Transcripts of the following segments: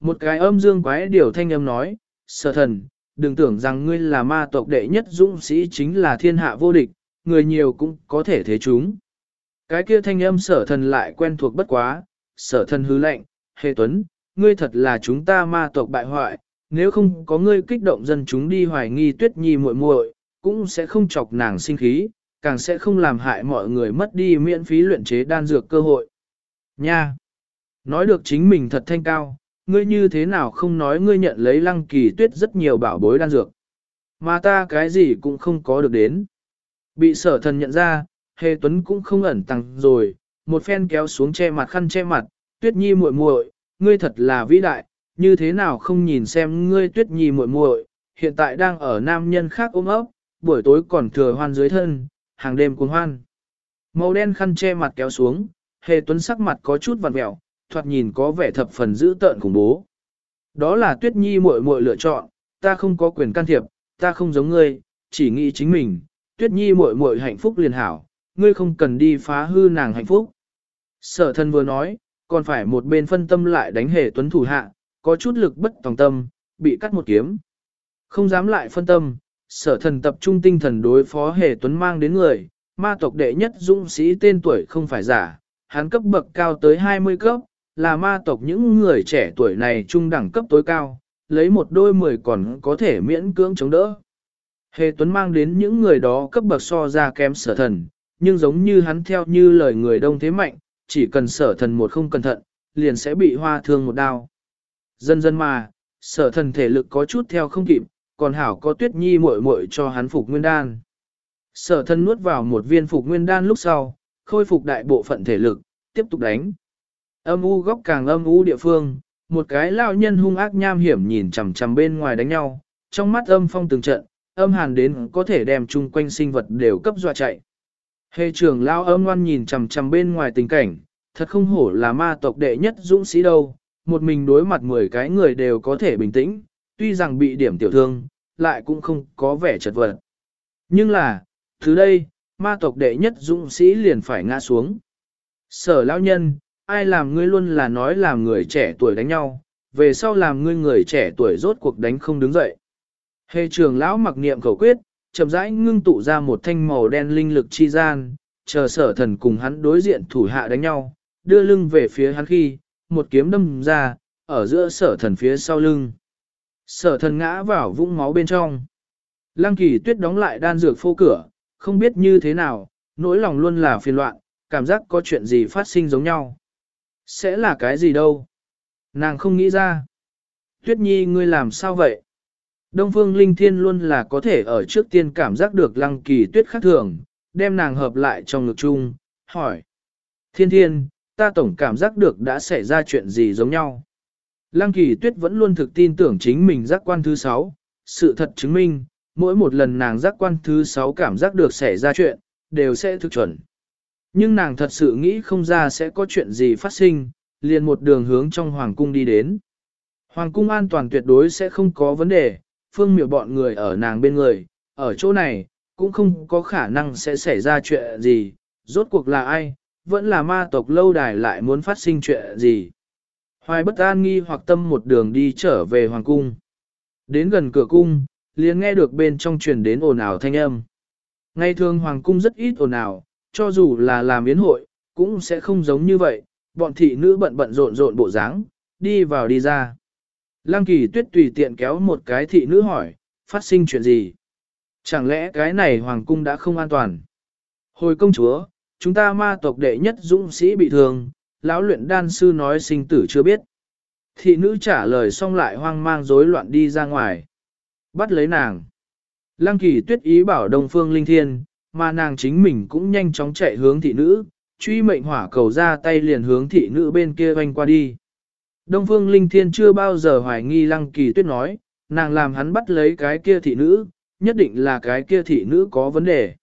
Một cái âm dương quái điều thanh âm nói, sở thần, đừng tưởng rằng ngươi là ma tộc đệ nhất dũng sĩ chính là thiên hạ vô địch, người nhiều cũng có thể thế chúng. Cái kia thanh âm sở thần lại quen thuộc bất quá, sở thần hứ lệnh, hề tuấn, ngươi thật là chúng ta ma tộc bại hoại, nếu không có ngươi kích động dân chúng đi hoài nghi tuyết nhi muội muội, cũng sẽ không chọc nàng sinh khí, càng sẽ không làm hại mọi người mất đi miễn phí luyện chế đan dược cơ hội. Nha! Nói được chính mình thật thanh cao, ngươi như thế nào không nói ngươi nhận lấy lăng kỳ tuyết rất nhiều bảo bối đan dược. Mà ta cái gì cũng không có được đến. Bị sở thần nhận ra, hề tuấn cũng không ẩn tăng rồi, một phen kéo xuống che mặt khăn che mặt, tuyết nhi muội muội, ngươi thật là vĩ đại, như thế nào không nhìn xem ngươi tuyết nhi muội muội, hiện tại đang ở nam nhân khác ôm ấp, buổi tối còn thừa hoan dưới thân, hàng đêm cuồng hoan. Màu đen khăn che mặt kéo xuống, hề tuấn sắc mặt có chút vặn vẹo, thoạt nhìn có vẻ thập phần dữ tợn khủng bố. Đó là tuyết nhi muội muội lựa chọn, ta không có quyền can thiệp, ta không giống ngươi, chỉ nghĩ chính mình, tuyết nhi muội muội hạnh phúc liền hảo, ngươi không cần đi phá hư nàng hạnh phúc. Sở thân vừa nói, còn phải một bên phân tâm lại đánh hề tuấn thủ hạ, có chút lực bất tòng tâm, bị cắt một kiếm. Không dám lại phân tâm, sở thần tập trung tinh thần đối phó hề tuấn mang đến người, ma tộc đệ nhất dũng sĩ tên tuổi không phải giả, hắn cấp bậc cao tới 20 cấp, là ma tộc những người trẻ tuổi này trung đẳng cấp tối cao, lấy một đôi mười còn có thể miễn cưỡng chống đỡ. Hề Tuấn mang đến những người đó cấp bậc so ra kém sở thần, nhưng giống như hắn theo như lời người đông thế mạnh, chỉ cần sở thần một không cẩn thận, liền sẽ bị hoa thương một đao. Dần dần mà, sở thần thể lực có chút theo không kịp, còn hảo có tuyết nhi muội muội cho hắn phục nguyên đan. Sở thần nuốt vào một viên phục nguyên đan lúc sau, khôi phục đại bộ phận thể lực, tiếp tục đánh. Âm u góc càng âm u địa phương, một cái lao nhân hung ác nham hiểm nhìn chằm chằm bên ngoài đánh nhau, trong mắt âm phong từng trận, âm hàn đến có thể đem chung quanh sinh vật đều cấp dọa chạy. Hề trưởng lao âm ngoan nhìn chằm chằm bên ngoài tình cảnh, thật không hổ là ma tộc đệ nhất dũng sĩ đâu, một mình đối mặt 10 cái người đều có thể bình tĩnh, tuy rằng bị điểm tiểu thương, lại cũng không có vẻ chật vật. Nhưng là, từ đây, ma tộc đệ nhất dũng sĩ liền phải ngã xuống. Sở lão nhân, ai làm ngươi luôn là nói làm người trẻ tuổi đánh nhau, về sau làm ngươi người trẻ tuổi rốt cuộc đánh không đứng dậy. Hề trường lão mặc niệm khẩu quyết, chậm rãi ngưng tụ ra một thanh màu đen linh lực chi gian, chờ sở thần cùng hắn đối diện thủ hạ đánh nhau, đưa lưng về phía hắn khi, một kiếm đâm ra, ở giữa sở thần phía sau lưng. Sở thần ngã vào vũng máu bên trong. Lăng kỳ tuyết đóng lại đan dược phô cửa, không biết như thế nào, nỗi lòng luôn là phiền loạn, cảm giác có chuyện gì phát sinh giống nhau. Sẽ là cái gì đâu? Nàng không nghĩ ra. Tuyết nhi ngươi làm sao vậy? Đông phương linh thiên luôn là có thể ở trước tiên cảm giác được lăng kỳ tuyết khác thường, đem nàng hợp lại trong ngực chung, hỏi. Thiên thiên, ta tổng cảm giác được đã xảy ra chuyện gì giống nhau. Lăng kỳ tuyết vẫn luôn thực tin tưởng chính mình giác quan thứ sáu, sự thật chứng minh, mỗi một lần nàng giác quan thứ sáu cảm giác được xảy ra chuyện, đều sẽ thực chuẩn. Nhưng nàng thật sự nghĩ không ra sẽ có chuyện gì phát sinh, liền một đường hướng trong hoàng cung đi đến. Hoàng cung an toàn tuyệt đối sẽ không có vấn đề, phương miểu bọn người ở nàng bên người, ở chỗ này, cũng không có khả năng sẽ xảy ra chuyện gì, rốt cuộc là ai, vẫn là ma tộc lâu đài lại muốn phát sinh chuyện gì. Hoài bất an nghi hoặc tâm một đường đi trở về hoàng cung. Đến gần cửa cung, liền nghe được bên trong truyền đến ồn ào thanh âm. Ngày thường hoàng cung rất ít ồn ào, cho dù là làm yến hội, cũng sẽ không giống như vậy, bọn thị nữ bận bận rộn rộn bộ dáng, đi vào đi ra. Lăng kỳ tuyết tùy tiện kéo một cái thị nữ hỏi, phát sinh chuyện gì? Chẳng lẽ cái này hoàng cung đã không an toàn? Hồi công chúa, chúng ta ma tộc đệ nhất dũng sĩ bị thương, lão luyện đan sư nói sinh tử chưa biết. Thị nữ trả lời xong lại hoang mang rối loạn đi ra ngoài. Bắt lấy nàng. Lăng kỳ tuyết ý bảo Đông Phương Linh Thiên, mà nàng chính mình cũng nhanh chóng chạy hướng thị nữ, truy mệnh hỏa cầu ra tay liền hướng thị nữ bên kia vanh qua đi. Đông Phương Linh Thiên chưa bao giờ hoài nghi Lăng Kỳ Tuyết nói, nàng làm hắn bắt lấy cái kia thị nữ, nhất định là cái kia thị nữ có vấn đề.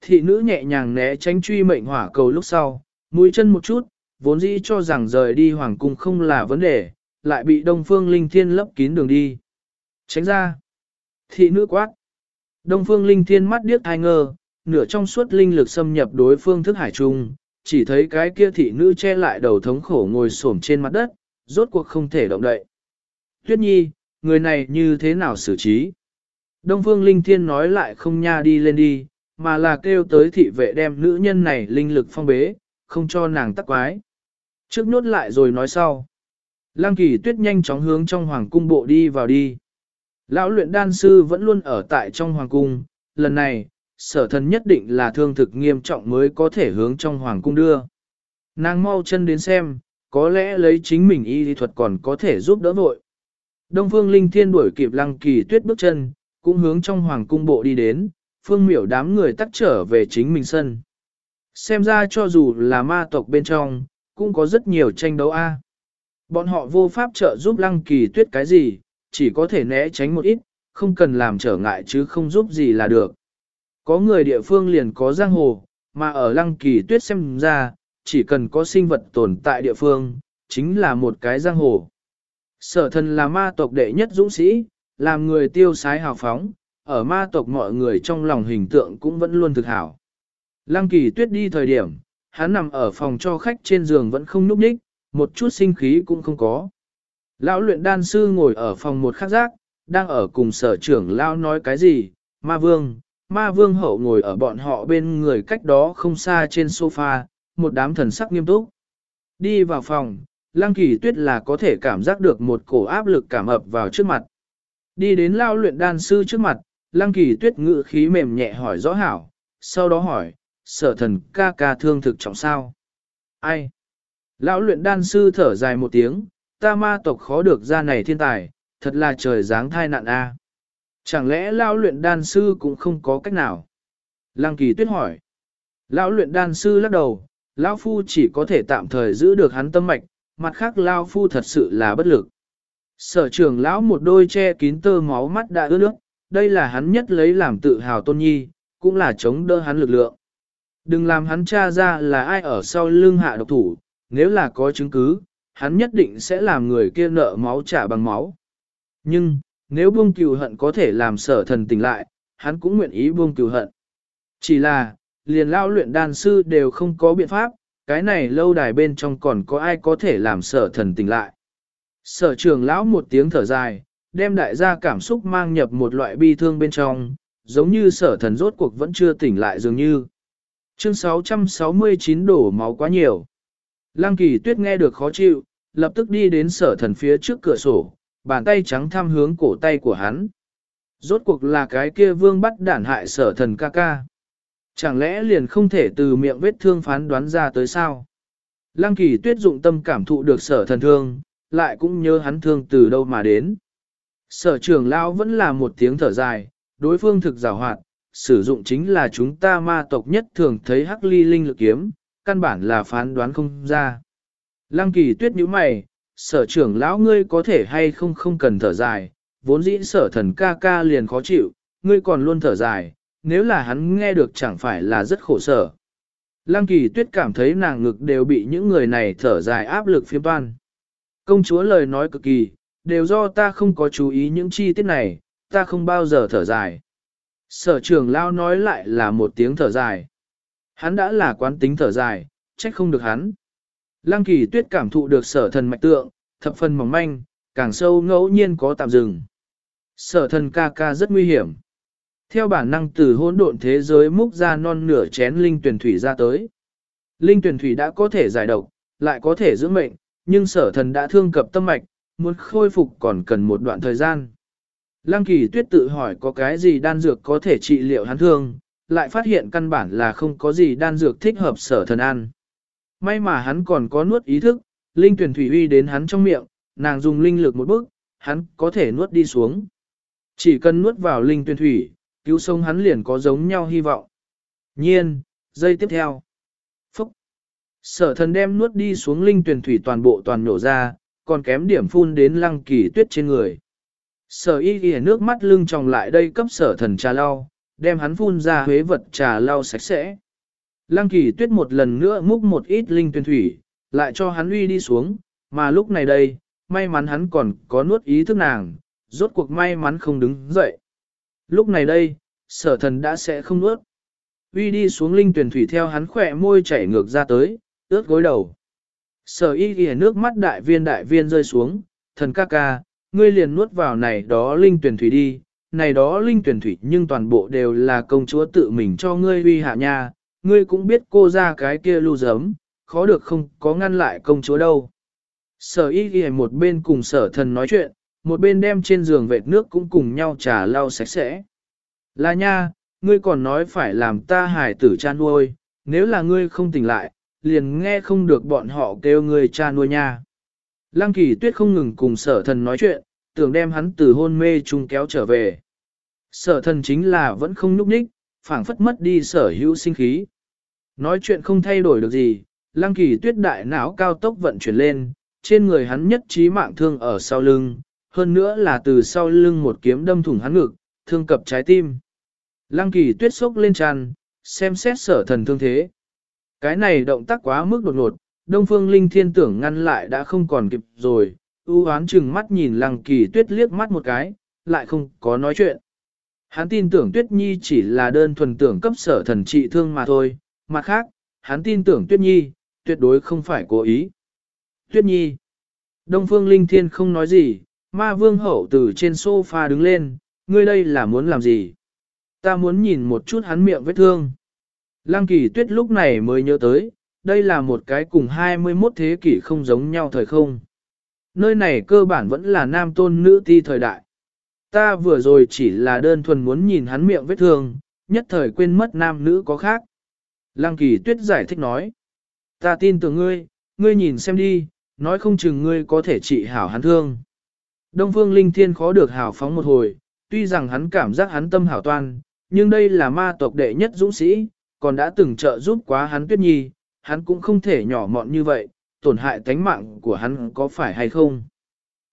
Thị nữ nhẹ nhàng né tránh truy mệnh hỏa cầu lúc sau, mũi chân một chút, vốn dĩ cho rằng rời đi hoàng cung không là vấn đề, lại bị Đông Phương Linh Thiên lấp kín đường đi. Tránh ra. Thị nữ quát. Đông Phương Linh Thiên mắt điếc ai ngờ, nửa trong suốt linh lực xâm nhập đối phương thức hải trung, chỉ thấy cái kia thị nữ che lại đầu thống khổ ngồi xổm trên mặt đất, rốt cuộc không thể động đậy. Tuyết nhi, người này như thế nào xử trí? Đông Phương Linh Thiên nói lại không nha đi lên đi, mà là kêu tới thị vệ đem nữ nhân này linh lực phong bế, không cho nàng tắc quái. Trước nốt lại rồi nói sau. Lăng kỳ tuyết nhanh chóng hướng trong hoàng cung bộ đi vào đi. Lão luyện đan sư vẫn luôn ở tại trong hoàng cung, lần này, sở thần nhất định là thương thực nghiêm trọng mới có thể hướng trong hoàng cung đưa. Nàng mau chân đến xem, có lẽ lấy chính mình y lý thuật còn có thể giúp đỡ vội. Đông phương linh thiên đuổi kịp lăng kỳ tuyết bước chân, cũng hướng trong hoàng cung bộ đi đến, phương miểu đám người tắt trở về chính mình sân. Xem ra cho dù là ma tộc bên trong, cũng có rất nhiều tranh đấu a. Bọn họ vô pháp trợ giúp lăng kỳ tuyết cái gì, chỉ có thể né tránh một ít, không cần làm trở ngại chứ không giúp gì là được. Có người địa phương liền có giang hồ, mà ở lăng kỳ tuyết xem ra, chỉ cần có sinh vật tồn tại địa phương, chính là một cái giang hồ. Sở thần là ma tộc đệ nhất dũng sĩ, làm người tiêu sái hào phóng, ở ma tộc mọi người trong lòng hình tượng cũng vẫn luôn thực hảo. Lăng kỳ tuyết đi thời điểm, hắn nằm ở phòng cho khách trên giường vẫn không núp đích, một chút sinh khí cũng không có. Lão luyện đan sư ngồi ở phòng một khắc giác, đang ở cùng sở trưởng lão nói cái gì, ma vương, ma vương hậu ngồi ở bọn họ bên người cách đó không xa trên sofa, một đám thần sắc nghiêm túc. Đi vào phòng, lăng kỳ tuyết là có thể cảm giác được một cổ áp lực cảm ập vào trước mặt. Đi đến lao luyện đan sư trước mặt, lăng kỳ tuyết ngự khí mềm nhẹ hỏi rõ hảo, sau đó hỏi, sở thần ca ca thương thực trọng sao? Ai? Lão luyện đan sư thở dài một tiếng, ta ma tộc khó được ra này thiên tài, thật là trời dáng thai nạn a. Chẳng lẽ lão luyện đan sư cũng không có cách nào? Lăng kỳ tuyết hỏi. Lão luyện đan sư lắc đầu, lão phu chỉ có thể tạm thời giữ được hắn tâm mạch, mặt khác lão phu thật sự là bất lực. Sở trưởng lão một đôi che kín tơ máu mắt đã ướt nước, đây là hắn nhất lấy làm tự hào tôn nhi, cũng là chống đỡ hắn lực lượng. Đừng làm hắn tra ra là ai ở sau lưng hạ độc thủ, nếu là có chứng cứ, hắn nhất định sẽ làm người kia nợ máu trả bằng máu. Nhưng, nếu buông cừu hận có thể làm sở thần tỉnh lại, hắn cũng nguyện ý buông cừu hận. Chỉ là, liền lao luyện đan sư đều không có biện pháp, cái này lâu đài bên trong còn có ai có thể làm sở thần tỉnh lại. Sở trường lão một tiếng thở dài, đem đại gia cảm xúc mang nhập một loại bi thương bên trong, giống như sở thần rốt cuộc vẫn chưa tỉnh lại dường như. Chương 669 đổ máu quá nhiều. Lăng kỳ tuyết nghe được khó chịu, lập tức đi đến sở thần phía trước cửa sổ, bàn tay trắng thăm hướng cổ tay của hắn. Rốt cuộc là cái kia vương bắt đản hại sở thần ca ca. Chẳng lẽ liền không thể từ miệng vết thương phán đoán ra tới sao? Lăng kỳ tuyết dụng tâm cảm thụ được sở thần thương, lại cũng nhớ hắn thương từ đâu mà đến. Sở trưởng lão vẫn là một tiếng thở dài, đối phương thực rào hoạt, sử dụng chính là chúng ta ma tộc nhất thường thấy hắc ly linh lực kiếm, căn bản là phán đoán không ra. Lăng kỳ tuyết nhíu mày, sở trưởng lão ngươi có thể hay không không cần thở dài, vốn dĩ sở thần ca ca liền khó chịu, ngươi còn luôn thở dài, nếu là hắn nghe được chẳng phải là rất khổ sở. Lăng kỳ tuyết cảm thấy nàng ngực đều bị những người này thở dài áp lực phiếm toan. Công chúa lời nói cực kỳ, đều do ta không có chú ý những chi tiết này, ta không bao giờ thở dài. Sở trưởng lao nói lại là một tiếng thở dài. Hắn đã là quán tính thở dài, trách không được hắn. Lăng kỳ tuyết cảm thụ được sở thần mạch tượng, thập phần mỏng manh, càng sâu ngẫu nhiên có tạm dừng. Sở thần ca ca rất nguy hiểm. Theo bản năng từ hỗn độn thế giới múc ra non nửa chén linh tuyển thủy ra tới. Linh tuyển thủy đã có thể giải độc, lại có thể giữ mệnh, nhưng sở thần đã thương cập tâm mạch, muốn khôi phục còn cần một đoạn thời gian. Lăng kỳ tuyết tự hỏi có cái gì đan dược có thể trị liệu hắn thương, lại phát hiện căn bản là không có gì đan dược thích hợp sở thần ăn. May mà hắn còn có nuốt ý thức, linh tuyển thủy uy đến hắn trong miệng, nàng dùng linh lực một bước, hắn có thể nuốt đi xuống. Chỉ cần nuốt vào linh tuyển thủy, cứu sống hắn liền có giống nhau hy vọng. Nhiên, giây tiếp theo. Phúc. Sở thần đem nuốt đi xuống linh tuyển thủy toàn bộ toàn nổ ra, còn kém điểm phun đến lăng kỳ tuyết trên người. Sở y ghi nước mắt lưng tròng lại đây cấp sở thần trà lau, đem hắn phun ra huế vật trà lau sạch sẽ. Lăng kỳ tuyết một lần nữa múc một ít linh tuyển thủy, lại cho hắn uy đi xuống, mà lúc này đây, may mắn hắn còn có nuốt ý thức nàng, rốt cuộc may mắn không đứng dậy. Lúc này đây, sở thần đã sẽ không nuốt. Uy đi xuống linh tuyển thủy theo hắn khỏe môi chảy ngược ra tới, ướt gối đầu. Sở y ghi nước mắt đại viên đại viên rơi xuống, thần ca ca, ngươi liền nuốt vào này đó linh tuyển thủy đi, này đó linh tuyển thủy nhưng toàn bộ đều là công chúa tự mình cho ngươi uy hạ nha, ngươi cũng biết cô ra cái kia lưu giấm, khó được không có ngăn lại công chúa đâu. Sở y ghi một bên cùng sở thần nói chuyện, một bên đem trên giường vệt nước cũng cùng nhau trà lau sạch sẽ. Là nha, ngươi còn nói phải làm ta hài tử cha nuôi, nếu là ngươi không tỉnh lại, liền nghe không được bọn họ kêu ngươi cha nuôi nha. Lăng kỳ tuyết không ngừng cùng sở thần nói chuyện, tưởng đem hắn từ hôn mê chung kéo trở về. Sở thần chính là vẫn không nhúc nhích, phảng phất mất đi sở hữu sinh khí. Nói chuyện không thay đổi được gì, lăng kỳ tuyết đại não cao tốc vận chuyển lên, trên người hắn nhất trí mạng thương ở sau lưng, hơn nữa là từ sau lưng một kiếm đâm thủng hắn ngực, thương cập trái tim. Lăng kỳ tuyết sốc lên tràn, xem xét sở thần thương thế. Cái này động tác quá mức đột ngột, Đông Phương Linh Thiên tưởng ngăn lại đã không còn kịp rồi, ưu hoán chừng mắt nhìn Lăng Kỳ Tuyết liếc mắt một cái, lại không có nói chuyện. Hắn tin tưởng Tuyết Nhi chỉ là đơn thuần tưởng cấp sở thần trị thương mà thôi, mặt khác, hắn tin tưởng Tuyết Nhi, tuyệt đối không phải cố ý. Tuyết Nhi Đông Phương Linh Thiên không nói gì, ma vương hậu từ trên sofa đứng lên, ngươi đây là muốn làm gì? Ta muốn nhìn một chút hắn miệng vết thương. Lăng kỳ tuyết lúc này mới nhớ tới, đây là một cái cùng 21 thế kỷ không giống nhau thời không. Nơi này cơ bản vẫn là nam tôn nữ ti thời đại. Ta vừa rồi chỉ là đơn thuần muốn nhìn hắn miệng vết thương, nhất thời quên mất nam nữ có khác. Lăng kỳ tuyết giải thích nói. Ta tin tưởng ngươi, ngươi nhìn xem đi, nói không chừng ngươi có thể trị hảo hắn thương. Đông phương linh thiên khó được hảo phóng một hồi, tuy rằng hắn cảm giác hắn tâm hảo toan, nhưng đây là ma tộc đệ nhất dũng sĩ, còn đã từng trợ giúp quá hắn tuyết nhi, hắn cũng không thể nhỏ mọn như vậy, tổn hại tánh mạng của hắn có phải hay không.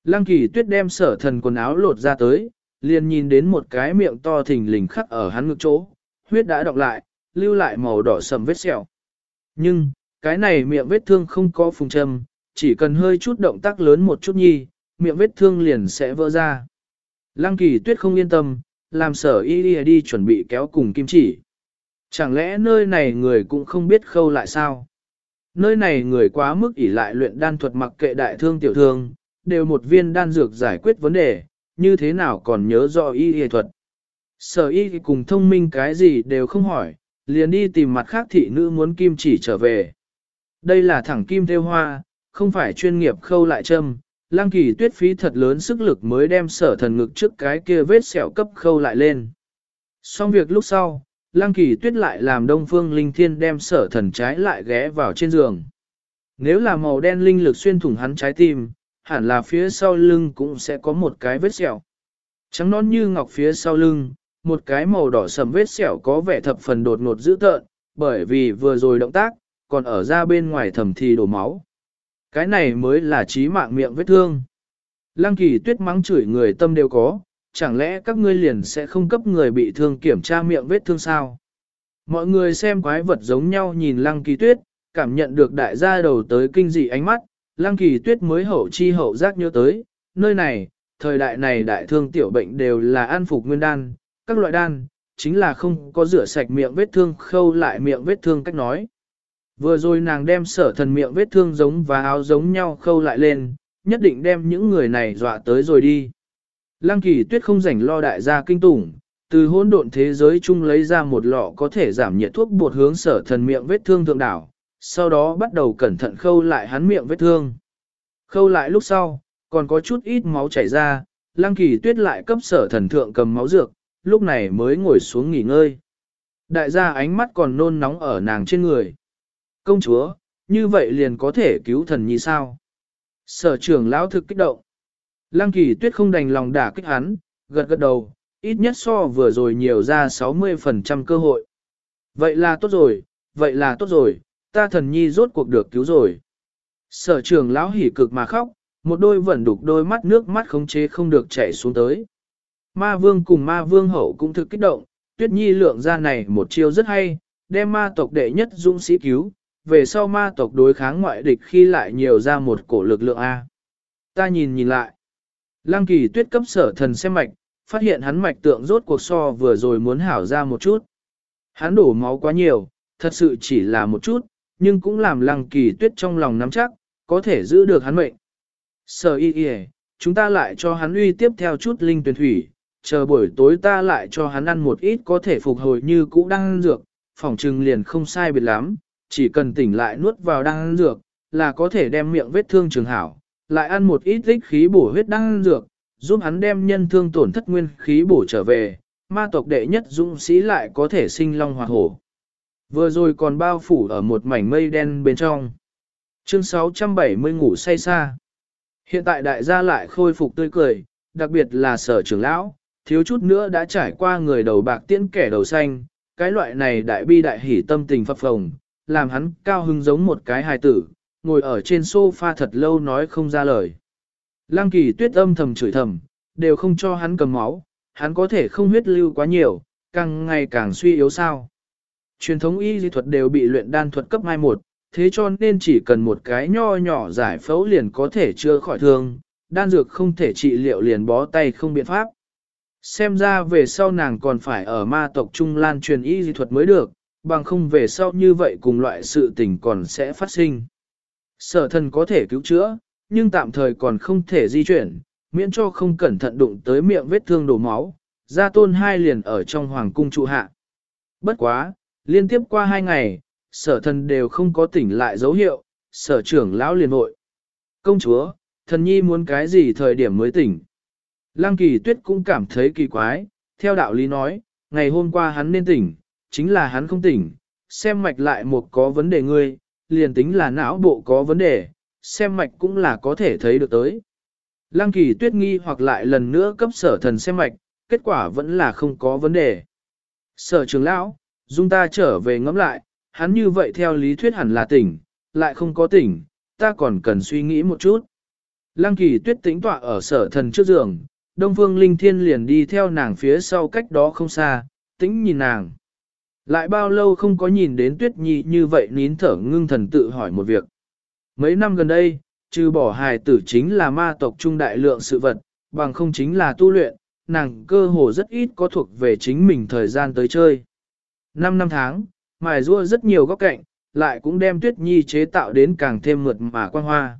Lăng kỳ tuyết đem sở thần quần áo lột ra tới, liền nhìn đến một cái miệng to thình lình khắc ở hắn ngực chỗ, huyết đã đọc lại, lưu lại màu đỏ sầm vết sẹo. Nhưng, cái này miệng vết thương không có phùng châm, chỉ cần hơi chút động tác lớn một chút nhi, miệng vết thương liền sẽ vỡ ra. Lăng kỳ tuyết không yên tâm, làm sở y đi, đi chuẩn bị kéo cùng kim chỉ. Chẳng lẽ nơi này người cũng không biết khâu lại sao? Nơi này người quá mức ỷ lại luyện đan thuật mặc kệ đại thương tiểu thương, đều một viên đan dược giải quyết vấn đề, như thế nào còn nhớ rõ y y thuật. Sở y cùng thông minh cái gì đều không hỏi, liền đi tìm mặt khác thị nữ muốn kim chỉ trở về. Đây là thẳng kim theo hoa, không phải chuyên nghiệp khâu lại châm. lang kỳ tuyết phí thật lớn sức lực mới đem sở thần ngực trước cái kia vết sẹo cấp khâu lại lên. Xong việc lúc sau, lang kỳ tuyết lại làm đông phương linh thiên đem sở thần trái lại ghé vào trên giường. Nếu là màu đen linh lực xuyên thủng hắn trái tim, hẳn là phía sau lưng cũng sẽ có một cái vết sẹo. Trắng non như ngọc phía sau lưng, một cái màu đỏ sầm vết sẹo có vẻ thập phần đột ngột dữ tợn, bởi vì vừa rồi động tác, còn ở ra bên ngoài thầm thì đổ máu. Cái này mới là trí mạng miệng vết thương. Lăng kỳ tuyết mắng chửi người tâm đều có, chẳng lẽ các ngươi liền sẽ không cấp người bị thương kiểm tra miệng vết thương sao? Mọi người xem quái vật giống nhau nhìn lăng kỳ tuyết, cảm nhận được đại gia đầu tới kinh dị ánh mắt, lăng kỳ tuyết mới hậu chi hậu giác nhớ tới, nơi này, thời đại này đại thương tiểu bệnh đều là an phục nguyên đan, các loại đan, chính là không có rửa sạch miệng vết thương khâu lại miệng vết thương cách nói. Vừa rồi nàng đem sở thần miệng vết thương giống và áo giống nhau khâu lại lên, nhất định đem những người này dọa tới rồi đi. Lăng kỳ tuyết không rảnh lo đại gia kinh tủng, từ hỗn độn thế giới chung lấy ra một lọ có thể giảm nhiệt thuốc bột hướng sở thần miệng vết thương thượng đảo, sau đó bắt đầu cẩn thận khâu lại hắn miệng vết thương. Khâu lại lúc sau, còn có chút ít máu chảy ra, lăng kỳ tuyết lại cấp sở thần thượng cầm máu dược, lúc này mới ngồi xuống nghỉ ngơi. Đại gia ánh mắt còn nôn nóng ở nàng trên người. Công chúa, như vậy liền có thể cứu thần như sao? Sở trưởng lão thực kích động. Lăng kỳ tuyết không đành lòng đả kích hắn, gật gật đầu, ít nhất so vừa rồi nhiều ra 60% cơ hội. Vậy là tốt rồi, vậy là tốt rồi, ta thần nhi rốt cuộc được cứu rồi. Sở trường lão hỉ cực mà khóc, một đôi vẫn đục đôi mắt nước mắt khống chế không được chảy xuống tới. Ma vương cùng ma vương hậu cũng thực kích động, tuyết nhi lượng ra này một chiêu rất hay, đem ma tộc đệ nhất dũng sĩ cứu, về sau ma tộc đối kháng ngoại địch khi lại nhiều ra một cổ lực lượng A. Ta nhìn nhìn lại. Lăng kỳ tuyết cấp sở thần xem mạch, phát hiện hắn mạch tượng rốt cuộc so vừa rồi muốn hảo ra một chút. Hắn đổ máu quá nhiều, thật sự chỉ là một chút, nhưng cũng làm lăng kỳ tuyết trong lòng nắm chắc, có thể giữ được hắn mệnh. Sở y y, chúng ta lại cho hắn uy tiếp theo chút linh tuyển thủy, chờ buổi tối ta lại cho hắn ăn một ít có thể phục hồi như cũ đang ăn dược, phòng trừng liền không sai biệt lắm, chỉ cần tỉnh lại nuốt vào đang ăn dược, là có thể đem miệng vết thương trường hảo, lại ăn một ít tích khí bổ huyết đang ăn dược, giúp hắn đem nhân thương tổn thất nguyên khí bổ trở về, ma tộc đệ nhất dũng sĩ lại có thể sinh long hoạt hổ. Vừa rồi còn bao phủ ở một mảnh mây đen bên trong. Chương 670 ngủ say xa. Hiện tại đại gia lại khôi phục tươi cười, đặc biệt là sở trưởng lão, thiếu chút nữa đã trải qua người đầu bạc tiễn kẻ đầu xanh, cái loại này đại bi đại hỉ tâm tình phập phồng, làm hắn cao hưng giống một cái hài tử, ngồi ở trên sofa thật lâu nói không ra lời. Lăng kỳ tuyết âm thầm chửi thầm, đều không cho hắn cầm máu, hắn có thể không huyết lưu quá nhiều, càng ngày càng suy yếu sao. Truyền thống y di thuật đều bị luyện đan thuật cấp 21, thế cho nên chỉ cần một cái nho nhỏ giải phẫu liền có thể chữa khỏi thương, đan dược không thể trị liệu liền bó tay không biện pháp. Xem ra về sau nàng còn phải ở ma tộc Trung Lan truyền y di thuật mới được, bằng không về sau như vậy cùng loại sự tình còn sẽ phát sinh. Sở thần có thể cứu chữa, nhưng tạm thời còn không thể di chuyển, miễn cho không cẩn thận đụng tới miệng vết thương đổ máu, gia tôn hai liền ở trong hoàng cung trụ hạ. Bất quá, liên tiếp qua hai ngày, sở thần đều không có tỉnh lại dấu hiệu, sở trưởng lão liền hội. Công chúa, thần nhi muốn cái gì thời điểm mới tỉnh. Lăng kỳ tuyết cũng cảm thấy kỳ quái, theo đạo lý nói, ngày hôm qua hắn nên tỉnh, chính là hắn không tỉnh, xem mạch lại một có vấn đề ngươi, liền tính là não bộ có vấn đề, xem mạch cũng là có thể thấy được tới. Lăng kỳ tuyết nghi hoặc lại lần nữa cấp sở thần xem mạch, kết quả vẫn là không có vấn đề. Sở trưởng lão, dung ta trở về ngẫm lại, hắn như vậy theo lý thuyết hẳn là tỉnh, lại không có tỉnh, ta còn cần suy nghĩ một chút. Lăng kỳ tuyết tĩnh tọa ở sở thần trước giường, Đông Phương Linh Thiên liền đi theo nàng phía sau cách đó không xa, tĩnh nhìn nàng. Lại bao lâu không có nhìn đến tuyết nhi như vậy nín thở ngưng thần tự hỏi một việc. Mấy năm gần đây, trừ bỏ hài tử chính là ma tộc trung đại lượng sự vật, bằng không chính là tu luyện, nàng cơ hồ rất ít có thuộc về chính mình thời gian tới chơi. Năm năm tháng, mài rua rất nhiều góc cạnh, lại cũng đem tuyết nhi chế tạo đến càng thêm mượt mà quang hoa.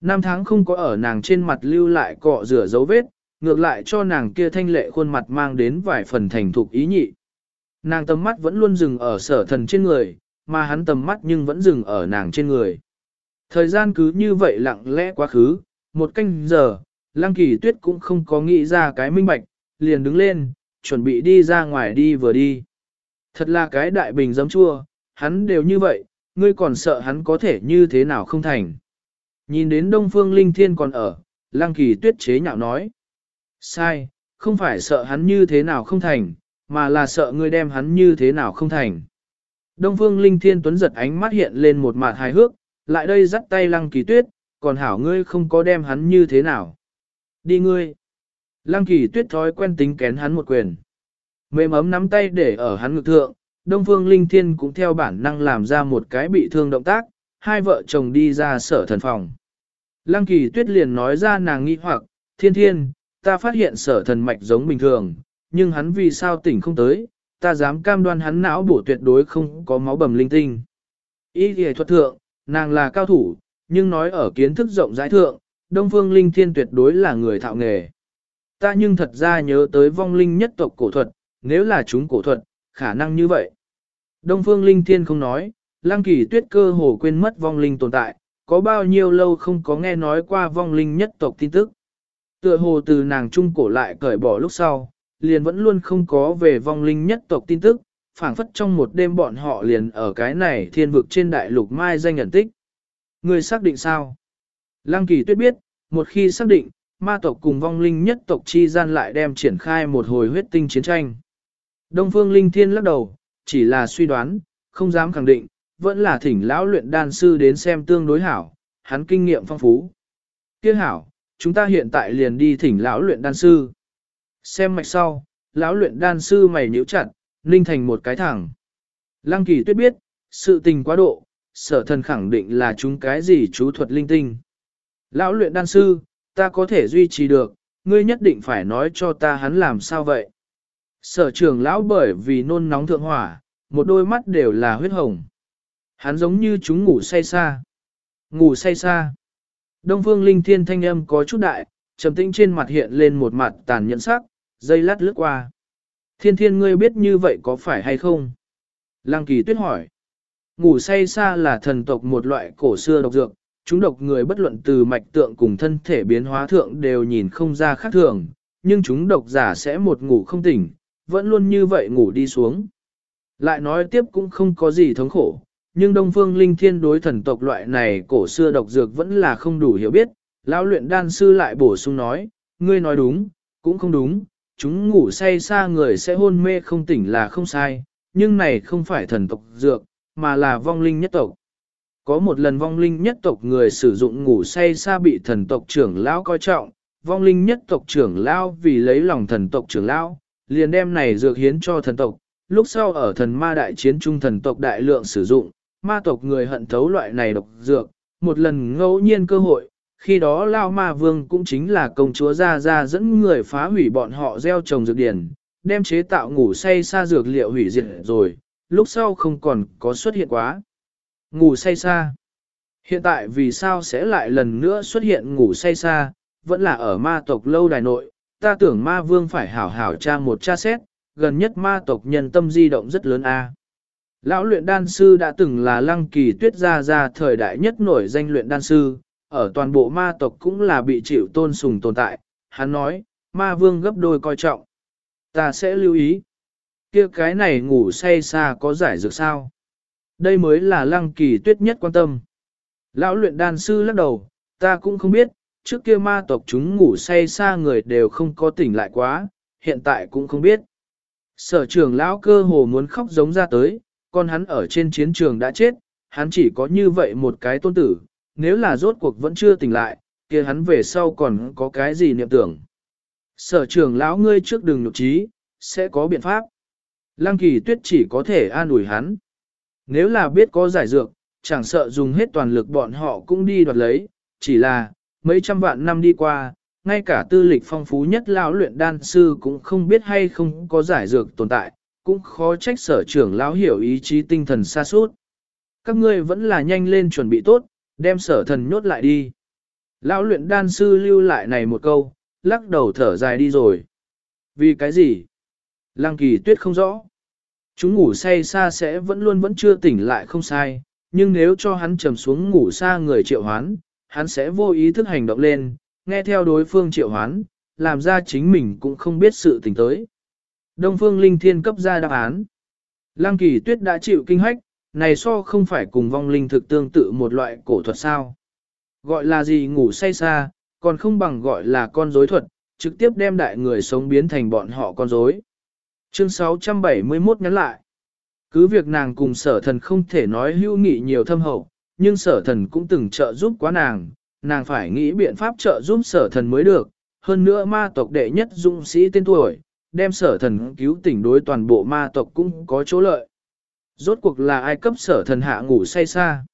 Năm tháng không có ở nàng trên mặt lưu lại cọ rửa dấu vết, ngược lại cho nàng kia thanh lệ khuôn mặt mang đến vài phần thành thục ý nhị. Nàng tầm mắt vẫn luôn dừng ở sở thần trên người, mà hắn tầm mắt nhưng vẫn dừng ở nàng trên người. Thời gian cứ như vậy lặng lẽ quá khứ, một canh giờ, Lăng Kỳ Tuyết cũng không có nghĩ ra cái minh bạch, liền đứng lên, chuẩn bị đi ra ngoài đi vừa đi. Thật là cái đại bình giấm chua, hắn đều như vậy, ngươi còn sợ hắn có thể như thế nào không thành. Nhìn đến Đông Phương Linh Thiên còn ở, Lăng Kỳ Tuyết chế nhạo nói. Sai, không phải sợ hắn như thế nào không thành, mà là sợ ngươi đem hắn như thế nào không thành. Đông Phương Linh Thiên Tuấn giật ánh mắt hiện lên một mặt hài hước, lại đây dắt tay Lăng Kỳ Tuyết, còn hảo ngươi không có đem hắn như thế nào. Đi ngươi. Lăng Kỳ Tuyết thói quen tính kén hắn một quyền. Mềm ấm nắm tay để ở hắn ngực thượng, Đông Phương Linh Thiên cũng theo bản năng làm ra một cái bị thương động tác, hai vợ chồng đi ra sở thần phòng. Lăng Kỳ Tuyết liền nói ra nàng nghi hoặc, thiên thiên, ta phát hiện sở thần mạch giống bình thường, nhưng hắn vì sao tỉnh không tới, ta dám cam đoan hắn não bổ tuyệt đối không có máu bầm linh tinh. Ý thì thuật thượng, nàng là cao thủ, nhưng nói ở kiến thức rộng rãi thượng, Đông Phương Linh Thiên tuyệt đối là người thạo nghề. Ta nhưng thật ra nhớ tới vong linh nhất tộc cổ thuật, nếu là chúng cổ thuật, khả năng như vậy. Đông Phương Linh Thiên không nói, Lăng Kỳ Tuyết cơ hồ quên mất vong linh tồn tại, có bao nhiêu lâu không có nghe nói qua vong linh nhất tộc tin tức. Tựa hồ từ nàng trung cổ lại cởi bỏ lúc sau, liền vẫn luôn không có về vong linh nhất tộc tin tức, phảng phất trong một đêm bọn họ liền ở cái này thiên vực trên đại lục mai danh nhận tích. Người xác định sao? Lăng kỳ tuyết biết, một khi xác định, ma tộc cùng vong linh nhất tộc chi gian lại đem triển khai một hồi huyết tinh chiến tranh. Đông phương linh thiên lắc đầu, chỉ là suy đoán, không dám khẳng định, vẫn là thỉnh lão luyện đan sư đến xem tương đối hảo, hắn kinh nghiệm phong phú. Kia hảo, chúng ta hiện tại liền đi thỉnh lão luyện đan sư. Xem mạch sau, lão luyện đan sư mày nhíu chặt, ninh thành một cái thẳng. Lăng kỳ tuyết biết, sự tình quá độ, sở thần khẳng định là chúng cái gì chú thuật linh tinh. Lão luyện đan sư, ta có thể duy trì được, ngươi nhất định phải nói cho ta hắn làm sao vậy. Sở trường lão bởi vì nôn nóng thượng hỏa, một đôi mắt đều là huyết hồng. Hắn giống như chúng ngủ say xa. Ngủ say xa. Đông phương linh thiên thanh âm có chút đại, trầm tĩnh trên mặt hiện lên một mặt tàn nhẫn sắc, dây lát lướt qua. Thiên thiên ngươi biết như vậy có phải hay không? Lăng kỳ tuyết hỏi. Ngủ say xa là thần tộc một loại cổ xưa độc dược, chúng độc người bất luận từ mạch tượng cùng thân thể biến hóa thượng đều nhìn không ra khác thường, nhưng chúng độc giả sẽ một ngủ không tỉnh, vẫn luôn như vậy ngủ đi xuống. Lại nói tiếp cũng không có gì thống khổ, nhưng Đông Phương Linh Thiên đối thần tộc loại này cổ xưa độc dược vẫn là không đủ hiểu biết. Lão luyện đan sư lại bổ sung nói, ngươi nói đúng, cũng không đúng, chúng ngủ say xa người sẽ hôn mê không tỉnh là không sai, nhưng này không phải thần tộc dược, mà là vong linh nhất tộc. Có một lần vong linh nhất tộc người sử dụng ngủ say xa bị thần tộc trưởng lão coi trọng, vong linh nhất tộc trưởng lão vì lấy lòng thần tộc trưởng lão, liền đem này dược hiến cho thần tộc, lúc sau ở thần ma đại chiến trung thần tộc đại lượng sử dụng, ma tộc người hận thấu loại này độc dược, một lần ngẫu nhiên cơ hội, khi đó Lao Ma Vương cũng chính là công chúa ra ra dẫn người phá hủy bọn họ gieo trồng dược điển, đem chế tạo ngủ say xa dược liệu hủy diệt rồi, lúc sau không còn có xuất hiện quá. Ngủ say xa. Hiện tại vì sao sẽ lại lần nữa xuất hiện ngủ say xa, vẫn là ở ma tộc lâu đài nội, ta tưởng ma vương phải hảo hảo tra một tra xét, gần nhất ma tộc nhân tâm di động rất lớn a. Lão luyện đan sư đã từng là lăng kỳ tuyết gia gia thời đại nhất nổi danh luyện đan sư, ở toàn bộ ma tộc cũng là bị chịu tôn sùng tồn tại. Hắn nói, ma vương gấp đôi coi trọng. Ta sẽ lưu ý. kia cái này ngủ say xa có giải dược sao? Đây mới là lăng kỳ tuyết nhất quan tâm. Lão luyện đan sư lắc đầu, ta cũng không biết, trước kia ma tộc chúng ngủ say xa người đều không có tỉnh lại quá, hiện tại cũng không biết. Sở trưởng lão cơ hồ muốn khóc giống ra tới, con hắn ở trên chiến trường đã chết, hắn chỉ có như vậy một cái tôn tử, nếu là rốt cuộc vẫn chưa tỉnh lại, kia hắn về sau còn có cái gì niệm tưởng. Sở trưởng lão ngươi trước đừng nhục trí, sẽ có biện pháp. Lăng kỳ tuyết chỉ có thể an ủi hắn. Nếu là biết có giải dược, chẳng sợ dùng hết toàn lực bọn họ cũng đi đoạt lấy, chỉ là, mấy trăm vạn năm đi qua, ngay cả tư lịch phong phú nhất lão luyện đan sư cũng không biết hay không có giải dược tồn tại, cũng khó trách sở trưởng lão hiểu ý chí tinh thần xa suốt. Các ngươi vẫn là nhanh lên chuẩn bị tốt, đem sở thần nhốt lại đi. Lão luyện đan sư lưu lại này một câu, lắc đầu thở dài đi rồi. Vì cái gì? Lăng kỳ tuyết không rõ. Chúng ngủ say xa sẽ vẫn luôn vẫn chưa tỉnh lại không sai, nhưng nếu cho hắn trầm xuống ngủ xa người triệu hoán, hắn sẽ vô ý thức hành động lên, nghe theo đối phương triệu hoán, làm ra chính mình cũng không biết sự tình tới. Đông Phương Linh Thiên cấp ra đáp án. Lăng kỳ tuyết đã chịu kinh hách, này so không phải cùng vong linh thực tương tự một loại cổ thuật sao. Gọi là gì ngủ say xa, còn không bằng gọi là con rối thuật, trực tiếp đem đại người sống biến thành bọn họ con rối. Chương 671 nhắn lại. Cứ việc nàng cùng sở thần không thể nói hữu nghị nhiều thâm hậu, nhưng sở thần cũng từng trợ giúp quá nàng, nàng phải nghĩ biện pháp trợ giúp sở thần mới được. Hơn nữa ma tộc đệ nhất dũng sĩ tên tuổi, đem sở thần cứu tỉnh đối toàn bộ ma tộc cũng có chỗ lợi. Rốt cuộc là ai cấp sở thần hạ ngủ say xa.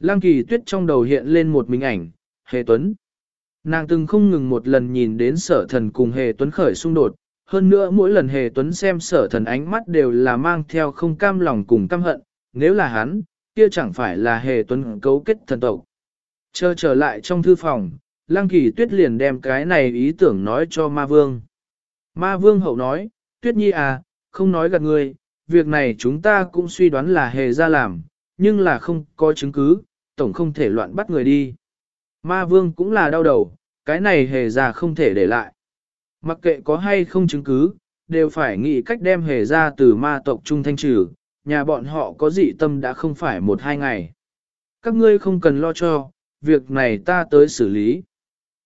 Lăng kỳ tuyết trong đầu hiện lên một mình ảnh, hề tuấn. Nàng từng không ngừng một lần nhìn đến sở thần cùng hề tuấn khởi xung đột, hơn nữa mỗi lần hề tuấn xem sở thần ánh mắt đều là mang theo không cam lòng cùng căm hận, nếu là hắn, kia chẳng phải là hề tuấn cấu kết thần tộc. Chờ trở lại trong thư phòng, Lăng Kỳ Tuyết liền đem cái này ý tưởng nói cho Ma Vương. Ma Vương hậu nói, Tuyết Nhi à, không nói gạt người, việc này chúng ta cũng suy đoán là hề ra làm, nhưng là không có chứng cứ, tổng không thể loạn bắt người đi. Ma Vương cũng là đau đầu, cái này hề ra không thể để lại. Mặc kệ có hay không chứng cứ, đều phải nghĩ cách đem hề ra từ ma tộc trung thanh trừ, nhà bọn họ có dị tâm đã không phải một hai ngày. Các ngươi không cần lo cho, việc này ta tới xử lý.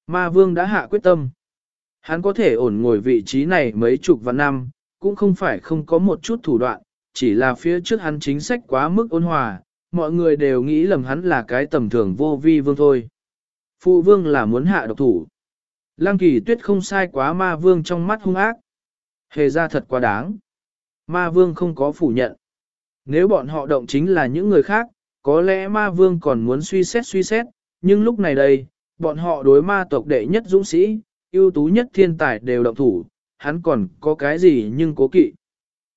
Ma vương đã hạ quyết tâm. Hắn có thể ổn ngồi vị trí này mấy chục vạn năm, cũng không phải không có một chút thủ đoạn, chỉ là phía trước hắn chính sách quá mức ôn hòa, mọi người đều nghĩ lầm hắn là cái tầm thường vô vi vương thôi. Phụ vương là muốn hạ độc thủ. Lăng kỳ tuyết không sai quá ma vương trong mắt hung ác. Hề ra thật quá đáng. Ma vương không có phủ nhận. Nếu bọn họ động chính là những người khác, có lẽ ma vương còn muốn suy xét suy xét, nhưng lúc này đây, bọn họ đối ma tộc đệ nhất dũng sĩ, ưu tú nhất thiên tài đều động thủ, hắn còn có cái gì nhưng cố kỵ.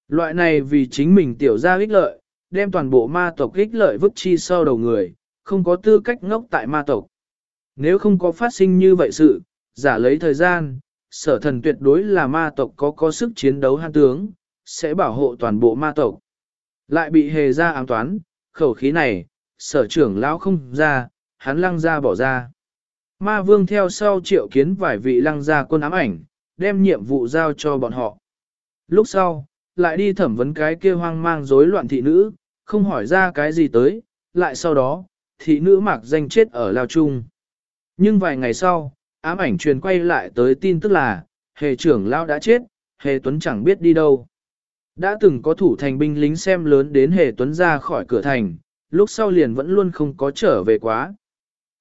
Loại này vì chính mình tiểu ra ích lợi, đem toàn bộ ma tộc ích lợi vứt chi sau đầu người, không có tư cách ngốc tại ma tộc. Nếu không có phát sinh như vậy sự, giả lấy thời gian, sở thần tuyệt đối là ma tộc có có sức chiến đấu hàn tướng, sẽ bảo hộ toàn bộ ma tộc. Lại bị hề ra ám toán, khẩu khí này, sở trưởng lão không ra, hắn lăng ra bỏ ra. Ma vương theo sau triệu kiến vài vị lăng gia quân ám ảnh, đem nhiệm vụ giao cho bọn họ. Lúc sau, lại đi thẩm vấn cái kia hoang mang rối loạn thị nữ, không hỏi ra cái gì tới, lại sau đó, thị nữ mặc danh chết ở Lao Trung. Nhưng vài ngày sau, ám ảnh truyền quay lại tới tin tức là, hề trưởng Lao đã chết, hề tuấn chẳng biết đi đâu. Đã từng có thủ thành binh lính xem lớn đến hề tuấn ra khỏi cửa thành, lúc sau liền vẫn luôn không có trở về quá.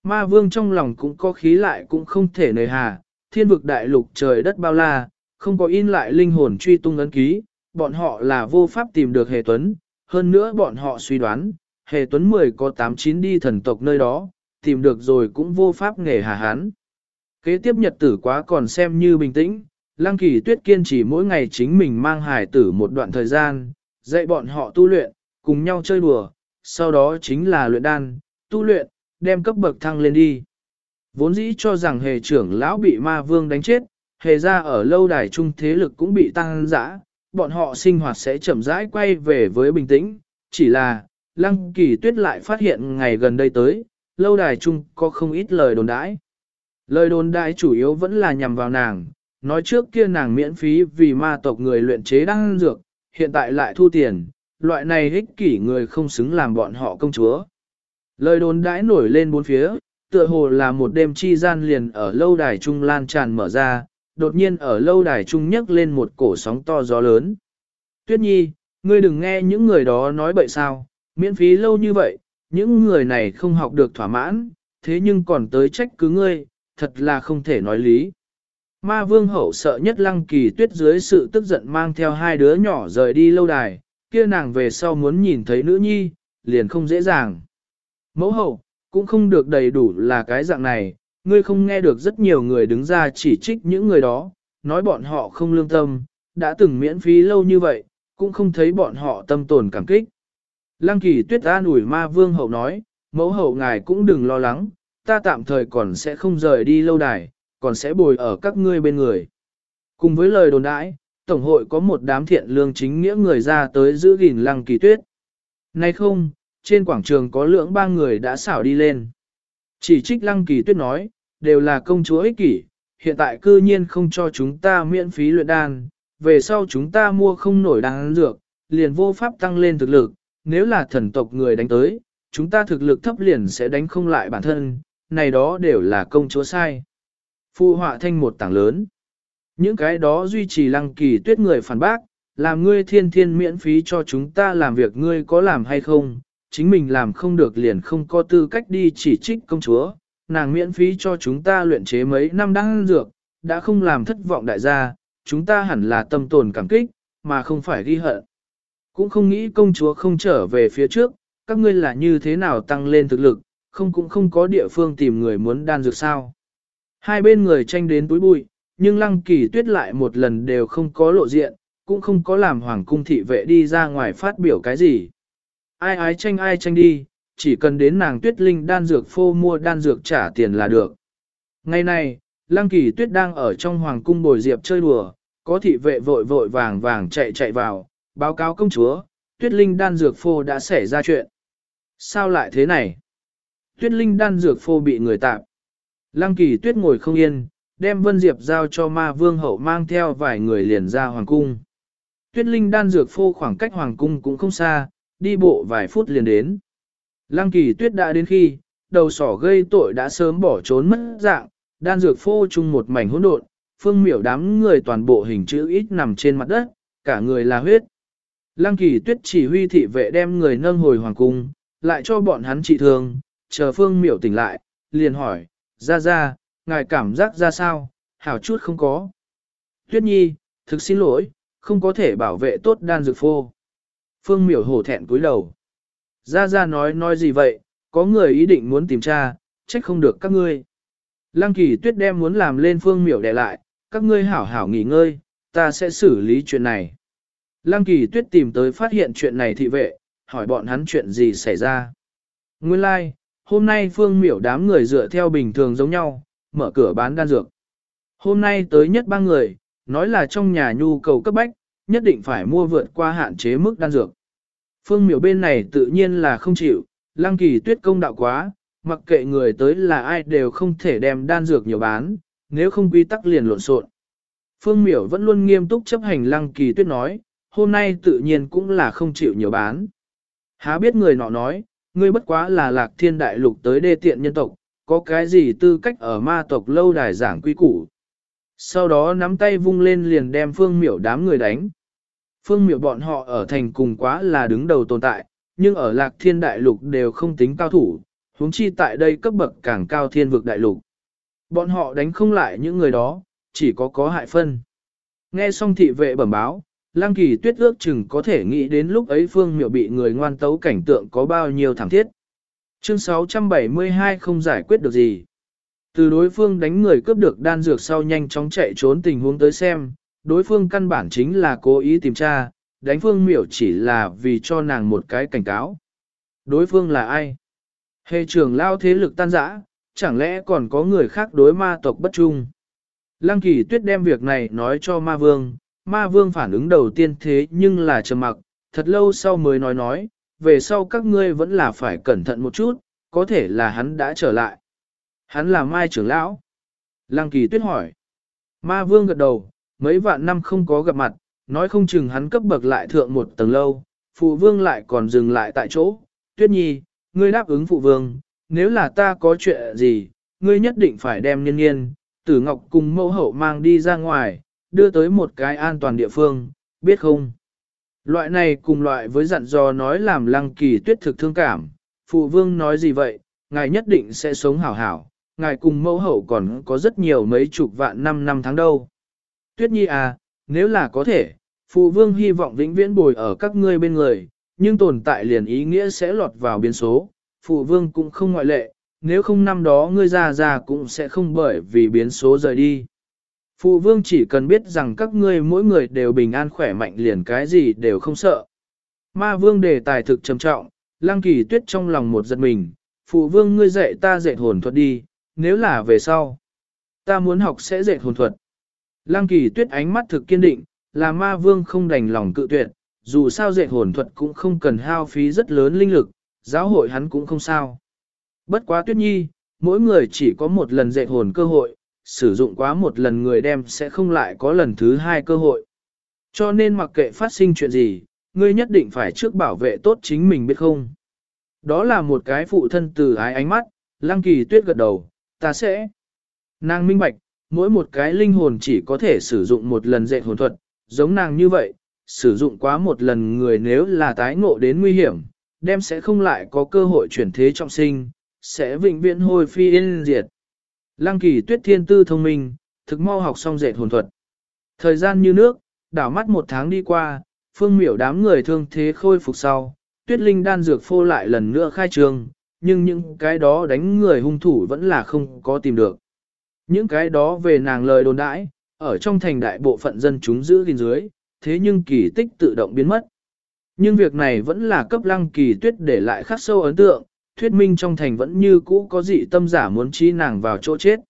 Ma vương trong lòng cũng có khí lại cũng không thể nề hà, thiên vực đại lục trời đất bao la, không có in lại linh hồn truy tung ấn ký, bọn họ là vô pháp tìm được hề tuấn, hơn nữa bọn họ suy đoán, hề tuấn 10 có 8-9 đi thần tộc nơi đó, tìm được rồi cũng vô pháp nghề hà hán. Kế tiếp nhật tử quá còn xem như bình tĩnh, Lăng Kỳ Tuyết kiên trì mỗi ngày chính mình mang hải tử một đoạn thời gian, dạy bọn họ tu luyện, cùng nhau chơi đùa, sau đó chính là luyện đan, tu luyện, đem cấp bậc thăng lên đi. Vốn dĩ cho rằng hề trưởng lão bị ma vương đánh chết, hề ra ở lâu đài trung thế lực cũng bị tăng dã, bọn họ sinh hoạt sẽ chậm rãi quay về với bình tĩnh, chỉ là, lăng kỳ tuyết lại phát hiện ngày gần đây tới, lâu đài trung có không ít lời đồn đãi. Lời đồn đãi chủ yếu vẫn là nhằm vào nàng, nói trước kia nàng miễn phí vì ma tộc người luyện chế đăng dược, hiện tại lại thu tiền, loại này ích kỷ người không xứng làm bọn họ công chúa. Lời đồn đãi nổi lên bốn phía, tựa hồ là một đêm chi gian liền ở lâu đài trung lan tràn mở ra, đột nhiên ở lâu đài trung nhấc lên một cổ sóng to gió lớn. Tuyết nhi, ngươi đừng nghe những người đó nói bậy sao, miễn phí lâu như vậy, những người này không học được thỏa mãn, thế nhưng còn tới trách cứ ngươi, thật là không thể nói lý. Ma vương hậu sợ nhất lăng kỳ tuyết dưới sự tức giận mang theo hai đứa nhỏ rời đi lâu đài, kia nàng về sau muốn nhìn thấy nữ nhi, liền không dễ dàng. Mẫu hậu, cũng không được đầy đủ là cái dạng này, ngươi không nghe được rất nhiều người đứng ra chỉ trích những người đó, nói bọn họ không lương tâm, đã từng miễn phí lâu như vậy, cũng không thấy bọn họ tâm tồn cảm kích. Lăng kỳ tuyết an ủi ma vương hậu nói, mẫu hậu ngài cũng đừng lo lắng, ta tạm thời còn sẽ không rời đi lâu đài, còn sẽ bồi ở các ngươi bên người. Cùng với lời đồn đãi, Tổng hội có một đám thiện lương chính nghĩa người ra tới giữ gìn lăng kỳ tuyết. Nay không, trên quảng trường có lưỡng ba người đã xảo đi lên. Chỉ trích lăng kỳ tuyết nói, đều là công chúa ích kỷ, hiện tại cư nhiên không cho chúng ta miễn phí luyện đan, về sau chúng ta mua không nổi đan dược, liền vô pháp tăng lên thực lực, nếu là thần tộc người đánh tới, chúng ta thực lực thấp liền sẽ đánh không lại bản thân, này đó đều là công chúa sai. Phụ họa thanh một tảng lớn. Những cái đó duy trì lăng kỳ tuyết người phản bác, làm ngươi thiên thiên miễn phí cho chúng ta làm việc ngươi có làm hay không, chính mình làm không được liền không có tư cách đi chỉ trích công chúa, nàng miễn phí cho chúng ta luyện chế mấy năm đang dược, đã không làm thất vọng đại gia, chúng ta hẳn là tâm tồn cảm kích, mà không phải ghi hận. Cũng không nghĩ công chúa không trở về phía trước, các ngươi là như thế nào tăng lên thực lực, không cũng không có địa phương tìm người muốn đan dược sao. Hai bên người tranh đến túi bụi, nhưng lăng kỳ tuyết lại một lần đều không có lộ diện, cũng không có làm hoàng cung thị vệ đi ra ngoài phát biểu cái gì. Ai ái tranh ai tranh đi, chỉ cần đến nàng tuyết linh đan dược phô mua đan dược trả tiền là được. Ngày nay lăng kỳ tuyết đang ở trong hoàng cung bồi diệp chơi đùa, có thị vệ vội vội vàng vàng chạy chạy vào, báo cáo công chúa, tuyết linh đan dược phô đã xảy ra chuyện. Sao lại thế này? Tuyết linh đan dược phô bị người tạp. Lăng kỳ tuyết ngồi không yên, đem Vân Diệp giao cho ma vương hậu mang theo vài người liền ra hoàng cung. Tuyết linh đan dược phô khoảng cách hoàng cung cũng không xa, đi bộ vài phút liền đến. Lăng kỳ tuyết đã đến khi, đầu sỏ gây tội đã sớm bỏ trốn mất dạng, đan dược phô chung một mảnh hỗn độn, phương miểu đám người toàn bộ hình chữ ít nằm trên mặt đất, cả người là huyết. Lăng kỳ tuyết chỉ huy thị vệ đem người nâng hồi hoàng cung, lại cho bọn hắn trị thương, chờ phương miểu tỉnh lại, liền hỏi, ra ra, ngài cảm giác ra sao, hảo chút không có. Tuyết nhi, thực xin lỗi, không có thể bảo vệ tốt đan dược phô. Phương miểu hổ thẹn cúi đầu. Ra ra nói nói gì vậy, có người ý định muốn tìm tra, trách không được các ngươi. Lăng kỳ tuyết đem muốn làm lên phương miểu đè lại, các ngươi hảo hảo nghỉ ngơi, ta sẽ xử lý chuyện này. Lăng kỳ tuyết tìm tới phát hiện chuyện này thị vệ, hỏi bọn hắn chuyện gì xảy ra. Nguyên lai, like, hôm nay phương miểu đám người dựa theo bình thường giống nhau, mở cửa bán đan dược. Hôm nay tới nhất ba người, nói là trong nhà nhu cầu cấp bách, nhất định phải mua vượt qua hạn chế mức đan dược. Phương miểu bên này tự nhiên là không chịu, lăng kỳ tuyết công đạo quá, mặc kệ người tới là ai đều không thể đem đan dược nhiều bán, nếu không quy tắc liền lộn xộn. Phương miểu vẫn luôn nghiêm túc chấp hành lăng kỳ tuyết nói, hôm nay tự nhiên cũng là không chịu nhiều bán. Há biết người nọ nói, ngươi bất quá là lạc thiên đại lục tới đê tiện nhân tộc, có cái gì tư cách ở ma tộc lâu đài giảng quy củ. Sau đó nắm tay vung lên liền đem phương miểu đám người đánh. Phương miểu bọn họ ở thành cùng quá là đứng đầu tồn tại, nhưng ở lạc thiên đại lục đều không tính cao thủ, huống chi tại đây cấp bậc càng cao thiên vực đại lục. Bọn họ đánh không lại những người đó, chỉ có có hại phân. Nghe xong thị vệ bẩm báo, Lăng Kỳ Tuyết ước chừng có thể nghĩ đến lúc ấy Phương Miệu bị người ngoan tấu cảnh tượng có bao nhiêu thảm thiết. Chương 672 không giải quyết được gì. Từ đối phương đánh người cướp được đan dược sau nhanh chóng chạy trốn tình huống tới xem, đối phương căn bản chính là cố ý tìm tra, đánh Phương Miểu chỉ là vì cho nàng một cái cảnh cáo. Đối phương là ai? Hệ trưởng lao thế lực tan rã, chẳng lẽ còn có người khác đối ma tộc bất trung? Lăng kỳ tuyết đem việc này nói cho ma vương, ma vương phản ứng đầu tiên thế nhưng là trầm mặc, thật lâu sau mới nói nói, về sau các ngươi vẫn là phải cẩn thận một chút, có thể là hắn đã trở lại. Hắn là mai trưởng lão. Lăng kỳ tuyết hỏi. Ma vương gật đầu, mấy vạn năm không có gặp mặt, nói không chừng hắn cấp bậc lại thượng một tầng lâu, phụ vương lại còn dừng lại tại chỗ. Tuyết nhi, ngươi đáp ứng phụ vương, nếu là ta có chuyện gì, ngươi nhất định phải đem nhân nhiên, tử ngọc cùng mẫu hậu mang đi ra ngoài, đưa tới một cái an toàn địa phương, biết không? Loại này cùng loại với dặn dò nói làm lăng kỳ tuyết thực thương cảm, phụ vương nói gì vậy, ngài nhất định sẽ sống hảo hảo, ngài cùng mẫu hậu còn có rất nhiều mấy chục vạn năm năm tháng đâu. Tuyết nhi à, nếu là có thể, phụ vương hy vọng vĩnh viễn bồi ở các ngươi bên người, nhưng tồn tại liền ý nghĩa sẽ lọt vào biến số, phụ vương cũng không ngoại lệ, nếu không năm đó ngươi già già cũng sẽ không bởi vì biến số rời đi. Phụ vương chỉ cần biết rằng các ngươi mỗi người đều bình an khỏe mạnh liền cái gì đều không sợ. Ma vương đề tài thực trầm trọng, lăng kỳ tuyết trong lòng một giật mình, phụ vương ngươi dạy ta dạy hồn thuật đi, nếu là về sau. Ta muốn học sẽ dạy hồn thuật. Lăng kỳ tuyết ánh mắt thực kiên định, là ma vương không đành lòng cự tuyệt, dù sao dạy hồn thuật cũng không cần hao phí rất lớn linh lực, giáo hội hắn cũng không sao. Bất quá tuyết nhi, mỗi người chỉ có một lần dạy hồn cơ hội, sử dụng quá một lần người đem sẽ không lại có lần thứ hai cơ hội. Cho nên mặc kệ phát sinh chuyện gì, ngươi nhất định phải trước bảo vệ tốt chính mình biết không. Đó là một cái phụ thân từ ái ánh mắt, lăng kỳ tuyết gật đầu, ta sẽ. Nàng minh bạch, mỗi một cái linh hồn chỉ có thể sử dụng một lần dạy hồn thuật, giống nàng như vậy, sử dụng quá một lần người nếu là tái ngộ đến nguy hiểm, đem sẽ không lại có cơ hội chuyển thế trọng sinh, sẽ vĩnh viễn hồi phi yên diệt. Lăng kỳ tuyết thiên tư thông minh, thực mau học xong dệt hồn thuật. Thời gian như nước, đảo mắt một tháng đi qua, phương miểu đám người thương thế khôi phục sau, tuyết linh đan dược phô lại lần nữa khai trương, nhưng những cái đó đánh người hung thủ vẫn là không có tìm được. Những cái đó về nàng lời đồn đãi, ở trong thành đại bộ phận dân chúng giữ gìn dưới, thế nhưng kỳ tích tự động biến mất. Nhưng việc này vẫn là cấp lăng kỳ tuyết để lại khắc sâu ấn tượng, thuyết minh trong thành vẫn như cũ có dị tâm giả muốn trí nàng vào chỗ chết.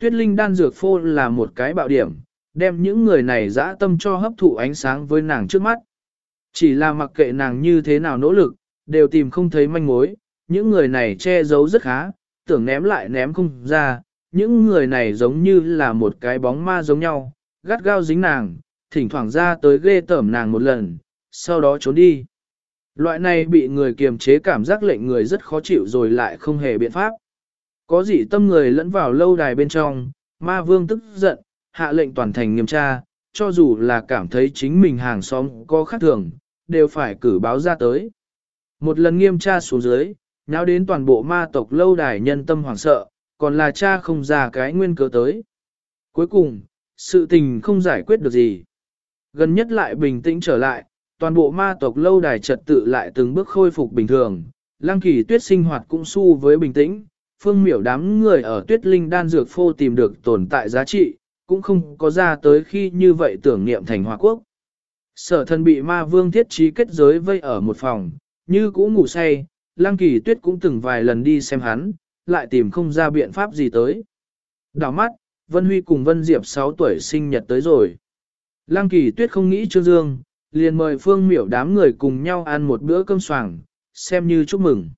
Tuyết linh đan dược phô là một cái bạo điểm, đem những người này dã tâm cho hấp thụ ánh sáng với nàng trước mắt. Chỉ là mặc kệ nàng như thế nào nỗ lực, đều tìm không thấy manh mối, những người này che giấu rất khá, tưởng ném lại ném không ra, những người này giống như là một cái bóng ma giống nhau, gắt gao dính nàng, thỉnh thoảng ra tới ghê tởm nàng một lần, sau đó trốn đi. Loại này bị người kiềm chế cảm giác lệnh người rất khó chịu rồi lại không hề biện pháp. Có dị tâm người lẫn vào lâu đài bên trong, ma vương tức giận, hạ lệnh toàn thành nghiêm tra, cho dù là cảm thấy chính mình hàng xóm có khác thường, đều phải cử báo ra tới. Một lần nghiêm tra xuống dưới, nháo đến toàn bộ ma tộc lâu đài nhân tâm hoảng sợ, còn là cha không ra cái nguyên cớ tới. Cuối cùng, sự tình không giải quyết được gì. Gần nhất lại bình tĩnh trở lại, toàn bộ ma tộc lâu đài trật tự lại từng bước khôi phục bình thường, lăng kỳ tuyết sinh hoạt cũng su với bình tĩnh, phương miểu đám người ở tuyết linh đan dược phô tìm được tồn tại giá trị, cũng không có ra tới khi như vậy tưởng niệm thành hòa quốc. Sở thân bị ma vương thiết trí kết giới vây ở một phòng, như cũ ngủ say, lăng kỳ tuyết cũng từng vài lần đi xem hắn, lại tìm không ra biện pháp gì tới. Đảo mắt, Vân Huy cùng Vân Diệp 6 tuổi sinh nhật tới rồi. Lăng kỳ tuyết không nghĩ Trương Dương, liền mời Phương miểu đám người cùng nhau ăn một bữa cơm soảng, xem như chúc mừng.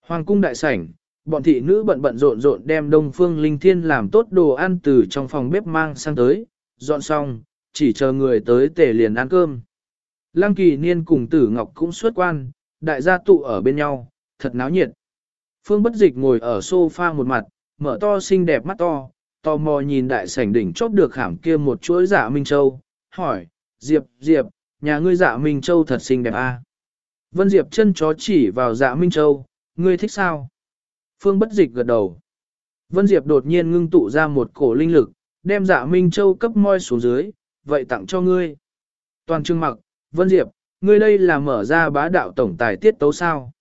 Hoàng cung đại sảnh, bọn thị nữ bận bận rộn rộn đem Đông Phương Linh Thiên làm tốt đồ ăn từ trong phòng bếp mang sang tới, dọn xong, chỉ chờ người tới tể liền ăn cơm. Lăng kỳ niên cùng tử ngọc cũng xuất quan, đại gia tụ ở bên nhau, thật náo nhiệt. Phương bất dịch ngồi ở sofa một mặt, mở to xinh đẹp mắt to, tò mò nhìn đại sảnh đỉnh chóp được khảm kia một chuỗi giả Minh Châu, hỏi, Diệp, Diệp, nhà ngươi dạ Minh Châu thật xinh đẹp à? Vân Diệp chân chó chỉ vào dạ Minh Châu, ngươi thích sao? Phương bất dịch gật đầu. Vân Diệp đột nhiên ngưng tụ ra một cổ linh lực, đem dạ Minh Châu cấp moi xuống dưới, vậy tặng cho ngươi. Toàn trương mặc, Vân Diệp, ngươi đây là mở ra bá đạo tổng tài tiết tấu sao.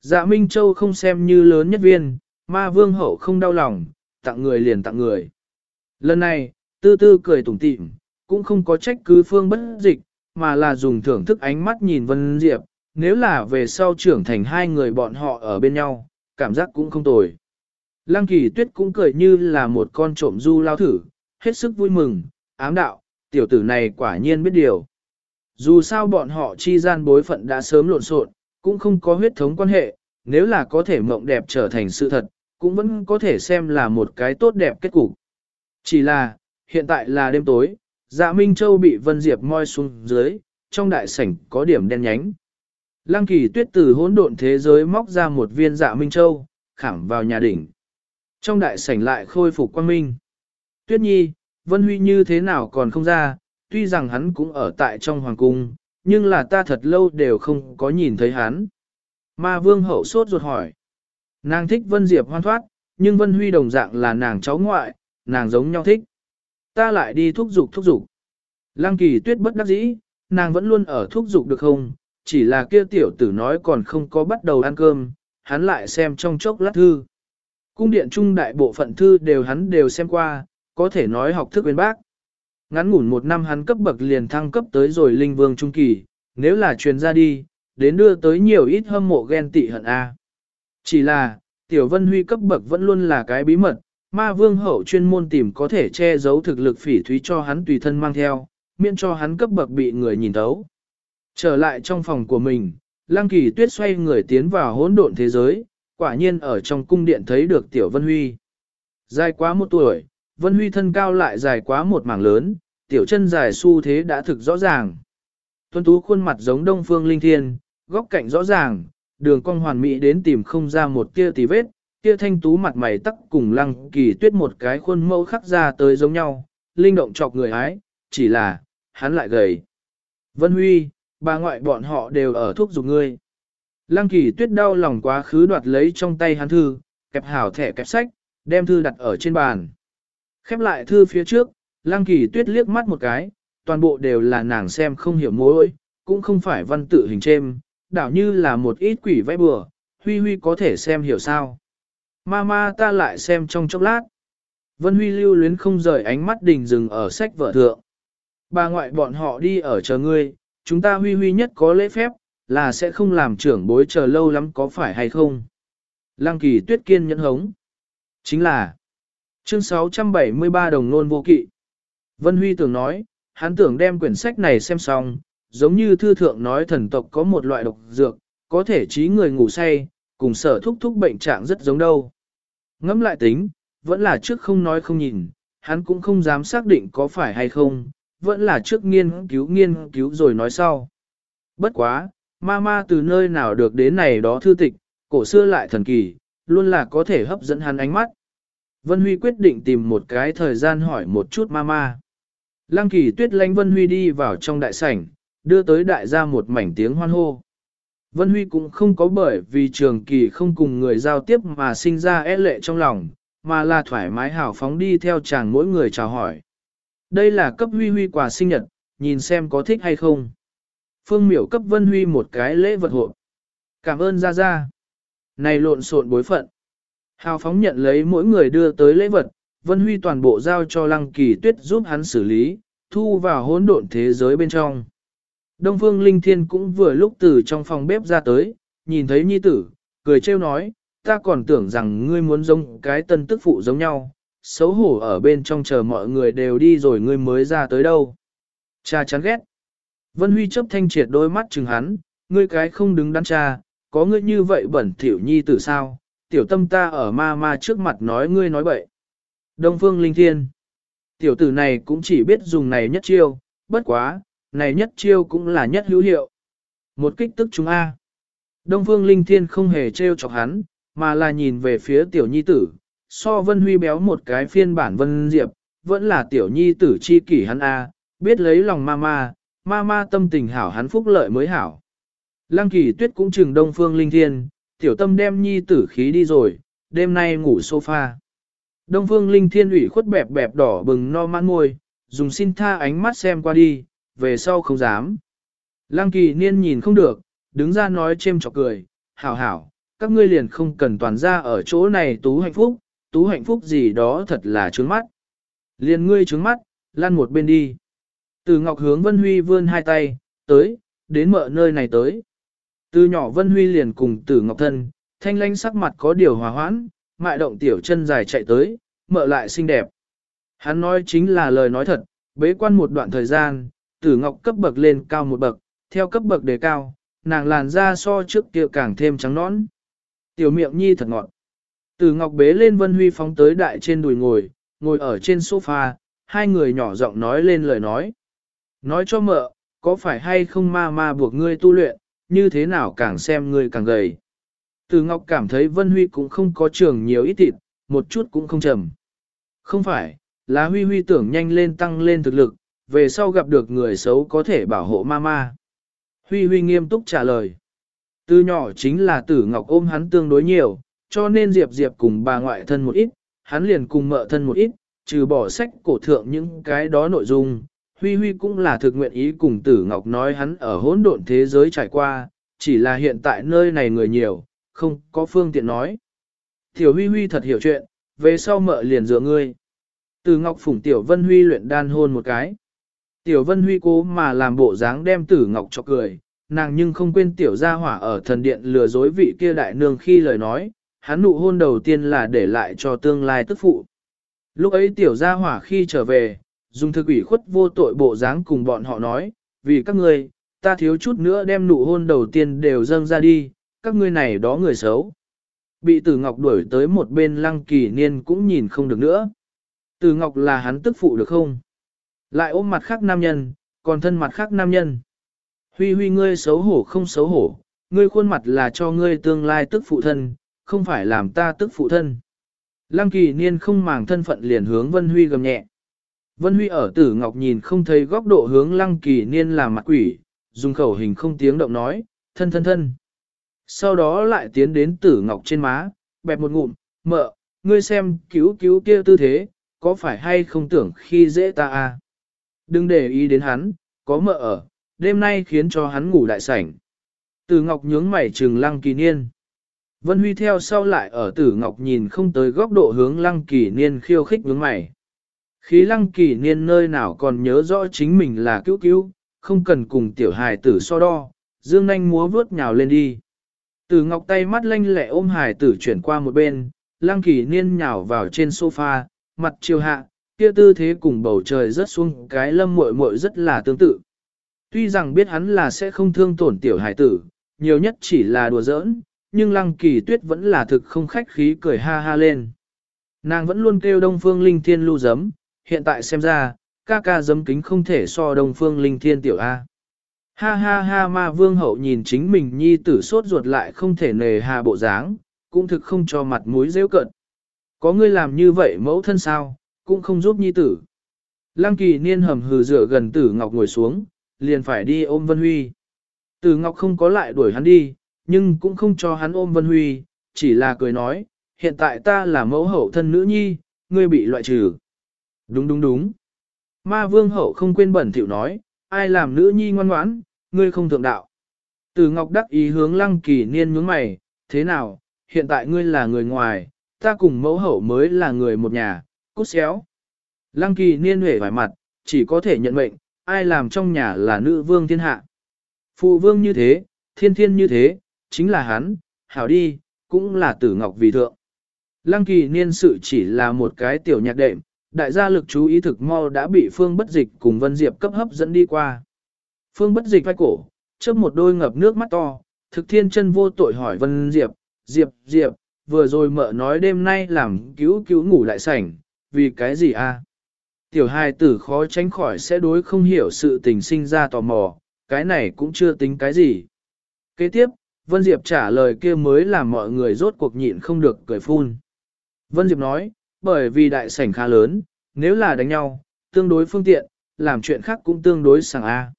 Dạ Minh Châu không xem như lớn nhất viên, ma vương hậu không đau lòng, tặng người liền tặng người. Lần này, tư tư cười tủm tỉm, cũng không có trách cứ phương bất dịch, mà là dùng thưởng thức ánh mắt nhìn Vân Diệp, nếu là về sau trưởng thành hai người bọn họ ở bên nhau, cảm giác cũng không tồi. Lăng kỳ tuyết cũng cười như là một con trộm du lao thử, hết sức vui mừng, ám đạo, tiểu tử này quả nhiên biết điều. Dù sao bọn họ chi gian bối phận đã sớm lộn xộn, cũng không có huyết thống quan hệ, nếu là có thể mộng đẹp trở thành sự thật, cũng vẫn có thể xem là một cái tốt đẹp kết cục. Chỉ là, hiện tại là đêm tối, dạ Minh Châu bị Vân Diệp moi xuống dưới, trong đại sảnh có điểm đen nhánh. Lăng kỳ tuyết từ hỗn độn thế giới móc ra một viên dạ Minh Châu, khảm vào nhà đỉnh. Trong đại sảnh lại khôi phục quang minh. Tuyết nhi, Vân Huy như thế nào còn không ra, tuy rằng hắn cũng ở tại trong hoàng cung, nhưng là ta thật lâu đều không có nhìn thấy hắn. Ma vương hậu sốt ruột hỏi. Nàng thích Vân Diệp hoan thoát, nhưng Vân Huy đồng dạng là nàng cháu ngoại, nàng giống nhau thích. Ta lại đi thúc giục thúc giục. Lăng kỳ tuyết bất đắc dĩ, nàng vẫn luôn ở thúc giục được không, chỉ là kia tiểu tử nói còn không có bắt đầu ăn cơm, hắn lại xem trong chốc lát thư. Cung điện trung đại bộ phận thư đều hắn đều xem qua, có thể nói học thức bên bác. Ngắn ngủn một năm hắn cấp bậc liền thăng cấp tới rồi linh vương trung kỳ, nếu là truyền ra đi, đến đưa tới nhiều ít hâm mộ ghen tị hận A. Chỉ là, tiểu vân huy cấp bậc vẫn luôn là cái bí mật, ma vương hậu chuyên môn tìm có thể che giấu thực lực phỉ thúy cho hắn tùy thân mang theo, miễn cho hắn cấp bậc bị người nhìn thấu. Trở lại trong phòng của mình, Lăng Kỳ Tuyết xoay người tiến vào hỗn độn thế giới, quả nhiên ở trong cung điện thấy được Tiểu Vân Huy. Dài quá một tuổi, Vân Huy thân cao lại dài quá một mảng lớn, tiểu chân dài xu thế đã thực rõ ràng. Tuân tú khuôn mặt giống đông phương linh thiên, góc cạnh rõ ràng, đường cong hoàn mỹ đến tìm không ra một tia tì vết, kia thanh tú mặt mày tắc cùng lăng kỳ tuyết một cái khuôn mẫu khắc ra tới giống nhau, linh động chọc người ái, chỉ là, hắn lại gầy. Vân Huy, bà ngoại bọn họ đều ở thuốc dục ngươi. Lăng kỳ tuyết đau lòng quá khứ đoạt lấy trong tay hắn thư, kẹp hảo thẻ kẹp sách, đem thư đặt ở trên bàn. Khép lại thư phía trước, lăng kỳ tuyết liếc mắt một cái, toàn bộ đều là nàng xem không hiểu mối, cũng không phải văn tự hình chêm, đảo như là một ít quỷ vẽ bừa, Huy Huy có thể xem hiểu sao. Mama ta lại xem trong chốc lát. Vân Huy lưu luyến không rời ánh mắt đình dừng ở sách vở thượng. Bà ngoại bọn họ đi ở chờ ngươi, chúng ta Huy Huy nhất có lễ phép, là sẽ không làm trưởng bối chờ lâu lắm có phải hay không. Lăng kỳ tuyết kiên nhẫn hống. Chính là chương 673 đồng nôn vô kỵ. Vân Huy tưởng nói, hắn tưởng đem quyển sách này xem xong, giống như thư thượng nói thần tộc có một loại độc dược, có thể trí người ngủ say, cùng sở thúc thúc bệnh trạng rất giống đâu. Ngẫm lại tính, vẫn là trước không nói không nhìn, hắn cũng không dám xác định có phải hay không, vẫn là trước nghiên cứu nghiên cứu rồi nói sau. Bất quá, ma ma từ nơi nào được đến này đó thư tịch, cổ xưa lại thần kỳ, luôn là có thể hấp dẫn hắn ánh mắt. Vân Huy quyết định tìm một cái thời gian hỏi một chút ma ma. Lăng kỳ tuyết lánh Vân Huy đi vào trong đại sảnh, đưa tới đại gia một mảnh tiếng hoan hô. Vân Huy cũng không có bởi vì trường kỳ không cùng người giao tiếp mà sinh ra e lệ trong lòng, mà là thoải mái hào phóng đi theo chàng mỗi người chào hỏi. Đây là cấp Huy Huy quà sinh nhật, nhìn xem có thích hay không. Phương miểu cấp Vân Huy một cái lễ vật hộ. Cảm ơn Gia Gia. Này lộn xộn bối phận. Hào phóng nhận lấy mỗi người đưa tới lễ vật, Vân Huy toàn bộ giao cho Lăng Kỳ Tuyết giúp hắn xử lý, thu vào hỗn độn thế giới bên trong. Đông Phương Linh Thiên cũng vừa lúc từ trong phòng bếp ra tới, nhìn thấy nhi tử, cười trêu nói, ta còn tưởng rằng ngươi muốn giống cái tân tức phụ giống nhau, xấu hổ ở bên trong chờ mọi người đều đi rồi ngươi mới ra tới đâu. Cha chán ghét. Vân Huy chấp thanh triệt đôi mắt chừng hắn, ngươi cái không đứng đắn cha, có ngươi như vậy bẩn thỉu nhi tử sao, tiểu tâm ta ở ma ma trước mặt nói ngươi nói bậy. Đông Phương Linh Thiên. Tiểu tử này cũng chỉ biết dùng này nhất chiêu, bất quá, này nhất chiêu cũng là nhất hữu hiệu. Một kích tức chúng A. Đông Phương Linh Thiên không hề trêu chọc hắn, mà là nhìn về phía tiểu nhi tử, so Vân Huy béo một cái phiên bản Vân Diệp, vẫn là tiểu nhi tử chi kỷ hắn A, biết lấy lòng ma ma, ma ma tâm tình hảo hắn phúc lợi mới hảo. Lăng kỳ tuyết cũng chừng Đông Phương Linh Thiên, tiểu tâm đem nhi tử khí đi rồi, đêm nay ngủ sofa. Đông Phương Linh Thiên ủy khuất bẹp bẹp đỏ bừng no mãn ngôi, dùng xin tha ánh mắt xem qua đi, về sau không dám. Lăng kỳ niên nhìn không được, đứng ra nói chêm chọc cười, hảo hảo, các ngươi liền không cần toàn ra ở chỗ này tú hạnh phúc, tú hạnh phúc gì đó thật là trướng mắt. Liền ngươi trướng mắt, lăn một bên đi. Từ Ngọc hướng Vân Huy vươn hai tay, tới, đến mợ nơi này tới. Từ nhỏ Vân Huy liền cùng Tử Ngọc thân, thanh lanh sắc mặt có điều hòa hoãn, mại động tiểu chân dài chạy tới, mợ lại xinh đẹp. Hắn nói chính là lời nói thật, bế quan một đoạn thời gian, Tử Ngọc cấp bậc lên cao một bậc, theo cấp bậc đề cao, nàng làn da so trước kia càng thêm trắng nõn. Tiểu miệng nhi thật ngọt. Tử Ngọc bế lên Vân Huy phóng tới đại trên đùi ngồi, ngồi ở trên sofa, hai người nhỏ giọng nói lên lời nói. Nói cho mợ, có phải hay không ma ma buộc ngươi tu luyện, như thế nào càng xem ngươi càng gầy. Từ Ngọc cảm thấy Vân Huy cũng không có trường nhiều ít thịt, một chút cũng không trầm. Không phải, là Huy Huy tưởng nhanh lên tăng lên thực lực, về sau gặp được người xấu có thể bảo hộ mama. Huy Huy nghiêm túc trả lời. Từ nhỏ chính là tử Ngọc ôm hắn tương đối nhiều, cho nên Diệp Diệp cùng bà ngoại thân một ít, hắn liền cùng mợ thân một ít, trừ bỏ sách cổ thượng những cái đó nội dung, Huy Huy cũng là thực nguyện ý cùng Tử Ngọc nói hắn ở hỗn độn thế giới trải qua, chỉ là hiện tại nơi này người nhiều, không có phương tiện nói. Tiểu Huy Huy thật hiểu chuyện, về sau mợ liền dựa ngươi. Tử Ngọc phủng Tiểu Vân Huy luyện đan hôn một cái. Tiểu Vân Huy cố mà làm bộ dáng đem Tử Ngọc cho cười, nàng nhưng không quên Tiểu Gia Hỏa ở thần điện lừa dối vị kia đại nương khi lời nói, hắn nụ hôn đầu tiên là để lại cho tương lai tức phụ. Lúc ấy Tiểu Gia Hỏa khi trở về, dùng thực ủy khuất vô tội bộ dáng cùng bọn họ nói, vì các ngươi, ta thiếu chút nữa đem nụ hôn đầu tiên đều dâng ra đi, các ngươi này đó người xấu. Bị Tử Ngọc đuổi tới một bên lăng kỳ niên cũng nhìn không được nữa. Tử Ngọc là hắn tức phụ được không? Lại ôm mặt khác nam nhân, còn thân mặt khác nam nhân. Huy huy ngươi xấu hổ không xấu hổ, ngươi khuôn mặt là cho ngươi tương lai tức phụ thân, không phải làm ta tức phụ thân. Lăng kỳ niên không màng thân phận liền hướng Vân Huy gầm nhẹ. Vân Huy ở tử ngọc nhìn không thấy góc độ hướng lăng kỳ niên làm mặt quỷ, dùng khẩu hình không tiếng động nói, thân thân thân. Sau đó lại tiến đến tử ngọc trên má, bẹp một ngụm, mợ, ngươi xem cứu cứu kia tư thế, có phải hay không tưởng khi dễ ta à? Đừng để ý đến hắn, có mợ ở, đêm nay khiến cho hắn ngủ đại sảnh. Tử ngọc nhướng mày trừng lăng kỳ niên. Vân Huy theo sau lại ở tử ngọc nhìn không tới góc độ hướng lăng kỳ niên khiêu khích nhướng mày. Khí lăng kỳ niên nơi nào còn nhớ rõ chính mình là cứu cứu, không cần cùng tiểu hài tử so đo, dương nanh múa vướt nhào lên đi. Tử ngọc tay mắt lanh lẹ ôm hài tử chuyển qua một bên, lăng kỳ niên nhào vào trên sofa, mặt chiều hạ, kia tư thế cùng bầu trời rớt xuống cái lâm muội muội rất là tương tự. Tuy rằng biết hắn là sẽ không thương tổn tiểu hải tử, nhiều nhất chỉ là đùa giỡn, nhưng lăng kỳ tuyết vẫn là thực không khách khí cười ha ha lên. Nàng vẫn luôn kêu đông phương linh thiên lưu giấm, hiện tại xem ra, ca ca giấm kính không thể so đông phương linh thiên tiểu A. Ha ha ha ma vương hậu nhìn chính mình nhi tử sốt ruột lại không thể nề hà bộ dáng, cũng thực không cho mặt mũi rêu cận. Có ngươi làm như vậy mẫu thân sao, cũng không giúp nhi tử. Lăng kỳ niên hầm hừ rửa gần tử ngọc ngồi xuống, liền phải đi ôm Vân Huy. Tử ngọc không có lại đuổi hắn đi, nhưng cũng không cho hắn ôm Vân Huy, chỉ là cười nói, hiện tại ta là mẫu hậu thân nữ nhi, ngươi bị loại trừ. Đúng đúng đúng. Ma vương hậu không quên bẩn thỉu nói, ai làm nữ nhi ngoan ngoãn, ngươi không thượng đạo. Từ Ngọc đắc ý hướng lăng kỳ niên nhướng mày, thế nào, hiện tại ngươi là người ngoài, ta cùng mẫu hậu mới là người một nhà, cút xéo. Lăng kỳ niên huệ vài mặt, chỉ có thể nhận mệnh, ai làm trong nhà là nữ vương thiên hạ. Phụ vương như thế, thiên thiên như thế, chính là hắn, hảo đi, cũng là tử ngọc vì thượng. Lăng kỳ niên sự chỉ là một cái tiểu nhạc đệm, đại gia lực chú ý thực mau đã bị phương bất dịch cùng Vân Diệp cấp hấp dẫn đi qua. Phương bất dịch vai cổ, chớp một đôi ngập nước mắt to, thực thiên chân vô tội hỏi Vân Diệp, Diệp, Diệp, vừa rồi mợ nói đêm nay làm cứu cứu ngủ lại sảnh, vì cái gì a? À? Tiểu hài tử khó tránh khỏi sẽ đối không hiểu sự tình sinh ra tò mò, cái này cũng chưa tính cái gì. Kế tiếp, Vân Diệp trả lời kia mới làm mọi người rốt cuộc nhịn không được cười phun. Vân Diệp nói, bởi vì đại sảnh khá lớn, nếu là đánh nhau, tương đối phương tiện, làm chuyện khác cũng tương đối sảng A.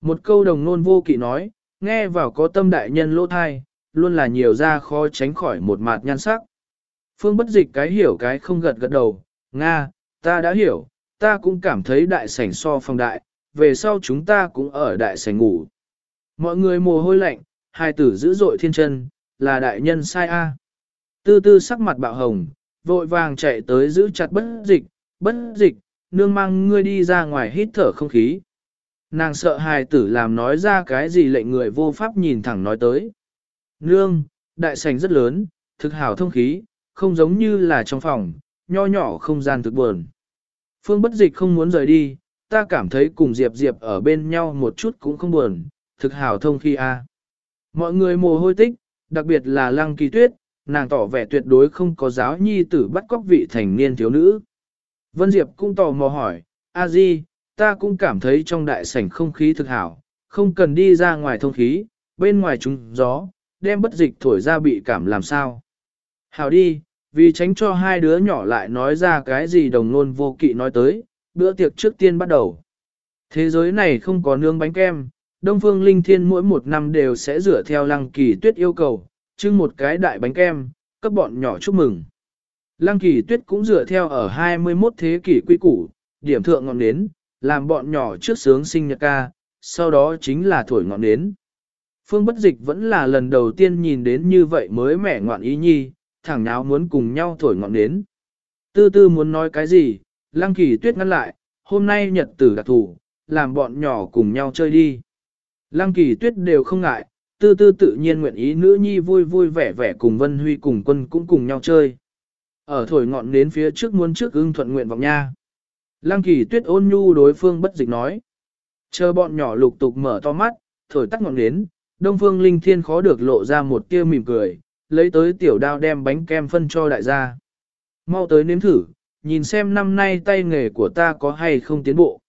Một câu đồng nôn vô kỵ nói, nghe vào có tâm đại nhân lỗ thai, luôn là nhiều ra khó tránh khỏi một mặt nhan sắc. Phương bất dịch cái hiểu cái không gật gật đầu, Nga, ta đã hiểu, ta cũng cảm thấy đại sảnh so phòng đại, về sau chúng ta cũng ở đại sảnh ngủ. Mọi người mồ hôi lạnh, hai tử dữ dội thiên chân, là đại nhân sai A. Tư tư sắc mặt bạo hồng, vội vàng chạy tới giữ chặt bất dịch, bất dịch, nương mang ngươi đi ra ngoài hít thở không khí. Nàng sợ hài tử làm nói ra cái gì lệnh người vô pháp nhìn thẳng nói tới. Nương, đại sảnh rất lớn, thực hảo thông khí, không giống như là trong phòng, nho nhỏ không gian thực buồn. Phương bất dịch không muốn rời đi, ta cảm thấy cùng Diệp Diệp ở bên nhau một chút cũng không buồn, thực hảo thông khi a. Mọi người mồ hôi tích, đặc biệt là lăng kỳ tuyết, nàng tỏ vẻ tuyệt đối không có giáo nhi tử bắt cóc vị thành niên thiếu nữ. Vân Diệp cũng tò mò hỏi, a di, ta cũng cảm thấy trong đại sảnh không khí thực hảo, không cần đi ra ngoài thông khí, bên ngoài chúng gió, đem bất dịch thổi ra bị cảm làm sao. Hảo đi, vì tránh cho hai đứa nhỏ lại nói ra cái gì đồng nôn vô kỵ nói tới, bữa tiệc trước tiên bắt đầu. Thế giới này không có nướng bánh kem, Đông Phương Linh Thiên mỗi một năm đều sẽ rửa theo lăng kỳ tuyết yêu cầu, trưng một cái đại bánh kem, cấp bọn nhỏ chúc mừng. Lăng kỳ tuyết cũng dựa theo ở 21 thế kỷ quy củ, điểm thượng ngọn nến, làm bọn nhỏ trước sướng sinh nhật ca, sau đó chính là thổi ngọn nến. Phương Bất Dịch vẫn là lần đầu tiên nhìn đến như vậy mới mẻ ngoạn ý nhi, thẳng nháo muốn cùng nhau thổi ngọn nến. Tư tư muốn nói cái gì, Lăng Kỳ Tuyết ngăn lại, hôm nay nhật tử đặc thủ, làm bọn nhỏ cùng nhau chơi đi. Lăng Kỳ Tuyết đều không ngại, tư tư tự nhiên nguyện ý nữ nhi vui vui vẻ vẻ cùng Vân Huy cùng quân cũng cùng nhau chơi. Ở thổi ngọn nến phía trước muốn trước ưng thuận nguyện vọng nha. Lăng Kỳ Tuyết ôn nhu đối phương bất dịch nói. Chờ bọn nhỏ lục tục mở to mắt, thổi tắt ngọn nến, Đông Phương Linh Thiên khó được lộ ra một tia mỉm cười, lấy tới tiểu đao đem bánh kem phân cho đại gia. Mau tới nếm thử, nhìn xem năm nay tay nghề của ta có hay không tiến bộ.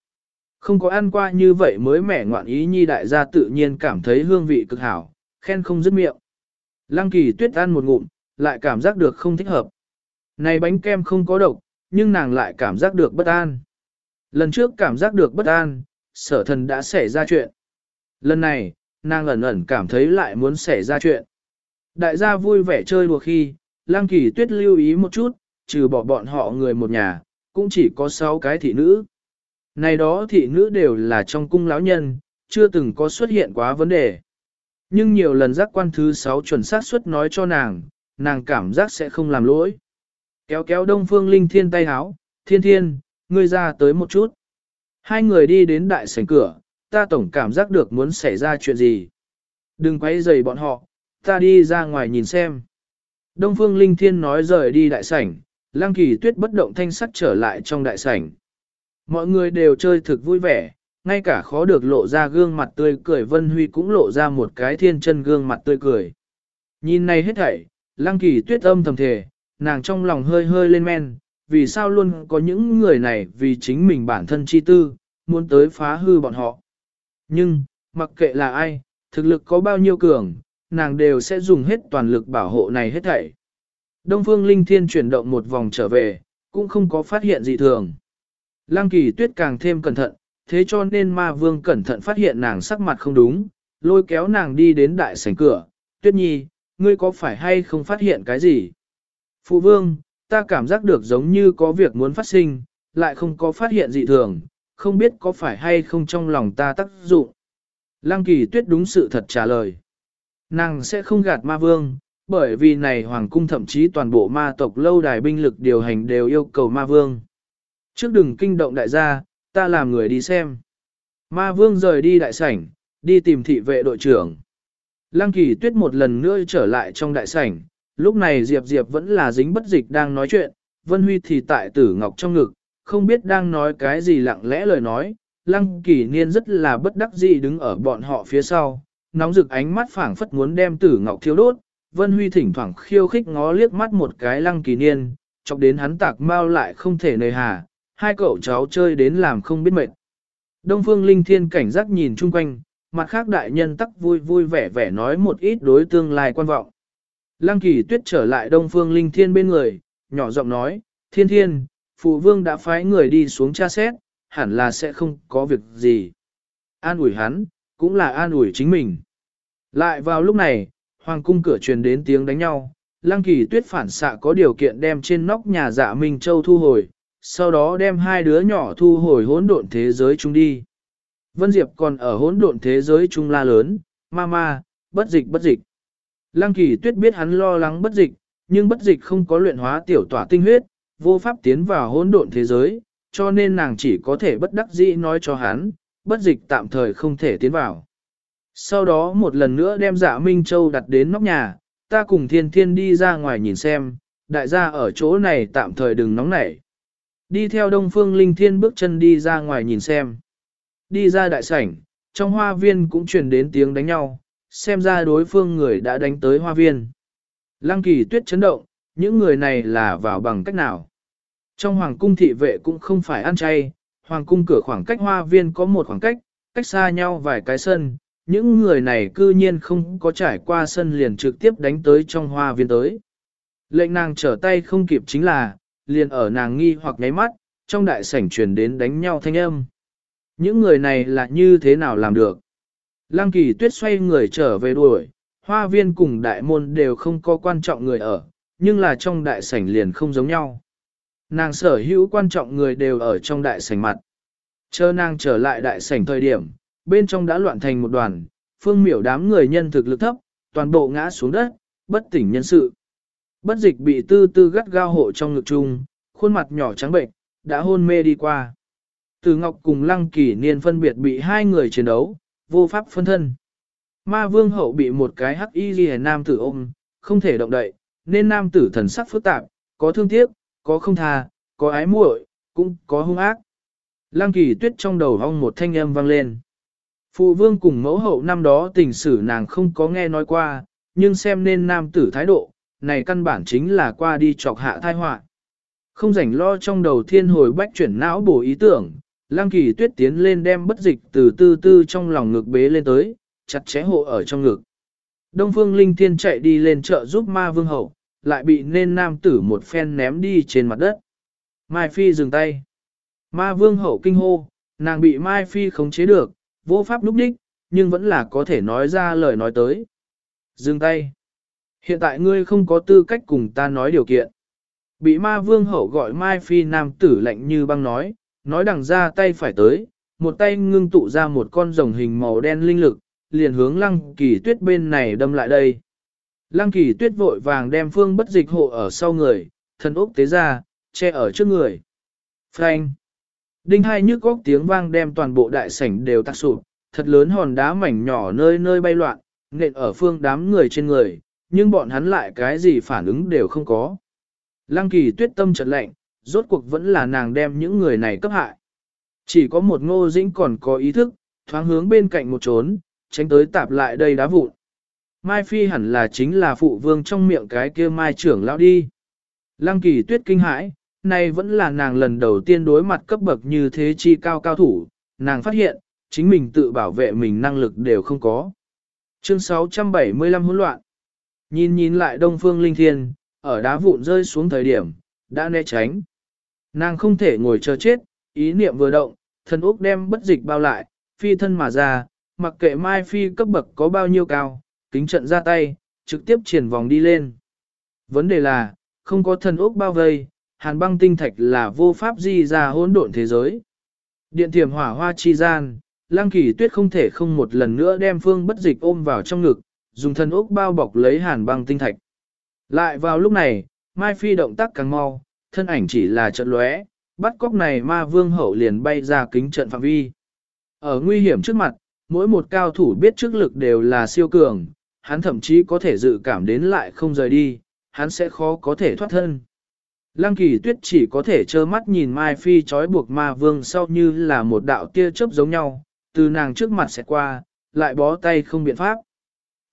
Không có ăn qua như vậy mới mẻ ngoạn ý nhi đại gia tự nhiên cảm thấy hương vị cực hảo, khen không dứt miệng. Lăng kỳ tuyết ăn một ngụm, lại cảm giác được không thích hợp. Này bánh kem không có độc, nhưng nàng lại cảm giác được bất an. Lần trước cảm giác được bất an, sở thần đã xảy ra chuyện. Lần này, nàng ẩn ẩn cảm thấy lại muốn xảy ra chuyện. Đại gia vui vẻ chơi đùa khi, Lăng Kỳ Tuyết lưu ý một chút, trừ bỏ bọn họ người một nhà, cũng chỉ có 6 cái thị nữ. Này đó thị nữ đều là trong cung lão nhân, chưa từng có xuất hiện quá vấn đề. Nhưng nhiều lần giác quan thứ 6 chuẩn xác suất nói cho nàng, nàng cảm giác sẽ không làm lỗi. Kéo kéo Đông Phương Linh Thiên tay háo, thiên thiên, ngươi ra tới một chút. Hai người đi đến đại sảnh cửa, ta tổng cảm giác được muốn xảy ra chuyện gì. Đừng quấy rầy bọn họ, ta đi ra ngoài nhìn xem. Đông Phương Linh Thiên nói rời đi đại sảnh, Lăng Kỳ Tuyết bất động thanh sắc trở lại trong đại sảnh. Mọi người đều chơi thực vui vẻ, ngay cả khó được lộ ra gương mặt tươi cười Vân Huy cũng lộ ra một cái thiên chân gương mặt tươi cười. Nhìn này hết thảy, Lăng Kỳ Tuyết âm thầm thề, nàng trong lòng hơi hơi lên men, vì sao luôn có những người này vì chính mình bản thân chi tư, muốn tới phá hư bọn họ. Nhưng, mặc kệ là ai, thực lực có bao nhiêu cường, nàng đều sẽ dùng hết toàn lực bảo hộ này hết thảy. Đông Phương Linh Thiên chuyển động một vòng trở về, cũng không có phát hiện gì thường. Lăng kỳ tuyết càng thêm cẩn thận, thế cho nên ma vương cẩn thận phát hiện nàng sắc mặt không đúng, lôi kéo nàng đi đến đại sảnh cửa. Tuyết nhi, ngươi có phải hay không phát hiện cái gì? Phụ vương, ta cảm giác được giống như có việc muốn phát sinh, lại không có phát hiện gì thường, không biết có phải hay không trong lòng ta tác dụng. Lăng kỳ tuyết đúng sự thật trả lời. Nàng sẽ không gạt ma vương, bởi vì này hoàng cung thậm chí toàn bộ ma tộc lâu đài binh lực điều hành đều yêu cầu ma vương. Trước đừng kinh động đại gia, ta làm người đi xem. Ma vương rời đi đại sảnh, đi tìm thị vệ đội trưởng. Lăng kỳ tuyết một lần nữa trở lại trong đại sảnh, lúc này Diệp Diệp vẫn là dính bất dịch đang nói chuyện, Vân Huy thì tại tử ngọc trong ngực, không biết đang nói cái gì lặng lẽ lời nói, lăng kỷ niên rất là bất đắc dĩ đứng ở bọn họ phía sau, nóng rực ánh mắt phảng phất muốn đem tử ngọc thiếu đốt, Vân Huy thỉnh thoảng khiêu khích ngó liếc mắt một cái lăng kỳ niên, chọc đến hắn tạc mau lại không thể nề hà, hai cậu cháu chơi đến làm không biết mệt. Đông Phương Linh Thiên cảnh giác nhìn chung quanh, mặt khác đại nhân tắc vui vui vẻ vẻ nói một ít đối tương lai quan vọng. Lăng kỳ tuyết trở lại Đông Phương Linh Thiên bên người, nhỏ giọng nói, thiên thiên, phụ vương đã phái người đi xuống tra xét, hẳn là sẽ không có việc gì. An ủi hắn, cũng là an ủi chính mình. Lại vào lúc này, hoàng cung cửa truyền đến tiếng đánh nhau, lăng kỳ tuyết phản xạ có điều kiện đem trên nóc nhà dạ Minh Châu thu hồi, sau đó đem hai đứa nhỏ thu hồi hỗn độn thế giới chúng đi. Vân Diệp còn ở hỗn độn thế giới trung la lớn, ma ma, bất dịch bất dịch. Lăng kỳ tuyết biết hắn lo lắng bất dịch, nhưng bất dịch không có luyện hóa tiểu tỏa tinh huyết, vô pháp tiến vào hỗn độn thế giới, cho nên nàng chỉ có thể bất đắc dĩ nói cho hắn, bất dịch tạm thời không thể tiến vào. Sau đó một lần nữa đem dạ Minh Châu đặt đến nóc nhà, ta cùng thiên thiên đi ra ngoài nhìn xem, đại gia ở chỗ này tạm thời đừng nóng nảy. Đi theo đông phương linh thiên bước chân đi ra ngoài nhìn xem. Đi ra đại sảnh, trong hoa viên cũng truyền đến tiếng đánh nhau, xem ra đối phương người đã đánh tới hoa viên. Lăng kỳ tuyết chấn động, những người này là vào bằng cách nào? Trong hoàng cung thị vệ cũng không phải ăn chay, hoàng cung cửa khoảng cách hoa viên có một khoảng cách, cách xa nhau vài cái sân, những người này cư nhiên không có trải qua sân liền trực tiếp đánh tới trong hoa viên tới. Lệnh nàng trở tay không kịp chính là, liền ở nàng nghi hoặc nháy mắt, trong đại sảnh truyền đến đánh nhau thanh âm. Những người này là như thế nào làm được? Lăng kỳ tuyết xoay người trở về đuổi, hoa viên cùng đại môn đều không có quan trọng người ở, nhưng là trong đại sảnh liền không giống nhau. Nàng sở hữu quan trọng người đều ở trong đại sảnh mặt. Chờ nàng trở lại đại sảnh thời điểm, bên trong đã loạn thành một đoàn, phương miểu đám người nhân thực lực thấp, toàn bộ ngã xuống đất, bất tỉnh nhân sự. Bất dịch bị tư tư gắt gao hộ trong ngực chung, khuôn mặt nhỏ trắng bệnh, đã hôn mê đi qua. Từ Ngọc cùng Lăng Kỳ Niên phân biệt bị hai người chiến đấu, vô pháp phân thân. Ma Vương Hậu bị một cái hắc y ghi nam tử ôm, không thể động đậy, nên nam tử thần sắc phức tạp, có thương tiếc, có không tha, có ái muội, cũng có hung ác. Lăng Kỳ Tuyết trong đầu hong một thanh âm vang lên. Phụ vương cùng mẫu hậu năm đó tình sử nàng không có nghe nói qua, nhưng xem nên nam tử thái độ, này căn bản chính là qua đi chọc hạ thai họa. Không rảnh lo trong đầu thiên hồi bách chuyển não bổ ý tưởng, lang kỳ tuyết tiến lên đem bất dịch từ tư tư trong lòng ngực bế lên tới, chặt chẽ hộ ở trong ngực. Đông phương linh thiên chạy đi lên chợ giúp ma vương hậu, lại bị nên nam tử một phen ném đi trên mặt đất. Mai Phi dừng tay. Ma vương hậu kinh hô, nàng bị Mai Phi khống chế được, vô pháp lúc đích, nhưng vẫn là có thể nói ra lời nói tới. Dừng tay. Hiện tại ngươi không có tư cách cùng ta nói điều kiện. Bị ma vương hậu gọi Mai Phi nam tử lạnh như băng nói, nói đằng ra tay phải tới, một tay ngưng tụ ra một con rồng hình màu đen linh lực, liền hướng lăng kỳ tuyết bên này đâm lại đây. Lăng kỳ tuyết vội vàng đem phương bất dịch hộ ở sau người, thần ốc tế ra, che ở trước người. Frank! Đinh hai nhức góc tiếng vang đem toàn bộ đại sảnh đều tạc sụp, thật lớn hòn đá mảnh nhỏ nơi nơi bay loạn, nện ở phương đám người trên người, nhưng bọn hắn lại cái gì phản ứng đều không có. Lăng kỳ tuyết tâm trật lạnh, rốt cuộc vẫn là nàng đem những người này cấp hại. Chỉ có một ngô dĩnh còn có ý thức, thoáng hướng bên cạnh một trốn, tránh tới tạp lại đây đá vụn. Mai Phi hẳn là chính là phụ vương trong miệng cái kia Mai trưởng lão đi. Lăng kỳ tuyết kinh hãi, nay vẫn là nàng lần đầu tiên đối mặt cấp bậc như thế chi cao cao thủ, nàng phát hiện, chính mình tự bảo vệ mình năng lực đều không có. Chương 675 hỗn loạn. Nhìn nhìn lại Đông Phương Linh Thiên, ở đá vụn rơi xuống thời điểm, đã né tránh. Nàng không thể ngồi chờ chết, ý niệm vừa động, thần úc đem bất dịch bao lại, phi thân mà ra, mặc kệ mai phi cấp bậc có bao nhiêu cao, kính trận ra tay, trực tiếp triển vòng đi lên. Vấn đề là, không có thần úc bao vây, hàn băng tinh thạch là vô pháp di ra hỗn độn thế giới. Điện thiểm hỏa hoa chi gian, lang kỳ tuyết không thể không một lần nữa đem phương bất dịch ôm vào trong ngực, dùng thân ốc bao bọc lấy hàn băng tinh thạch. Lại vào lúc này, Mai Phi động tác càng mau, thân ảnh chỉ là trận lóe, bắt cóc này ma vương hậu liền bay ra kính trận phạm vi. Ở nguy hiểm trước mặt, mỗi một cao thủ biết trước lực đều là siêu cường, hắn thậm chí có thể dự cảm đến lại không rời đi, hắn sẽ khó có thể thoát thân. Lăng kỳ tuyết chỉ có thể trơ mắt nhìn Mai Phi trói buộc ma vương sau như là một đạo tia chớp giống nhau, từ nàng trước mặt sẽ qua, lại bó tay không biện pháp.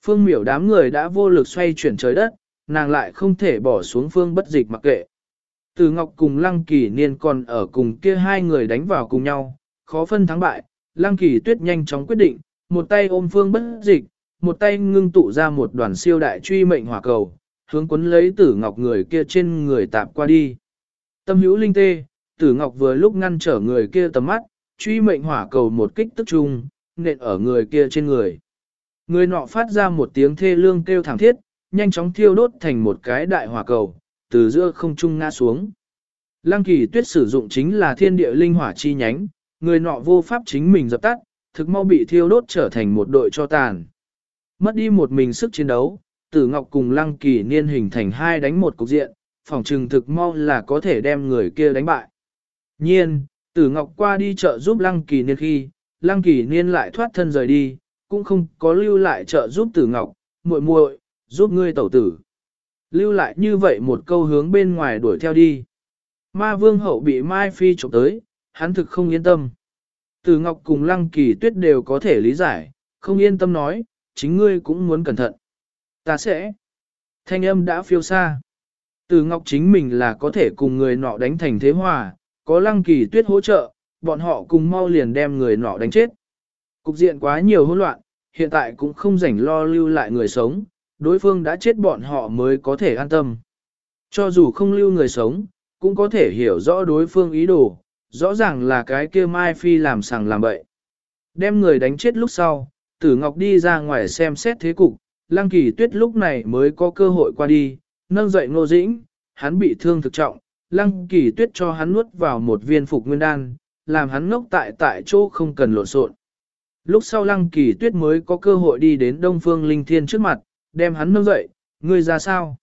Phương miểu đám người đã vô lực xoay chuyển trời đất, nàng lại không thể bỏ xuống phương bất dịch mặc kệ. Từ Ngọc cùng Lăng Kỳ Niên còn ở cùng kia hai người đánh vào cùng nhau, khó phân thắng bại, Lăng Kỳ Tuyết nhanh chóng quyết định, một tay ôm phương bất dịch, một tay ngưng tụ ra một đoàn siêu đại truy mệnh hỏa cầu, hướng quấn lấy tử ngọc người kia trên người tạp qua đi. Tâm hữu linh tê, tử ngọc vừa lúc ngăn trở người kia tầm mắt, truy mệnh hỏa cầu một kích tức trung, nện ở người kia trên người. Người nọ phát ra một tiếng thê lương kêu thảm thiết, nhanh chóng thiêu đốt thành một cái đại hỏa cầu, từ giữa không trung ngã xuống. Lăng kỳ tuyết sử dụng chính là thiên địa linh hỏa chi nhánh, người nọ vô pháp chính mình dập tắt, thực mau bị thiêu đốt trở thành một đội cho tàn. Mất đi một mình sức chiến đấu, tử ngọc cùng lăng kỳ niên hình thành hai đánh một cục diện, phòng trừng thực mau là có thể đem người kia đánh bại. Nhiên, tử ngọc qua đi chợ giúp lăng kỳ niên khi, lăng kỳ niên lại thoát thân rời đi, cũng không có lưu lại chợ giúp tử ngọc, muội muội, giúp ngươi tẩu tử. Lưu lại như vậy một câu hướng bên ngoài đuổi theo đi. Ma vương hậu bị Mai Phi chụp tới, hắn thực không yên tâm. Tử Ngọc cùng Lăng Kỳ Tuyết đều có thể lý giải, không yên tâm nói, chính ngươi cũng muốn cẩn thận. Ta sẽ. Thanh âm đã phiêu xa. từ Ngọc chính mình là có thể cùng người nọ đánh thành thế hòa, có Lăng Kỳ Tuyết hỗ trợ, bọn họ cùng mau liền đem người nọ đánh chết. Cục diện quá nhiều hỗn loạn, hiện tại cũng không rảnh lo lưu lại người sống, đối phương đã chết bọn họ mới có thể an tâm. Cho dù không lưu người sống, cũng có thể hiểu rõ đối phương ý đồ, rõ ràng là cái kia Mai Phi làm sàng làm bậy. Đem người đánh chết lúc sau, Tử Ngọc đi ra ngoài xem xét thế cục, Lăng Kỳ Tuyết lúc này mới có cơ hội qua đi, nâng dậy Ngô Dĩnh, hắn bị thương thực trọng, Lăng Kỳ Tuyết cho hắn nuốt vào một viên phục nguyên đan, làm hắn ngốc tại tại chỗ không cần lộn xộn. Lúc sau Lăng Kỳ Tuyết mới có cơ hội đi đến Đông Phương Linh Thiên trước mặt, đem hắn nâng dậy, ngươi ra sao?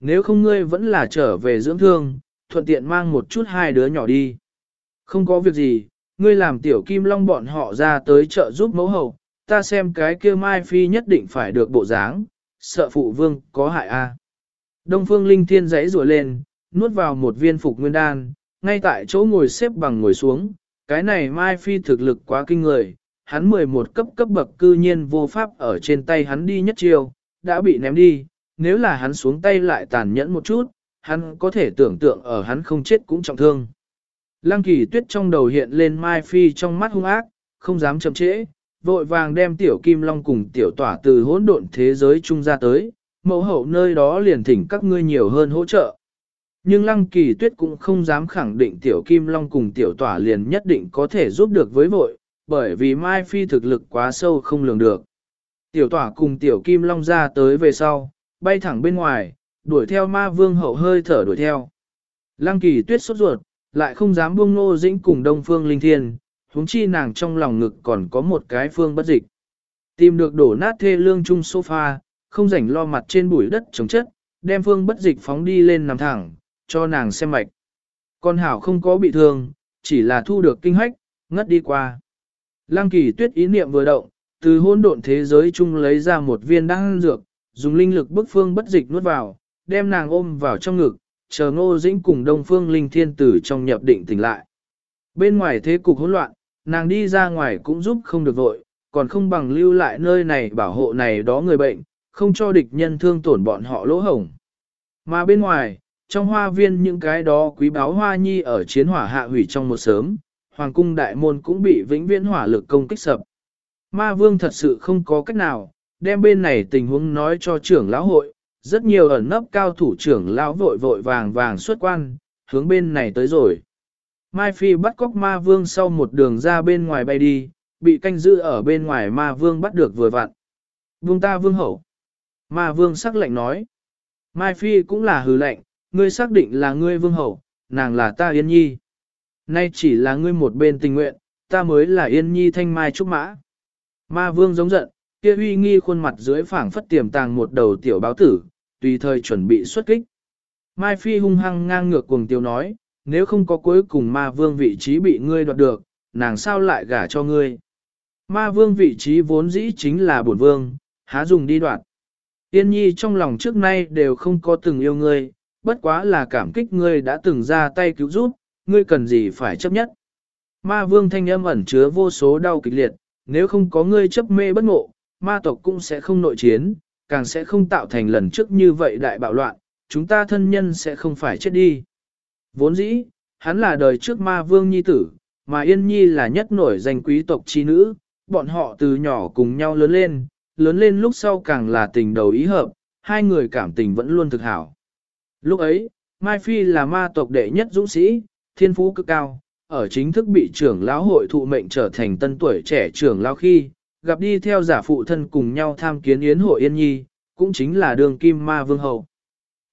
Nếu không ngươi vẫn là trở về dưỡng thương, thuận tiện mang một chút hai đứa nhỏ đi. Không có việc gì, ngươi làm tiểu kim long bọn họ ra tới chợ giúp mẫu hậu, ta xem cái kia Mai Phi nhất định phải được bộ dáng, sợ phụ vương có hại a. Đông phương linh thiên giãy rủa lên, nuốt vào một viên phục nguyên đan, ngay tại chỗ ngồi xếp bằng ngồi xuống, cái này Mai Phi thực lực quá kinh người, hắn 11 cấp cấp bậc cư nhiên vô pháp ở trên tay hắn đi nhất chiêu, đã bị ném đi, nếu là hắn xuống tay lại tàn nhẫn một chút, hắn có thể tưởng tượng ở hắn không chết cũng trọng thương. Lăng kỳ tuyết trong đầu hiện lên Mai Phi trong mắt hung ác, không dám chậm trễ, vội vàng đem tiểu kim long cùng tiểu tỏa từ hỗn độn thế giới trung ra tới, mẫu hậu nơi đó liền thỉnh các ngươi nhiều hơn hỗ trợ. Nhưng lăng kỳ tuyết cũng không dám khẳng định tiểu kim long cùng tiểu tỏa liền nhất định có thể giúp được với vội, bởi vì Mai Phi thực lực quá sâu không lường được. Tiểu tỏa cùng tiểu kim long ra tới về sau, bay thẳng bên ngoài, đuổi theo ma vương hậu hơi thở đuổi theo. Lăng kỳ tuyết sốt ruột, lại không dám buông nô dĩnh cùng đông phương linh thiên, huống chi nàng trong lòng ngực còn có một cái phương bất dịch. Tìm được đổ nát thê lương chung sofa, không rảnh lo mặt trên bụi đất chống chất, đem phương bất dịch phóng đi lên nằm thẳng, cho nàng xem mạch. Con hảo không có bị thương, chỉ là thu được kinh hách, ngất đi qua. Lăng kỳ tuyết ý niệm vừa động, từ hôn độn thế giới chung lấy ra một viên đan dược, dùng linh lực bức phương bất dịch nuốt vào, đem nàng ôm vào trong ngực, chờ ngô dĩnh cùng đông phương linh thiên tử trong nhập định tỉnh lại. Bên ngoài thế cục hỗn loạn, nàng đi ra ngoài cũng giúp không được vội, còn không bằng lưu lại nơi này bảo hộ này đó người bệnh, không cho địch nhân thương tổn bọn họ lỗ hổng. Mà bên ngoài, trong hoa viên những cái đó quý báo hoa nhi ở chiến hỏa hạ hủy trong một sớm, hoàng cung đại môn cũng bị vĩnh viễn hỏa lực công kích sập. Ma vương thật sự không có cách nào, đem bên này tình huống nói cho trưởng lão hội, rất nhiều ẩn nấp cao thủ trưởng lão vội vội vàng vàng xuất quan, hướng bên này tới rồi. Mai Phi bắt cóc ma vương sau một đường ra bên ngoài bay đi, bị canh giữ ở bên ngoài ma vương bắt được vừa vặn. Vương ta vương hậu. Ma vương sắc lệnh nói. Mai Phi cũng là hừ lệnh, ngươi xác định là ngươi vương hậu, nàng là ta yên nhi. Nay chỉ là ngươi một bên tình nguyện, ta mới là yên nhi thanh mai trúc mã. Ma vương giống giận, kia uy nghi khuôn mặt dưới phảng phất tiềm tàng một đầu tiểu báo tử, tùy thời chuẩn bị xuất kích. Mai Phi hung hăng ngang ngược cuồng tiêu nói, nếu không có cuối cùng ma vương vị trí bị ngươi đoạt được, nàng sao lại gả cho ngươi. Ma vương vị trí vốn dĩ chính là bổn vương, há dùng đi đoạt. Tiên nhi trong lòng trước nay đều không có từng yêu ngươi, bất quá là cảm kích ngươi đã từng ra tay cứu giúp, ngươi cần gì phải chấp nhất. Ma vương thanh âm ẩn chứa vô số đau kịch liệt, nếu không có ngươi chấp mê bất ngộ, ma tộc cũng sẽ không nội chiến, càng sẽ không tạo thành lần trước như vậy đại bạo loạn, chúng ta thân nhân sẽ không phải chết đi. Vốn dĩ, hắn là đời trước ma vương nhi tử, mà Yên Nhi là nhất nổi danh quý tộc chi nữ, bọn họ từ nhỏ cùng nhau lớn lên, lớn lên lúc sau càng là tình đầu ý hợp, hai người cảm tình vẫn luôn thực hảo. Lúc ấy, Mai Phi là ma tộc đệ nhất dũng sĩ, thiên phú cực cao, ở chính thức bị trưởng lão hội thụ mệnh trở thành tân tuổi trẻ trưởng lão khi, gặp đi theo giả phụ thân cùng nhau tham kiến yến hội Yên Nhi, cũng chính là đường kim ma vương hậu.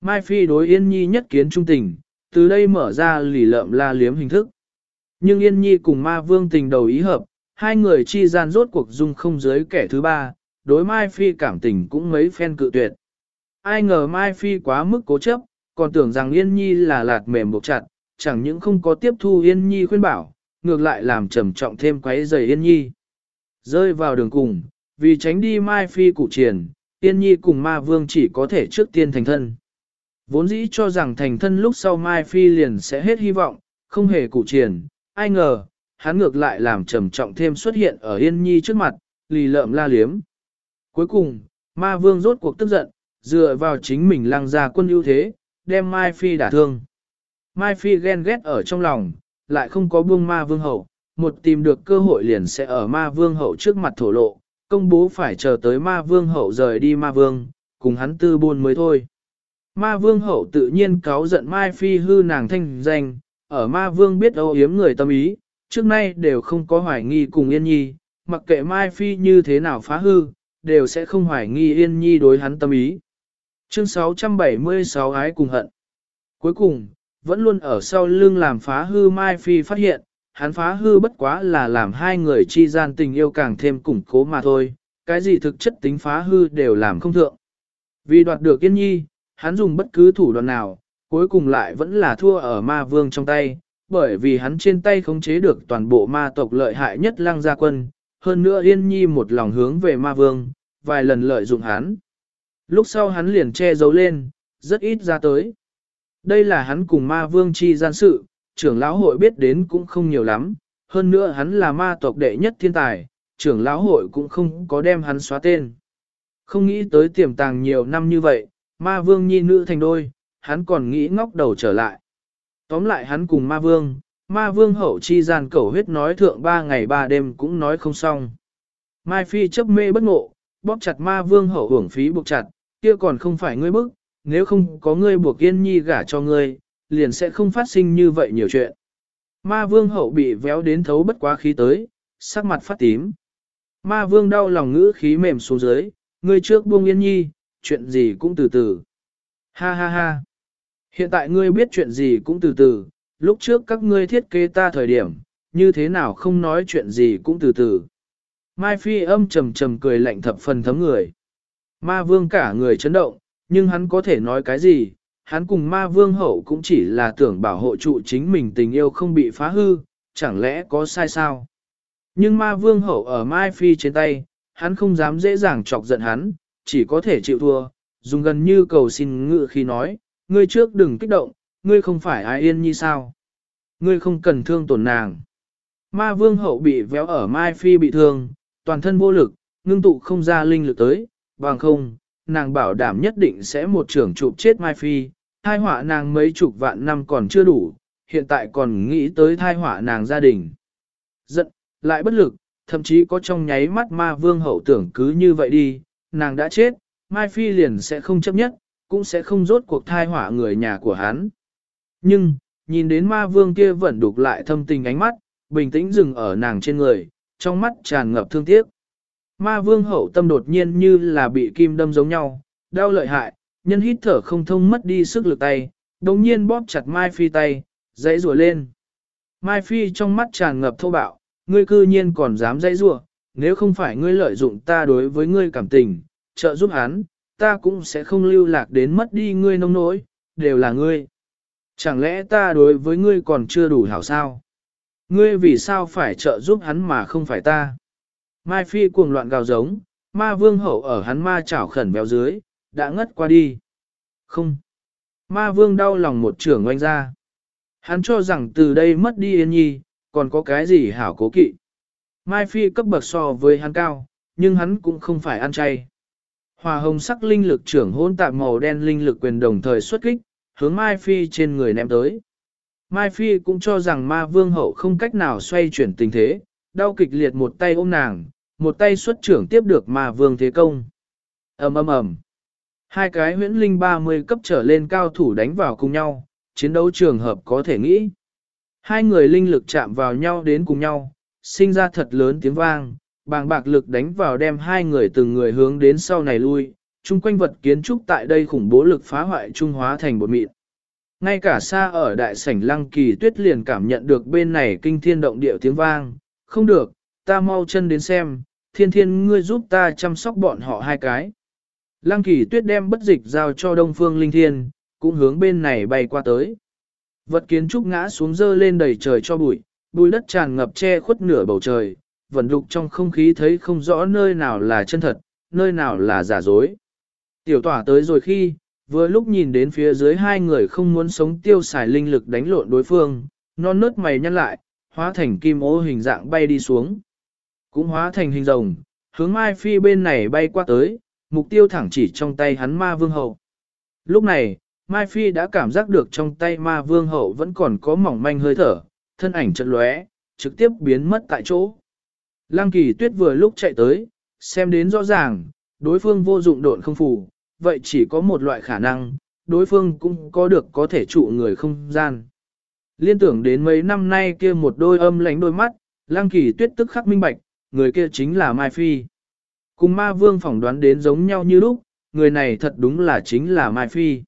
Mai Phi đối Yên Nhi nhất kiến trung tình, từ đây mở ra lì lợm la liếm hình thức. Nhưng Yên Nhi cùng ma vương tình đầu ý hợp, hai người chi gian rốt cuộc dung không dưới kẻ thứ ba, đối Mai Phi cảm tình cũng mấy phen cự tuyệt. Ai ngờ Mai Phi quá mức cố chấp, còn tưởng rằng Yên Nhi là lạt mềm buộc chặt, chẳng những không có tiếp thu Yên Nhi khuyên bảo, ngược lại làm trầm trọng thêm quấy rầy Yên Nhi. Rơi vào đường cùng, vì tránh đi Mai Phi cụ triển, Yên Nhi cùng Ma Vương chỉ có thể trước tiên thành thân. Vốn dĩ cho rằng thành thân lúc sau Mai Phi liền sẽ hết hy vọng, không hề cụ triển, ai ngờ, hắn ngược lại làm trầm trọng thêm xuất hiện ở Yên Nhi trước mặt, lì lợm la liếm. Cuối cùng, Ma Vương rốt cuộc tức giận, dựa vào chính mình lăng ra quân ưu thế, đem Mai Phi đả thương. Mai Phi ghen ghét ở trong lòng, lại không có buông Ma Vương hậu, một tìm được cơ hội liền sẽ ở Ma Vương hậu trước mặt thổ lộ, công bố phải chờ tới Ma Vương hậu rời đi Ma Vương, cùng hắn tư buôn mới thôi. Ma Vương hậu tự nhiên cáo giận Mai Phi hư nàng thanh danh, ở Ma Vương biết âu yếm người tâm ý, trước nay đều không có hoài nghi cùng Yên Nhi, mặc kệ Mai Phi như thế nào phá hư, đều sẽ không hoài nghi Yên Nhi đối hắn tâm ý. Chương 676 ái cùng hận. Cuối cùng, vẫn luôn ở sau lưng làm phá hư Mai Phi phát hiện, hắn phá hư bất quá là làm hai người chi gian tình yêu càng thêm củng cố mà thôi, cái gì thực chất tính phá hư đều làm không thượng. Vì đoạt được Yên Nhi, hắn dùng bất cứ thủ đoạn nào, cuối cùng lại vẫn là thua ở ma vương trong tay, bởi vì hắn trên tay khống chế được toàn bộ ma tộc lợi hại nhất lăng gia quân, hơn nữa Yên Nhi một lòng hướng về ma vương, vài lần lợi dụng hắn. Lúc sau hắn liền che giấu lên, rất ít ra tới. Đây là hắn cùng ma vương chi gian sự, trưởng lão hội biết đến cũng không nhiều lắm, hơn nữa hắn là ma tộc đệ nhất thiên tài, trưởng lão hội cũng không có đem hắn xóa tên. Không nghĩ tới tiềm tàng nhiều năm như vậy, ma vương nhi nữ thành đôi, hắn còn nghĩ ngóc đầu trở lại. Tóm lại hắn cùng ma vương, ma vương hậu chi gian cẩu huyết nói thượng ba ngày ba đêm cũng nói không xong. Mai Phi chấp mê bất ngộ, bóp chặt ma vương hậu hưởng phí buộc chặt, kia còn không phải ngươi bức, nếu không có ngươi buộc yên nhi gả cho ngươi, liền sẽ không phát sinh như vậy nhiều chuyện. Ma vương hậu bị véo đến thấu bất quá khí tới, sắc mặt phát tím. Ma vương đau lòng ngữ khí mềm xuống dưới, ngươi trước buông yên nhi, chuyện gì cũng từ từ. Ha ha ha. Hiện tại ngươi biết chuyện gì cũng từ từ, lúc trước các ngươi thiết kế ta thời điểm, như thế nào không nói chuyện gì cũng từ từ. Mai Phi âm trầm trầm cười lạnh thập phần thấm người. Ma vương cả người chấn động, nhưng hắn có thể nói cái gì, hắn cùng ma vương hậu cũng chỉ là tưởng bảo hộ trụ chính mình tình yêu không bị phá hư, chẳng lẽ có sai sao. Nhưng ma vương hậu ở Mai Phi trên tay, hắn không dám dễ dàng chọc giận hắn, chỉ có thể chịu thua, dùng gần như cầu xin ngự khi nói, ngươi trước đừng kích động, ngươi không phải ai yên như sao. Ngươi không cần thương tổn nàng. Ma vương hậu bị véo ở Mai Phi bị thương, toàn thân vô lực, ngưng tụ không ra linh lực tới, bằng không, nàng bảo đảm nhất định sẽ một trưởng chụp chết Mai Phi, thai họa nàng mấy chục vạn năm còn chưa đủ, hiện tại còn nghĩ tới thai họa nàng gia đình. Giận, lại bất lực, thậm chí có trong nháy mắt ma vương hậu tưởng cứ như vậy đi, nàng đã chết, Mai Phi liền sẽ không chấp nhất, cũng sẽ không rốt cuộc thai hỏa người nhà của hắn. Nhưng, nhìn đến ma vương kia vẫn đục lại thâm tình ánh mắt, bình tĩnh dừng ở nàng trên người, trong mắt tràn ngập thương tiếc. Ma vương hậu tâm đột nhiên như là bị kim đâm giống nhau, đau lợi hại, nhân hít thở không thông mất đi sức lực tay, đồng nhiên bóp chặt Mai Phi tay, dãy rùa lên. Mai Phi trong mắt tràn ngập thô bạo, ngươi cư nhiên còn dám dãy rùa, nếu không phải ngươi lợi dụng ta đối với ngươi cảm tình, trợ giúp hắn, ta cũng sẽ không lưu lạc đến mất đi ngươi nông nỗi, đều là ngươi. Chẳng lẽ ta đối với ngươi còn chưa đủ hảo sao? Ngươi vì sao phải trợ giúp hắn mà không phải ta? Mai Phi cuồng loạn gào giống, ma vương hậu ở hắn ma chảo khẩn béo dưới, đã ngất qua đi. Không. Ma vương đau lòng một trưởng oanh ra. Hắn cho rằng từ đây mất đi yên nhi, còn có cái gì hảo cố kỵ. Mai Phi cấp bậc so với hắn cao, nhưng hắn cũng không phải ăn chay. Hòa hồng sắc linh lực trưởng hôn tạp màu đen linh lực quyền đồng thời xuất kích, hướng Mai Phi trên người ném tới. Mai Phi cũng cho rằng ma vương hậu không cách nào xoay chuyển tình thế, đau kịch liệt một tay ôm nàng, một tay xuất trưởng tiếp được ma vương thế công. ầm ầm ầm, Hai cái huyễn linh 30 cấp trở lên cao thủ đánh vào cùng nhau, chiến đấu trường hợp có thể nghĩ. Hai người linh lực chạm vào nhau đến cùng nhau, sinh ra thật lớn tiếng vang, bàng bạc lực đánh vào đem hai người từng người hướng đến sau này lui, chung quanh vật kiến trúc tại đây khủng bố lực phá hoại trung hóa thành bột mịn. Ngay cả xa ở đại sảnh lăng kỳ tuyết liền cảm nhận được bên này kinh thiên động địa tiếng vang, không được, ta mau chân đến xem, thiên thiên ngươi giúp ta chăm sóc bọn họ hai cái. Lăng kỳ tuyết đem bất dịch giao cho đông phương linh thiên, cũng hướng bên này bay qua tới. Vật kiến trúc ngã xuống dơ lên đầy trời cho bụi, Bùi đất tràn ngập che khuất nửa bầu trời, vẩn đục trong không khí thấy không rõ nơi nào là chân thật, nơi nào là giả dối. Tiểu tỏa tới rồi khi, vừa lúc nhìn đến phía dưới hai người không muốn sống tiêu xài linh lực đánh lộn đối phương, non nớt mày nhăn lại, hóa thành kim ô hình dạng bay đi xuống. Cũng hóa thành hình rồng, hướng Mai Phi bên này bay qua tới, mục tiêu thẳng chỉ trong tay hắn ma vương hậu. Lúc này, Mai Phi đã cảm giác được trong tay ma vương hậu vẫn còn có mỏng manh hơi thở, thân ảnh chật lóe, trực tiếp biến mất tại chỗ. Lăng kỳ tuyết vừa lúc chạy tới, xem đến rõ ràng, đối phương vô dụng độn không phù, vậy chỉ có một loại khả năng, đối phương cũng có được có thể trụ người không gian. Liên tưởng đến mấy năm nay kia một đôi âm lánh đôi mắt, lăng kỳ tuyết tức khắc minh bạch, người kia chính là Mai Phi. Cùng ma vương phỏng đoán đến giống nhau như lúc, người này thật đúng là chính là Mai Phi.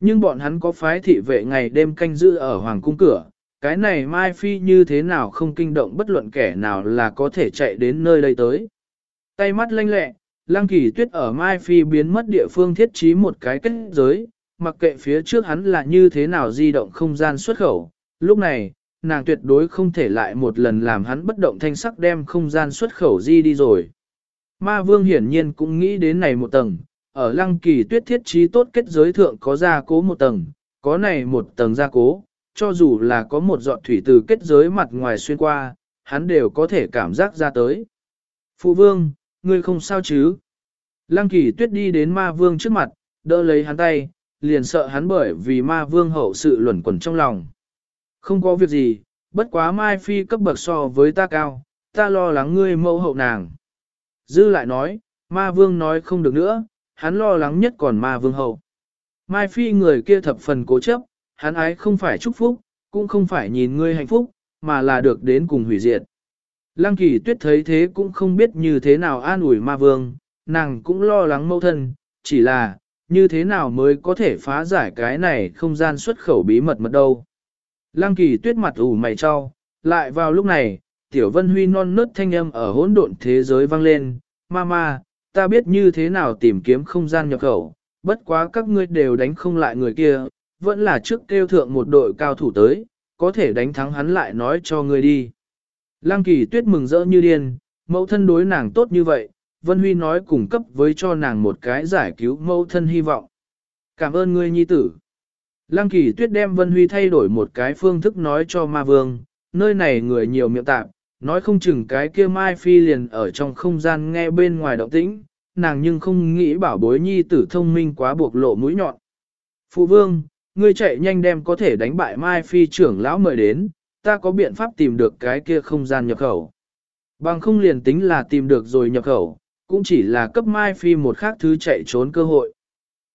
Nhưng bọn hắn có phái thị vệ ngày đêm canh giữ ở hoàng cung cửa, cái này Mai Phi như thế nào không kinh động bất luận kẻ nào là có thể chạy đến nơi đây tới. Tay mắt lanh lẹ, Lăng Kỳ Tuyết ở Mai Phi biến mất địa phương thiết trí một cái kết giới, mặc kệ phía trước hắn là như thế nào di động không gian xuất khẩu. Lúc này, nàng tuyệt đối không thể lại một lần làm hắn bất động thanh sắc đem không gian xuất khẩu di đi rồi. Ma Vương hiển nhiên cũng nghĩ đến này một tầng, ở Lăng Kỳ Tuyết thiết trí tốt kết giới thượng có gia cố một tầng, có này một tầng gia cố, cho dù là có một giọt thủy từ kết giới mặt ngoài xuyên qua, hắn đều có thể cảm giác ra tới. Phụ vương, ngươi không sao chứ? Lăng kỳ tuyết đi đến ma vương trước mặt, đỡ lấy hắn tay, liền sợ hắn bởi vì ma vương hậu sự luẩn quẩn trong lòng. Không có việc gì, bất quá mai phi cấp bậc so với ta cao, ta lo lắng ngươi mẫu hậu nàng. Dư lại nói, ma vương nói không được nữa, hắn lo lắng nhất còn ma vương hậu. Mai phi người kia thập phần cố chấp, hắn ái không phải chúc phúc, cũng không phải nhìn ngươi hạnh phúc, mà là được đến cùng hủy diệt. Lăng kỳ tuyết thấy thế cũng không biết như thế nào an ủi ma vương, nàng cũng lo lắng mâu thân, chỉ là, như thế nào mới có thể phá giải cái này không gian xuất khẩu bí mật mật đâu. Lăng kỳ tuyết mặt ủ mày cho, lại vào lúc này, tiểu vân huy non nớt thanh âm ở hỗn độn thế giới vang lên, Mama, ta biết như thế nào tìm kiếm không gian nhập khẩu, bất quá các ngươi đều đánh không lại người kia, vẫn là trước kêu thượng một đội cao thủ tới, có thể đánh thắng hắn lại nói cho ngươi đi. Lăng kỳ tuyết mừng rỡ như điên, mẫu thân đối nàng tốt như vậy, Vân Huy nói cùng cấp với cho nàng một cái giải cứu mẫu thân hy vọng. Cảm ơn ngươi nhi tử. Lăng kỳ tuyết đem Vân Huy thay đổi một cái phương thức nói cho ma vương, nơi này người nhiều miệng tạm, nói không chừng cái kia Mai Phi liền ở trong không gian nghe bên ngoài động tĩnh, nàng nhưng không nghĩ bảo bối nhi tử thông minh quá buộc lộ mũi nhọn. Phụ vương, ngươi chạy nhanh đem có thể đánh bại Mai Phi trưởng lão mời đến, ta có biện pháp tìm được cái kia không gian nhập khẩu. Bằng không liền tính là tìm được rồi nhập khẩu, cũng chỉ là cấp Mai Phi một khác thứ chạy trốn cơ hội.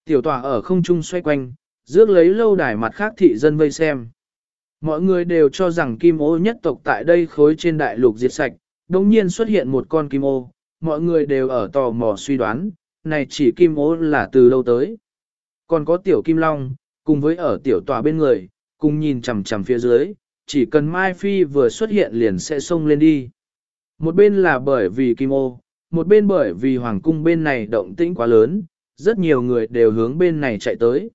Tiểu tòa ở không trung xoay quanh, rước lấy lâu đài mặt khác thị dân vây xem. Mọi người đều cho rằng kim ô nhất tộc tại đây khối trên đại lục diệt sạch, đồng nhiên xuất hiện một con kim ô, mọi người đều ở tò mò suy đoán, này chỉ kim ô là từ đâu tới. Còn có tiểu kim long, cùng với ở tiểu tòa bên người, cùng nhìn chằm chằm phía dưới, chỉ cần Mai Phi vừa xuất hiện liền sẽ xông lên đi. Một bên là bởi vì kim ô, một bên bởi vì hoàng cung bên này động tĩnh quá lớn, rất nhiều người đều hướng bên này chạy tới.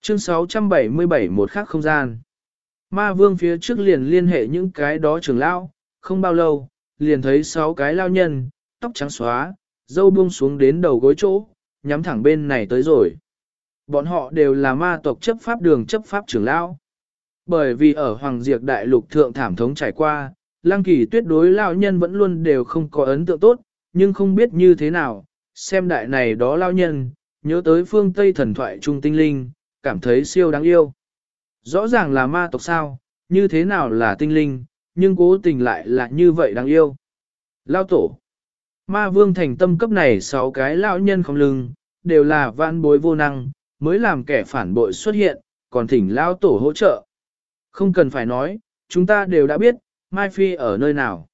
Chương 677 một khác không gian. Ma vương phía trước liền liên hệ những cái đó trường lão không bao lâu, liền thấy sáu cái lao nhân, tóc trắng xóa, dâu buông xuống đến đầu gối chỗ, nhắm thẳng bên này tới rồi. Bọn họ đều là ma tộc chấp pháp đường chấp pháp trưởng lão. Bởi vì ở Hoàng Diệp Đại Lục Thượng Thảm Thống trải qua, Lăng Kỳ tuyết đối lão nhân vẫn luôn đều không có ấn tượng tốt, nhưng không biết như thế nào, xem đại này đó lão nhân, nhớ tới phương Tây thần thoại trung tinh linh, cảm thấy siêu đáng yêu. Rõ ràng là ma tộc sao, như thế nào là tinh linh, nhưng cố tình lại là như vậy đáng yêu. Lao tổ. Ma vương thành tâm cấp này sáu cái lão nhân không lưng, đều là vạn bối vô năng, mới làm kẻ phản bội xuất hiện, còn thỉnh lao tổ hỗ trợ. Không cần phải nói, chúng ta đều đã biết, Mai Phi ở nơi nào.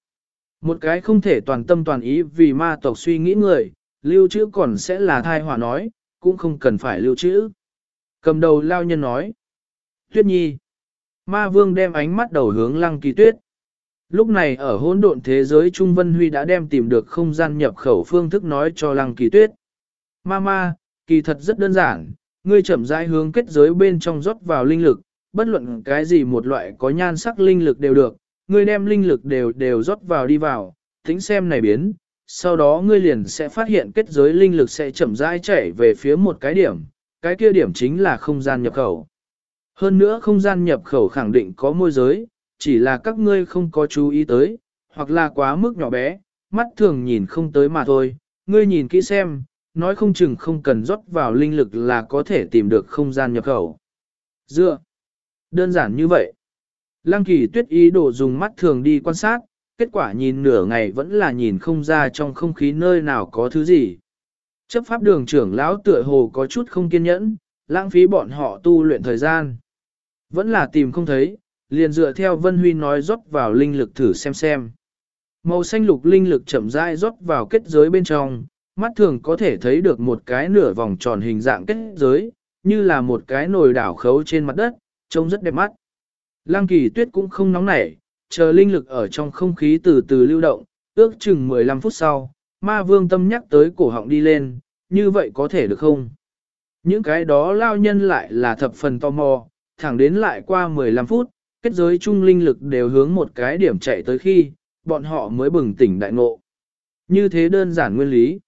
Một cái không thể toàn tâm toàn ý vì ma tộc suy nghĩ người, lưu trữ còn sẽ là thai hỏa nói, cũng không cần phải lưu trữ. Cầm đầu lao nhân nói. Tuyết nhi. Ma vương đem ánh mắt đầu hướng lăng kỳ tuyết. Lúc này ở hỗn độn thế giới Trung Vân Huy đã đem tìm được không gian nhập khẩu phương thức nói cho lăng kỳ tuyết. Ma ma, kỳ thật rất đơn giản, ngươi chậm rãi hướng kết giới bên trong rót vào linh lực, bất luận cái gì một loại có nhan sắc linh lực đều được, ngươi đem linh lực đều đều rót vào đi vào, tính xem này biến, sau đó ngươi liền sẽ phát hiện kết giới linh lực sẽ chậm rãi chảy về phía một cái điểm, cái kia điểm chính là không gian nhập khẩu. Hơn nữa không gian nhập khẩu khẳng định có môi giới, chỉ là các ngươi không có chú ý tới, hoặc là quá mức nhỏ bé, mắt thường nhìn không tới mà thôi, ngươi nhìn kỹ xem, nói không chừng không cần rót vào linh lực là có thể tìm được không gian nhập khẩu. Dựa, đơn giản như vậy. Lăng kỳ tuyết ý đồ dùng mắt thường đi quan sát, kết quả nhìn nửa ngày vẫn là nhìn không ra trong không khí nơi nào có thứ gì. Chấp pháp đường trưởng lão tựa hồ có chút không kiên nhẫn, lãng phí bọn họ tu luyện thời gian. Vẫn là tìm không thấy, liền dựa theo Vân Huy nói rót vào linh lực thử xem xem. Màu xanh lục linh lực chậm rãi rót vào kết giới bên trong, mắt thường có thể thấy được một cái nửa vòng tròn hình dạng kết giới, như là một cái nồi đảo khấu trên mặt đất, trông rất đẹp mắt. Lăng kỳ tuyết cũng không nóng nảy, chờ linh lực ở trong không khí từ từ lưu động, ước chừng 15 phút sau, ma vương tâm nhắc tới cổ họng đi lên, như vậy có thể được không? Những cái đó lao nhân lại là thập phần tò mò, thẳng đến lại qua 15 phút, kết giới chung linh lực đều hướng một cái điểm chạy tới khi, bọn họ mới bừng tỉnh đại ngộ. Như thế đơn giản nguyên lý.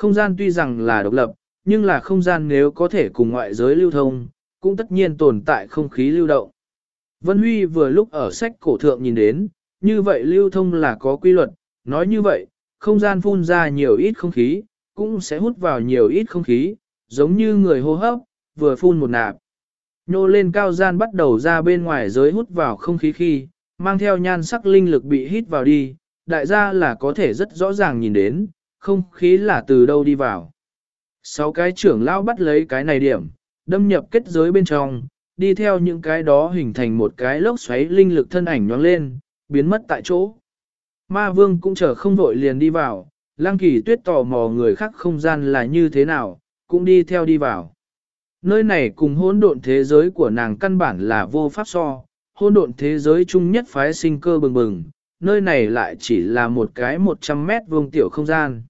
Không gian tuy rằng là độc lập, nhưng là không gian nếu có thể cùng ngoại giới lưu thông, cũng tất nhiên tồn tại không khí lưu động. Vân Huy vừa lúc ở sách cổ thượng nhìn đến, như vậy lưu thông là có quy luật, nói như vậy, không gian phun ra nhiều ít không khí, cũng sẽ hút vào nhiều ít không khí, giống như người hô hấp, vừa phun một nạp. Nô lên cao gian bắt đầu ra bên ngoài giới hút vào không khí khi, mang theo nhan sắc linh lực bị hít vào đi, đại gia là có thể rất rõ ràng nhìn đến, không khí là từ đâu đi vào. Sáu cái trưởng lão bắt lấy cái này điểm, đâm nhập kết giới bên trong, đi theo những cái đó hình thành một cái lốc xoáy linh lực thân ảnh nhoáng lên, biến mất tại chỗ. Ma vương cũng chờ không vội liền đi vào, lang kỳ tuyết tò mò người khác không gian là như thế nào, cũng đi theo đi vào. Nơi này cùng hỗn độn thế giới của nàng căn bản là vô pháp so, hỗn độn thế giới chung nhất phái sinh cơ bừng bừng, nơi này lại chỉ là một cái 100 mét vuông tiểu không gian.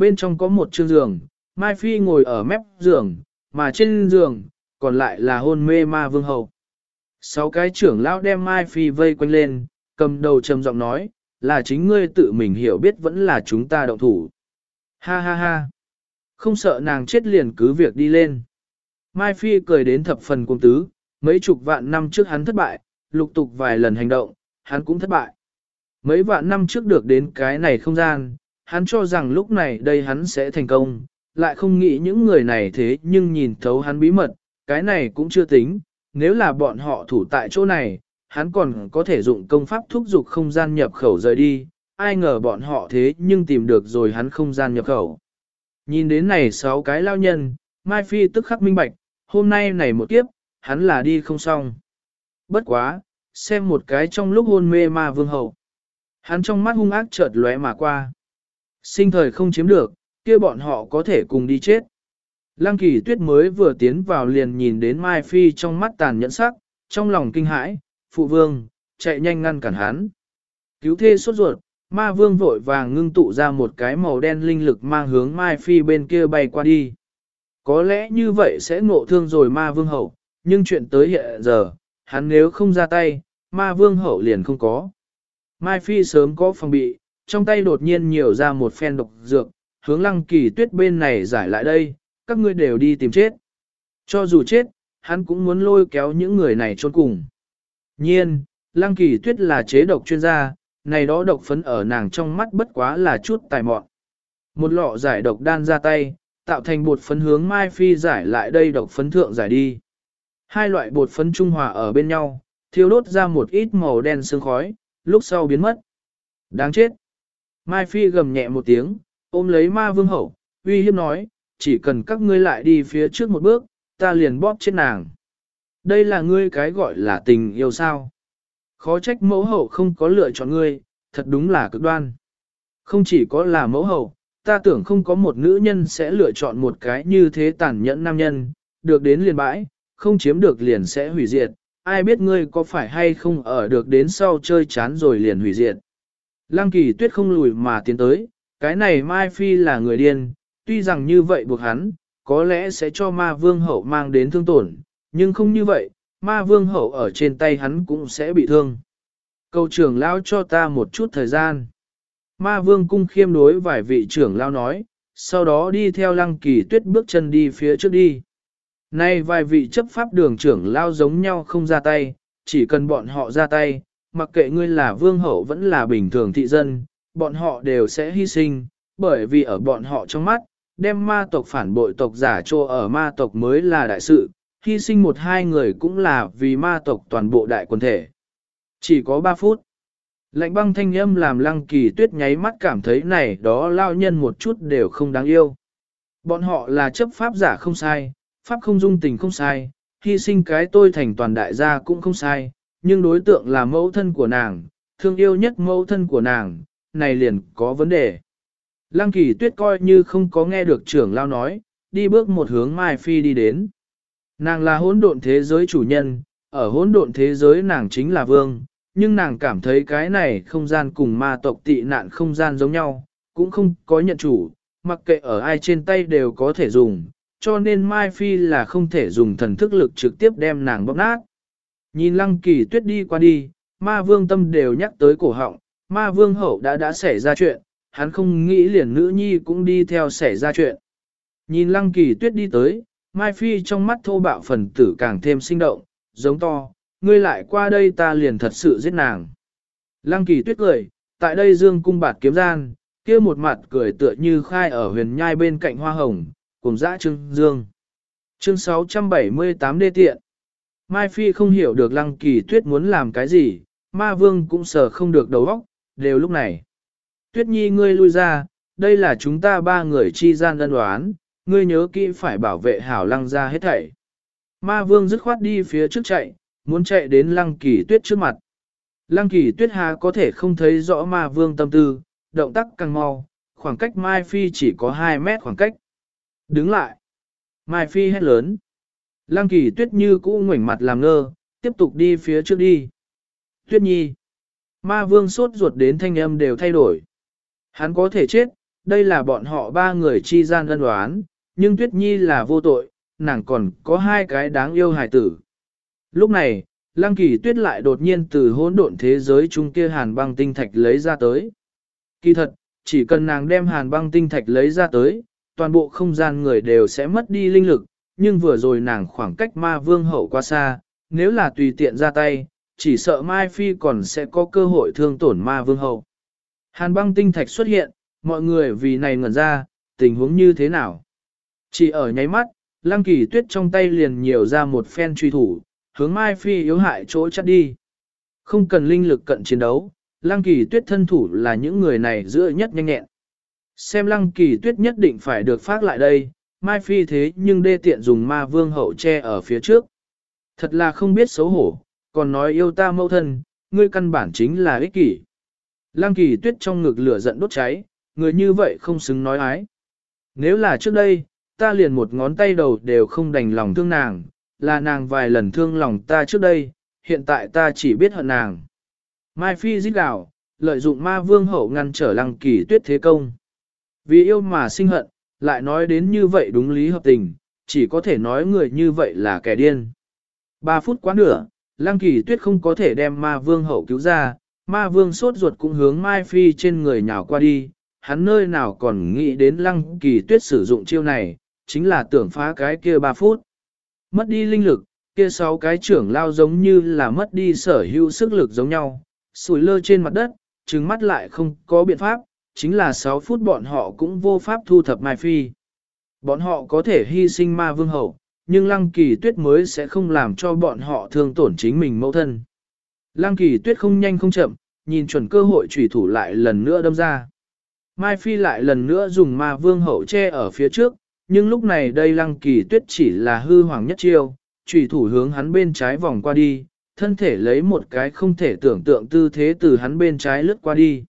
Bên trong có một chương giường, Mai Phi ngồi ở mép giường, mà trên giường, còn lại là hôn mê ma vương hậu. Sáu cái trưởng lão đem Mai Phi vây quanh lên, cầm đầu trầm giọng nói, là chính ngươi tự mình hiểu biết vẫn là chúng ta động thủ. Ha ha ha. Không sợ nàng chết liền cứ việc đi lên. Mai Phi cười đến thập phần cung tứ, mấy chục vạn năm trước hắn thất bại, lục tục vài lần hành động, hắn cũng thất bại. Mấy vạn năm trước được đến cái này không gian, hắn cho rằng lúc này đây hắn sẽ thành công, lại không nghĩ những người này thế nhưng nhìn thấu hắn bí mật, cái này cũng chưa tính, nếu là bọn họ thủ tại chỗ này, hắn còn có thể dụng công pháp thúc dục không gian nhập khẩu rời đi, ai ngờ bọn họ thế nhưng tìm được rồi hắn không gian nhập khẩu. Nhìn đến này sáu cái lao nhân, Mai Phi tức khắc minh bạch, hôm nay này một kiếp, hắn là đi không xong. Bất quá, xem một cái trong lúc hôn mê ma vương hậu. Hắn trong mắt hung ác chợt lóe mà qua. Sinh thời không chiếm được, kia bọn họ có thể cùng đi chết. Lăng kỳ tuyết mới vừa tiến vào liền nhìn đến Mai Phi trong mắt tàn nhẫn sắc, trong lòng kinh hãi, phụ vương, chạy nhanh ngăn cản hắn. Cứu thê sốt ruột, ma vương vội vàng ngưng tụ ra một cái màu đen linh lực mang hướng Mai Phi bên kia bay qua đi. Có lẽ như vậy sẽ ngộ thương rồi ma vương hậu, nhưng chuyện tới hiện giờ, hắn nếu không ra tay, ma vương hậu liền không có. Mai Phi sớm có phòng bị, trong tay đột nhiên nhiều ra một phen độc dược, hướng lăng kỳ tuyết bên này giải lại đây, các ngươi đều đi tìm chết. Cho dù chết, hắn cũng muốn lôi kéo những người này trốn cùng. Nhiên, lăng kỳ tuyết là chế độc chuyên gia, này đó độc phấn ở nàng trong mắt bất quá là chút tài mọn. Một lọ giải độc đan ra tay, tạo thành bột phấn hướng Mai Phi giải lại đây độc phấn thượng giải đi. Hai loại bột phấn trung hòa ở bên nhau, thiêu đốt ra một ít màu đen sương khói, lúc sau biến mất. Đáng chết. Mai Phi gầm nhẹ một tiếng, ôm lấy ma vương hậu, uy hiếp nói, chỉ cần các ngươi lại đi phía trước một bước, ta liền bóp chết nàng. Đây là ngươi cái gọi là tình yêu sao. Khó trách mẫu hậu không có lựa chọn ngươi, thật đúng là cực đoan. Không chỉ có là mẫu hậu, ta tưởng không có một nữ nhân sẽ lựa chọn một cái như thế tàn nhẫn nam nhân, được đến liền bãi, không chiếm được liền sẽ hủy diệt, ai biết ngươi có phải hay không ở được đến sau chơi chán rồi liền hủy diệt. Lăng kỳ tuyết không lùi mà tiến tới, cái này Mai Phi là người điên, tuy rằng như vậy buộc hắn, có lẽ sẽ cho ma vương hậu mang đến thương tổn, nhưng không như vậy, ma vương hậu ở trên tay hắn cũng sẽ bị thương. Cầu trưởng lao cho ta một chút thời gian. Ma vương cung khiêm đối vài vị trưởng lao nói, sau đó đi theo lăng kỳ tuyết bước chân đi phía trước đi. Nay vài vị chấp pháp đường trưởng lao giống nhau không ra tay, chỉ cần bọn họ ra tay, mặc kệ ngươi là vương hậu vẫn là bình thường thị dân, bọn họ đều sẽ hy sinh, bởi vì ở bọn họ trong mắt, đem ma tộc phản bội tộc giả trô ở ma tộc mới là đại sự, hy sinh một hai người cũng là vì ma tộc toàn bộ đại quần thể. Chỉ có 3 phút. Lạnh băng thanh âm làm lăng kỳ tuyết nháy mắt cảm thấy này đó lao nhân một chút đều không đáng yêu. Bọn họ là chấp pháp giả không sai, pháp không dung tình không sai, hy sinh cái tôi thành toàn đại gia cũng không sai, nhưng đối tượng là mẫu thân của nàng, thương yêu nhất mẫu thân của nàng, này liền có vấn đề. Lăng kỳ tuyết coi như không có nghe được trưởng lao nói, đi bước một hướng Mai Phi đi đến. Nàng là hỗn độn thế giới chủ nhân, ở hỗn độn thế giới nàng chính là vương, nhưng nàng cảm thấy cái này không gian cùng ma tộc tị nạn không gian giống nhau, cũng không có nhận chủ, mặc kệ ở ai trên tay đều có thể dùng, cho nên Mai Phi là không thể dùng thần thức lực trực tiếp đem nàng bóc nát. Nhìn lăng kỳ tuyết đi qua đi, ma vương tâm đều nhắc tới cổ họng, ma vương hậu đã đã xảy ra chuyện, hắn không nghĩ liền nữ nhi cũng đi theo xảy ra chuyện. Nhìn lăng kỳ tuyết đi tới, Mai Phi trong mắt thô bạo phần tử càng thêm sinh động, giống to, ngươi lại qua đây ta liền thật sự giết nàng. Lăng kỳ tuyết cười, tại đây dương cung bạt kiếm gian, kia một mặt cười tựa như khai ở huyền nhai bên cạnh hoa hồng, cùng dã trưng dương. Chương 678 đê tiện. Mai Phi không hiểu được lăng kỳ tuyết muốn làm cái gì, ma vương cũng sợ không được đầu óc, đều lúc này. Tuyết nhi ngươi lui ra, đây là chúng ta ba người chi gian đơn đoán, ngươi nhớ kỹ phải bảo vệ hảo lăng ra hết thảy. Ma vương dứt khoát đi phía trước chạy, muốn chạy đến lăng kỳ tuyết trước mặt. Lăng kỳ tuyết hà có thể không thấy rõ ma vương tâm tư, động tác càng mau, khoảng cách Mai Phi chỉ có 2 mét khoảng cách. Đứng lại. Mai Phi hét lớn. Lăng kỳ tuyết như cũ ngoảnh mặt làm ngơ, tiếp tục đi phía trước đi. Tuyết nhi. Ma vương sốt ruột đến thanh âm đều thay đổi. Hắn có thể chết, đây là bọn họ ba người chi gian ân đoán, nhưng tuyết nhi là vô tội, nàng còn có hai cái đáng yêu hài tử. Lúc này, lăng kỳ tuyết lại đột nhiên từ hỗn độn thế giới chung kia hàn băng tinh thạch lấy ra tới. Kỳ thật, chỉ cần nàng đem hàn băng tinh thạch lấy ra tới, toàn bộ không gian người đều sẽ mất đi linh lực, nhưng vừa rồi nàng khoảng cách ma vương hậu quá xa, nếu là tùy tiện ra tay, chỉ sợ Mai Phi còn sẽ có cơ hội thương tổn ma vương hậu. Hàn băng tinh thạch xuất hiện, mọi người vì này ngẩn ra, tình huống như thế nào? Chỉ ở nháy mắt, lăng kỳ tuyết trong tay liền nhiều ra một phen truy thủ, hướng Mai Phi yếu hại chỗ chắt đi. Không cần linh lực cận chiến đấu, lăng kỳ tuyết thân thủ là những người này giữa nhất nhanh nhẹn. Xem lăng kỳ tuyết nhất định phải được phát lại đây, Mai Phi thế nhưng đê tiện dùng ma vương hậu che ở phía trước. Thật là không biết xấu hổ, còn nói yêu ta mâu thân, ngươi căn bản chính là ích kỷ. Lăng kỳ tuyết trong ngực lửa giận đốt cháy, người như vậy không xứng nói ái. Nếu là trước đây, ta liền một ngón tay đầu đều không đành lòng thương nàng, là nàng vài lần thương lòng ta trước đây, hiện tại ta chỉ biết hận nàng. Mai Phi giết gạo, lợi dụng ma vương hậu ngăn trở lăng kỳ tuyết thế công. Vì yêu mà sinh hận, lại nói đến như vậy đúng lý hợp tình, chỉ có thể nói người như vậy là kẻ điên. Ba phút quá nửa, lăng kỳ tuyết không có thể đem ma vương hậu cứu ra, ma vương sốt ruột cũng hướng Mai Phi trên người nhào qua đi, hắn nơi nào còn nghĩ đến lăng kỳ tuyết sử dụng chiêu này, chính là tưởng phá cái kia 3 phút. Mất đi linh lực, kia sáu cái trưởng lao giống như là mất đi sở hữu sức lực giống nhau, sủi lơ trên mặt đất, trừng mắt lại không có biện pháp, chính là 6 phút bọn họ cũng vô pháp thu thập Mai Phi. Bọn họ có thể hy sinh ma vương hậu, nhưng lăng kỳ tuyết mới sẽ không làm cho bọn họ thương tổn chính mình mẫu thân. Lăng kỳ tuyết không nhanh không chậm, nhìn chuẩn cơ hội trùy thủ lại lần nữa đâm ra. Mai Phi lại lần nữa dùng ma vương hậu che ở phía trước, nhưng lúc này đây lăng kỳ tuyết chỉ là hư hoàng nhất chiêu, trùy thủ hướng hắn bên trái vòng qua đi, thân thể lấy một cái không thể tưởng tượng tư thế từ hắn bên trái lướt qua đi.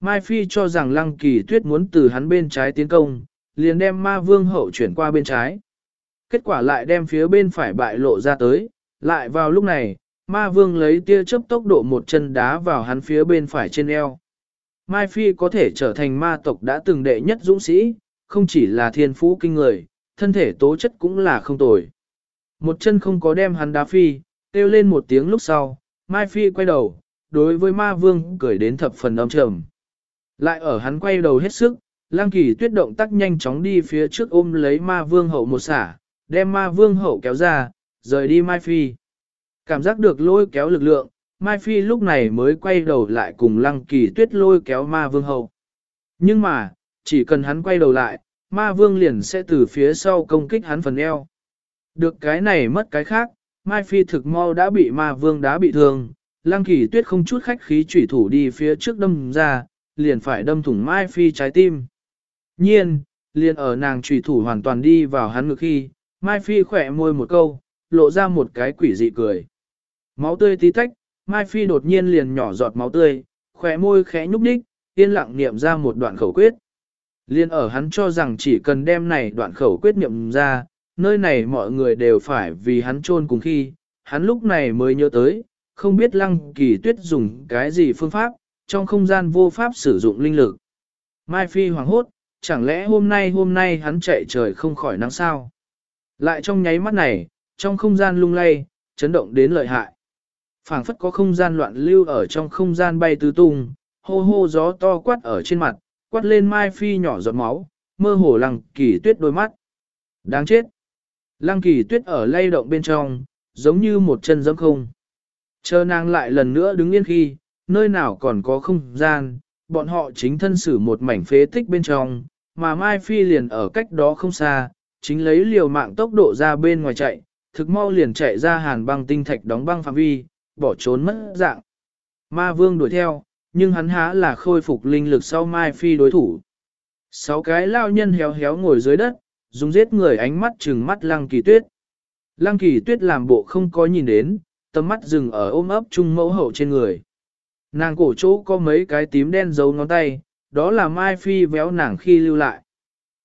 Mai Phi cho rằng lăng kỳ tuyết muốn từ hắn bên trái tiến công, liền đem ma vương hậu chuyển qua bên trái. Kết quả lại đem phía bên phải bại lộ ra tới, lại vào lúc này, ma vương lấy tia chớp tốc độ một chân đá vào hắn phía bên phải trên eo. Mai Phi có thể trở thành ma tộc đã từng đệ nhất dũng sĩ, không chỉ là thiên phú kinh người, thân thể tố chất cũng là không tồi. Một chân không có đem hắn đá phi, kêu lên một tiếng lúc sau, Mai Phi quay đầu, đối với ma vương cười đến thập phần âm trầm. Lại ở hắn quay đầu hết sức, lang kỳ tuyết động tác nhanh chóng đi phía trước ôm lấy ma vương hậu một xả, đem ma vương hậu kéo ra, rời đi Mai Phi. Cảm giác được lôi kéo lực lượng, Mai Phi lúc này mới quay đầu lại cùng lăng kỳ tuyết lôi kéo ma vương hậu. Nhưng mà, chỉ cần hắn quay đầu lại, ma vương liền sẽ từ phía sau công kích hắn phần eo. Được cái này mất cái khác, Mai Phi thực mau đã bị ma vương đá bị thương, lăng kỳ tuyết không chút khách khí chủy thủ đi phía trước đâm ra, liền phải đâm thủng Mai Phi trái tim. Nhiên, liền ở nàng trùy thủ hoàn toàn đi vào hắn ngực khi, Mai Phi khỏe môi một câu, lộ ra một cái quỷ dị cười. Máu tươi tí tách, Mai Phi đột nhiên liền nhỏ giọt máu tươi, khỏe môi khẽ nhúc đích, yên lặng niệm ra một đoạn khẩu quyết. Liên ở hắn cho rằng chỉ cần đem này đoạn khẩu quyết niệm ra, nơi này mọi người đều phải vì hắn chôn cùng khi, hắn lúc này mới nhớ tới, không biết lăng kỳ tuyết dùng cái gì phương pháp, trong không gian vô pháp sử dụng linh lực. Mai Phi hoàng hốt, chẳng lẽ hôm nay hôm nay hắn chạy trời không khỏi nắng sao? Lại trong nháy mắt này, trong không gian lung lay, chấn động đến lợi hại. phảng phất có không gian loạn lưu ở trong không gian bay tứ tung, hô hô gió to quát ở trên mặt, quát lên Mai Phi nhỏ giọt máu, mơ hồ lăng kỳ tuyết đôi mắt. Đáng chết! Lăng kỳ tuyết ở lay động bên trong, giống như một chân dẫm không. Chờ nàng lại lần nữa đứng yên khi, nơi nào còn có không gian, bọn họ chính thân xử một mảnh phế tích bên trong, mà Mai Phi liền ở cách đó không xa, chính lấy liều mạng tốc độ ra bên ngoài chạy, thực mau liền chạy ra hàn băng tinh thạch đóng băng phạm vi, bỏ trốn mất dạng. Ma vương đuổi theo, nhưng hắn há là khôi phục linh lực sau Mai Phi đối thủ. Sáu cái lao nhân héo héo ngồi dưới đất, dùng giết người ánh mắt trừng mắt lăng kỳ tuyết. Lăng kỳ tuyết làm bộ không có nhìn đến, tầm mắt dừng ở ôm ấp chung mẫu hậu trên người. Nàng cổ chỗ có mấy cái tím đen dấu ngón tay, đó là Mai Phi véo nàng khi lưu lại.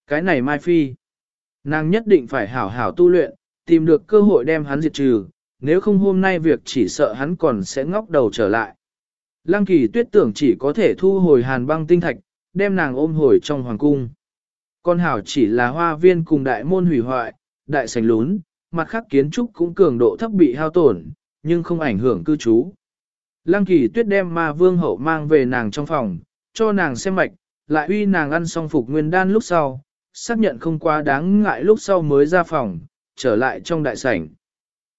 Cái này Mai Phi, nàng nhất định phải hảo hảo tu luyện, tìm được cơ hội đem hắn diệt trừ, nếu không hôm nay việc chỉ sợ hắn còn sẽ ngóc đầu trở lại. Lăng kỳ tuyết tưởng chỉ có thể thu hồi hàn băng tinh thạch, đem nàng ôm hồi trong hoàng cung. Con hảo chỉ là hoa viên cùng đại môn hủy hoại, đại sảnh lún, mặt khác kiến trúc cũng cường độ thấp bị hao tổn, nhưng không ảnh hưởng cư trú. Lăng kỳ tuyết đem ma vương hậu mang về nàng trong phòng, cho nàng xem mạch, lại uy nàng ăn xong phục nguyên đan lúc sau, xác nhận không quá đáng ngại lúc sau mới ra phòng, trở lại trong đại sảnh.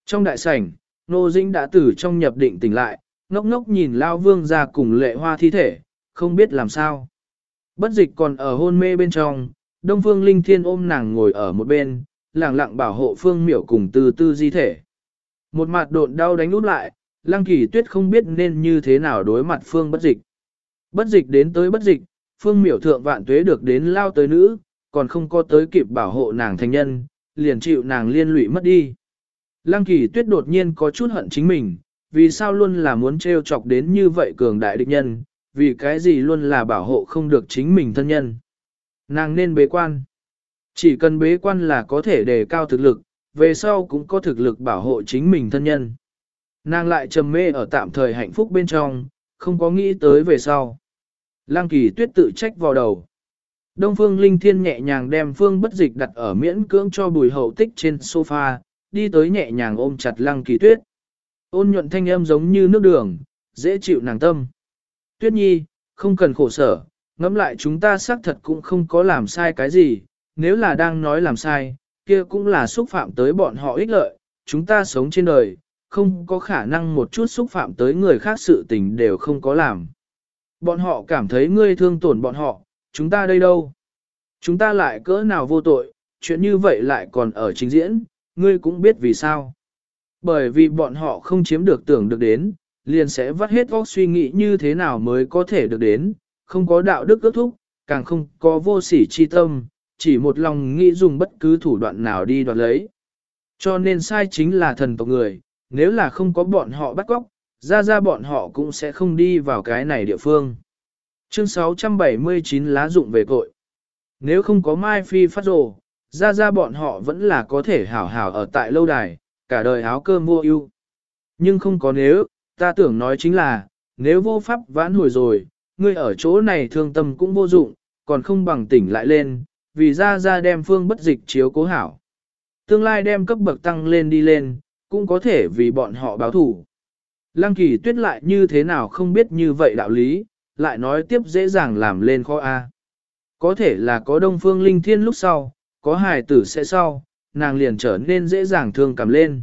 Trong đại sảnh, Nô Dĩnh đã tử trong nhập định tỉnh lại, ngốc ngốc nhìn Lao Vương ra cùng lệ hoa thi thể, không biết làm sao. Bất dịch còn ở hôn mê bên trong, Đông Phương Linh Thiên ôm nàng ngồi ở một bên, lặng lặng bảo hộ Phương Miểu cùng từ tư di thể. Một mặt độn đau đánh út lại, Lăng Kỳ Tuyết không biết nên như thế nào đối mặt Phương bất dịch. Bất dịch đến tới bất dịch, Phương Miểu thượng vạn tuế được đến lao tới nữ, còn không có tới kịp bảo hộ nàng thành nhân, liền chịu nàng liên lụy mất đi. Lăng Kỳ Tuyết đột nhiên có chút hận chính mình, vì sao luôn là muốn trêu chọc đến như vậy cường đại địch nhân, vì cái gì luôn là bảo hộ không được chính mình thân nhân. Nàng nên bế quan. Chỉ cần bế quan là có thể đề cao thực lực, về sau cũng có thực lực bảo hộ chính mình thân nhân. Nàng lại trầm mê ở tạm thời hạnh phúc bên trong, không có nghĩ tới về sau. Lăng kỳ tuyết tự trách vào đầu. Đông phương linh thiên nhẹ nhàng đem phương bất dịch đặt ở miễn cưỡng cho bùi hậu tích trên sofa, đi tới nhẹ nhàng ôm chặt lăng kỳ tuyết. Ôn nhuận thanh âm giống như nước đường, dễ chịu nàng tâm. Tuyết nhi, không cần khổ sở, ngẫm lại chúng ta xác thật cũng không có làm sai cái gì, nếu là đang nói làm sai, kia cũng là xúc phạm tới bọn họ ích lợi, chúng ta sống trên đời, không có khả năng một chút xúc phạm tới người khác sự tình đều không có làm. Bọn họ cảm thấy ngươi thương tổn bọn họ, chúng ta đây đâu? Chúng ta lại cỡ nào vô tội, chuyện như vậy lại còn ở chính diễn, ngươi cũng biết vì sao. Bởi vì bọn họ không chiếm được tưởng được đến, liền sẽ vắt hết óc suy nghĩ như thế nào mới có thể được đến, không có đạo đức ước thúc, càng không có vô sỉ chi tâm, chỉ một lòng nghĩ dùng bất cứ thủ đoạn nào đi đoạt lấy. Cho nên sai chính là thần tộc người, nếu là không có bọn họ bắt cóc, ra ra bọn họ cũng sẽ không đi vào cái này địa phương. Chương 679 lá dụng về cội. Nếu không có Mai Phi phát rồ, ra ra bọn họ vẫn là có thể hảo hảo ở tại lâu đài, cả đời áo cơm mua ưu. Nhưng không có nếu, ta tưởng nói chính là, nếu vô pháp vãn hồi rồi, ngươi ở chỗ này thương tâm cũng vô dụng, còn không bằng tỉnh lại lên, vì ra ra đem phương bất dịch chiếu cố hảo. Tương lai đem cấp bậc tăng lên đi lên, cũng có thể vì bọn họ báo thủ. Lăng kỳ tuyết lại như thế nào không biết như vậy đạo lý, lại nói tiếp dễ dàng làm lên khó A. Có thể là có đông phương linh thiên lúc sau, có hài tử sẽ sau, nàng liền trở nên dễ dàng thương cảm lên.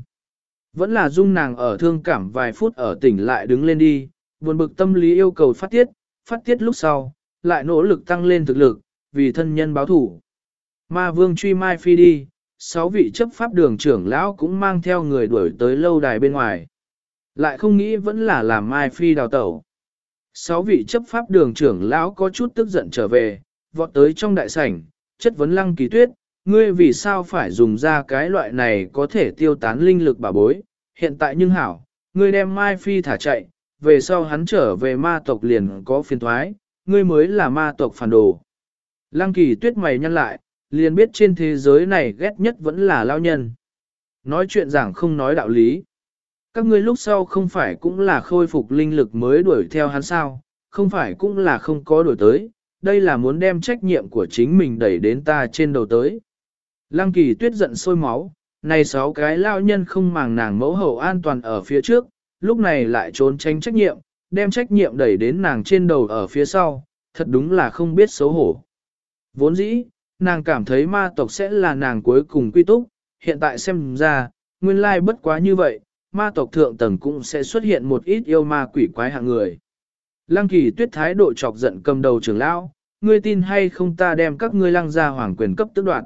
Vẫn là dung nàng ở thương cảm vài phút ở tỉnh lại đứng lên đi, buồn bực tâm lý yêu cầu phát tiết, phát tiết lúc sau, lại nỗ lực tăng lên thực lực, vì thân nhân báo thủ. Ma vương truy mai phi đi, sáu vị chấp pháp đường trưởng lão cũng mang theo người đuổi tới lâu đài bên ngoài. Lại không nghĩ vẫn là làm mai phi đào tẩu. Sáu vị chấp pháp đường trưởng lão có chút tức giận trở về, vọt tới trong đại sảnh, chất vấn lăng kỳ tuyết, ngươi vì sao phải dùng ra cái loại này có thể tiêu tán linh lực bà bối, hiện tại nhưng hảo, ngươi đem Mai Phi thả chạy, về sau hắn trở về ma tộc liền có phiền thoái, ngươi mới là ma tộc phản đồ. Lăng kỳ tuyết mày nhăn lại, liền biết trên thế giới này ghét nhất vẫn là lao nhân. Nói chuyện giảng không nói đạo lý. Các ngươi lúc sau không phải cũng là khôi phục linh lực mới đuổi theo hắn sao, không phải cũng là không có đuổi tới, đây là muốn đem trách nhiệm của chính mình đẩy đến ta trên đầu tới. Lăng kỳ tuyết giận sôi máu, này sáu cái lao nhân không màng nàng mẫu hậu an toàn ở phía trước, lúc này lại trốn tránh trách nhiệm, đem trách nhiệm đẩy đến nàng trên đầu ở phía sau, thật đúng là không biết xấu hổ. Vốn dĩ, nàng cảm thấy ma tộc sẽ là nàng cuối cùng quy túc, hiện tại xem ra, nguyên lai bất quá như vậy, ma tộc thượng tầng cũng sẽ xuất hiện một ít yêu ma quỷ quái hạng người. Lăng kỳ tuyết thái độ chọc giận cầm đầu trưởng lão, ngươi tin hay không ta đem các ngươi lăng ra hoàng quyền cấp tức đoạt.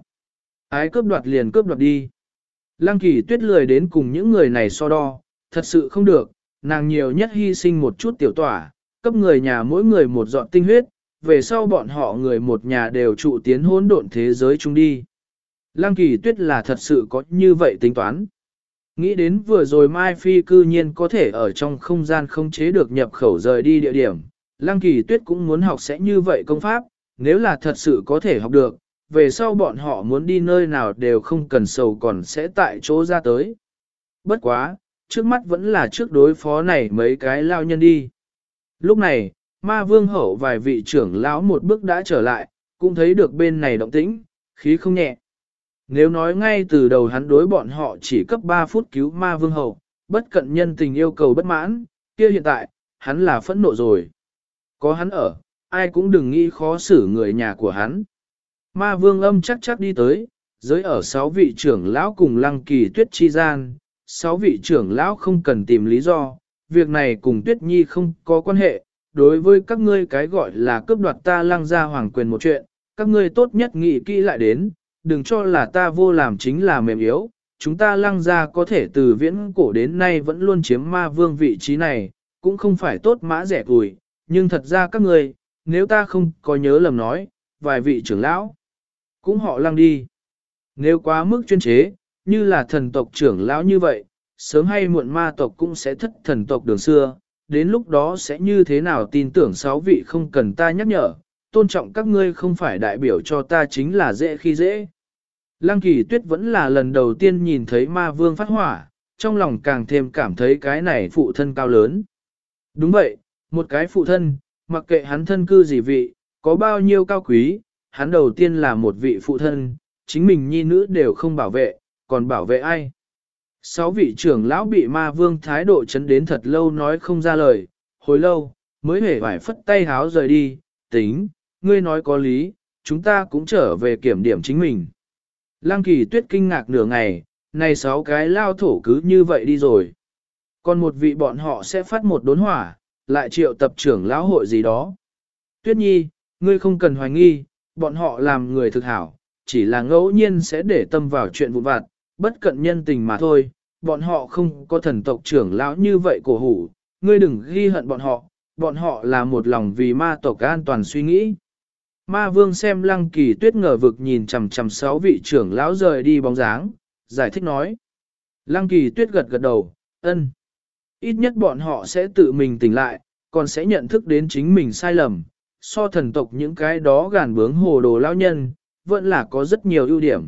Ái cướp đoạt liền cướp đoạt đi. Lăng kỳ tuyết lười đến cùng những người này so đo, thật sự không được, nàng nhiều nhất hy sinh một chút tiểu tỏa, cấp người nhà mỗi người một dọn tinh huyết, về sau bọn họ người một nhà đều trụ tiến hỗn độn thế giới chung đi. Lăng kỳ tuyết là thật sự có như vậy tính toán. Nghĩ đến vừa rồi Mai Phi cư nhiên có thể ở trong không gian không chế được nhập khẩu rời đi địa điểm. Lăng kỳ tuyết cũng muốn học sẽ như vậy công pháp, nếu là thật sự có thể học được, về sau bọn họ muốn đi nơi nào đều không cần sầu còn sẽ tại chỗ ra tới. Bất quá, trước mắt vẫn là trước đối phó này mấy cái lao nhân đi. Lúc này, ma vương hậu vài vị trưởng lão một bước đã trở lại, cũng thấy được bên này động tĩnh, khí không nhẹ. Nếu nói ngay từ đầu hắn đối bọn họ chỉ cấp 3 phút cứu ma vương hậu, bất cận nhân tình yêu cầu bất mãn, kia hiện tại, hắn là phẫn nộ rồi. Có hắn ở, ai cũng đừng nghĩ khó xử người nhà của hắn. Ma vương âm chắc chắc đi tới, giới ở sáu vị trưởng lão cùng lăng kỳ tuyết chi gian, sáu vị trưởng lão không cần tìm lý do, việc này cùng tuyết nhi không có quan hệ, đối với các ngươi cái gọi là cướp đoạt ta lăng ra hoàng quyền một chuyện, các ngươi tốt nhất nghĩ kỹ lại đến, đừng cho là ta vô làm chính là mềm yếu, chúng ta lăng ra có thể từ viễn cổ đến nay vẫn luôn chiếm ma vương vị trí này, cũng không phải tốt mã rẻ cùi, nhưng thật ra các ngươi, nếu ta không có nhớ lầm nói, vài vị trưởng lão, cũng họ lăng đi. Nếu quá mức chuyên chế, như là thần tộc trưởng lão như vậy, sớm hay muộn ma tộc cũng sẽ thất thần tộc đường xưa, đến lúc đó sẽ như thế nào tin tưởng sáu vị không cần ta nhắc nhở, tôn trọng các ngươi không phải đại biểu cho ta chính là dễ khi dễ. Lăng kỳ tuyết vẫn là lần đầu tiên nhìn thấy ma vương phát hỏa, trong lòng càng thêm cảm thấy cái này phụ thân cao lớn. Đúng vậy, một cái phụ thân, mặc kệ hắn thân cư gì vị, có bao nhiêu cao quý, hắn đầu tiên là một vị phụ thân, chính mình nhi nữ đều không bảo vệ, còn bảo vệ ai. Sáu vị trưởng lão bị ma vương thái độ chấn đến thật lâu nói không ra lời, hồi lâu, mới hề vải phất tay háo rời đi, tính, ngươi nói có lý, chúng ta cũng trở về kiểm điểm chính mình. Lăng kỳ tuyết kinh ngạc nửa ngày, này sáu cái lao thổ cứ như vậy đi rồi. Còn một vị bọn họ sẽ phát một đốn hỏa, lại triệu tập trưởng lão hội gì đó. Tuyết nhi, ngươi không cần hoài nghi, bọn họ làm người thực hảo, chỉ là ngẫu nhiên sẽ để tâm vào chuyện vụn vặt, bất cận nhân tình mà thôi, bọn họ không có thần tộc trưởng lão như vậy cổ hủ, ngươi đừng ghi hận bọn họ, bọn họ là một lòng vì ma tộc an toàn suy nghĩ. Ma vương xem lăng kỳ tuyết ngờ vực nhìn chằm chằm sáu vị trưởng lão rời đi bóng dáng, giải thích nói. Lăng kỳ tuyết gật gật đầu, ân. Ít nhất bọn họ sẽ tự mình tỉnh lại, còn sẽ nhận thức đến chính mình sai lầm. So thần tộc những cái đó gàn bướng hồ đồ lão nhân, vẫn là có rất nhiều ưu điểm.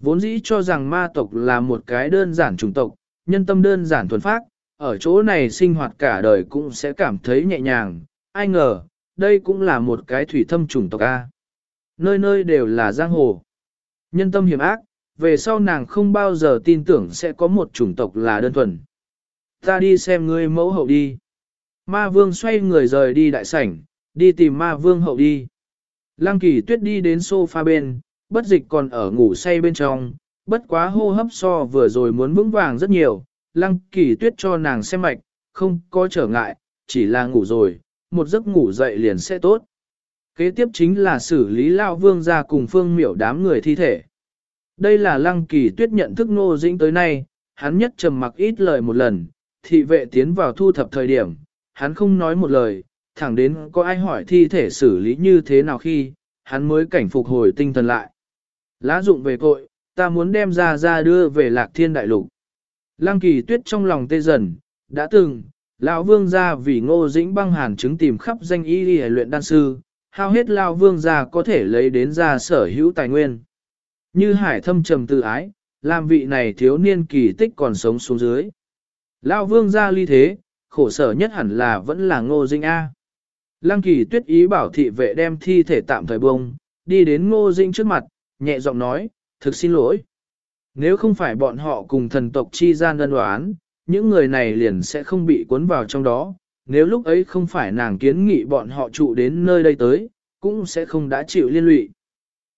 Vốn dĩ cho rằng ma tộc là một cái đơn giản chủng tộc, nhân tâm đơn giản thuần phác, ở chỗ này sinh hoạt cả đời cũng sẽ cảm thấy nhẹ nhàng, ai ngờ, đây cũng là một cái thủy thâm chủng tộc A. Nơi nơi đều là giang hồ. Nhân tâm hiểm ác, về sau nàng không bao giờ tin tưởng sẽ có một chủng tộc là đơn thuần. Ta đi xem ngươi mẫu hậu đi. Ma vương xoay người rời đi đại sảnh, đi tìm ma vương hậu đi. Lăng kỳ tuyết đi đến sofa bên, bất dịch còn ở ngủ say bên trong, bất quá hô hấp so vừa rồi muốn vững vàng rất nhiều. Lăng kỳ tuyết cho nàng xem mạch, không có trở ngại, chỉ là ngủ rồi, một giấc ngủ dậy liền sẽ tốt. Kế tiếp chính là xử lý lao vương ra cùng phương miểu đám người thi thể. Đây là lăng kỳ tuyết nhận thức nô dĩnh tới nay, hắn nhất trầm mặc ít lời một lần, thị vệ tiến vào thu thập thời điểm, hắn không nói một lời, thẳng đến có ai hỏi thi thể xử lý như thế nào khi, hắn mới cảnh phục hồi tinh thần lại. Lá dụng về cội, ta muốn đem ra ra đưa về lạc thiên đại lục. Lăng kỳ tuyết trong lòng tê dần, đã từng, lão vương gia vì ngô dĩnh băng hàn chứng tìm khắp danh y đi luyện đan sư, hao hết lão vương gia có thể lấy đến ra sở hữu tài nguyên. Như hải thâm trầm tự ái, làm vị này thiếu niên kỳ tích còn sống xuống dưới. Lão vương gia ly thế, khổ sở nhất hẳn là vẫn là ngô dĩnh A. Lăng kỳ tuyết ý bảo thị vệ đem thi thể tạm thời bông, đi đến ngô dĩnh trước mặt, nhẹ giọng nói, thực xin lỗi. Nếu không phải bọn họ cùng thần tộc chi gian đơn đoán, những người này liền sẽ không bị cuốn vào trong đó, nếu lúc ấy không phải nàng kiến nghị bọn họ trụ đến nơi đây tới, cũng sẽ không đã chịu liên lụy.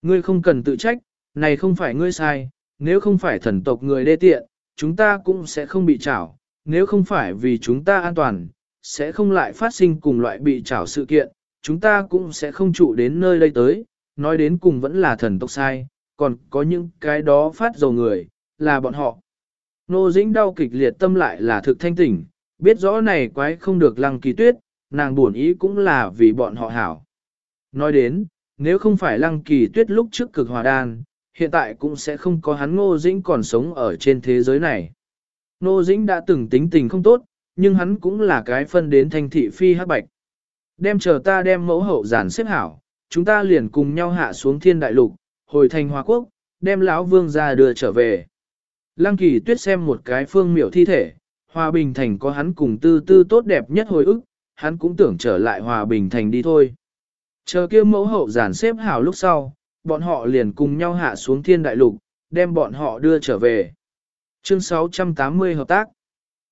Ngươi không cần tự trách, này không phải ngươi sai, nếu không phải thần tộc người đê tiện, chúng ta cũng sẽ không bị trảo, nếu không phải vì chúng ta an toàn, sẽ không lại phát sinh cùng loại bị trảo sự kiện, chúng ta cũng sẽ không trụ đến nơi đây tới, nói đến cùng vẫn là thần tộc sai, còn có những cái đó phát dầu người, là bọn họ. Nô dĩnh đau kịch liệt tâm lại là thực thanh tỉnh, biết rõ này quái không được lăng kỳ tuyết, nàng buồn ý cũng là vì bọn họ hảo. Nói đến, nếu không phải lăng kỳ tuyết lúc trước cực hòa đan, hiện tại cũng sẽ không có hắn ngô dĩnh còn sống ở trên thế giới này. Ngô dĩnh đã từng tính tình không tốt, nhưng hắn cũng là cái phân đến thanh thị phi hắc bạch. Đem chờ ta đem mẫu hậu giản xếp hảo, chúng ta liền cùng nhau hạ xuống thiên đại lục, hồi thành hòa quốc, đem lão vương ra đưa trở về. Lăng kỳ tuyết xem một cái phương miểu thi thể, hòa bình thành có hắn cùng tư tư tốt đẹp nhất hồi ức, hắn cũng tưởng trở lại hòa bình thành đi thôi. Chờ kia mẫu hậu giản xếp hảo lúc sau, bọn họ liền cùng nhau hạ xuống thiên đại lục, đem bọn họ đưa trở về. Chương 680 hợp tác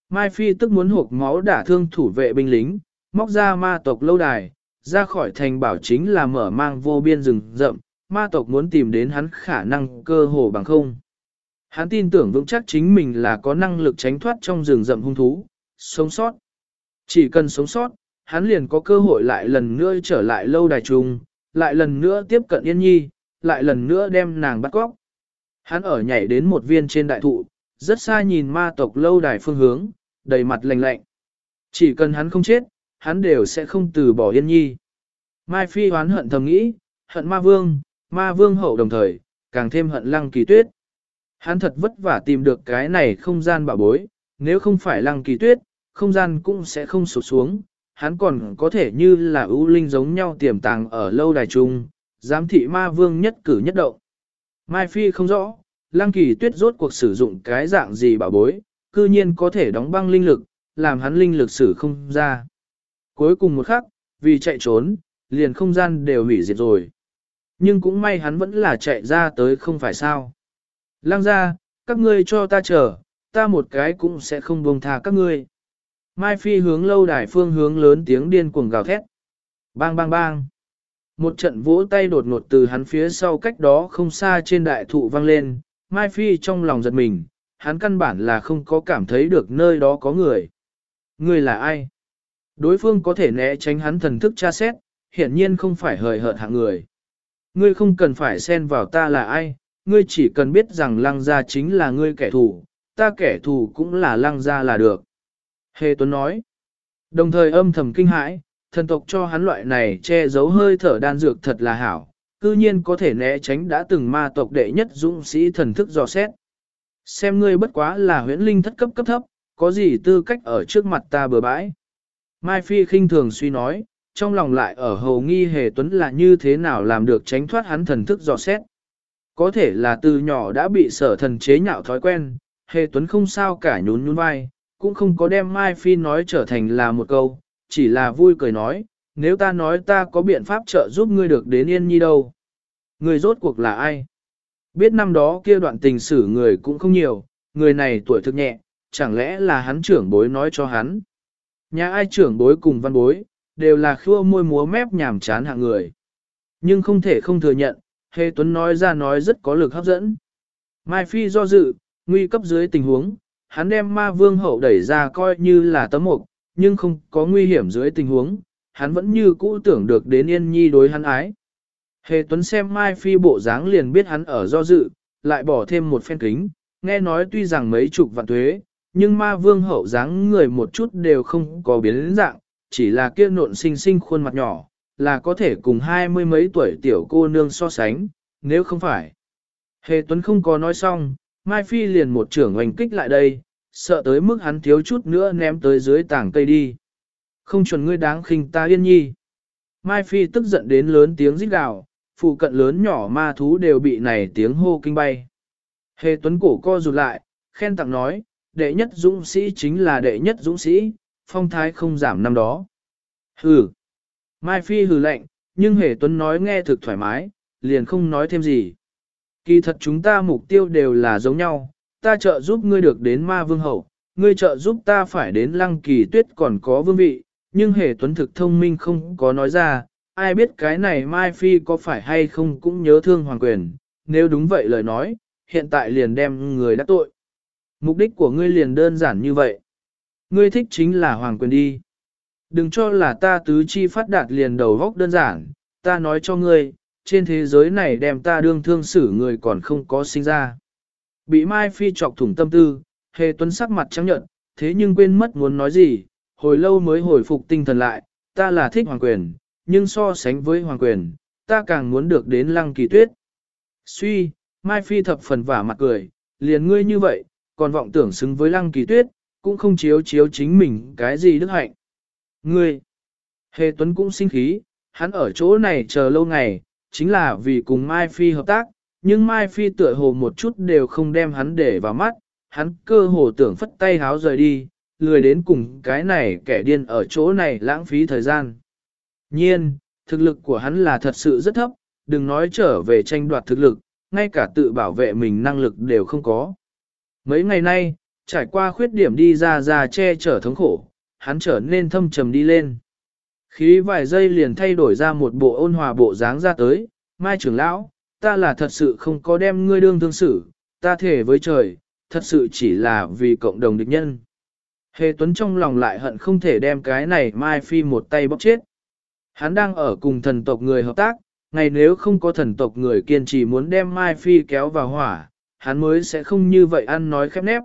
Mai Phi tức muốn hộp máu đả thương thủ vệ binh lính, móc ra ma tộc lâu đài, ra khỏi thành bảo chính là mở mang vô biên rừng rậm, ma tộc muốn tìm đến hắn khả năng cơ hồ bằng không. Hắn tin tưởng vững chắc chính mình là có năng lực tránh thoát trong rừng rậm hung thú, sống sót. Chỉ cần sống sót, hắn liền có cơ hội lại lần nữa trở lại lâu đài trùng, lại lần nữa tiếp cận Yên Nhi, lại lần nữa đem nàng bắt cóc. Hắn ở nhảy đến một viên trên đại thụ, rất xa nhìn ma tộc lâu đài phương hướng, đầy mặt lạnh lạnh. Chỉ cần hắn không chết, hắn đều sẽ không từ bỏ Yên Nhi. Mai Phi hoán hận thầm nghĩ, hận ma vương, ma vương hậu đồng thời, càng thêm hận lăng kỳ tuyết. Hắn thật vất vả tìm được cái này không gian bảo bối, nếu không phải lăng kỳ tuyết, không gian cũng sẽ không sụt xuống, hắn còn có thể như là ưu linh giống nhau tiềm tàng ở lâu đài trung, giám thị ma vương nhất cử nhất động. Mai Phi không rõ, lăng kỳ tuyết rốt cuộc sử dụng cái dạng gì bảo bối, cư nhiên có thể đóng băng linh lực, làm hắn linh lực sử không ra. Cuối cùng một khắc, vì chạy trốn, liền không gian đều hủy diệt rồi. Nhưng cũng may hắn vẫn là chạy ra tới không phải sao. Lăng ra, các ngươi cho ta chờ, ta một cái cũng sẽ không buông tha các ngươi. Mai Phi hướng lâu đài phương hướng lớn tiếng điên cuồng gào thét. Bang bang bang. Một trận vỗ tay đột ngột từ hắn phía sau cách đó không xa trên đại thụ vang lên, Mai Phi trong lòng giật mình, hắn căn bản là không có cảm thấy được nơi đó có người. Người là ai? Đối phương có thể né tránh hắn thần thức tra xét, hiển nhiên không phải hời hợt hạng người. Ngươi không cần phải xen vào ta là ai, ngươi chỉ cần biết rằng lăng gia chính là ngươi kẻ thù, ta kẻ thù cũng là lăng gia là được. Hề Tuấn nói, đồng thời âm thầm kinh hãi, thần tộc cho hắn loại này che giấu hơi thở đan dược thật là hảo, cư nhiên có thể né tránh đã từng ma tộc đệ nhất dũng sĩ thần thức dò xét. Xem ngươi bất quá là huyễn linh thất cấp cấp thấp, có gì tư cách ở trước mặt ta bừa bãi. Mai Phi khinh thường suy nói, trong lòng lại ở hầu nghi hề tuấn là như thế nào làm được tránh thoát hắn thần thức dò xét. Có thể là từ nhỏ đã bị sở thần chế nhạo thói quen, hề tuấn không sao cả nhún nhún vai, cũng không có đem Mai Phi nói trở thành là một câu, chỉ là vui cười nói, nếu ta nói ta có biện pháp trợ giúp ngươi được đến yên nhi đâu. Người rốt cuộc là ai? Biết năm đó kia đoạn tình sử người cũng không nhiều, người này tuổi thực nhẹ, chẳng lẽ là hắn trưởng bối nói cho hắn. Nhà ai trưởng bối cùng văn bối, đều là khua môi múa mép nhảm chán hạng người. Nhưng không thể không thừa nhận, Hề Tuấn nói ra nói rất có lực hấp dẫn. Mai Phi do dự, nguy cấp dưới tình huống, hắn đem ma vương hậu đẩy ra coi như là tấm mục, nhưng không có nguy hiểm dưới tình huống, hắn vẫn như cũ tưởng được đến yên nhi đối hắn ái. Hề Tuấn xem Mai Phi bộ dáng liền biết hắn ở do dự, lại bỏ thêm một phen kính, nghe nói tuy rằng mấy chục vạn thuế, nhưng ma vương hậu dáng người một chút đều không có biến dạng, chỉ là kia nộn xinh xinh khuôn mặt nhỏ, là có thể cùng hai mươi mấy tuổi tiểu cô nương so sánh, nếu không phải. Hề Tuấn không có nói xong, Mai Phi liền một trưởng oanh kích lại đây, sợ tới mức hắn thiếu chút nữa ném tới dưới tảng cây đi. Không chuẩn ngươi đáng khinh ta yên nhi. Mai Phi tức giận đến lớn tiếng rít gào, phụ cận lớn nhỏ ma thú đều bị này tiếng hô kinh bay. Hề Tuấn cổ co rụt lại, khen tặng nói, đệ nhất dũng sĩ chính là đệ nhất dũng sĩ, phong thái không giảm năm đó. Hừ. Mai Phi hừ lạnh, nhưng Hề Tuấn nói nghe thực thoải mái, liền không nói thêm gì. Kỳ thật chúng ta mục tiêu đều là giống nhau, ta trợ giúp ngươi được đến ma vương hậu, ngươi trợ giúp ta phải đến lăng kỳ tuyết còn có vương vị, nhưng Hề Tuấn thực thông minh không có nói ra, ai biết cái này Mai Phi có phải hay không cũng nhớ thương hoàng quyền, nếu đúng vậy lời nói, hiện tại liền đem người đã tội. Mục đích của ngươi liền đơn giản như vậy. Ngươi thích chính là hoàng quyền đi. Đừng cho là ta tứ chi phát đạt liền đầu góc đơn giản, ta nói cho ngươi, trên thế giới này đem ta đương thương xử người còn không có sinh ra. Bị Mai Phi chọc thủng tâm tư, hề tuấn sắc mặt trắng nhận, thế nhưng quên mất muốn nói gì, hồi lâu mới hồi phục tinh thần lại, ta là thích hoàng quyền, nhưng so sánh với hoàng quyền, ta càng muốn được đến lăng kỳ tuyết. Suy, Mai Phi thập phần vả mặt cười, liền ngươi như vậy, còn vọng tưởng xứng với lăng kỳ tuyết, cũng không chiếu chiếu chính mình cái gì đức hạnh. Ngươi, Hề Tuấn cũng sinh khí, hắn ở chỗ này chờ lâu ngày, chính là vì cùng Mai Phi hợp tác, nhưng Mai Phi tựa hồ một chút đều không đem hắn để vào mắt, hắn cơ hồ tưởng phất tay háo rời đi, lười đến cùng cái này kẻ điên ở chỗ này lãng phí thời gian. Nhiên, thực lực của hắn là thật sự rất thấp, đừng nói trở về tranh đoạt thực lực, ngay cả tự bảo vệ mình năng lực đều không có. Mấy ngày nay, trải qua khuyết điểm đi ra ra che chở thống khổ, hắn trở nên thâm trầm đi lên. Khí vài giây liền thay đổi ra một bộ ôn hòa bộ dáng ra tới, mai trưởng lão, ta là thật sự không có đem ngươi đương thương xử, ta thể với trời, thật sự chỉ là vì cộng đồng địch nhân. Hề Tuấn trong lòng lại hận không thể đem cái này Mai Phi một tay bóc chết. Hắn đang ở cùng thần tộc người hợp tác, ngày nếu không có thần tộc người kiên trì muốn đem Mai Phi kéo vào hỏa, hắn mới sẽ không như vậy ăn nói khép nép.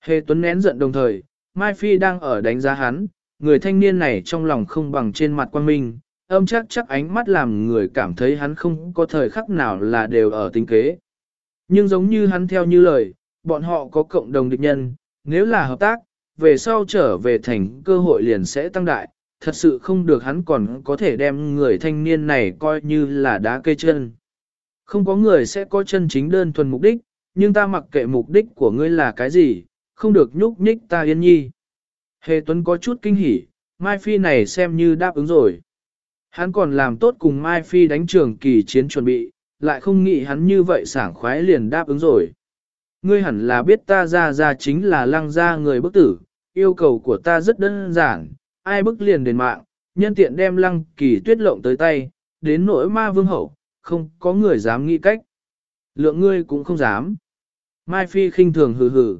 Hề Tuấn nén giận đồng thời, Mai Phi đang ở đánh giá hắn, người thanh niên này trong lòng không bằng trên mặt quan minh, âm chắc chắc ánh mắt làm người cảm thấy hắn không có thời khắc nào là đều ở tính kế. Nhưng giống như hắn theo như lời, bọn họ có cộng đồng địch nhân, nếu là hợp tác, về sau trở về thành cơ hội liền sẽ tăng đại, thật sự không được hắn còn có thể đem người thanh niên này coi như là đá cây chân. Không có người sẽ có chân chính đơn thuần mục đích, nhưng ta mặc kệ mục đích của ngươi là cái gì, không được nhúc nhích ta yên nhi. Hề Tuấn có chút kinh hỉ, Mai Phi này xem như đáp ứng rồi. Hắn còn làm tốt cùng Mai Phi đánh trường kỳ chiến chuẩn bị, lại không nghĩ hắn như vậy sảng khoái liền đáp ứng rồi. Ngươi hẳn là biết ta ra ra chính là lăng ra người bức tử, yêu cầu của ta rất đơn giản, ai bức liền đền mạng, nhân tiện đem lăng kỳ tuyết lộng tới tay, đến nỗi ma vương hậu, không có người dám nghĩ cách. Lượng ngươi cũng không dám. Mai Phi khinh thường hừ hừ.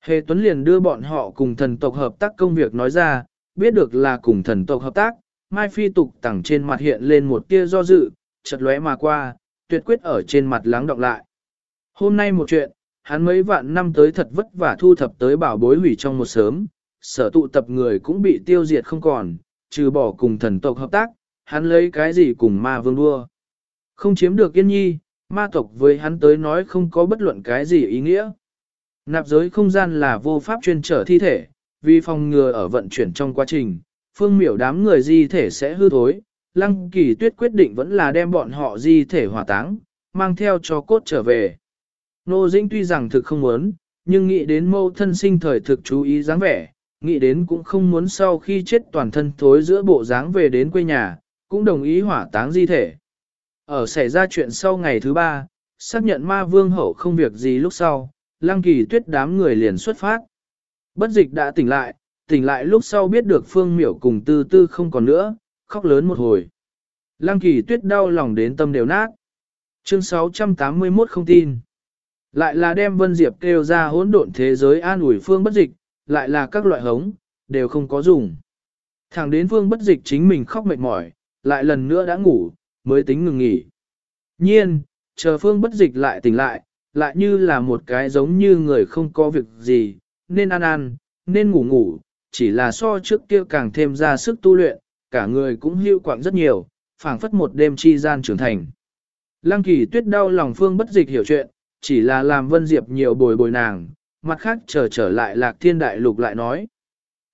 Hề Tuấn liền đưa bọn họ cùng thần tộc hợp tác công việc nói ra, biết được là cùng thần tộc hợp tác, Mai Phi tục tẳng trên mặt hiện lên một tia do dự, chợt lóe mà qua, tuyệt quyết ở trên mặt lắng đọng lại. Hôm nay một chuyện, hắn mấy vạn năm tới thật vất vả thu thập tới bảo bối hủy trong một sớm, sở tụ tập người cũng bị tiêu diệt không còn, trừ bỏ cùng thần tộc hợp tác, hắn lấy cái gì cùng ma vương đua. Không chiếm được yên nhi, ma tộc với hắn tới nói không có bất luận cái gì ý nghĩa. Nạp giới không gian là vô pháp chuyên trở thi thể, vì phòng ngừa ở vận chuyển trong quá trình, phương miểu đám người di thể sẽ hư thối, lăng kỳ tuyết quyết định vẫn là đem bọn họ di thể hỏa táng, mang theo cho cốt trở về. Nô Dĩnh tuy rằng thực không muốn, nhưng nghĩ đến mâu thân sinh thời thực chú ý dáng vẻ, nghĩ đến cũng không muốn sau khi chết toàn thân thối giữa bộ dáng về đến quê nhà, cũng đồng ý hỏa táng di thể. Ở xảy ra chuyện sau ngày thứ ba, xác nhận ma vương hậu không việc gì lúc sau, lăng kỳ tuyết đám người liền xuất phát. Bất dịch đã tỉnh lại, tỉnh lại lúc sau biết được phương miểu cùng tư tư không còn nữa, khóc lớn một hồi. Lăng kỳ tuyết đau lòng đến tâm đều nát. Chương 681 không tin. Lại là đem Vân Diệp kêu ra hỗn độn thế giới an ủi phương bất dịch, lại là các loại hống, đều không có dùng. Thẳng đến phương bất dịch chính mình khóc mệt mỏi, lại lần nữa đã ngủ, mới tính ngừng nghỉ. Nhiên, chờ phương bất dịch lại tỉnh lại, lại như là một cái giống như người không có việc gì, nên ăn ăn, nên ngủ ngủ, chỉ là so trước kia càng thêm ra sức tu luyện, cả người cũng hưu quạng rất nhiều, phảng phất một đêm chi gian trưởng thành. Lăng kỳ tuyết đau lòng phương bất dịch hiểu chuyện, chỉ là làm Vân Diệp nhiều bồi bồi nàng, mặt khác chờ trở lại lạc thiên đại lục lại nói.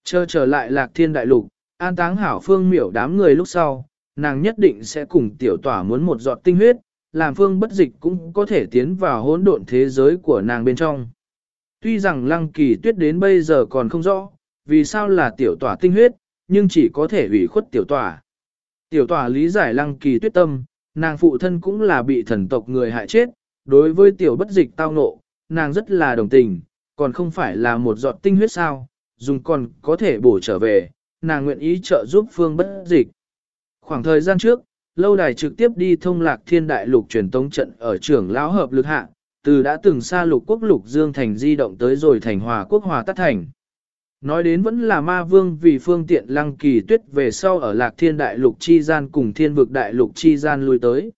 Chờ trở lại lạc thiên đại lục, an táng hảo phương miểu đám người lúc sau, nàng nhất định sẽ cùng tiểu tỏa muốn một giọt tinh huyết, làm phương bất dịch cũng có thể tiến vào hỗn độn thế giới của nàng bên trong. Tuy rằng lăng kỳ tuyết đến bây giờ còn không rõ, vì sao là tiểu tỏa tinh huyết, nhưng chỉ có thể hủy khuất tiểu tỏa. Tiểu tỏa lý giải lăng kỳ tuyết tâm, nàng phụ thân cũng là bị thần tộc người hại chết, đối với tiểu bất dịch tao nộ, nàng rất là đồng tình, còn không phải là một giọt tinh huyết sao, dùng còn có thể bổ trở về, nàng nguyện ý trợ giúp phương bất dịch. Khoảng thời gian trước, lâu đài trực tiếp đi thông lạc thiên đại lục truyền tống trận ở trưởng lão hợp lực hạ, từ đã từng xa lục quốc lục dương thành di động tới rồi thành hòa quốc hòa tắt thành. Nói đến vẫn là ma vương vì phương tiện lăng kỳ tuyết về sau ở lạc thiên đại lục chi gian cùng thiên vực đại lục chi gian lui tới.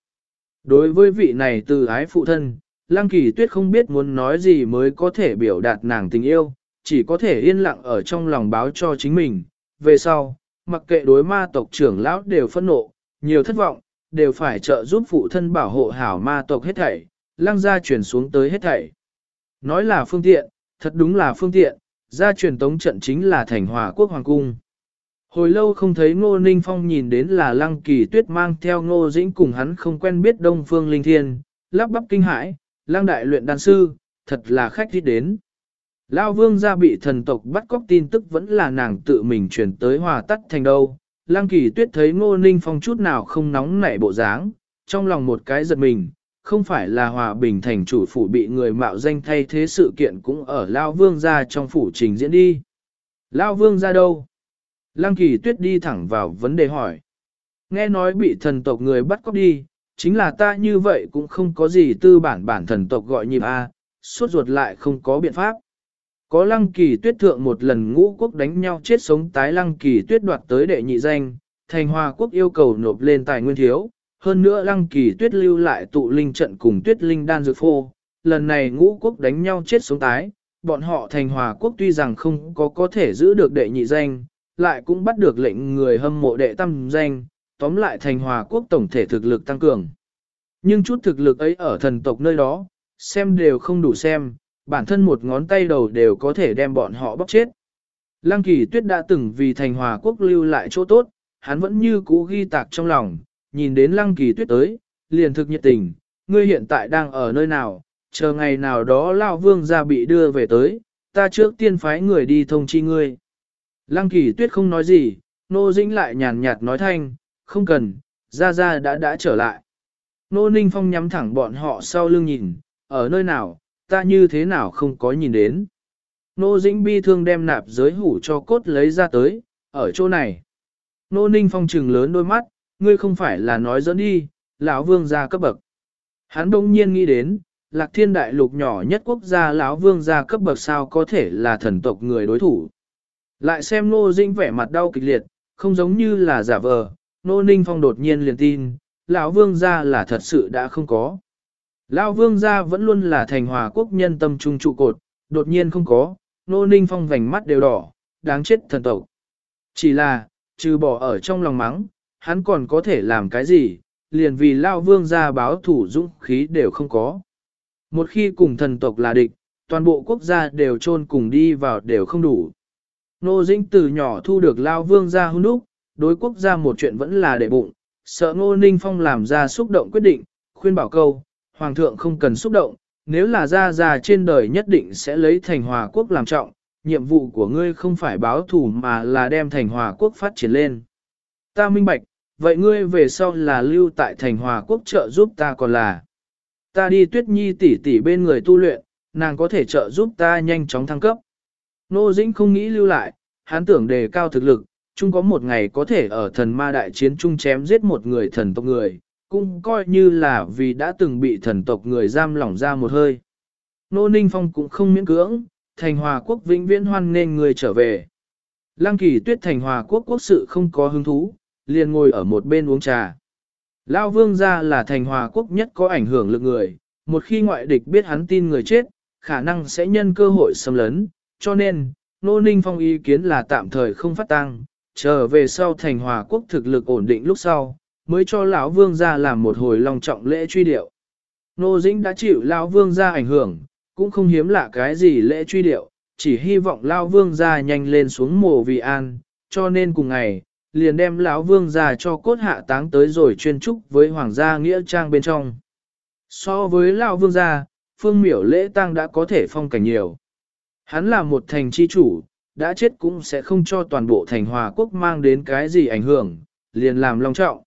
Đối với vị này từ ái phụ thân, lăng kỳ tuyết không biết muốn nói gì mới có thể biểu đạt nàng tình yêu, chỉ có thể yên lặng ở trong lòng báo cho chính mình. Về sau, mặc kệ đối ma tộc trưởng lão đều phẫn nộ, nhiều thất vọng, đều phải trợ giúp phụ thân bảo hộ hảo ma tộc hết thảy, lăng gia truyền xuống tới hết thảy. Nói là phương tiện, thật đúng là phương tiện, gia truyền tống trận chính là thành hòa quốc hoàng cung. Hồi lâu không thấy Ngô Ninh Phong nhìn đến là Lăng Kỳ Tuyết mang theo Ngô Dĩnh cùng hắn không quen biết Đông Phương Linh Thiên, lắp bắp kinh hãi, Lăng Đại luyện đan sư, thật là khách thích đến. Lao Vương gia bị thần tộc bắt cóc tin tức vẫn là nàng tự mình chuyển tới hòa tắt thành đâu. Lăng Kỳ Tuyết thấy Ngô Ninh Phong chút nào không nóng nảy bộ dáng, trong lòng một cái giật mình, không phải là hòa bình thành chủ phủ bị người mạo danh thay thế sự kiện cũng ở Lao Vương gia trong phủ trình diễn đi. Lao Vương gia đâu? Lăng kỳ tuyết đi thẳng vào vấn đề hỏi. Nghe nói bị thần tộc người bắt cóc đi, chính là ta như vậy cũng không có gì tư bản bản thần tộc gọi nhịp A, suốt ruột lại không có biện pháp. Có lăng kỳ tuyết thượng một lần ngũ quốc đánh nhau chết sống tái lăng kỳ tuyết đoạt tới đệ nhị danh, thành hòa quốc yêu cầu nộp lên tài nguyên thiếu, hơn nữa lăng kỳ tuyết lưu lại tụ linh trận cùng tuyết linh đan dược phô, lần này ngũ quốc đánh nhau chết sống tái, bọn họ thành hòa quốc tuy rằng không có có thể giữ được đệ nhị danh, lại cũng bắt được lệnh người hâm mộ đệ tâm danh, tóm lại thành hòa quốc tổng thể thực lực tăng cường. Nhưng chút thực lực ấy ở thần tộc nơi đó, xem đều không đủ xem, bản thân một ngón tay đầu đều có thể đem bọn họ bóc chết. Lăng kỳ tuyết đã từng vì thành hòa quốc lưu lại chỗ tốt, hắn vẫn như cũ ghi tạc trong lòng, nhìn đến lăng kỳ tuyết tới, liền thực nhiệt tình, ngươi hiện tại đang ở nơi nào, chờ ngày nào đó Lao Vương ra bị đưa về tới, ta trước tiên phái người đi thông chi ngươi. Lăng kỳ tuyết không nói gì, nô dĩnh lại nhàn nhạt nói thanh, không cần, ra ra đã đã trở lại. Nô ninh phong nhắm thẳng bọn họ sau lưng nhìn, ở nơi nào, ta như thế nào không có nhìn đến. Nô dĩnh bi thương đem nạp giới hủ cho cốt lấy ra tới, ở chỗ này. Nô ninh phong trừng lớn đôi mắt, ngươi không phải là nói dẫn đi, lão vương gia cấp bậc. Hắn đông nhiên nghĩ đến, lạc thiên đại lục nhỏ nhất quốc gia lão vương gia cấp bậc sao có thể là thần tộc người đối thủ. Lại xem Nô Dĩnh vẻ mặt đau kịch liệt, không giống như là giả vờ, Nô Ninh Phong đột nhiên liền tin, lão vương gia là thật sự đã không có. Lão vương gia vẫn luôn là thành hòa quốc nhân tâm trung trụ cột, đột nhiên không có, Nô Ninh Phong vành mắt đều đỏ, đáng chết thần tộc. Chỉ là, trừ bỏ ở trong lòng mắng, hắn còn có thể làm cái gì, liền vì Lão vương gia báo thủ dũng khí đều không có. Một khi cùng thần tộc là địch, toàn bộ quốc gia đều chôn cùng đi vào đều không đủ. Nô Dĩnh từ nhỏ thu được Lao Vương gia hôn đúc, đối quốc gia một chuyện vẫn là để bụng, sợ Ngô Ninh Phong làm ra xúc động quyết định, khuyên bảo câu, Hoàng thượng không cần xúc động, nếu là Ra Ra trên đời nhất định sẽ lấy thành hòa quốc làm trọng, nhiệm vụ của ngươi không phải báo thù mà là đem thành hòa quốc phát triển lên. Ta minh bạch, vậy ngươi về sau là lưu tại thành hòa quốc trợ giúp ta còn là. Ta đi tuyết nhi tỷ tỷ bên người tu luyện, nàng có thể trợ giúp ta nhanh chóng thăng cấp. Nô Dĩnh không nghĩ lưu lại, hắn tưởng đề cao thực lực, chung có một ngày có thể ở thần ma đại chiến chung chém giết một người thần tộc người, cũng coi như là vì đã từng bị thần tộc người giam lỏng ra một hơi. Nô Ninh Phong cũng không miễn cưỡng, thành hòa quốc vĩnh viễn hoan nên người trở về. Lăng kỳ tuyết thành hòa quốc quốc sự không có hứng thú, liền ngồi ở một bên uống trà. Lao vương gia là thành hòa quốc nhất có ảnh hưởng lực người, một khi ngoại địch biết hắn tin người chết, khả năng sẽ nhân cơ hội xâm lấn, cho nên, Nô Ninh Phong ý kiến là tạm thời không phát tăng, trở về sau thành hòa quốc thực lực ổn định lúc sau, mới cho lão vương gia làm một hồi long trọng lễ truy điệu. Nô Dĩnh đã chịu lão vương gia ảnh hưởng, cũng không hiếm lạ cái gì lễ truy điệu, chỉ hy vọng lão vương gia nhanh lên xuống mồ vì an, cho nên cùng ngày, liền đem lão vương gia cho cốt hạ táng tới rồi chuyên trúc với hoàng gia nghĩa trang bên trong. So với lão vương gia, phương miểu lễ tang đã có thể phong cảnh nhiều. Hắn là một thành chi chủ, đã chết cũng sẽ không cho toàn bộ thành hòa quốc mang đến cái gì ảnh hưởng, liền làm long trọng.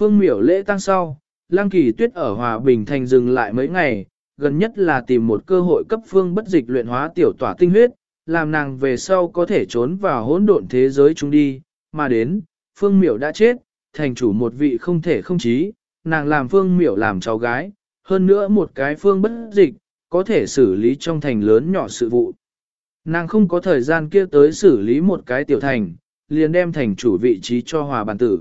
Phương miểu lễ tăng sau, Lăng Kỳ Tuyết ở Hòa Bình Thành dừng lại mấy ngày, gần nhất là tìm một cơ hội cấp phương bất dịch luyện hóa tiểu tỏa tinh huyết, làm nàng về sau có thể trốn vào hỗn độn thế giới chúng đi, mà đến, phương miểu đã chết, thành chủ một vị không thể không chí, nàng làm phương miểu làm cháu gái, hơn nữa một cái phương bất dịch, có thể xử lý trong thành lớn nhỏ sự vụ. Nàng không có thời gian kia tới xử lý một cái tiểu thành, liền đem thành chủ vị trí cho hòa bàn tử.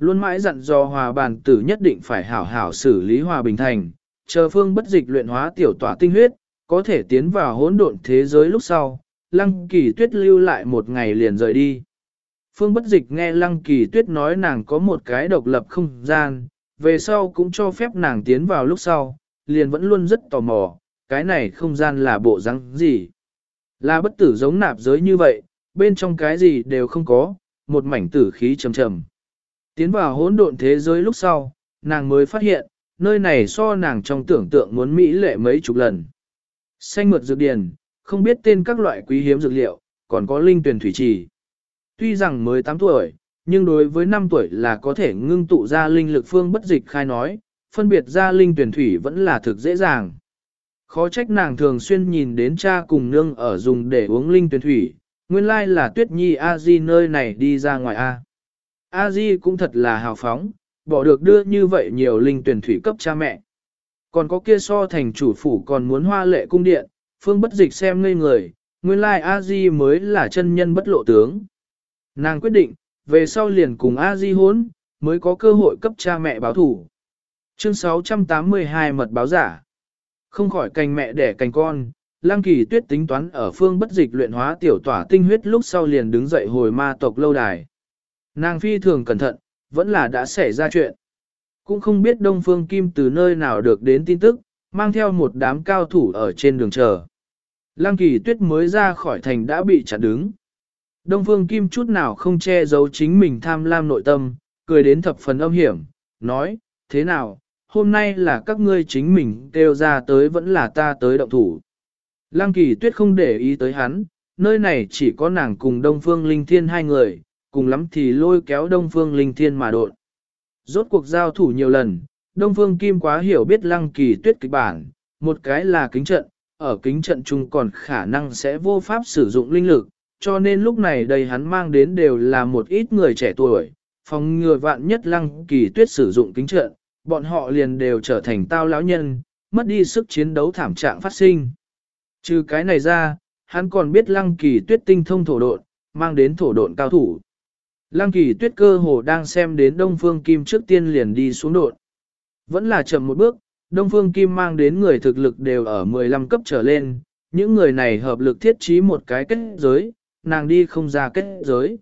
Luôn mãi dặn do hòa bàn tử nhất định phải hảo hảo xử lý hòa bình thành, chờ phương bất dịch luyện hóa tiểu tỏa tinh huyết, có thể tiến vào hỗn độn thế giới lúc sau, lăng kỳ tuyết lưu lại một ngày liền rời đi. Phương bất dịch nghe lăng kỳ tuyết nói nàng có một cái độc lập không gian, về sau cũng cho phép nàng tiến vào lúc sau, liền vẫn luôn rất tò mò, cái này không gian là bộ rắn gì. Là bất tử giống nạp giới như vậy, bên trong cái gì đều không có, một mảnh tử khí trầm trầm. Tiến vào hỗn độn thế giới lúc sau, nàng mới phát hiện, nơi này so nàng trong tưởng tượng muốn mỹ lệ mấy chục lần. Xanh mượt dược điền, không biết tên các loại quý hiếm dược liệu, còn có linh tuyển thủy trì. Tuy rằng mới 8 tuổi, nhưng đối với 5 tuổi là có thể ngưng tụ ra linh lực phương bất dịch khai nói, phân biệt ra linh tuyển thủy vẫn là thực dễ dàng. Khó trách nàng thường xuyên nhìn đến cha cùng nương ở dùng để uống linh tuyển thủy, nguyên lai là tuyết nhi A-di nơi này đi ra ngoài A. A-di cũng thật là hào phóng, bỏ được đưa như vậy nhiều linh tuyển thủy cấp cha mẹ. Còn có kia so thành chủ phủ còn muốn hoa lệ cung điện, phương bất dịch xem ngây người, nguyên lai A-di mới là chân nhân bất lộ tướng. Nàng quyết định, về sau liền cùng A-di hốn, mới có cơ hội cấp cha mẹ báo thủ. Chương 682 mật báo giả không khỏi cành mẹ đẻ cành con, Lăng Kỳ Tuyết tính toán ở phương bất dịch luyện hóa tiểu tỏa tinh huyết lúc sau liền đứng dậy hồi ma tộc lâu đài. Nàng phi thường cẩn thận, vẫn là đã xảy ra chuyện. Cũng không biết Đông Phương Kim từ nơi nào được đến tin tức, mang theo một đám cao thủ ở trên đường chờ. Lăng Kỳ Tuyết mới ra khỏi thành đã bị chặn đứng. Đông Phương Kim chút nào không che giấu chính mình tham lam nội tâm, cười đến thập phần âm hiểm, nói, thế nào, hôm nay là các ngươi chính mình kêu ra tới vẫn là ta tới động thủ. Lăng kỳ tuyết không để ý tới hắn, nơi này chỉ có nàng cùng Đông Phương Linh Thiên hai người, cùng lắm thì lôi kéo Đông Phương Linh Thiên mà đột. Rốt cuộc giao thủ nhiều lần, Đông Phương Kim quá hiểu biết lăng kỳ tuyết kịch bản, một cái là kính trận, ở kính trận chung còn khả năng sẽ vô pháp sử dụng linh lực, cho nên lúc này đây hắn mang đến đều là một ít người trẻ tuổi, phòng ngừa vạn nhất lăng kỳ tuyết sử dụng kính trận, bọn họ liền đều trở thành tao lão nhân, mất đi sức chiến đấu thảm trạng phát sinh. Trừ cái này ra, hắn còn biết lăng kỳ tuyết tinh thông thổ độn, mang đến thổ độn cao thủ. Lăng kỳ tuyết cơ hồ đang xem đến Đông Phương Kim trước tiên liền đi xuống đột, Vẫn là chậm một bước, Đông Phương Kim mang đến người thực lực đều ở 15 cấp trở lên, những người này hợp lực thiết trí một cái kết giới, nàng đi không ra kết giới.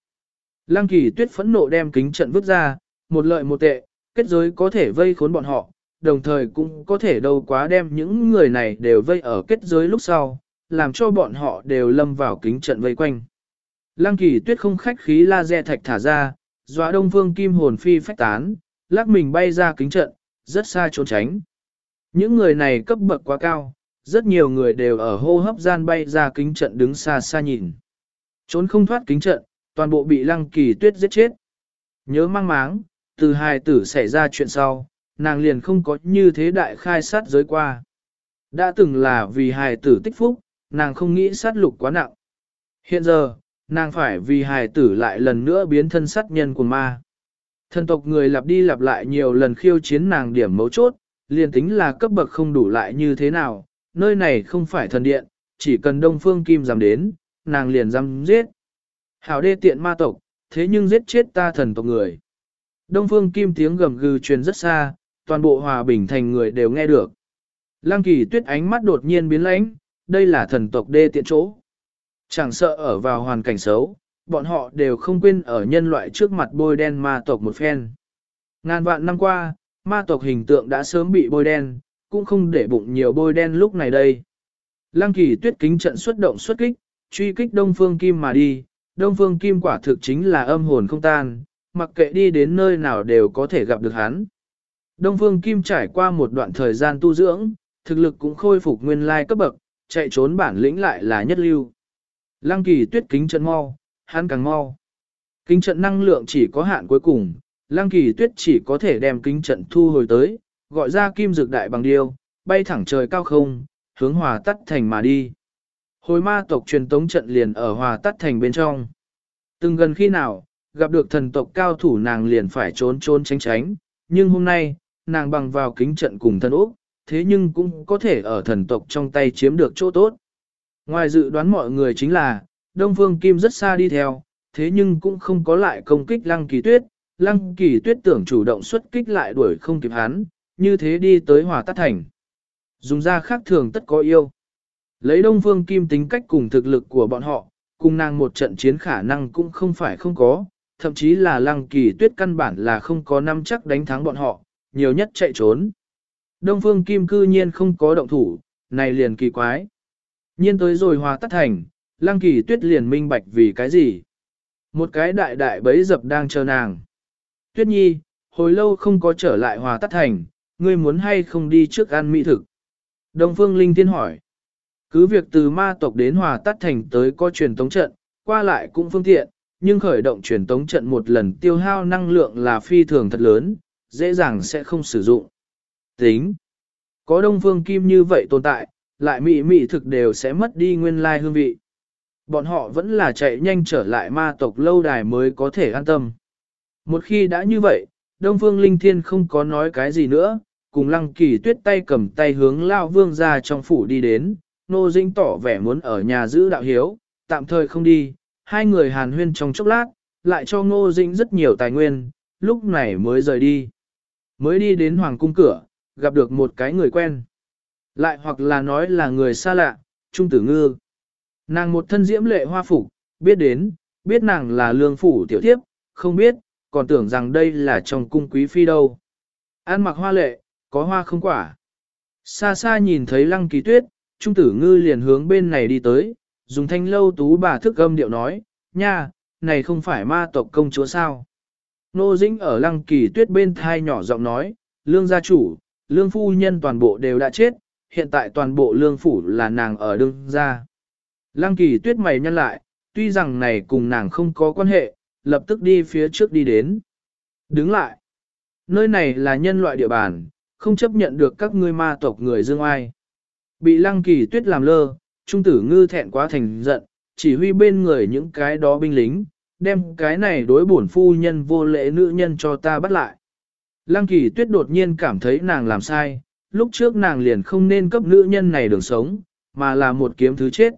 Lăng kỳ tuyết phẫn nộ đem kính trận vứt ra, một lợi một tệ, kết giới có thể vây khốn bọn họ, đồng thời cũng có thể đâu quá đem những người này đều vây ở kết giới lúc sau, làm cho bọn họ đều lâm vào kính trận vây quanh. Lăng kỳ tuyết không khách khí la dẹ thạch thả ra, dọa đông phương kim hồn phi phách tán, lắc mình bay ra kính trận, rất xa trốn tránh. Những người này cấp bậc quá cao, rất nhiều người đều ở hô hấp gian bay ra kính trận đứng xa xa nhìn. Trốn không thoát kính trận, toàn bộ bị lăng kỳ tuyết giết chết. Nhớ mang máng, từ hài tử xảy ra chuyện sau, nàng liền không có như thế đại khai sát giới qua. Đã từng là vì hài tử tích phúc, nàng không nghĩ sát lục quá nặng. Hiện giờ, nàng phải vì hài tử lại lần nữa biến thân sát nhân của ma. Thần tộc người lặp đi lặp lại nhiều lần khiêu chiến nàng điểm mấu chốt, liền tính là cấp bậc không đủ lại như thế nào, nơi này không phải thần điện, chỉ cần đông phương kim dám đến, nàng liền dám giết. Hảo đê tiện ma tộc, thế nhưng giết chết ta thần tộc người. Đông phương kim tiếng gầm gừ truyền rất xa, toàn bộ hòa bình thành người đều nghe được. Lăng kỳ tuyết ánh mắt đột nhiên biến lãnh, đây là thần tộc đê tiện chỗ. Chẳng sợ ở vào hoàn cảnh xấu, bọn họ đều không quên ở nhân loại trước mặt bôi đen ma tộc một phen. Ngàn vạn năm qua, ma tộc hình tượng đã sớm bị bôi đen, cũng không để bụng nhiều bôi đen lúc này đây. Lăng kỳ tuyết kính trận xuất động xuất kích, truy kích Đông Phương Kim mà đi, Đông Phương Kim quả thực chính là âm hồn không tan, mặc kệ đi đến nơi nào đều có thể gặp được hắn. Đông Phương Kim trải qua một đoạn thời gian tu dưỡng, thực lực cũng khôi phục nguyên lai cấp bậc, chạy trốn bản lĩnh lại là nhất lưu. Lăng kỳ tuyết kính trận mau, hắn càng mau. Kính trận năng lượng chỉ có hạn cuối cùng, lăng kỳ tuyết chỉ có thể đem kính trận thu hồi tới, gọi ra kim dược đại bằng điêu, bay thẳng trời cao không, hướng hòa tắt thành mà đi. Hồi ma tộc truyền tống trận liền ở hòa tắt thành bên trong. Từng gần khi nào, gặp được thần tộc cao thủ nàng liền phải trốn trốn tránh tránh, nhưng hôm nay, nàng bằng vào kính trận cùng thần Úc, thế nhưng cũng có thể ở thần tộc trong tay chiếm được chỗ tốt. Ngoài dự đoán mọi người chính là, Đông Phương Kim rất xa đi theo, thế nhưng cũng không có lại công kích Lăng Kỳ Tuyết. Lăng Kỳ Tuyết tưởng chủ động xuất kích lại đuổi không kịp hắn, như thế đi tới Hòa Tát Thành. Dùng ra khác thường tất có yêu. Lấy Đông Phương Kim tính cách cùng thực lực của bọn họ, cùng nàng một trận chiến khả năng cũng không phải không có, thậm chí là Lăng Kỳ Tuyết căn bản là không có năm chắc đánh thắng bọn họ, nhiều nhất chạy trốn. Đông Phương Kim cư nhiên không có động thủ, này liền kỳ quái. Nhiên tới rồi hòa tắt thành, lăng kỳ tuyết liền minh bạch vì cái gì. Một cái đại đại bấy dập đang chờ nàng. Tuyết nhi, hồi lâu không có trở lại hòa tắt thành, ngươi muốn hay không đi trước ăn mỹ thực. Đông Phương Linh Tiên hỏi. Cứ việc từ ma tộc đến hòa tắt thành tới có truyền tống trận, qua lại cũng phương tiện, nhưng khởi động truyền tống trận một lần tiêu hao năng lượng là phi thường thật lớn, dễ dàng sẽ không sử dụng. Tính. Có Đông Phương Kim như vậy tồn tại, lại mị mị thực đều sẽ mất đi nguyên lai hương vị. Bọn họ vẫn là chạy nhanh trở lại ma tộc lâu đài mới có thể an tâm. Một khi đã như vậy, Đông Phương Linh Thiên không có nói cái gì nữa, cùng Lăng Kỳ Tuyết tay cầm tay hướng Lao Vương ra trong phủ đi đến, Nô Dĩnh tỏ vẻ muốn ở nhà giữ đạo hiếu, tạm thời không đi, hai người hàn huyên trong chốc lát, lại cho Ngô Dĩnh rất nhiều tài nguyên, lúc này mới rời đi. Mới đi đến Hoàng cung cửa, gặp được một cái người quen. Lại hoặc là nói là người xa lạ, Trung Tử Ngư. Nàng một thân diễm lệ hoa phục, biết đến, biết nàng là lương phủ tiểu thiếp, không biết, còn tưởng rằng đây là trong cung quý phi đâu. An mặc hoa lệ, có hoa không quả. Xa xa nhìn thấy lăng kỳ tuyết, Trung Tử Ngư liền hướng bên này đi tới, dùng thanh lâu tú bà thức âm điệu nói, nha, này không phải ma tộc công chúa sao. Nô Dĩnh ở lăng kỳ tuyết bên thai nhỏ giọng nói, lương gia chủ, lương phu nhân toàn bộ đều đã chết, hiện tại toàn bộ lương phủ là nàng ở đương gia. Lăng kỳ tuyết mày nhăn lại, tuy rằng này cùng nàng không có quan hệ, lập tức đi phía trước đi đến. Đứng lại. Nơi này là nhân loại địa bàn, không chấp nhận được các ngươi ma tộc người dương ai. Bị lăng kỳ tuyết làm lơ, trung tử ngư thẹn quá thành giận, chỉ huy bên người những cái đó binh lính, đem cái này đối bổn phu nhân vô lễ nữ nhân cho ta bắt lại. Lăng kỳ tuyết đột nhiên cảm thấy nàng làm sai, lúc trước nàng liền không nên cấp nữ nhân này đường sống, mà là một kiếm thứ chết.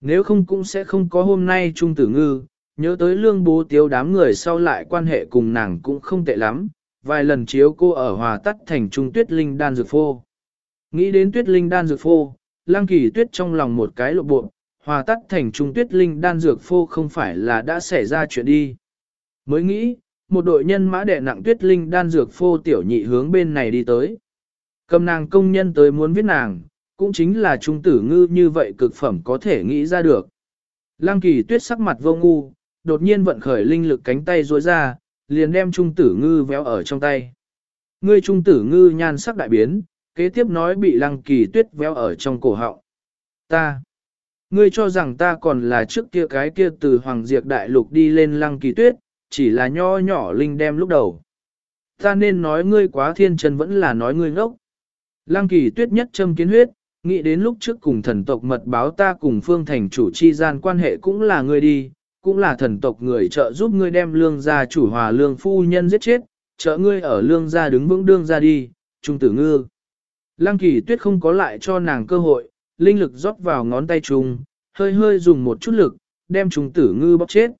Nếu không cũng sẽ không có hôm nay Trung Tử Ngư, nhớ tới lương bố tiếu đám người sau lại quan hệ cùng nàng cũng không tệ lắm, vài lần chiếu cô ở hòa tắt thành Trung Tuyết Linh đan dược phô. Nghĩ đến Tuyết Linh đan dược phô, Lang Kỳ Tuyết trong lòng một cái lộ bộ, hòa tắt thành Trung Tuyết Linh đan dược phô không phải là đã xảy ra chuyện đi. Mới nghĩ, một đội nhân mã đệ nặng Tuyết Linh đan dược phô tiểu nhị hướng bên này đi tới. Cầm nàng công nhân tới muốn viết nàng, cũng chính là trung tử ngư như vậy cực phẩm có thể nghĩ ra được. Lăng kỳ tuyết sắc mặt vô ngu, đột nhiên vận khởi linh lực cánh tay duỗi ra, liền đem trung tử ngư véo ở trong tay. Ngươi trung tử ngư nhan sắc đại biến, kế tiếp nói bị lăng kỳ tuyết véo ở trong cổ họng. Ta! Ngươi cho rằng ta còn là trước kia cái kia từ Hoàng Diệp Đại Lục đi lên lăng kỳ tuyết, chỉ là nho nhỏ linh đem lúc đầu. Ta nên nói ngươi quá thiên chân vẫn là nói ngươi ngốc. Lăng kỳ tuyết nhất châm kiến huyết, nghĩ đến lúc trước cùng thần tộc mật báo ta cùng phương thành chủ chi gian quan hệ cũng là ngươi đi, cũng là thần tộc người trợ giúp ngươi đem lương gia chủ hòa lương phu nhân giết chết, trợ ngươi ở lương gia đứng vững đương ra đi, trung tử ngư. Lăng kỳ tuyết không có lại cho nàng cơ hội, linh lực rót vào ngón tay trùng, hơi hơi dùng một chút lực, đem trung tử ngư bóc chết.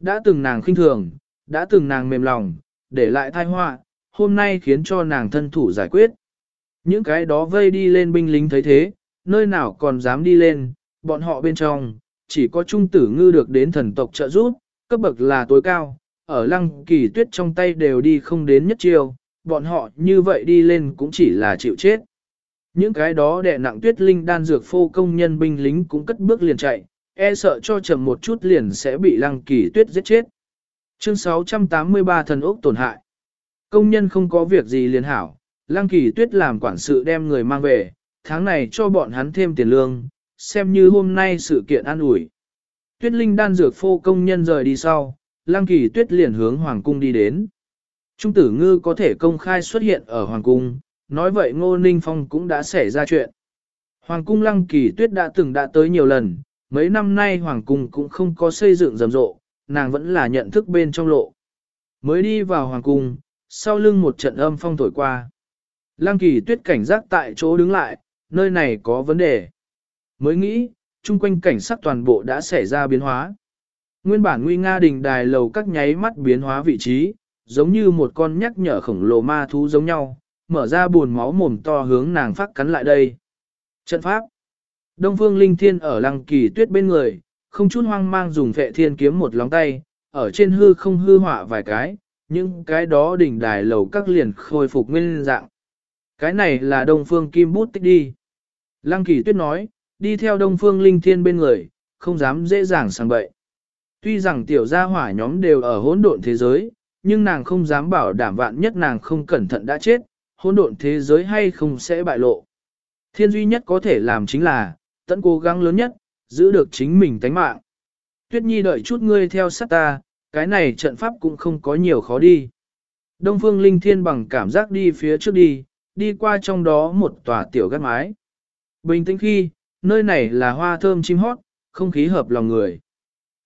Đã từng nàng khinh thường, đã từng nàng mềm lòng, để lại thai họa, hôm nay khiến cho nàng thân thủ giải quyết. Những cái đó vây đi lên binh lính thấy thế, nơi nào còn dám đi lên, bọn họ bên trong, chỉ có trung tử ngư được đến thần tộc trợ giúp, cấp bậc là tối cao, ở lăng kỳ tuyết trong tay đều đi không đến nhất chiêu, bọn họ như vậy đi lên cũng chỉ là chịu chết. Những cái đó đè nặng tuyết linh đan dược phô công nhân binh lính cũng cất bước liền chạy, e sợ cho chậm một chút liền sẽ bị lăng kỳ tuyết giết chết. Chương 683 thần ốc tổn hại. Công nhân không có việc gì liền hảo, Lăng Kỳ Tuyết làm quản sự đem người mang về, tháng này cho bọn hắn thêm tiền lương, xem như hôm nay sự kiện an ủi. Tuyết Linh đan dược phô công nhân rời đi sau, Lăng Kỳ Tuyết liền hướng Hoàng Cung đi đến. Trung tử ngư có thể công khai xuất hiện ở Hoàng Cung, nói vậy Ngô Ninh Phong cũng đã xảy ra chuyện. Hoàng Cung Lăng Kỳ Tuyết đã từng đã tới nhiều lần, mấy năm nay Hoàng Cung cũng không có xây dựng rầm rộ, nàng vẫn là nhận thức bên trong lộ. Mới đi vào Hoàng Cung, sau lưng một trận âm phong thổi qua. Lăng kỳ tuyết cảnh giác tại chỗ đứng lại, nơi này có vấn đề. Mới nghĩ, chung quanh cảnh sát toàn bộ đã xảy ra biến hóa. Nguyên bản nguy nga đình đài lầu các nháy mắt biến hóa vị trí, giống như một con nhắc nhở khổng lồ ma thú giống nhau, mở ra buồn máu mồm to hướng nàng phát cắn lại đây. Trận pháp Đông phương linh thiên ở lăng kỳ tuyết bên người, không chút hoang mang dùng vệ thiên kiếm một lóng tay, ở trên hư không hư họa vài cái, những cái đó đỉnh đài lầu các liền khôi phục nguyên dạng. Cái này là Đông Phương Kim Bút tích đi. Lăng Kỳ Tuyết nói, đi theo Đông Phương Linh Thiên bên người, không dám dễ dàng sang bậy. Tuy rằng tiểu gia hỏa nhóm đều ở hỗn độn thế giới, nhưng nàng không dám bảo đảm vạn nhất nàng không cẩn thận đã chết, hỗn độn thế giới hay không sẽ bại lộ. Thiên duy nhất có thể làm chính là, tận cố gắng lớn nhất, giữ được chính mình tánh mạng. Tuyết Nhi đợi chút ngươi theo sát ta, cái này trận pháp cũng không có nhiều khó đi. Đông Phương Linh Thiên bằng cảm giác đi phía trước đi, đi qua trong đó một tòa tiểu gác mái. Bình tĩnh khi, nơi này là hoa thơm chim hót, không khí hợp lòng người.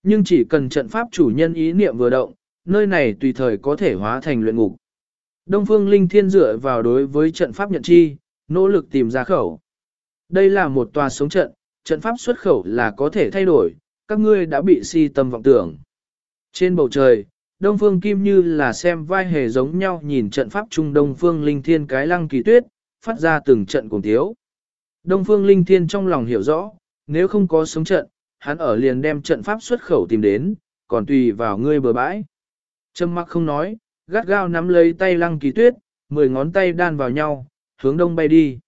Nhưng chỉ cần trận pháp chủ nhân ý niệm vừa động, nơi này tùy thời có thể hóa thành luyện ngục. Đông Phương Linh Thiên dựa vào đối với trận pháp nhận chi, nỗ lực tìm ra khẩu. Đây là một tòa sống trận, trận pháp xuất khẩu là có thể thay đổi, các ngươi đã bị si tâm vọng tưởng. Trên bầu trời, Đông Phương Kim như là xem vai hề giống nhau nhìn trận pháp trung Đông Phương Linh Thiên cái lăng kỳ tuyết, phát ra từng trận cùng thiếu. Đông Phương Linh Thiên trong lòng hiểu rõ, nếu không có sống trận, hắn ở liền đem trận pháp xuất khẩu tìm đến, còn tùy vào ngươi bờ bãi. Trâm mặc không nói, gắt gao nắm lấy tay lăng kỳ tuyết, mười ngón tay đan vào nhau, hướng đông bay đi.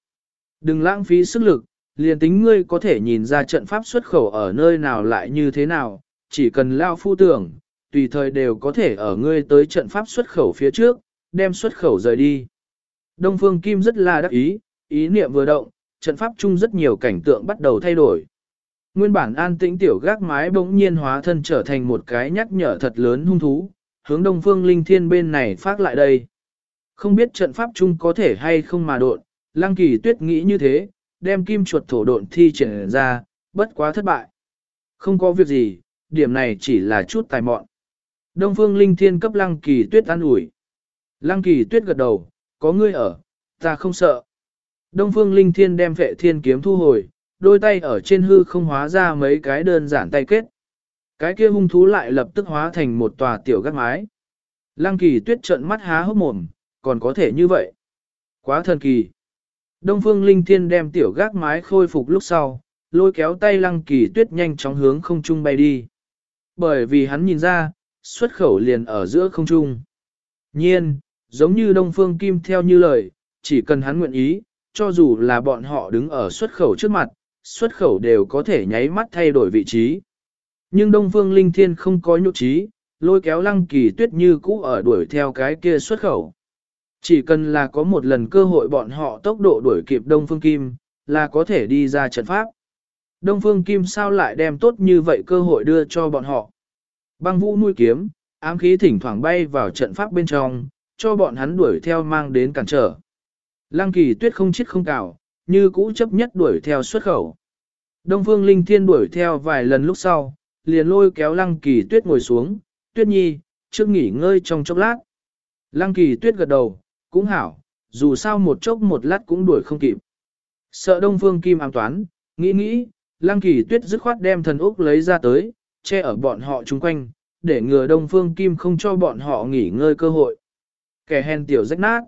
Đừng lãng phí sức lực, liền tính ngươi có thể nhìn ra trận pháp xuất khẩu ở nơi nào lại như thế nào, chỉ cần lao phu tưởng, tùy thời đều có thể ở ngươi tới trận pháp xuất khẩu phía trước, đem xuất khẩu rời đi. Đông Phương Kim rất là đắc ý, ý niệm vừa động, trận pháp chung rất nhiều cảnh tượng bắt đầu thay đổi. Nguyên bản an tĩnh tiểu gác mái bỗng nhiên hóa thân trở thành một cái nhắc nhở thật lớn hung thú, hướng Đông Phương Linh Thiên bên này phát lại đây. Không biết trận pháp chung có thể hay không mà độn, Lăng Kỳ Tuyết nghĩ như thế, đem kim chuột thổ độn thi triển ra, bất quá thất bại. Không có việc gì, điểm này chỉ là chút tài mọn. Đông Phương Linh Thiên cấp Lăng Kỳ Tuyết an ủi. Lăng Kỳ Tuyết gật đầu, có ngươi ở, ta không sợ. Đông Phương Linh Thiên đem vệ thiên kiếm thu hồi, đôi tay ở trên hư không hóa ra mấy cái đơn giản tay kết. Cái kia hung thú lại lập tức hóa thành một tòa tiểu gác mái. Lăng Kỳ Tuyết trợn mắt há hốc mồm, còn có thể như vậy. Quá thần kỳ. Đông Phương Linh Thiên đem tiểu gác mái khôi phục lúc sau, lôi kéo tay Lăng Kỳ Tuyết nhanh chóng hướng không trung bay đi. Bởi vì hắn nhìn ra, xuất khẩu liền ở giữa không trung. Nhiên, giống như Đông Phương Kim theo như lời, chỉ cần hắn nguyện ý, cho dù là bọn họ đứng ở xuất khẩu trước mặt, xuất khẩu đều có thể nháy mắt thay đổi vị trí. Nhưng Đông Phương Linh Thiên không có nhục trí, lôi kéo Lăng Kỳ Tuyết như cũ ở đuổi theo cái kia xuất khẩu. Chỉ cần là có một lần cơ hội bọn họ tốc độ đuổi kịp Đông Phương Kim, là có thể đi ra trận pháp. Đông Phương Kim sao lại đem tốt như vậy cơ hội đưa cho bọn họ. Băng vũ nuôi kiếm, ám khí thỉnh thoảng bay vào trận pháp bên trong, cho bọn hắn đuổi theo mang đến cản trở. Lăng kỳ tuyết không chết không cào, như cũ chấp nhất đuổi theo xuất khẩu. Đông Phương Linh Thiên đuổi theo vài lần lúc sau, liền lôi kéo Lăng kỳ tuyết ngồi xuống, tuyết nhi, trước nghỉ ngơi trong chốc lát. Lăng kỳ tuyết gật đầu, cũng hảo, dù sao một chốc một lát cũng đuổi không kịp. Sợ Đông Phương Kim ám toán, nghĩ nghĩ, Lăng kỳ tuyết dứt khoát đem thần Úc lấy ra tới, che ở bọn họ chung quanh, để ngừa Đông Phương Kim không cho bọn họ nghỉ ngơi cơ hội. Kẻ hèn tiểu rách nát.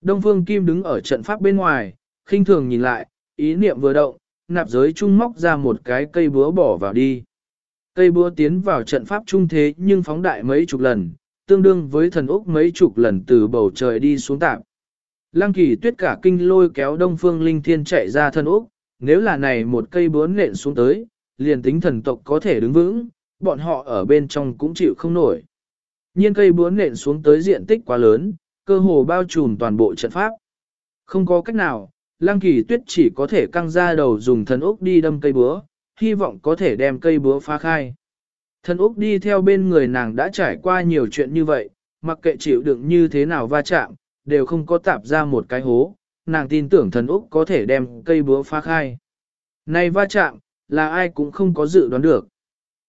Đông Phương Kim đứng ở trận pháp bên ngoài, khinh thường nhìn lại, ý niệm vừa động, nạp giới trung móc ra một cái cây búa bỏ vào đi. Cây búa tiến vào trận pháp trung thế nhưng phóng đại mấy chục lần, tương đương với thần úc mấy chục lần từ bầu trời đi xuống tạm. Lăng kỳ tuyết cả kinh lôi kéo Đông Phương Linh Thiên chạy ra thần úc, nếu là này một cây búa nện xuống tới, liền tính thần tộc có thể đứng vững, bọn họ ở bên trong cũng chịu không nổi. Nhiên cây búa nện xuống tới diện tích quá lớn, cơ hồ bao trùm toàn bộ trận pháp. Không có cách nào, Lang Kỳ Tuyết chỉ có thể căng ra đầu dùng thần ốc đi đâm cây búa, hy vọng có thể đem cây búa phá khai. Thần ốc đi theo bên người nàng đã trải qua nhiều chuyện như vậy, mặc kệ chịu đựng như thế nào va chạm, đều không có tạp ra một cái hố, nàng tin tưởng thần ốc có thể đem cây búa phá khai. Này va chạm, là ai cũng không có dự đoán được.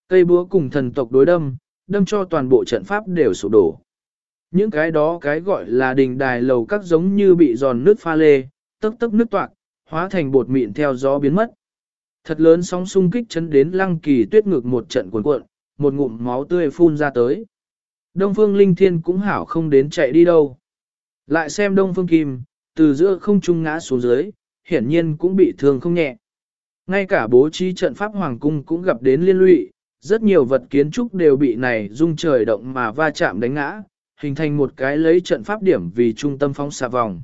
Cây búa cùng thần tộc đối đâm, đâm cho toàn bộ trận pháp đều sụp đổ. Những cái đó cái gọi là đình đài lầu các giống như bị giòn nước pha lê, tức tức nước toạc, hóa thành bột mịn theo gió biến mất. Thật lớn sóng xung kích chấn đến lăng kỳ tuyết ngược một trận cuộn cuộn, một ngụm máu tươi phun ra tới. Đông phương linh thiên cũng hảo không đến chạy đi đâu. Lại xem đông phương kim, từ giữa không trung ngã xuống dưới, hiển nhiên cũng bị thương không nhẹ. Ngay cả bố trí trận pháp hoàng cung cũng gặp đến liên lụy, rất nhiều vật kiến trúc đều bị này rung trời động mà va chạm đánh ngã, hình thành một cái lấy trận pháp điểm vì trung tâm phóng xạ vòng.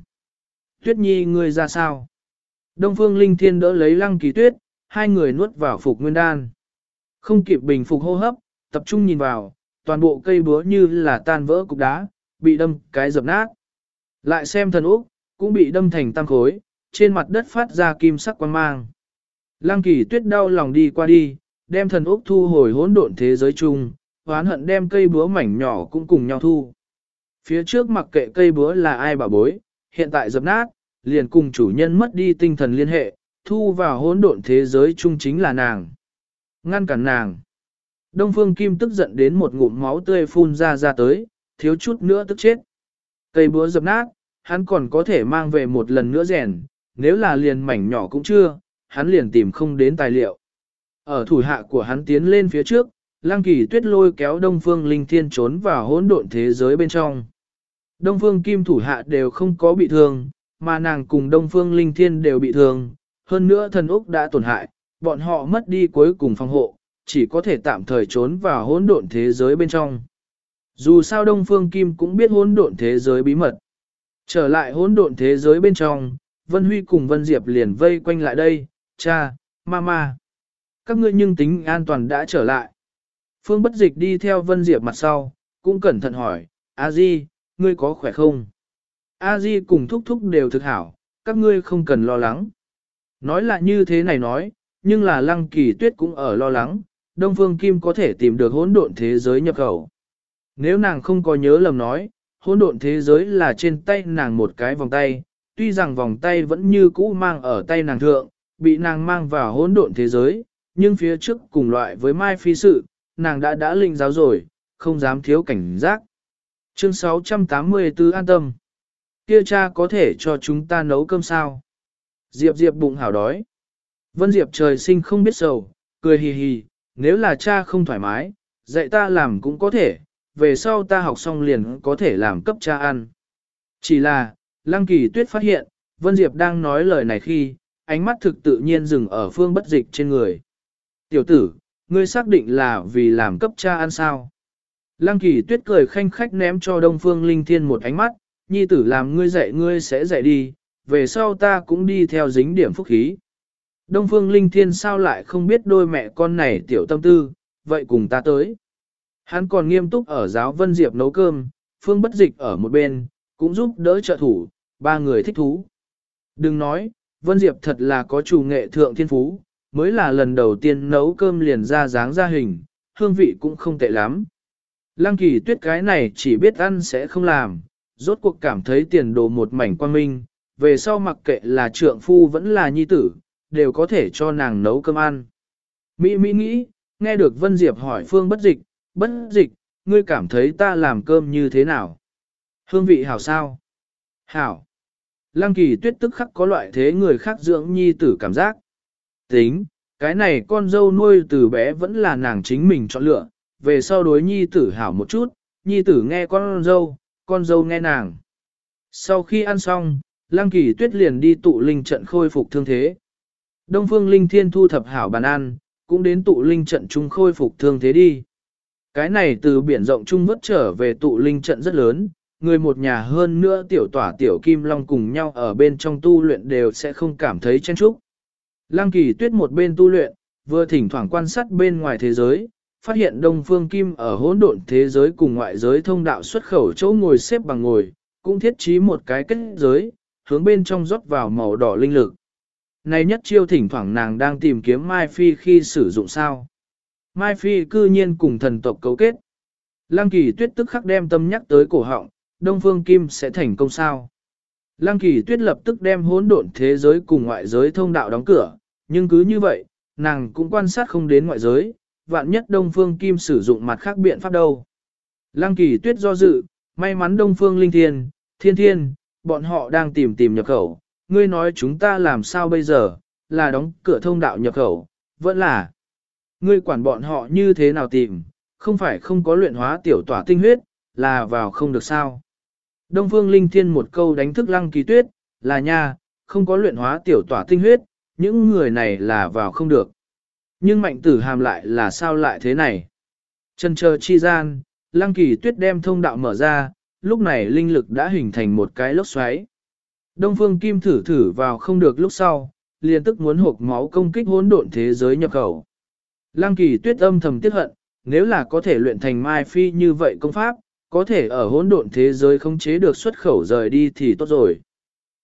Tuyết nhi ngươi ra sao? Đông phương linh thiên đỡ lấy lăng kỳ tuyết, hai người nuốt vào phục nguyên đan. Không kịp bình phục hô hấp, tập trung nhìn vào, toàn bộ cây búa như là tan vỡ cục đá, bị đâm cái dập nát. Lại xem thần úc, cũng bị đâm thành tam khối, trên mặt đất phát ra kim sắc quang mang. Lăng kỳ tuyết đau lòng đi qua đi, đem thần úc thu hồi hỗn độn thế giới chung, hoán hận đem cây búa mảnh nhỏ cũng cùng nhau thu. Phía trước mặc kệ cây búa là ai bảo bối, hiện tại dập nát, liền cùng chủ nhân mất đi tinh thần liên hệ, thu vào hỗn độn thế giới chung chính là nàng. Ngăn cản nàng. Đông Phương Kim tức giận đến một ngụm máu tươi phun ra ra tới, thiếu chút nữa tức chết. Cây búa dập nát, hắn còn có thể mang về một lần nữa rèn, nếu là liền mảnh nhỏ cũng chưa, hắn liền tìm không đến tài liệu. Ở thủ hạ của hắn tiến lên phía trước, Lăng Kỳ Tuyết lôi kéo Đông Phương Linh Thiên trốn vào hỗn độn thế giới bên trong. Đông Phương Kim thủ hạ đều không có bị thương, mà nàng cùng Đông Phương Linh Thiên đều bị thương, hơn nữa thần Úc đã tổn hại, bọn họ mất đi cuối cùng phòng hộ, chỉ có thể tạm thời trốn vào hỗn độn thế giới bên trong. Dù sao Đông Phương Kim cũng biết hỗn độn thế giới bí mật. Trở lại hỗn độn thế giới bên trong, Vân Huy cùng Vân Diệp liền vây quanh lại đây, cha, mama. Các ngươi nhưng tính an toàn đã trở lại. Phương bất dịch đi theo Vân Diệp mặt sau, cũng cẩn thận hỏi, A Di, ngươi có khỏe không? A Di cùng thúc thúc đều thực hảo, các ngươi không cần lo lắng. Nói là như thế này nói, nhưng là lăng kỳ tuyết cũng ở lo lắng, Đông Phương Kim có thể tìm được hỗn độn thế giới nhập khẩu. Nếu nàng không có nhớ lầm nói, hỗn độn thế giới là trên tay nàng một cái vòng tay, tuy rằng vòng tay vẫn như cũ mang ở tay nàng thượng, bị nàng mang vào hỗn độn thế giới, nhưng phía trước cùng loại với Mai Phi sự, nàng đã đã linh giáo rồi, không dám thiếu cảnh giác. Chương 684 an tâm. Kia cha có thể cho chúng ta nấu cơm sao? Diệp Diệp bụng hảo đói. Vân Diệp trời sinh không biết sầu, cười hì hì, nếu là cha không thoải mái, dạy ta làm cũng có thể, về sau ta học xong liền có thể làm cấp cha ăn. Chỉ là, Lăng Kỳ Tuyết phát hiện, Vân Diệp đang nói lời này khi, ánh mắt thực tự nhiên dừng ở phương bất dịch trên người. Tiểu tử, ngươi xác định là vì làm cấp cha ăn sao? Lăng Kỳ Tuyết cười khanh khách ném cho Đông Phương Linh Thiên một ánh mắt, nhi tử làm ngươi dạy ngươi sẽ dạy đi, về sau ta cũng đi theo dính điểm phúc khí. Đông Phương Linh Thiên sao lại không biết đôi mẹ con này tiểu tâm tư, vậy cùng ta tới. Hắn còn nghiêm túc ở giáo Vân Diệp nấu cơm, Phương Bất Dịch ở một bên, cũng giúp đỡ trợ thủ, ba người thích thú. Đừng nói, Vân Diệp thật là có chủ nghệ thượng thiên phú, mới là lần đầu tiên nấu cơm liền ra dáng ra hình, hương vị cũng không tệ lắm. Lăng kỳ tuyết cái này chỉ biết ăn sẽ không làm, rốt cuộc cảm thấy tiền đồ một mảnh quan minh, về sau mặc kệ là trượng phu vẫn là nhi tử, đều có thể cho nàng nấu cơm ăn. Mỹ Mỹ nghĩ, nghe được Vân Diệp hỏi Phương bất dịch, bất dịch, ngươi cảm thấy ta làm cơm như thế nào? Hương vị hảo sao? Hảo. Lăng kỳ tuyết tức khắc có loại thế người khác dưỡng nhi tử cảm giác. Tính, cái này con dâu nuôi từ bé vẫn là nàng chính mình chọn lựa, về sau đối nhi tử hảo một chút, nhi tử nghe con dâu, con dâu nghe nàng. Sau khi ăn xong, Lăng kỳ tuyết liền đi tụ linh trận khôi phục thương thế. Đông phương linh thiên thu thập hảo bàn ăn, cũng đến tụ linh trận chung khôi phục thương thế đi. Cái này từ biển rộng chung vất trở về tụ linh trận rất lớn, người một nhà hơn nữa tiểu tỏa tiểu kim long cùng nhau ở bên trong tu luyện đều sẽ không cảm thấy chen chúc. Lăng kỳ tuyết một bên tu luyện, vừa thỉnh thoảng quan sát bên ngoài thế giới, phát hiện đông phương kim ở hỗn độn thế giới cùng ngoại giới thông đạo xuất khẩu chỗ ngồi xếp bằng ngồi, cũng thiết trí một cái kết giới, hướng bên trong rót vào màu đỏ linh lực. Này nhất chiêu thỉnh thoảng nàng đang tìm kiếm Mai Phi khi sử dụng sao. Mai Phi cư nhiên cùng thần tộc cấu kết. Lăng kỳ tuyết tức khắc đem tâm nhắc tới cổ họng, Đông Phương Kim sẽ thành công sao. Lăng kỳ tuyết lập tức đem hỗn độn thế giới cùng ngoại giới thông đạo đóng cửa, nhưng cứ như vậy, nàng cũng quan sát không đến ngoại giới, vạn nhất Đông Phương Kim sử dụng mặt khác biện pháp đâu. Lăng kỳ tuyết do dự, may mắn Đông Phương Linh Thiên, Thiên Thiên, bọn họ đang tìm tìm nhập khẩu, ngươi nói chúng ta làm sao bây giờ, là đóng cửa thông đạo nhập khẩu, vẫn là. Ngươi quản bọn họ như thế nào tìm, không phải không có luyện hóa tiểu tỏa tinh huyết, là vào không được sao. Đông Phương Linh Thiên một câu đánh thức lăng kỳ tuyết, là nha, không có luyện hóa tiểu tỏa tinh huyết, những người này là vào không được. Nhưng mạnh tử hàm lại là sao lại thế này? Chân chờ chi gian, lăng kỳ tuyết đem thông đạo mở ra, lúc này linh lực đã hình thành một cái lốc xoáy. Đông phương kim thử thử vào không được lúc sau, liền tức muốn hộp máu công kích hỗn độn thế giới nhập khẩu. Lăng kỳ tuyết âm thầm tiếc hận, nếu là có thể luyện thành mai phi như vậy công pháp, có thể ở hỗn độn thế giới không chế được xuất khẩu rời đi thì tốt rồi.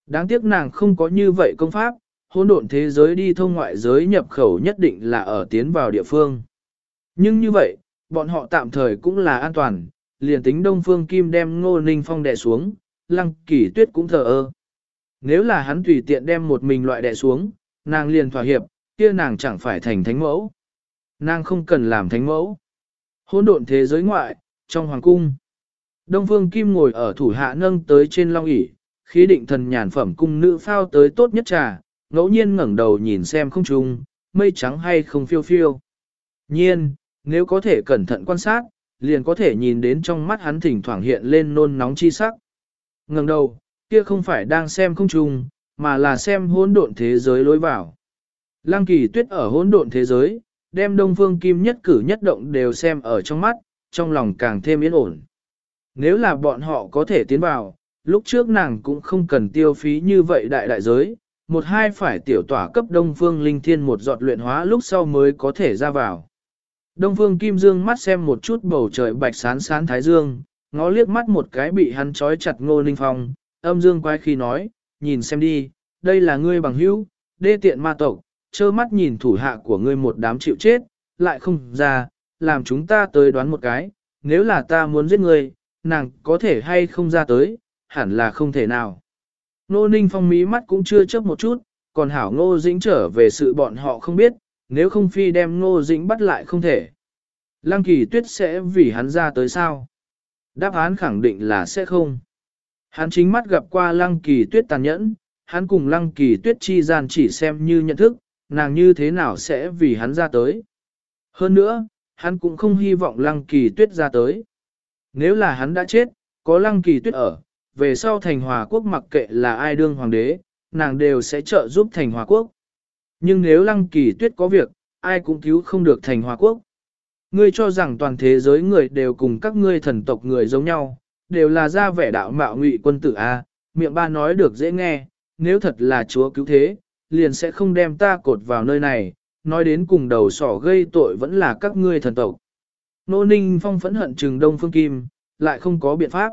Đáng tiếc nàng không có như vậy công pháp, hỗn độn thế giới đi thông ngoại giới nhập khẩu nhất định là ở tiến vào địa phương. Nhưng như vậy, bọn họ tạm thời cũng là an toàn, liền tính Đông Phương Kim đem Ngô Ninh Phong đè xuống, Lăng Kỳ Tuyết cũng thờ ơ. Nếu là hắn tùy tiện đem một mình loại đè xuống, nàng liền thỏa hiệp, kia nàng chẳng phải thành thánh mẫu. Nàng không cần làm thánh mẫu. Hỗn độn thế giới ngoại, trong hoàng cung. Đông Phương Kim ngồi ở thủ hạ nâng tới trên long ỷ, khí định thần nhàn phẩm cung nữ phao tới tốt nhất trà, ngẫu nhiên ngẩng đầu nhìn xem không trung, mây trắng hay không phiêu phiêu. Nhiên, nếu có thể cẩn thận quan sát, liền có thể nhìn đến trong mắt hắn thỉnh thoảng hiện lên nôn nóng chi sắc. Ngẩng đầu, kia không phải đang xem không trung, mà là xem hỗn độn thế giới lối vào. Lăng kỳ tuyết ở hỗn độn thế giới, đem đông phương kim nhất cử nhất động đều xem ở trong mắt, trong lòng càng thêm yên ổn. Nếu là bọn họ có thể tiến vào, lúc trước nàng cũng không cần tiêu phí như vậy đại đại giới, một hai phải tiểu tỏa cấp đông phương linh thiên một giọt luyện hóa lúc sau mới có thể ra vào. Đông phương kim dương mắt xem một chút bầu trời bạch sán sán thái dương, ngó liếc mắt một cái bị hắn trói chặt ngô ninh phong, âm dương quái khi nói, nhìn xem đi, đây là ngươi bằng hữu, đê tiện ma tộc, trơ mắt nhìn thủ hạ của ngươi một đám chịu chết, lại không ra, làm chúng ta tới đoán một cái, nếu là ta muốn giết ngươi, nàng có thể hay không ra tới, hẳn là không thể nào. Nô Ninh Phong mí mắt cũng chưa chấp một chút, còn hảo Ngô Dĩnh trở về sự bọn họ không biết, nếu không phi đem Ngô Dĩnh bắt lại không thể. Lăng kỳ tuyết sẽ vì hắn ra tới sao? Đáp án khẳng định là sẽ không. Hắn chính mắt gặp qua lăng kỳ tuyết tàn nhẫn, hắn cùng lăng kỳ tuyết chi gian chỉ xem như nhận thức, nàng như thế nào sẽ vì hắn ra tới. Hơn nữa, hắn cũng không hy vọng lăng kỳ tuyết ra tới. Nếu là hắn đã chết, có lăng kỳ tuyết ở, về sau thành hòa quốc mặc kệ là ai đương hoàng đế, nàng đều sẽ trợ giúp thành hòa quốc. Nhưng nếu lăng kỳ tuyết có việc, ai cũng cứu không được thành hòa quốc. Ngươi cho rằng toàn thế giới người đều cùng các ngươi thần tộc người giống nhau, đều là ra vẻ đạo mạo ngụy quân tử A, miệng ba nói được dễ nghe, nếu thật là chúa cứu thế, liền sẽ không đem ta cột vào nơi này, nói đến cùng đầu sỏ gây tội vẫn là các ngươi thần tộc. Nô Ninh Phong phẫn hận trừng Đông Phương Kim, lại không có biện pháp.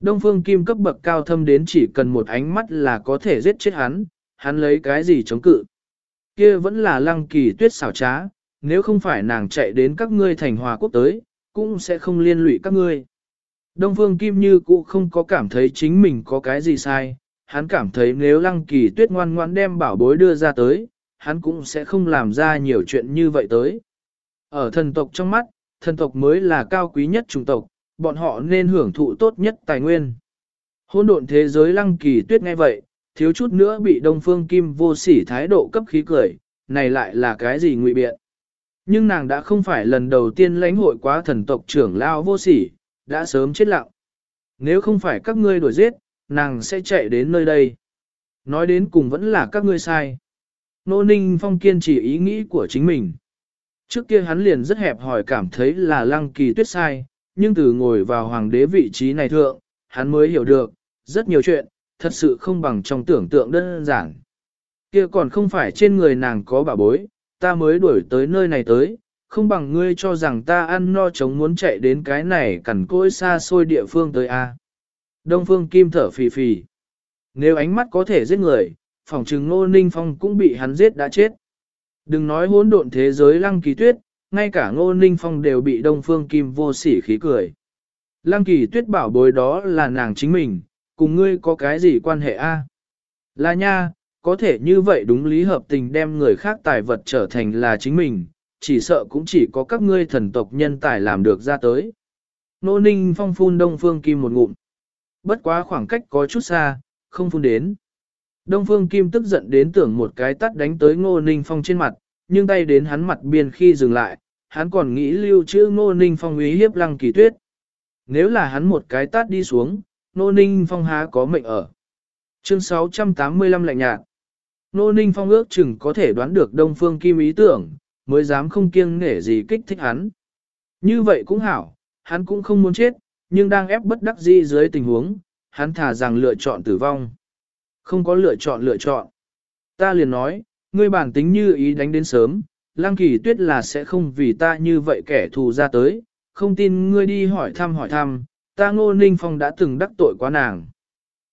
Đông Phương Kim cấp bậc cao thâm đến chỉ cần một ánh mắt là có thể giết chết hắn, hắn lấy cái gì chống cự. Kia vẫn là lăng kỳ tuyết xảo trá, nếu không phải nàng chạy đến các ngươi thành hòa quốc tới, cũng sẽ không liên lụy các ngươi. Đông Phương Kim như cũ không có cảm thấy chính mình có cái gì sai, hắn cảm thấy nếu lăng kỳ tuyết ngoan ngoãn đem bảo bối đưa ra tới, hắn cũng sẽ không làm ra nhiều chuyện như vậy tới. Ở thần tộc trong mắt, thần tộc mới là cao quý nhất chủng tộc, bọn họ nên hưởng thụ tốt nhất tài nguyên. Hôn độn thế giới lăng kỳ tuyết nghe vậy, thiếu chút nữa bị Đông Phương Kim vô sỉ thái độ cấp khí cười, này lại là cái gì ngụy biện. Nhưng nàng đã không phải lần đầu tiên lãnh hội quá thần tộc trưởng lao vô sỉ, đã sớm chết lặng. Nếu không phải các ngươi đuổi giết, nàng sẽ chạy đến nơi đây. Nói đến cùng vẫn là các ngươi sai. Nô Ninh Phong kiên trì ý nghĩ của chính mình. Trước kia hắn liền rất hẹp hỏi cảm thấy là lăng kỳ tuyết sai, nhưng từ ngồi vào hoàng đế vị trí này thượng, hắn mới hiểu được, rất nhiều chuyện, thật sự không bằng trong tưởng tượng đơn giản. Kia còn không phải trên người nàng có bà bối, ta mới đuổi tới nơi này tới, không bằng ngươi cho rằng ta ăn no chống muốn chạy đến cái này cẩn côi xa xôi địa phương tới a. Đông phương kim thở phì phì. Nếu ánh mắt có thể giết người, phòng trừng Ngô Ninh Phong cũng bị hắn giết đã chết. Đừng nói hỗn độn thế giới lăng kỳ tuyết, ngay cả Ngô Ninh Phong đều bị Đông Phương Kim vô sỉ khí cười. Lăng kỳ tuyết bảo bối đó là nàng chính mình, cùng ngươi có cái gì quan hệ a? Là nha, có thể như vậy đúng lý hợp tình đem người khác tài vật trở thành là chính mình, chỉ sợ cũng chỉ có các ngươi thần tộc nhân tài làm được ra tới. Nô ninh phong phun đông phương kim một ngụm. Bất quá khoảng cách có chút xa, không phun đến. Đông phương kim tức giận đến tưởng một cái tắt đánh tới ngô ninh phong trên mặt, nhưng tay đến hắn mặt biên khi dừng lại, hắn còn nghĩ lưu trữ ngô ninh phong ý hiếp lăng kỳ tuyết. Nếu là hắn một cái tát đi xuống, ngô ninh phong há có mệnh ở. Chương 685 lạnh nhạt. Ngô Ninh Phong ước chừng có thể đoán được Đông Phương Kim ý tưởng, mới dám không kiêng nể gì kích thích hắn. Như vậy cũng hảo, hắn cũng không muốn chết, nhưng đang ép bất đắc dĩ dưới tình huống, hắn thả rằng lựa chọn tử vong. Không có lựa chọn lựa chọn. Ta liền nói, ngươi bản tính như ý đánh đến sớm, Lăng Kỳ Tuyết là sẽ không vì ta như vậy kẻ thù ra tới, không tin ngươi đi hỏi thăm hỏi thăm, ta Ngô Ninh Phong đã từng đắc tội quá nàng.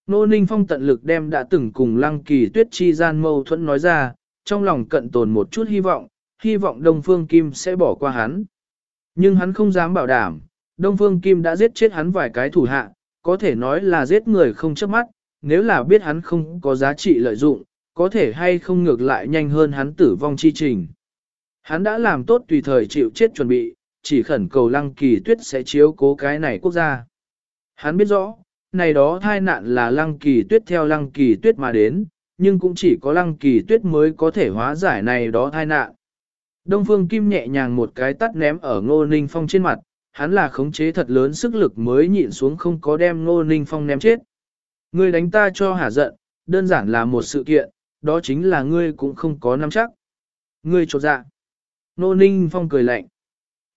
Nô Ninh Phong tận lực đem đã từng cùng Lăng Kỳ Tuyết chi gian mâu thuẫn nói ra, trong lòng cận tồn một chút hy vọng, hy vọng Đông Phương Kim sẽ bỏ qua hắn. Nhưng hắn không dám bảo đảm, Đông Phương Kim đã giết chết hắn vài cái thủ hạ, có thể nói là giết người không chớp mắt, nếu là biết hắn không có giá trị lợi dụng, có thể hay không ngược lại nhanh hơn hắn tử vong chi trình. Hắn đã làm tốt tùy thời chịu chết chuẩn bị, chỉ khẩn cầu Lăng Kỳ Tuyết sẽ chiếu cố cái này quốc gia. Hắn biết rõ, này đó thai nạn là lăng kỳ tuyết theo lăng kỳ tuyết mà đến, nhưng cũng chỉ có lăng kỳ tuyết mới có thể hóa giải này đó thai nạn. Đông Phương Kim nhẹ nhàng một cái tắt ném ở Ngô Ninh Phong trên mặt, hắn là khống chế thật lớn sức lực mới nhịn xuống không có đem Ngô Ninh Phong ném chết. Ngươi đánh ta cho hả giận, đơn giản là một sự kiện, đó chính là ngươi cũng không có nắm chắc. Ngươi trột dạ. Nô Ninh Phong cười lạnh.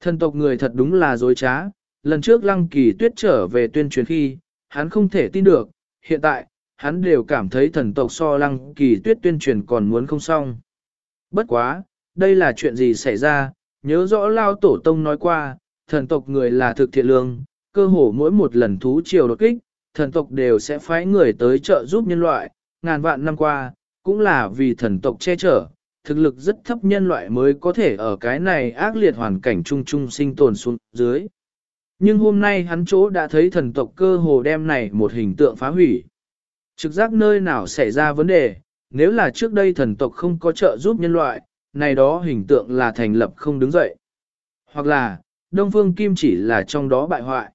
Thần tộc người thật đúng là dối trá, lần trước Lăng Kỳ Tuyết trở về tuyên truyền khi, hắn không thể tin được, hiện tại, hắn đều cảm thấy thần tộc so lăng kỳ tuyết tuyên truyền còn muốn không xong. Bất quá, đây là chuyện gì xảy ra, nhớ rõ Lao Tổ Tông nói qua, thần tộc người là thực thiện lương, cơ hồ mỗi một lần thú triều đột kích, thần tộc đều sẽ phái người tới trợ giúp nhân loại, ngàn vạn năm qua, cũng là vì thần tộc che chở, thực lực rất thấp nhân loại mới có thể ở cái này ác liệt hoàn cảnh chung chung sinh tồn xuống dưới. Nhưng hôm nay hắn chỗ đã thấy thần tộc cơ hồ đem này một hình tượng phá hủy. Trực giác nơi nào xảy ra vấn đề, nếu là trước đây thần tộc không có trợ giúp nhân loại, này đó hình tượng là thành lập không đứng dậy. Hoặc là, Đông Phương Kim chỉ là trong đó bại hoại.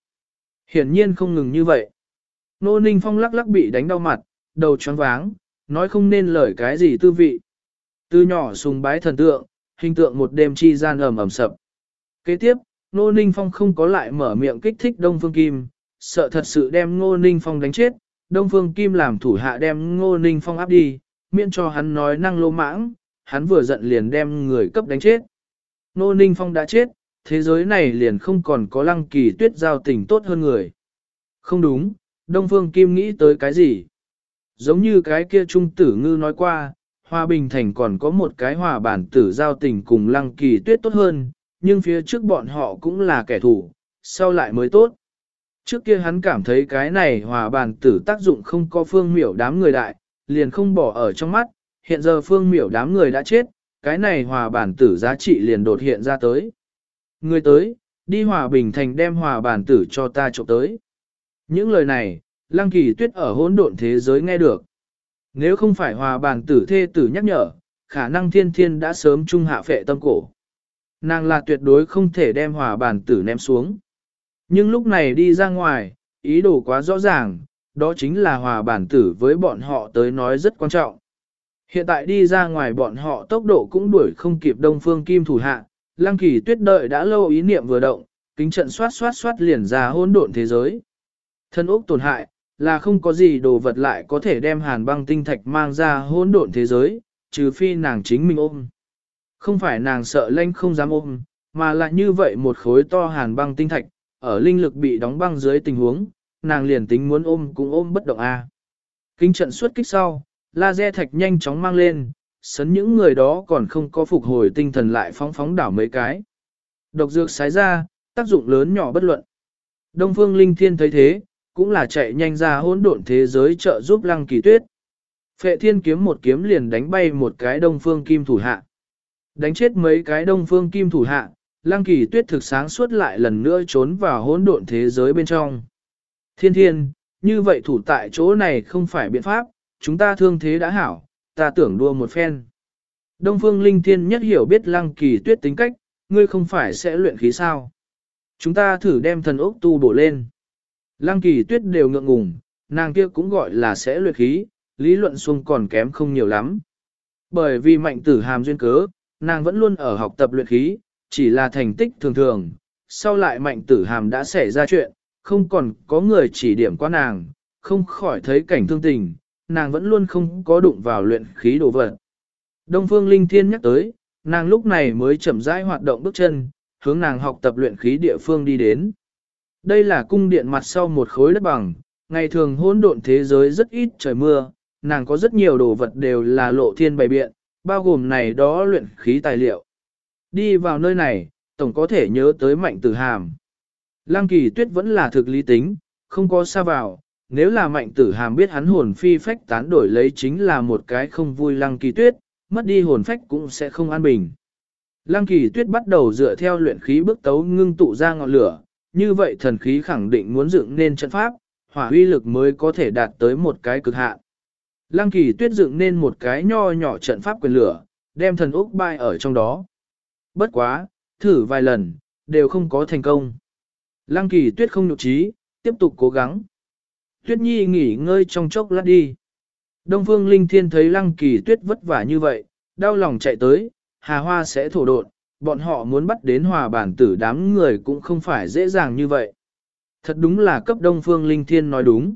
Hiển nhiên không ngừng như vậy. Nô Ninh Phong lắc lắc bị đánh đau mặt, đầu choáng váng, nói không nên lời cái gì tư vị. Từ nhỏ sùng bái thần tượng, hình tượng một đêm chi gian ẩm ẩm sập. Kế tiếp, Nô Ninh Phong không có lại mở miệng kích thích Đông Phương Kim, sợ thật sự đem Ngô Ninh Phong đánh chết, Đông Phương Kim làm thủ hạ đem Ngô Ninh Phong áp đi, miễn cho hắn nói năng lô mãng, hắn vừa giận liền đem người cấp đánh chết. Nô Ninh Phong đã chết, thế giới này liền không còn có lăng kỳ tuyết giao tình tốt hơn người. Không đúng, Đông Phương Kim nghĩ tới cái gì? Giống như cái kia trung tử ngư nói qua, Hòa Bình Thành còn có một cái hòa bản tử giao tình cùng lăng kỳ tuyết tốt hơn, nhưng phía trước bọn họ cũng là kẻ thù, sau lại mới tốt. Trước kia hắn cảm thấy cái này hòa bản tử tác dụng không có phương miểu đám người đại, liền không bỏ ở trong mắt, hiện giờ phương miểu đám người đã chết, cái này hòa bản tử giá trị liền đột hiện ra tới. Người tới, đi hòa bình thành đem hòa bản tử cho ta trộm tới. Những lời này, lăng kỳ tuyết ở hỗn độn thế giới nghe được. Nếu không phải hòa bàn tử thê tử nhắc nhở, khả năng thiên thiên đã sớm trung hạ phệ tâm cổ. Nàng là tuyệt đối không thể đem hòa bàn tử ném xuống. Nhưng lúc này đi ra ngoài, ý đồ quá rõ ràng, đó chính là hòa bản tử với bọn họ tới nói rất quan trọng. Hiện tại đi ra ngoài bọn họ tốc độ cũng đuổi không kịp đông phương kim thủ hạ, lăng kỳ tuyết đợi đã lâu ý niệm vừa động, kính trận xoát xoát xoát liền ra hỗn độn thế giới. Thân ốc tổn hại, là không có gì đồ vật lại có thể đem hàn băng tinh thạch mang ra hỗn độn thế giới, trừ phi nàng chính mình ôm. Không phải nàng sợ lanh không dám ôm, mà là như vậy một khối to hàn băng tinh thạch, ở linh lực bị đóng băng dưới tình huống, nàng liền tính muốn ôm cũng ôm bất động a. Kinh trận suốt kích sau, laser thạch nhanh chóng mang lên, sấn những người đó còn không có phục hồi tinh thần lại phóng phóng đảo mấy cái. Độc dược sái ra, tác dụng lớn nhỏ bất luận. Đông phương linh thiên thấy thế, cũng là chạy nhanh ra hỗn độn thế giới trợ giúp lăng kỳ tuyết. Phệ thiên kiếm một kiếm liền đánh bay một cái đông phương kim thủ hạ. Đánh chết mấy cái đông phương kim thủ hạ, lăng kỳ tuyết thực sáng suốt lại lần nữa trốn vào hỗn độn thế giới bên trong. Thiên thiên, như vậy thủ tại chỗ này không phải biện pháp, chúng ta thương thế đã hảo, ta tưởng đua một phen. Đông phương linh thiên nhất hiểu biết lăng kỳ tuyết tính cách, ngươi không phải sẽ luyện khí sao. Chúng ta thử đem thần ốc tu bổ lên. Lăng kỳ tuyết đều ngượng ngùng, nàng kia cũng gọi là sẽ luyện khí, lý luận xuông còn kém không nhiều lắm. Bởi vì mạnh tử hàm duyên cớ, nàng vẫn luôn ở học tập luyện khí, chỉ là thành tích thường thường, sau lại mạnh tử hàm đã xảy ra chuyện, không còn có người chỉ điểm qua nàng, không khỏi thấy cảnh thương tình, nàng vẫn luôn không có đụng vào luyện khí đồ vật. Đông Phương Linh Thiên nhắc tới, nàng lúc này mới chậm rãi hoạt động bước chân, hướng nàng học tập luyện khí địa phương đi đến. Đây là cung điện mặt sau một khối đất bằng, ngày thường hỗn độn thế giới rất ít trời mưa, nàng có rất nhiều đồ vật đều là lộ thiên bày biện, bao gồm này đó luyện khí tài liệu. Đi vào nơi này, tổng có thể nhớ tới mạnh tử hàm. Lăng kỳ tuyết vẫn là thực lý tính, không có xa vào, nếu là mạnh tử hàm biết hắn hồn phi phách tán đổi lấy chính là một cái không vui lăng kỳ tuyết, mất đi hồn phách cũng sẽ không an bình. Lăng kỳ tuyết bắt đầu dựa theo luyện khí bước tấu ngưng tụ ra ngọn lửa, như vậy thần khí khẳng định muốn dựng nên trận pháp, hỏa uy lực mới có thể đạt tới một cái cực hạn. Lăng kỳ tuyết dựng nên một cái nho nhỏ trận pháp quyền lửa, đem thần úc bay ở trong đó. Bất quá, thử vài lần, đều không có thành công. Lăng kỳ tuyết không nhục trí, tiếp tục cố gắng. Tuyết nhi nghỉ ngơi trong chốc lát đi. Đông phương linh thiên thấy lăng kỳ tuyết vất vả như vậy, đau lòng chạy tới, hà hoa sẽ thổ đột, bọn họ muốn bắt đến hòa bản tử đám người cũng không phải dễ dàng như vậy. Thật đúng là cấp đông phương linh thiên nói đúng.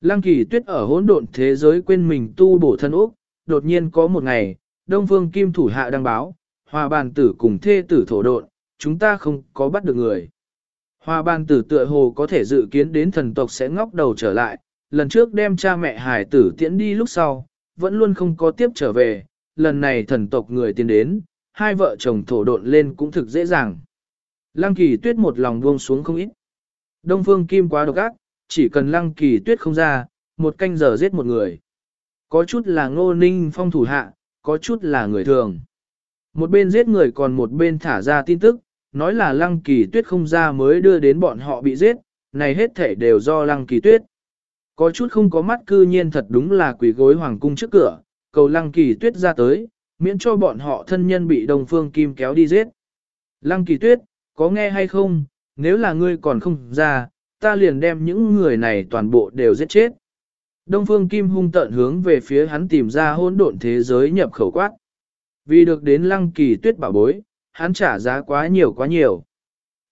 Lăng kỳ tuyết ở hỗn độn thế giới quên mình tu bổ thân úc, đột nhiên có một ngày, đông phương kim thủ hạ đăng báo, hòa bàn tử cùng thê tử thổ độn, chúng ta không có bắt được người. Hòa bàn tử tựa hồ có thể dự kiến đến thần tộc sẽ ngóc đầu trở lại, lần trước đem cha mẹ hải tử tiễn đi lúc sau, vẫn luôn không có tiếp trở về, lần này thần tộc người tiến đến, hai vợ chồng thổ độn lên cũng thực dễ dàng. Lăng kỳ tuyết một lòng buông xuống không ít. Đông phương kim quá độc ác, chỉ cần lăng kỳ tuyết không ra, một canh giờ giết một người. Có chút là ngô ninh phong thủ hạ, có chút là người thường. Một bên giết người còn một bên thả ra tin tức, nói là lăng kỳ tuyết không ra mới đưa đến bọn họ bị giết, này hết thể đều do lăng kỳ tuyết. Có chút không có mắt cư nhiên thật đúng là quỷ gối hoàng cung trước cửa, cầu lăng kỳ tuyết ra tới, miễn cho bọn họ thân nhân bị Đông phương kim kéo đi giết. Lăng kỳ tuyết, có nghe hay không, nếu là ngươi còn không ra, ta liền đem những người này toàn bộ đều giết chết. Đông Phương Kim hung tận hướng về phía hắn tìm ra hỗn độn thế giới nhập khẩu quát. Vì được đến lăng kỳ tuyết bảo bối, hắn trả giá quá nhiều quá nhiều.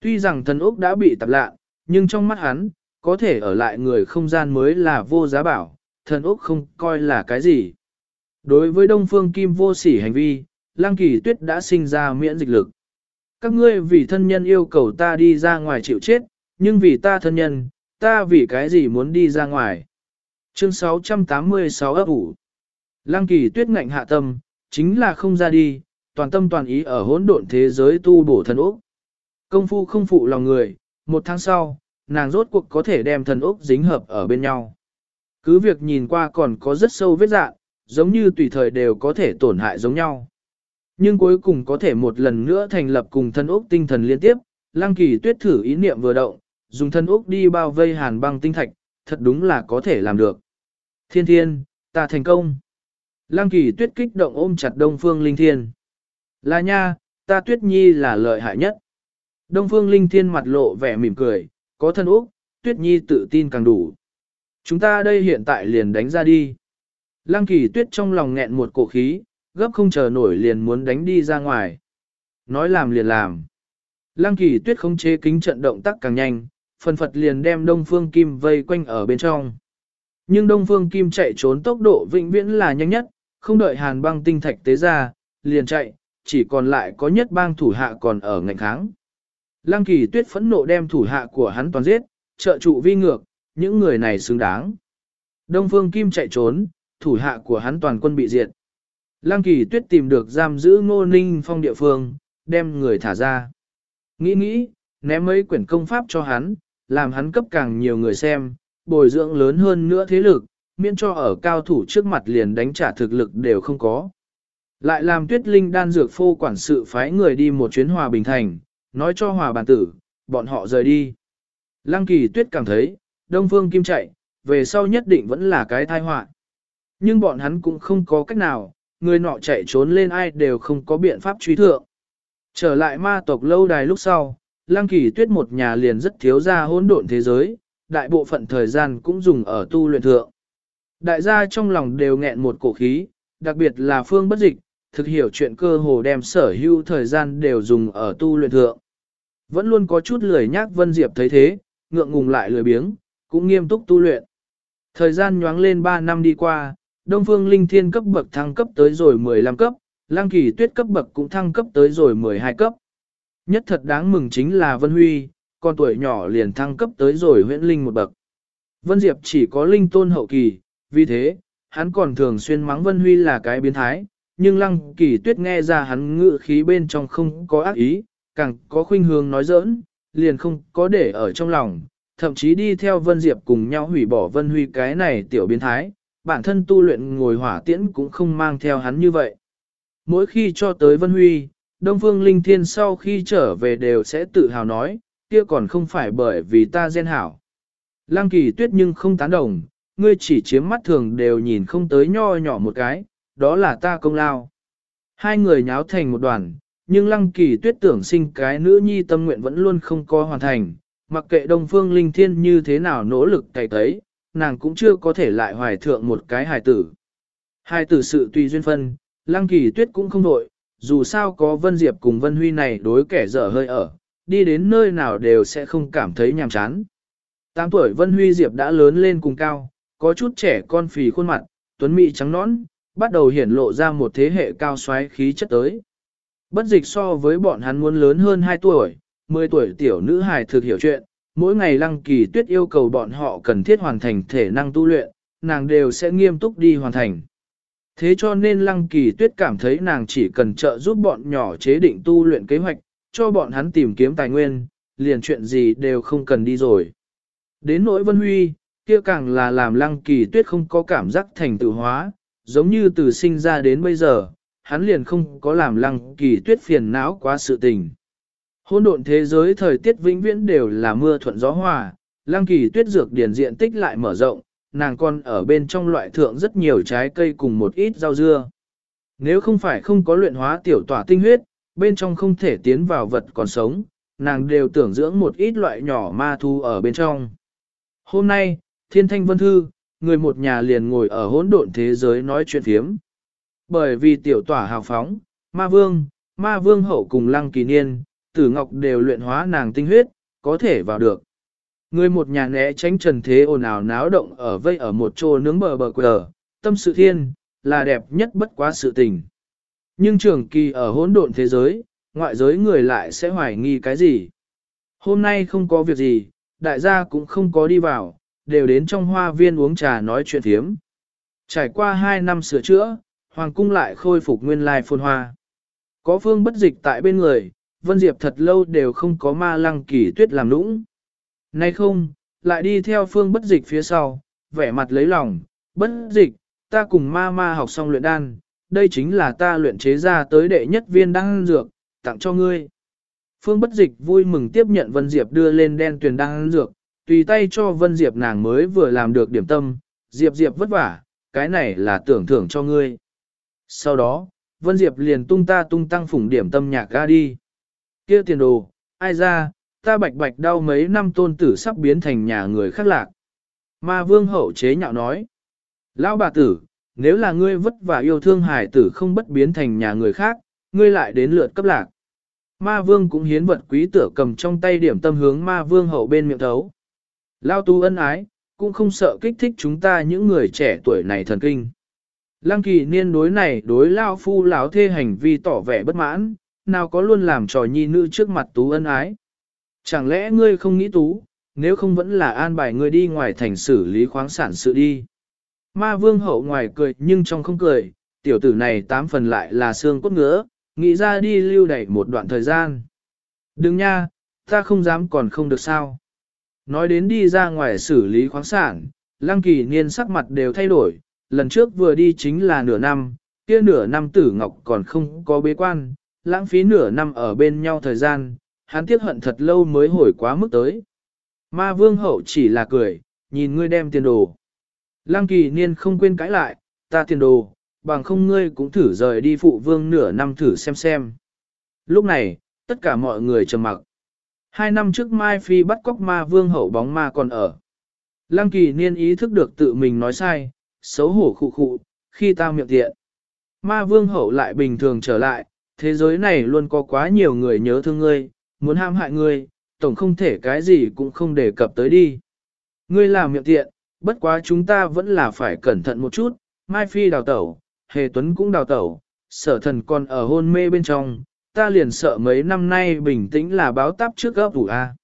Tuy rằng thần Úc đã bị tập lạ, nhưng trong mắt hắn, có thể ở lại người không gian mới là vô giá bảo, thần Úc không coi là cái gì. Đối với Đông Phương Kim vô sỉ hành vi, lăng kỳ tuyết đã sinh ra miễn dịch lực. Các ngươi vì thân nhân yêu cầu ta đi ra ngoài chịu chết, nhưng vì ta thân nhân, ta vì cái gì muốn đi ra ngoài. Chương 686 ấp ủ. Lăng kỳ tuyết ngạnh hạ tâm, chính là không ra đi, toàn tâm toàn ý ở hỗn độn thế giới tu bổ thần ốc. Công phu không phụ lòng người, một tháng sau, nàng rốt cuộc có thể đem thần ốc dính hợp ở bên nhau. Cứ việc nhìn qua còn có rất sâu vết dạng, giống như tùy thời đều có thể tổn hại giống nhau. Nhưng cuối cùng có thể một lần nữa thành lập cùng thân ốc tinh thần liên tiếp, lăng kỳ tuyết thử ý niệm vừa động, dùng thân ốc đi bao vây hàn băng tinh thạch, thật đúng là có thể làm được. Thiên thiên, ta thành công. Lăng kỳ tuyết kích động ôm chặt đông phương linh thiên. Là nha, ta tuyết nhi là lợi hại nhất. Đông phương linh thiên mặt lộ vẻ mỉm cười, có thân úc, tuyết nhi tự tin càng đủ. Chúng ta đây hiện tại liền đánh ra đi. Lăng kỳ tuyết trong lòng nghẹn một cổ khí, gấp không chờ nổi liền muốn đánh đi ra ngoài. Nói làm liền làm. Lăng kỳ tuyết không chế kính trận động tác càng nhanh, phần phật liền đem đông phương kim vây quanh ở bên trong. Nhưng đông phương kim chạy trốn tốc độ vĩnh viễn là nhanh nhất, không đợi hàn băng tinh thạch tế ra, liền chạy, chỉ còn lại có nhất bang thủ hạ còn ở ngạnh kháng. Lăng kỳ tuyết phẫn nộ đem thủ hạ của hắn toàn giết, trợ trụ vi ngược, những người này xứng đáng. Đông phương kim chạy trốn, thủ hạ của hắn toàn quân bị diệt. Lăng kỳ tuyết tìm được giam giữ ngô ninh phong địa phương, đem người thả ra. Nghĩ nghĩ, ném mấy quyển công pháp cho hắn, làm hắn cấp càng nhiều người xem, bồi dưỡng lớn hơn nữa thế lực, miễn cho ở cao thủ trước mặt liền đánh trả thực lực đều không có. Lại làm tuyết linh đan dược phô quản sự phái người đi một chuyến hòa bình thành, nói cho hòa bản tử, bọn họ rời đi. Lăng kỳ tuyết cảm thấy, Đông Phương Kim chạy, về sau nhất định vẫn là cái tai họa. Nhưng bọn hắn cũng không có cách nào, người nọ chạy trốn lên ai đều không có biện pháp truy thượng. Trở lại ma tộc lâu đài lúc sau, Lăng Kỳ Tuyết một nhà liền rất thiếu ra hỗn độn thế giới, đại bộ phận thời gian cũng dùng ở tu luyện thượng. Đại gia trong lòng đều nghẹn một cổ khí, đặc biệt là phương bất dịch, thực hiểu chuyện cơ hồ đem sở hữu thời gian đều dùng ở tu luyện thượng. Vẫn luôn có chút lười nhác Vân Diệp thấy thế, ngượng ngùng lại lười biếng, cũng nghiêm túc tu luyện. Thời gian nhoáng lên 3 năm đi qua, Đông Phương Linh Thiên cấp bậc thăng cấp tới rồi 15 cấp, Lang Kỳ Tuyết cấp bậc cũng thăng cấp tới rồi 12 cấp. Nhất thật đáng mừng chính là Vân Huy, con tuổi nhỏ liền thăng cấp tới rồi huyễn linh một bậc. Vân Diệp chỉ có linh tôn hậu kỳ, vì thế, hắn còn thường xuyên mắng Vân Huy là cái biến thái, nhưng Lăng Kỳ Tuyết nghe ra hắn ngự khí bên trong không có ác ý, càng có khuynh hướng nói giỡn, liền không có để ở trong lòng, thậm chí đi theo Vân Diệp cùng nhau hủy bỏ Vân Huy cái này tiểu biến thái, bản thân tu luyện ngồi hỏa tiễn cũng không mang theo hắn như vậy. Mỗi khi cho tới Vân Huy, Đông Phương Linh Thiên sau khi trở về đều sẽ tự hào nói, kia còn không phải bởi vì ta gen hảo. Lăng kỳ tuyết nhưng không tán đồng, ngươi chỉ chiếm mắt thường đều nhìn không tới nho nhỏ một cái, đó là ta công lao. Hai người nháo thành một đoàn, nhưng lăng kỳ tuyết tưởng sinh cái nữ nhi tâm nguyện vẫn luôn không có hoàn thành, mặc kệ Đông Phương Linh Thiên như thế nào nỗ lực cày tấy, nàng cũng chưa có thể lại hoài thượng một cái hài tử. Hài tử sự tùy duyên phân, lăng kỳ tuyết cũng không đội, dù sao có Vân Diệp cùng Vân Huy này đối kẻ dở hơi ở, đi đến nơi nào đều sẽ không cảm thấy nhàm chán. Tám tuổi Vân Huy Diệp đã lớn lên cùng cao, có chút trẻ con phì khuôn mặt, tuấn mỹ trắng nõn, bắt đầu hiển lộ ra một thế hệ cao xoáy khí chất tới. Bất dịch so với bọn hắn muốn lớn hơn 2 tuổi, 10 tuổi tiểu nữ hài thực hiểu chuyện, mỗi ngày lăng kỳ tuyết yêu cầu bọn họ cần thiết hoàn thành thể năng tu luyện, nàng đều sẽ nghiêm túc đi hoàn thành. Thế cho nên lăng kỳ tuyết cảm thấy nàng chỉ cần trợ giúp bọn nhỏ chế định tu luyện kế hoạch, cho bọn hắn tìm kiếm tài nguyên, liền chuyện gì đều không cần đi rồi. Đến nỗi vân huy, kia càng là làm lăng kỳ tuyết không có cảm giác thành tự hóa, giống như từ sinh ra đến bây giờ, hắn liền không có làm lăng kỳ tuyết phiền não quá sự tình. Hôn độn thế giới thời tiết vĩnh viễn đều là mưa thuận gió hòa, lăng kỳ tuyết dược điển diện tích lại mở rộng, nàng còn ở bên trong loại thượng rất nhiều trái cây cùng một ít rau dưa. Nếu không phải không có luyện hóa tiểu tỏa tinh huyết, bên trong không thể tiến vào vật còn sống, nàng đều tưởng dưỡng một ít loại nhỏ ma thu ở bên trong. Hôm nay, thiên thanh vân thư, người một nhà liền ngồi ở hỗn độn thế giới nói chuyện phiếm. Bởi vì tiểu tỏa hào phóng, ma vương, ma vương hậu cùng lăng kỳ niên, tử ngọc đều luyện hóa nàng tinh huyết, có thể vào được. Người một nhà né tránh trần thế ồn ào náo động ở vây ở một chỗ nướng bờ bờ quờ, tâm sự thiên, là đẹp nhất bất quá sự tình. Nhưng trường kỳ ở hỗn độn thế giới, ngoại giới người lại sẽ hoài nghi cái gì. Hôm nay không có việc gì, đại gia cũng không có đi vào, đều đến trong hoa viên uống trà nói chuyện thiếm. Trải qua hai năm sửa chữa, hoàng cung lại khôi phục nguyên lai phồn hoa. Có phương bất dịch tại bên người, Vân Diệp thật lâu đều không có ma lăng kỳ tuyết làm nũng. Nay không, lại đi theo phương bất dịch phía sau, vẻ mặt lấy lòng, bất dịch, ta cùng ma ma học xong luyện đan, đây chính là ta luyện chế ra tới đệ nhất viên đan dược, tặng cho ngươi. Phương bất dịch vui mừng tiếp nhận Vân Diệp đưa lên đen tuyền đan dược, tùy tay cho Vân Diệp nàng mới vừa làm được điểm tâm, Diệp Diệp vất vả, cái này là tưởng thưởng cho ngươi. Sau đó, Vân Diệp liền tung ta tung tăng phủng điểm tâm nhạc ga đi kia tiền đồ, ai ra, ta bạch bạch đau mấy năm tôn tử sắp biến thành nhà người khác lạc. Ma vương hậu chế nhạo nói. Lão bà tử, nếu là ngươi vất vả yêu thương hải tử không bất biến thành nhà người khác, ngươi lại đến lượt cấp lạc. Ma vương cũng hiến vật quý tử cầm trong tay điểm tâm hướng ma vương hậu bên miệng thấu. Lao tu ân ái, cũng không sợ kích thích chúng ta những người trẻ tuổi này thần kinh. Lăng kỳ niên đối này đối lao phu lão thê hành vi tỏ vẻ bất mãn, nào có luôn làm trò nhi nữ trước mặt tú ân ái. Chẳng lẽ ngươi không nghĩ tú, nếu không vẫn là an bài ngươi đi ngoài thành xử lý khoáng sản sự đi. Ma vương hậu ngoài cười nhưng trong không cười, tiểu tử này tám phần lại là xương cốt ngứa, nghĩ ra đi lưu đẩy một đoạn thời gian. Đừng nha, ta không dám còn không được sao. Nói đến đi ra ngoài xử lý khoáng sản, lăng kỳ niên sắc mặt đều thay đổi, lần trước vừa đi chính là nửa năm, kia nửa năm tử ngọc còn không có bế quan, lãng phí nửa năm ở bên nhau thời gian, hắn tiếc hận thật lâu mới hồi quá mức tới. Ma vương hậu chỉ là cười, nhìn ngươi đem tiền đồ. Lăng kỳ niên không quên cãi lại, ta tiền đồ, bằng không ngươi cũng thử rời đi phụ vương nửa năm thử xem xem. Lúc này, tất cả mọi người trầm mặc. Hai năm trước Mai Phi bắt cóc ma vương hậu bóng ma còn ở. Lăng kỳ niên ý thức được tự mình nói sai, xấu hổ khụ khụ, khi ta miệng tiện. Ma vương hậu lại bình thường trở lại, thế giới này luôn có quá nhiều người nhớ thương ngươi, muốn ham hại ngươi, tổng không thể cái gì cũng không đề cập tới đi. Ngươi làm miệng tiện, bất quá chúng ta vẫn là phải cẩn thận một chút, Mai Phi đào tẩu, Hề Tuấn cũng đào tẩu, sở thần còn ở hôn mê bên trong, ta liền sợ mấy năm nay bình tĩnh là báo táp trước ấp ủ A.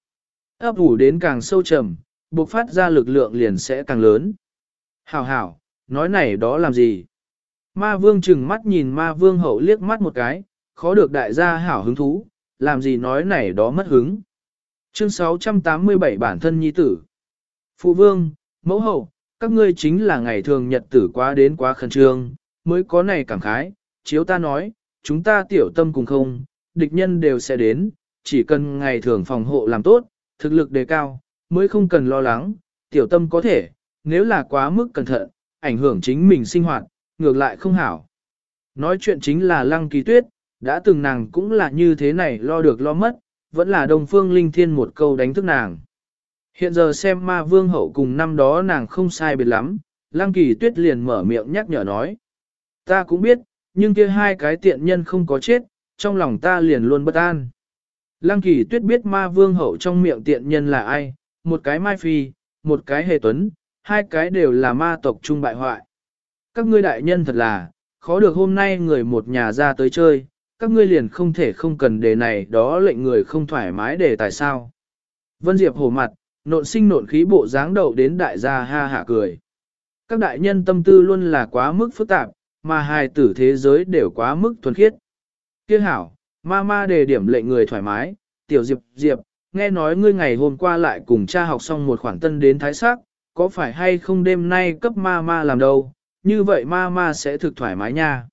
Ấp ủ đến càng sâu trầm, bộc phát ra lực lượng liền sẽ càng lớn. Hảo hảo, nói này đó làm gì? Ma vương chừng mắt nhìn ma vương hậu liếc mắt một cái, khó được đại gia hảo hứng thú, làm gì nói này đó mất hứng. Chương 687 bản thân nhi tử. Phụ vương, mẫu hậu, các ngươi chính là ngày thường nhật tử quá đến quá khẩn trương, mới có này cảm khái, chiếu ta nói, chúng ta tiểu tâm cùng không, địch nhân đều sẽ đến, chỉ cần ngày thường phòng hộ làm tốt, thực lực đề cao, mới không cần lo lắng, tiểu tâm có thể, nếu là quá mức cẩn thận, ảnh hưởng chính mình sinh hoạt, ngược lại không hảo. Nói chuyện chính là lăng kỳ tuyết, đã từng nàng cũng là như thế này lo được lo mất, vẫn là Đông phương linh thiên một câu đánh thức nàng. Hiện giờ xem ma vương hậu cùng năm đó nàng không sai biệt lắm, lăng kỳ tuyết liền mở miệng nhắc nhở nói. Ta cũng biết, nhưng kia hai cái tiện nhân không có chết, trong lòng ta liền luôn bất an. Lăng kỳ tuyết biết ma vương hậu trong miệng tiện nhân là ai, một cái mai phi, một cái hề tuấn, hai cái đều là ma tộc trung bại hoại. Các ngươi đại nhân thật là, khó được hôm nay người một nhà ra tới chơi, các ngươi liền không thể không cần đề này đó lệnh người không thoải mái đề tại sao. Vân Diệp hổ mặt, nộn sinh nộn khí bộ dáng đầu đến đại gia ha hạ cười. Các đại nhân tâm tư luôn là quá mức phức tạp, mà hài tử thế giới đều quá mức thuần khiết. Kiếc hảo, ma ma đề điểm lệnh người thoải mái, tiểu diệp diệp, nghe nói ngươi ngày hôm qua lại cùng cha học xong một khoản tân đến thái sắc, có phải hay không đêm nay cấp ma ma làm đâu, như vậy ma ma sẽ thực thoải mái nha.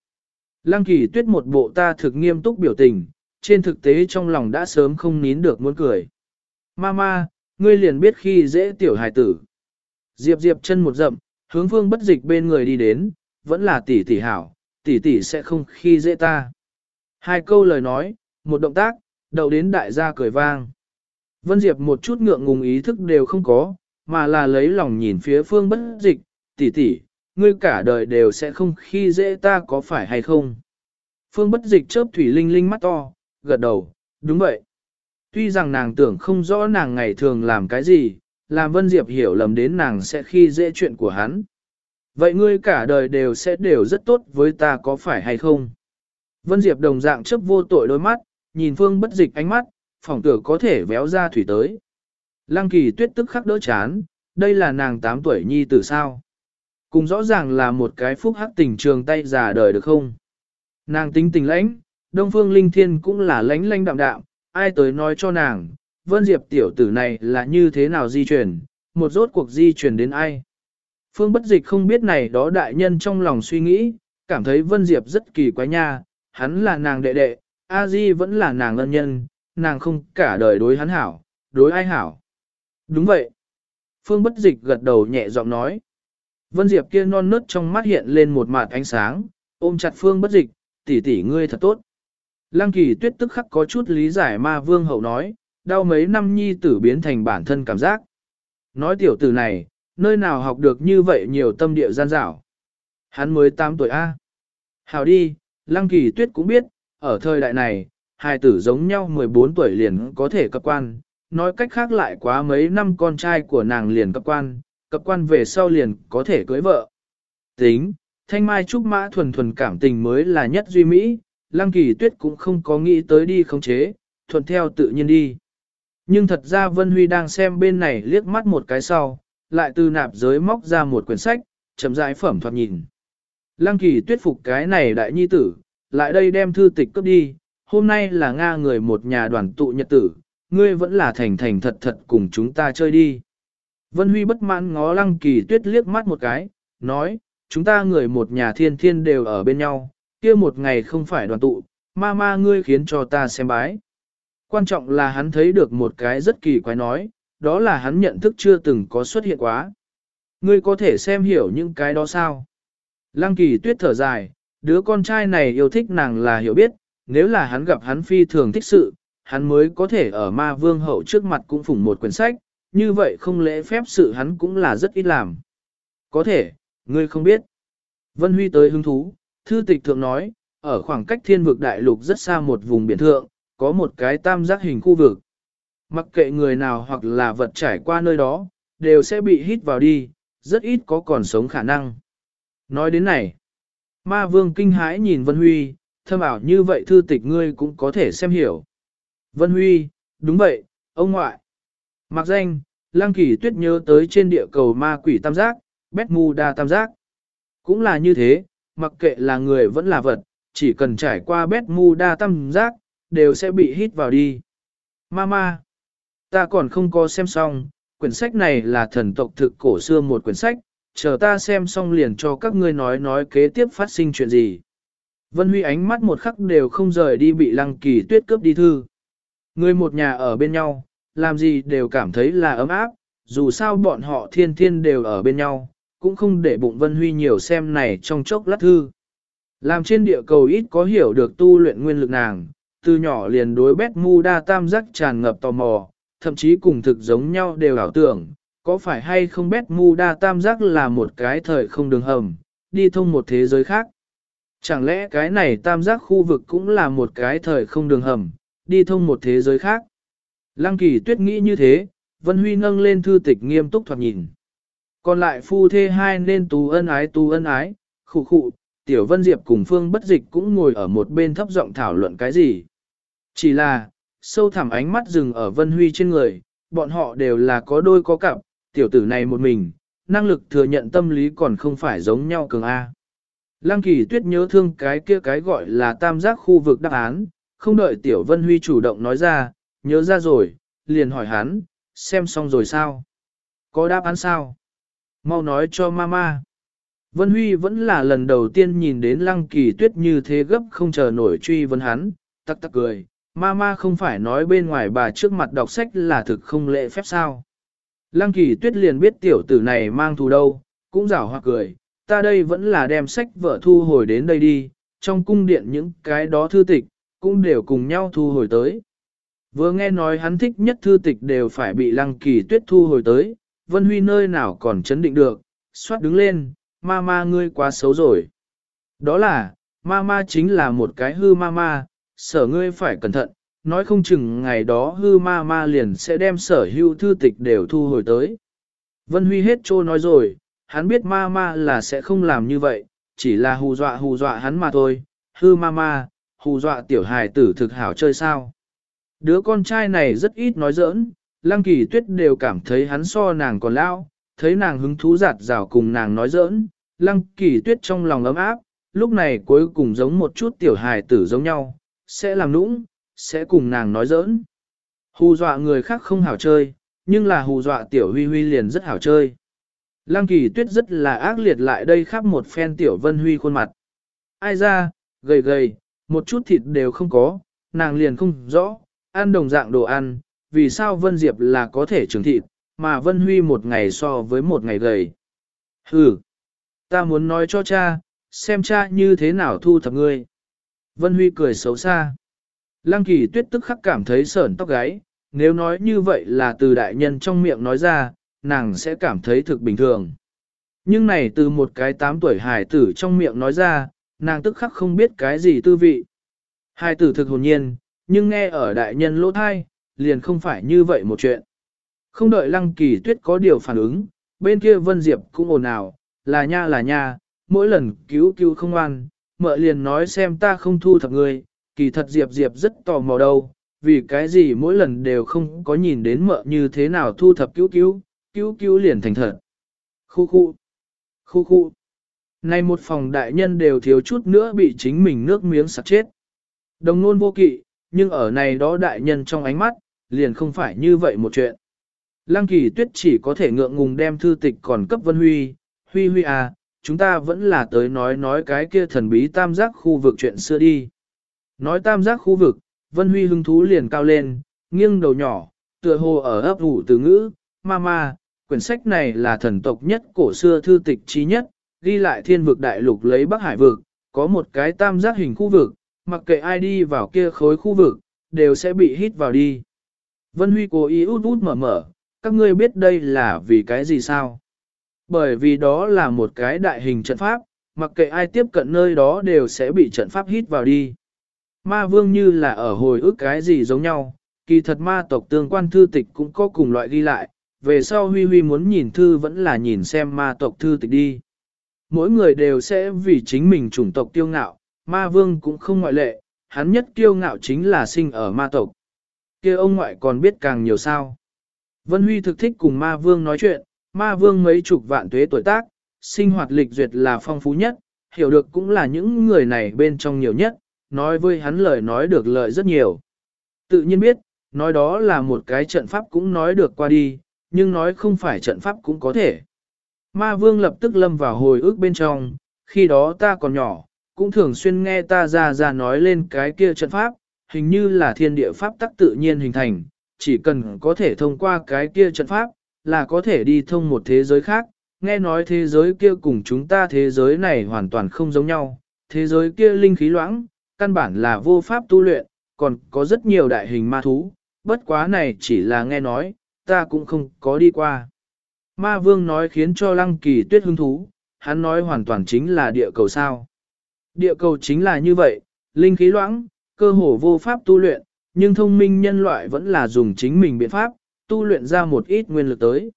Lăng kỳ tuyết một bộ ta thực nghiêm túc biểu tình, trên thực tế trong lòng đã sớm không nín được muốn cười. Mama, ngươi liền biết khi dễ tiểu hài tử. Diệp diệp chân một dậm, hướng phương bất dịch bên người đi đến, vẫn là tỷ tỷ hảo, tỷ tỷ sẽ không khi dễ ta. Hai câu lời nói, một động tác, đầu đến đại gia cười vang. Vân Diệp một chút ngượng ngùng ý thức đều không có, mà là lấy lòng nhìn phía phương bất dịch, tỷ tỷ, ngươi cả đời đều sẽ không khi dễ ta có phải hay không. Phương bất dịch chớp thủy linh linh mắt to, gật đầu, đúng vậy. Tuy rằng nàng tưởng không rõ nàng ngày thường làm cái gì, làm Vân Diệp hiểu lầm đến nàng sẽ khi dễ chuyện của hắn. Vậy ngươi cả đời đều sẽ đều rất tốt với ta có phải hay không? Vân Diệp đồng dạng chấp vô tội đôi mắt, nhìn Phương bất dịch ánh mắt, phỏng tử có thể véo ra thủy tới. Lăng kỳ tuyết tức khắc đỡ chán, đây là nàng 8 tuổi nhi tử sao. Cùng rõ ràng là một cái phúc hắc tình trường tay già đời được không? Nàng tính tình lãnh, Đông Phương Linh Thiên cũng là lãnh lãnh đạm đạm, ai tới nói cho nàng, Vân Diệp tiểu tử này là như thế nào di chuyển, một rốt cuộc di chuyển đến ai. Phương bất dịch không biết này đó đại nhân trong lòng suy nghĩ, cảm thấy Vân Diệp rất kỳ quái nha, hắn là nàng đệ đệ, A Di vẫn là nàng ân nhân, nàng không cả đời đối hắn hảo, đối ai hảo. Đúng vậy. Phương bất dịch gật đầu nhẹ giọng nói. Vân Diệp kia non nớt trong mắt hiện lên một mạt ánh sáng, ôm chặt Phương bất dịch, tỷ tỷ ngươi thật tốt. Lăng kỳ tuyết tức khắc có chút lý giải ma vương hậu nói, đau mấy năm nhi tử biến thành bản thân cảm giác. Nói tiểu tử này, nơi nào học được như vậy nhiều tâm địa gian dảo. Hắn mới 8 tuổi A. Hào đi, lăng kỳ tuyết cũng biết, ở thời đại này, hai tử giống nhau 14 tuổi liền có thể cấp quan, nói cách khác lại quá mấy năm con trai của nàng liền cấp quan, cấp quan về sau liền có thể cưới vợ. Tính, thanh mai trúc mã thuần thuần cảm tình mới là nhất duy mỹ, lăng kỳ tuyết cũng không có nghĩ tới đi khống chế, thuần theo tự nhiên đi. Nhưng thật ra Vân Huy đang xem bên này liếc mắt một cái sau, lại từ nạp giới móc ra một quyển sách, chậm rãi phẩm thoạt nhìn. Lăng kỳ tuyết phục cái này đại nhi tử, lại đây đem thư tịch cướp đi, hôm nay là Nga người một nhà đoàn tụ nhật tử, ngươi vẫn là thành thành thật thật cùng chúng ta chơi đi. Vân Huy bất mãn ngó lăng kỳ tuyết liếc mắt một cái, nói, chúng ta người một nhà thiên thiên đều ở bên nhau, kia một ngày không phải đoàn tụ, ma ma ngươi khiến cho ta xem bái. Quan trọng là hắn thấy được một cái rất kỳ quái nói, đó là hắn nhận thức chưa từng có xuất hiện quá. Ngươi có thể xem hiểu những cái đó sao? Lăng kỳ tuyết thở dài, đứa con trai này yêu thích nàng là hiểu biết, nếu là hắn gặp hắn phi thường thích sự, hắn mới có thể ở ma vương hậu trước mặt cũng phủng một quyển sách, như vậy không lễ phép sự hắn cũng là rất ít làm. Có thể, ngươi không biết. Vân Huy tới hứng thú, thư tịch thượng nói, ở khoảng cách thiên vực đại lục rất xa một vùng biển thượng, có một cái tam giác hình khu vực. Mặc kệ người nào hoặc là vật trải qua nơi đó, đều sẽ bị hít vào đi, rất ít có còn sống khả năng. Nói đến này, ma vương kinh hãi nhìn Vân Huy, thâm ảo như vậy thư tịch ngươi cũng có thể xem hiểu. Vân Huy, đúng vậy, ông ngoại. Mặc danh, Lăng Kỳ Tuyết nhớ tới trên địa cầu ma quỷ tam giác, Bét Mu Đa tam giác. Cũng là như thế, mặc kệ là người vẫn là vật, chỉ cần trải qua Bét Mu Đa tam giác, đều sẽ bị hít vào đi. Mama, ta còn không có xem xong, quyển sách này là thần tộc thực cổ xưa một quyển sách, chờ ta xem xong liền cho các ngươi nói nói kế tiếp phát sinh chuyện gì. Vân Huy ánh mắt một khắc đều không rời đi bị Lăng Kỳ Tuyết cướp đi thư. Người một nhà ở bên nhau, làm gì đều cảm thấy là ấm áp, dù sao bọn họ thiên thiên đều ở bên nhau, cũng không để bụng Vân Huy nhiều xem này trong chốc lát thư. Làm trên địa cầu ít có hiểu được tu luyện nguyên lực nàng, từ nhỏ liền đối bét mu đa tam giác tràn ngập tò mò, thậm chí cùng thực giống nhau đều ảo tưởng, có phải hay không bét mu đa tam giác là một cái thời không đường hầm, đi thông một thế giới khác. Chẳng lẽ cái này tam giác khu vực cũng là một cái thời không đường hầm, đi thông một thế giới khác. Lăng kỳ tuyết nghĩ như thế, Vân Huy nâng lên thư tịch nghiêm túc thoạt nhìn. Còn lại phu thê hai nên tu ân ái tu ân ái, khụ khụ, Tiểu Vân Diệp cùng Phương Bất Dịch cũng ngồi ở một bên thấp giọng thảo luận cái gì. Chỉ là, sâu thẳm ánh mắt dừng ở Vân Huy trên người, bọn họ đều là có đôi có cặp, tiểu tử này một mình, năng lực thừa nhận tâm lý còn không phải giống nhau cường A. Lăng kỳ tuyết nhớ thương cái kia cái gọi là tam giác khu vực đáp án, không đợi Tiểu Vân Huy chủ động nói ra, nhớ ra rồi, liền hỏi hắn, xem xong rồi sao? Có đáp án sao? Mau nói cho mama. Vân Huy vẫn là lần đầu tiên nhìn đến lăng kỳ tuyết như thế gấp không chờ nổi truy vấn hắn, tắc tắc cười, mama không phải nói bên ngoài bà trước mặt đọc sách là thực không lệ phép sao. Lăng kỳ tuyết liền biết tiểu tử này mang thù đâu, cũng rảo hoặc cười, ta đây vẫn là đem sách vợ thu hồi đến đây đi, trong cung điện những cái đó thư tịch, cũng đều cùng nhau thu hồi tới. Vừa nghe nói hắn thích nhất thư tịch đều phải bị lăng kỳ tuyết thu hồi tới, Vân Huy nơi nào còn chấn định được, xoát đứng lên, ma ma ngươi quá xấu rồi. Đó là, ma ma chính là một cái hư ma ma, sở ngươi phải cẩn thận, nói không chừng ngày đó hư ma ma liền sẽ đem sở hữu thư tịch đều thu hồi tới. Vân Huy hết trô nói rồi, hắn biết ma ma là sẽ không làm như vậy, chỉ là hù dọa hù dọa hắn mà thôi, hư ma ma, hù dọa tiểu hài tử thực hảo chơi sao. Đứa con trai này rất ít nói giỡn, lăng kỳ tuyết đều cảm thấy hắn so nàng còn lao, thấy nàng hứng thú giạt rào cùng nàng nói giỡn, lăng kỳ tuyết trong lòng ấm áp, lúc này cuối cùng giống một chút tiểu hài tử giống nhau, sẽ làm nũng, sẽ cùng nàng nói giỡn. Hù dọa người khác không hảo chơi, nhưng là hù dọa tiểu huy huy liền rất hảo chơi. Lăng kỳ tuyết rất là ác liệt lại đây khắp một phen tiểu vân huy khuôn mặt. Ai ra, gầy gầy, một chút thịt đều không có, nàng liền không rõ, ăn đồng dạng đồ ăn, vì sao Vân Diệp là có thể trưởng thịt, mà Vân Huy một ngày so với một ngày gầy. Hừ, ta muốn nói cho cha, xem cha như thế nào thu thập ngươi. Vân Huy cười xấu xa. Lăng kỳ tuyết tức khắc cảm thấy sởn tóc gáy, nếu nói như vậy là từ đại nhân trong miệng nói ra, nàng sẽ cảm thấy thực bình thường. Nhưng này từ một cái tám tuổi hài tử trong miệng nói ra, nàng tức khắc không biết cái gì tư vị. Hài tử thực hồn nhiên, nhưng nghe ở đại nhân lỗ thai, liền không phải như vậy một chuyện. Không đợi lăng kỳ tuyết có điều phản ứng, bên kia Vân Diệp cũng ồn ào, là nha là nha, mỗi lần cứu cứu không ăn, mợ liền nói xem ta không thu thập người, kỳ thật Diệp Diệp rất tò mò đâu, vì cái gì mỗi lần đều không có nhìn đến mợ như thế nào thu thập cứu cứu, cứu cứu liền thành thật. Khu khu, khu khu. Nay một phòng đại nhân đều thiếu chút nữa bị chính mình nước miếng sặc chết. Đồng nôn vô kỵ, nhưng ở này đó đại nhân trong ánh mắt, liền không phải như vậy một chuyện. Lăng kỳ tuyết chỉ có thể ngượng ngùng đem thư tịch còn cấp Vân Huy, Huy Huy à, chúng ta vẫn là tới nói nói cái kia thần bí tam giác khu vực chuyện xưa đi. Nói tam giác khu vực, Vân Huy hứng thú liền cao lên, nghiêng đầu nhỏ, tựa hồ ở ấp ủ từ ngữ, Mama, quyển sách này là thần tộc nhất cổ xưa thư tịch trí nhất, ghi lại thiên vực đại lục lấy Bắc Hải vực, có một cái tam giác hình khu vực, mặc kệ ai đi vào kia khối khu vực, đều sẽ bị hít vào đi. Vân Huy cố ý út út mở mở, các ngươi biết đây là vì cái gì sao? Bởi vì đó là một cái đại hình trận pháp, mặc kệ ai tiếp cận nơi đó đều sẽ bị trận pháp hít vào đi. Ma vương như là ở hồi ức cái gì giống nhau, kỳ thật ma tộc tương quan thư tịch cũng có cùng loại ghi lại, về sau Huy Huy muốn nhìn thư vẫn là nhìn xem ma tộc thư tịch đi. Mỗi người đều sẽ vì chính mình chủng tộc tiêu ngạo, ma vương cũng không ngoại lệ, hắn nhất kiêu ngạo chính là sinh ở ma tộc. kia ông ngoại còn biết càng nhiều sao. Vân Huy thực thích cùng ma vương nói chuyện, ma vương mấy chục vạn tuế tuổi tác, sinh hoạt lịch duyệt là phong phú nhất, hiểu được cũng là những người này bên trong nhiều nhất, nói với hắn lời nói được lợi rất nhiều. Tự nhiên biết, nói đó là một cái trận pháp cũng nói được qua đi, nhưng nói không phải trận pháp cũng có thể. Ma vương lập tức lâm vào hồi ức bên trong, khi đó ta còn nhỏ, cũng thường xuyên nghe ta ra ra nói lên cái kia trận pháp, hình như là thiên địa pháp tắc tự nhiên hình thành, chỉ cần có thể thông qua cái kia trận pháp, là có thể đi thông một thế giới khác, nghe nói thế giới kia cùng chúng ta thế giới này hoàn toàn không giống nhau, thế giới kia linh khí loãng, căn bản là vô pháp tu luyện, còn có rất nhiều đại hình ma thú, bất quá này chỉ là nghe nói, ta cũng không có đi qua. Ma vương nói khiến cho lăng kỳ tuyết hứng thú, hắn nói hoàn toàn chính là địa cầu sao. Địa cầu chính là như vậy, linh khí loãng, cơ hồ vô pháp tu luyện, nhưng thông minh nhân loại vẫn là dùng chính mình biện pháp, tu luyện ra một ít nguyên lực tới.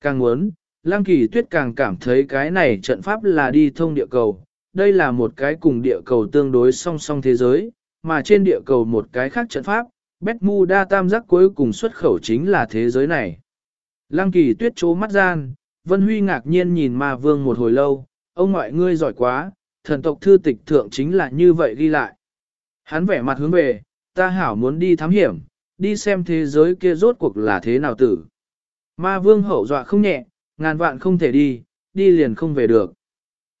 Càng muốn, Lăng Kỳ Tuyết càng cảm thấy cái này trận pháp là đi thông địa cầu, đây là một cái cùng địa cầu tương đối song song thế giới, mà trên địa cầu một cái khác trận pháp, Bermuda tam giác cuối cùng xuất khẩu chính là thế giới này. Lăng Kỳ Tuyết chố mắt gian, Vân Huy ngạc nhiên nhìn ma vương một hồi lâu, ông ngoại ngươi giỏi quá, thần tộc thư tịch thượng chính là như vậy ghi lại. Hắn vẻ mặt hướng về, ta hảo muốn đi thám hiểm, đi xem thế giới kia rốt cuộc là thế nào tử. Ma vương hậu dọa không nhẹ, ngàn vạn không thể đi, đi liền không về được.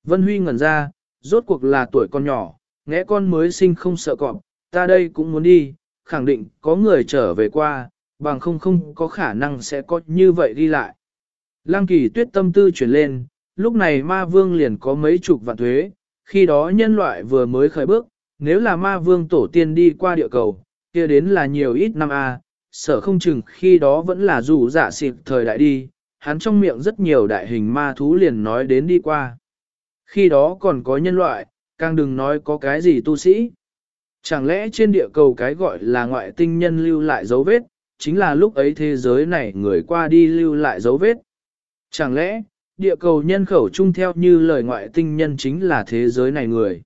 Vân Huy ngẩn ra, rốt cuộc là tuổi con nhỏ, ngẽ con mới sinh không sợ cọp, ta đây cũng muốn đi, khẳng định có người trở về qua, bằng không không có khả năng sẽ có như vậy đi lại. Lăng kỳ tuyết tâm tư chuyển lên, lúc này ma vương liền có mấy chục vạn thuế, khi đó nhân loại vừa mới khởi bước, nếu là ma vương tổ tiên đi qua địa cầu, kia đến là nhiều ít năm a, sở không chừng khi đó vẫn là dù dạ giả xịp thời đại đi, hắn trong miệng rất nhiều đại hình ma thú liền nói đến đi qua. Khi đó còn có nhân loại, càng đừng nói có cái gì tu sĩ. Chẳng lẽ trên địa cầu cái gọi là ngoại tinh nhân lưu lại dấu vết, chính là lúc ấy thế giới này người qua đi lưu lại dấu vết. Chẳng lẽ, địa cầu nhân khẩu chung theo như lời ngoại tinh nhân chính là thế giới này người.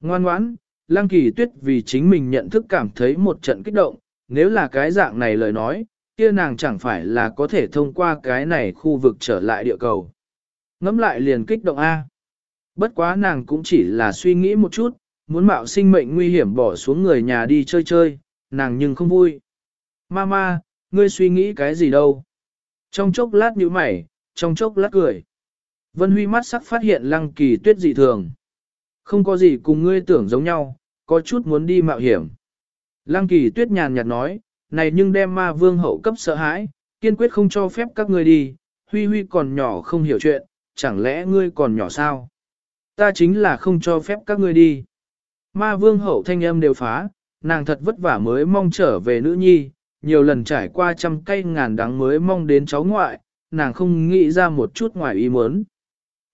Ngoan ngoãn, Lăng Kỳ Tuyết vì chính mình nhận thức cảm thấy một trận kích động, nếu là cái dạng này lời nói, kia nàng chẳng phải là có thể thông qua cái này khu vực trở lại địa cầu. Ngắm lại liền kích động A. Bất quá nàng cũng chỉ là suy nghĩ một chút, muốn mạo sinh mệnh nguy hiểm bỏ xuống người nhà đi chơi chơi, nàng nhưng không vui. Mama, ngươi suy nghĩ cái gì đâu? Trong chốc lát như mày, trong chốc lát cười. Vân Huy mắt sắc phát hiện lăng kỳ tuyết dị thường. Không có gì cùng ngươi tưởng giống nhau, có chút muốn đi mạo hiểm. Lăng kỳ tuyết nhàn nhạt nói, này nhưng đem ma vương hậu cấp sợ hãi, kiên quyết không cho phép các ngươi đi, Huy Huy còn nhỏ không hiểu chuyện, chẳng lẽ ngươi còn nhỏ sao? Ta chính là không cho phép các ngươi đi. Ma vương hậu thanh âm đều phá, nàng thật vất vả mới mong trở về nữ nhi, nhiều lần trải qua trăm cây ngàn đắng mới mong đến cháu ngoại, nàng không nghĩ ra một chút ngoài ý muốn.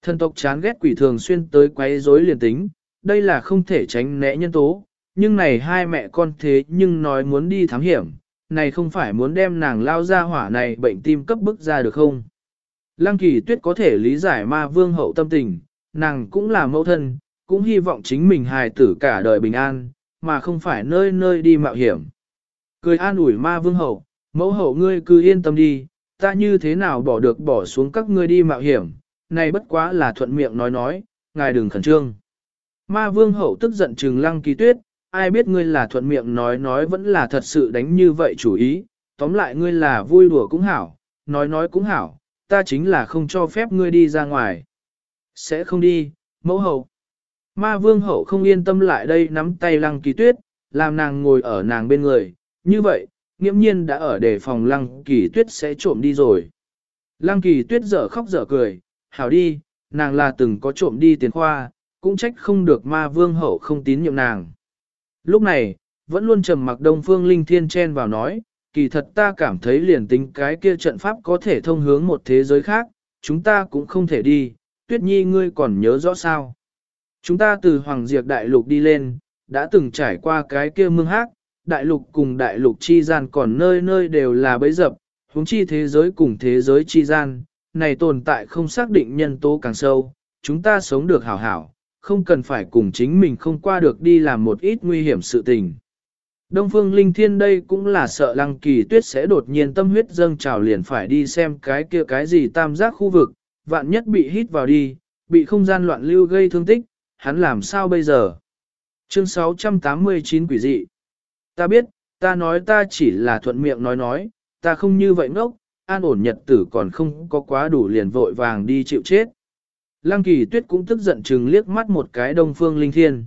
Thân tộc chán ghét quỷ thường xuyên tới quấy rối liền tính, đây là không thể tránh né nhân tố, nhưng này hai mẹ con thế nhưng nói muốn đi thám hiểm, này không phải muốn đem nàng lao ra hỏa này bệnh tim cấp bức ra được không? Lăng kỳ tuyết có thể lý giải ma vương hậu tâm tình, nàng cũng là mẫu thân, cũng hy vọng chính mình hài tử cả đời bình an, mà không phải nơi nơi đi mạo hiểm. Cười an ủi ma vương hậu, mẫu hậu ngươi cứ yên tâm đi, ta như thế nào bỏ được bỏ xuống các ngươi đi mạo hiểm, này bất quá là thuận miệng nói nói, ngài đừng khẩn trương. Ma vương hậu tức giận trừng lăng kỳ tuyết, ai biết ngươi là thuận miệng nói nói vẫn là thật sự đánh như vậy chủ ý, tóm lại ngươi là vui đùa cũng hảo, nói nói cũng hảo, ta chính là không cho phép ngươi đi ra ngoài. Sẽ không đi, mẫu hậu. Ma vương hậu không yên tâm lại đây nắm tay lăng kỳ tuyết, làm nàng ngồi ở nàng bên người, như vậy, nghiễm nhiên đã ở đề phòng lăng kỳ tuyết sẽ trộm đi rồi. Lăng kỳ tuyết dở khóc dở cười, hảo đi, nàng là từng có trộm đi tiền khoa, cũng trách không được ma vương hậu không tín nhiệm nàng. Lúc này, vẫn luôn trầm mặc đông phương linh thiên chen vào nói, kỳ thật ta cảm thấy liền tính cái kia trận pháp có thể thông hướng một thế giới khác, chúng ta cũng không thể đi, tuyết nhi ngươi còn nhớ rõ sao. Chúng ta từ Hoàng Diệp Đại Lục đi lên, đã từng trải qua cái kia mương hát, Đại Lục cùng Đại Lục chi gian còn nơi nơi đều là bấy dập, huống chi thế giới cùng thế giới chi gian, này tồn tại không xác định nhân tố càng sâu, chúng ta sống được hảo hảo, không cần phải cùng chính mình không qua được đi làm một ít nguy hiểm sự tình. Đông Phương Linh Thiên đây cũng là sợ Lăng Kỳ Tuyết sẽ đột nhiên tâm huyết dâng trào liền phải đi xem cái kia cái gì tam giác khu vực, vạn nhất bị hít vào đi, bị không gian loạn lưu gây thương tích, hắn làm sao bây giờ? Chương 689 quỷ dị. Ta biết, ta nói ta chỉ là thuận miệng nói nói, ta không như vậy ngốc, an ổn nhật tử còn không có quá đủ liền vội vàng đi chịu chết. Lăng kỳ tuyết cũng tức giận chừng liếc mắt một cái đông phương linh thiên.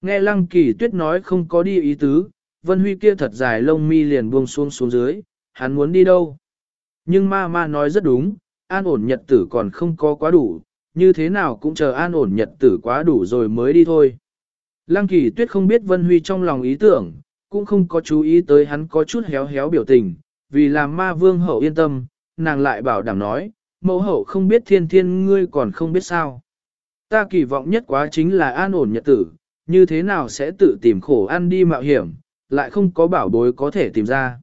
Nghe lăng kỳ tuyết nói không có đi ý tứ, vân huy kia thật dài lông mi liền buông xuống xuống dưới, hắn muốn đi đâu. Nhưng ma ma nói rất đúng, an ổn nhật tử còn không có quá đủ, như thế nào cũng chờ an ổn nhật tử quá đủ rồi mới đi thôi. Lăng kỳ tuyết không biết Vân Huy trong lòng ý tưởng, cũng không có chú ý tới hắn có chút héo héo biểu tình, vì làm ma vương hậu yên tâm, nàng lại bảo đảm nói, mẫu hậu không biết thiên thiên ngươi còn không biết sao. Ta kỳ vọng nhất quá chính là an ổn nhật tử, như thế nào sẽ tự tìm khổ ăn đi mạo hiểm, lại không có bảo bối có thể tìm ra.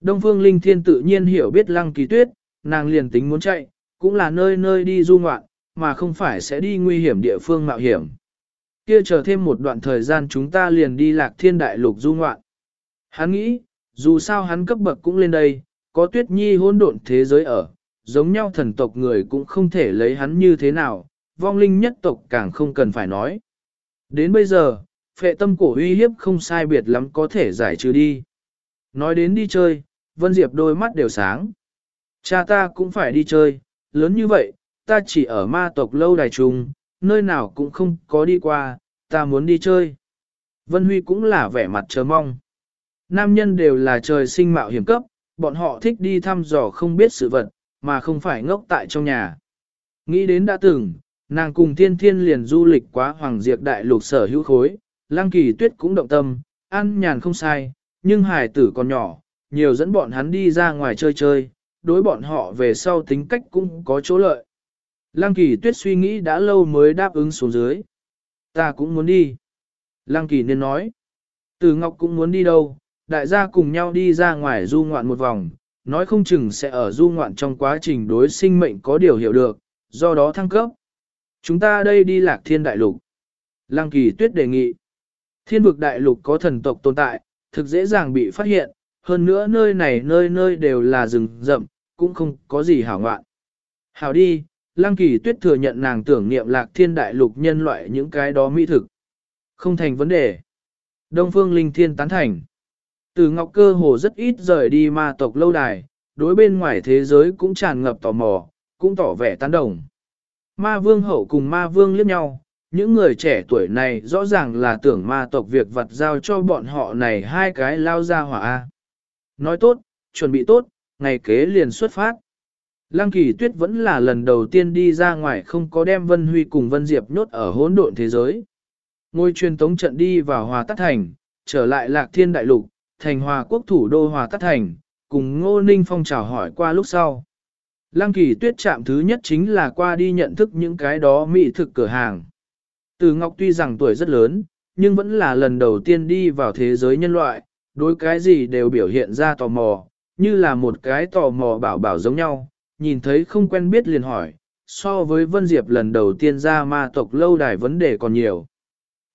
Đông phương linh thiên tự nhiên hiểu biết lăng kỳ tuyết, nàng liền tính muốn chạy, cũng là nơi nơi đi du ngoạn, mà không phải sẽ đi nguy hiểm địa phương mạo hiểm. Kia chờ thêm một đoạn thời gian chúng ta liền đi lạc thiên đại lục du ngoạn. Hắn nghĩ, dù sao hắn cấp bậc cũng lên đây, có tuyết nhi hỗn độn thế giới ở, giống nhau thần tộc người cũng không thể lấy hắn như thế nào, vong linh nhất tộc càng không cần phải nói. Đến bây giờ, phệ tâm cổ uy hiếp không sai biệt lắm có thể giải trừ đi. Nói đến đi chơi, Vân Diệp đôi mắt đều sáng. Cha ta cũng phải đi chơi, lớn như vậy, ta chỉ ở ma tộc lâu đài trùng, nơi nào cũng không có đi qua, ta muốn đi chơi. Vân Huy cũng là vẻ mặt chờ mong. Nam nhân đều là trời sinh mạo hiểm cấp, bọn họ thích đi thăm dò không biết sự vật, mà không phải ngốc tại trong nhà. Nghĩ đến đã từng, nàng cùng thiên thiên liền du lịch quá hoàng diệt đại lục sở hữu khối, lang kỳ tuyết cũng động tâm, ăn nhàn không sai, Nhưng hải tử còn nhỏ, nhiều dẫn bọn hắn đi ra ngoài chơi chơi, đối bọn họ về sau tính cách cũng có chỗ lợi. Lăng kỳ tuyết suy nghĩ đã lâu mới đáp ứng xuống dưới. Ta cũng muốn đi. Lăng kỳ nên nói. Từ Ngọc cũng muốn đi đâu, đại gia cùng nhau đi ra ngoài du ngoạn một vòng, nói không chừng sẽ ở du ngoạn trong quá trình đối sinh mệnh có điều hiểu được, do đó thăng cấp. Chúng ta đây đi lạc thiên đại lục. Lăng kỳ tuyết đề nghị. Thiên vực đại lục có thần tộc tồn tại, thực dễ dàng bị phát hiện, hơn nữa nơi này nơi nơi đều là rừng rậm, cũng không có gì hảo ngoạn. Hảo đi, Lăng Kỳ Tuyết thừa nhận nàng tưởng niệm lạc thiên đại lục nhân loại những cái đó mỹ thực. Không thành vấn đề. Đông Phương Linh Thiên tán thành. Từ Ngọc Cơ hồ rất ít rời đi ma tộc lâu đài, đối bên ngoài thế giới cũng tràn ngập tò mò, cũng tỏ vẻ tán đồng. Ma Vương Hậu cùng Ma Vương liếc nhau, những người trẻ tuổi này rõ ràng là tưởng ma tộc việc vật giao cho bọn họ này hai cái lao ra hỏa. Nói tốt, chuẩn bị tốt, ngày kế liền xuất phát. Lăng kỳ tuyết vẫn là lần đầu tiên đi ra ngoài không có đem Vân Huy cùng Vân Diệp nhốt ở hỗn độn thế giới. Ngôi truyền tống trận đi vào Hòa Tát Thành, trở lại Lạc Thiên Đại Lục, thành Hòa Quốc thủ đô Hòa Tát Thành, cùng Ngô Ninh Phong chào hỏi qua lúc sau. Lăng kỳ tuyết chạm thứ nhất chính là qua đi nhận thức những cái đó mỹ thực cửa hàng. Từ Ngọc tuy rằng tuổi rất lớn, nhưng vẫn là lần đầu tiên đi vào thế giới nhân loại, đối cái gì đều biểu hiện ra tò mò, như là một cái tò mò bảo bảo giống nhau, nhìn thấy không quen biết liền hỏi, so với Vân Diệp lần đầu tiên ra ma tộc lâu đài vấn đề còn nhiều.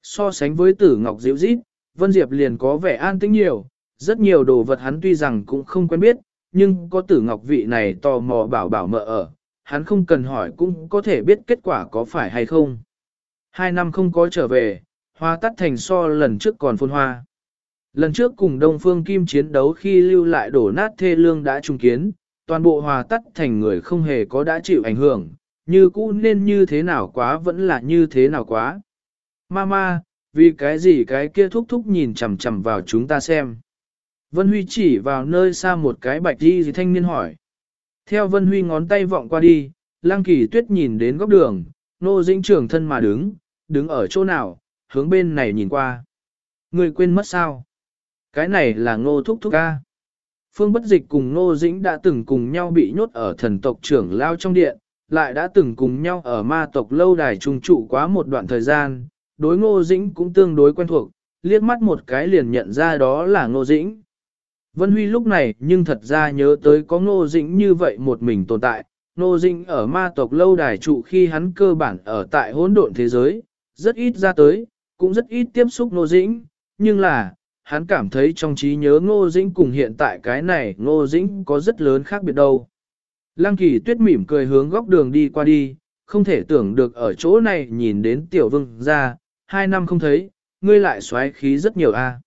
So sánh với tử ngọc diễu dít, Vân Diệp liền có vẻ an tĩnh nhiều, rất nhiều đồ vật hắn tuy rằng cũng không quen biết, nhưng có tử ngọc vị này tò mò bảo bảo mợ ở, hắn không cần hỏi cũng có thể biết kết quả có phải hay không. Hai năm không có trở về, hoa tắt thành so lần trước còn phôn hoa. Lần trước cùng Đông Phương Kim chiến đấu khi lưu lại đổ nát thê lương đã trung kiến, toàn bộ hòa tắt thành người không hề có đã chịu ảnh hưởng, như cũ nên như thế nào quá vẫn là như thế nào quá. Mama, vì cái gì cái kia thúc thúc nhìn chằm chằm vào chúng ta xem. Vân Huy chỉ vào nơi xa một cái bạch đi gì thanh niên hỏi. Theo Vân Huy ngón tay vọng qua đi, Lăng Kỳ Tuyết nhìn đến góc đường, nô dĩnh trưởng thân mà đứng, đứng ở chỗ nào, hướng bên này nhìn qua. Người quên mất sao? Cái này là ngô thúc thúc ca. Phương Bất Dịch cùng Nô Dĩnh đã từng cùng nhau bị nhốt ở thần tộc trưởng lao trong điện, lại đã từng cùng nhau ở ma tộc lâu đài trung trụ quá một đoạn thời gian, đối Ngô Dĩnh cũng tương đối quen thuộc, liếc mắt một cái liền nhận ra đó là Ngô Dĩnh. Vân Huy lúc này nhưng thật ra nhớ tới có Ngô Dĩnh như vậy một mình tồn tại, Ngô Dĩnh ở ma tộc lâu đài trụ khi hắn cơ bản ở tại hỗn độn thế giới, rất ít ra tới, cũng rất ít tiếp xúc Ngô Dĩnh, nhưng là, hắn cảm thấy trong trí nhớ Ngô Dĩnh cùng hiện tại cái này Ngô Dĩnh có rất lớn khác biệt đâu. Lăng kỳ tuyết mỉm cười hướng góc đường đi qua đi, không thể tưởng được ở chỗ này nhìn đến tiểu vương ra, hai năm không thấy, ngươi lại xoáy khí rất nhiều a.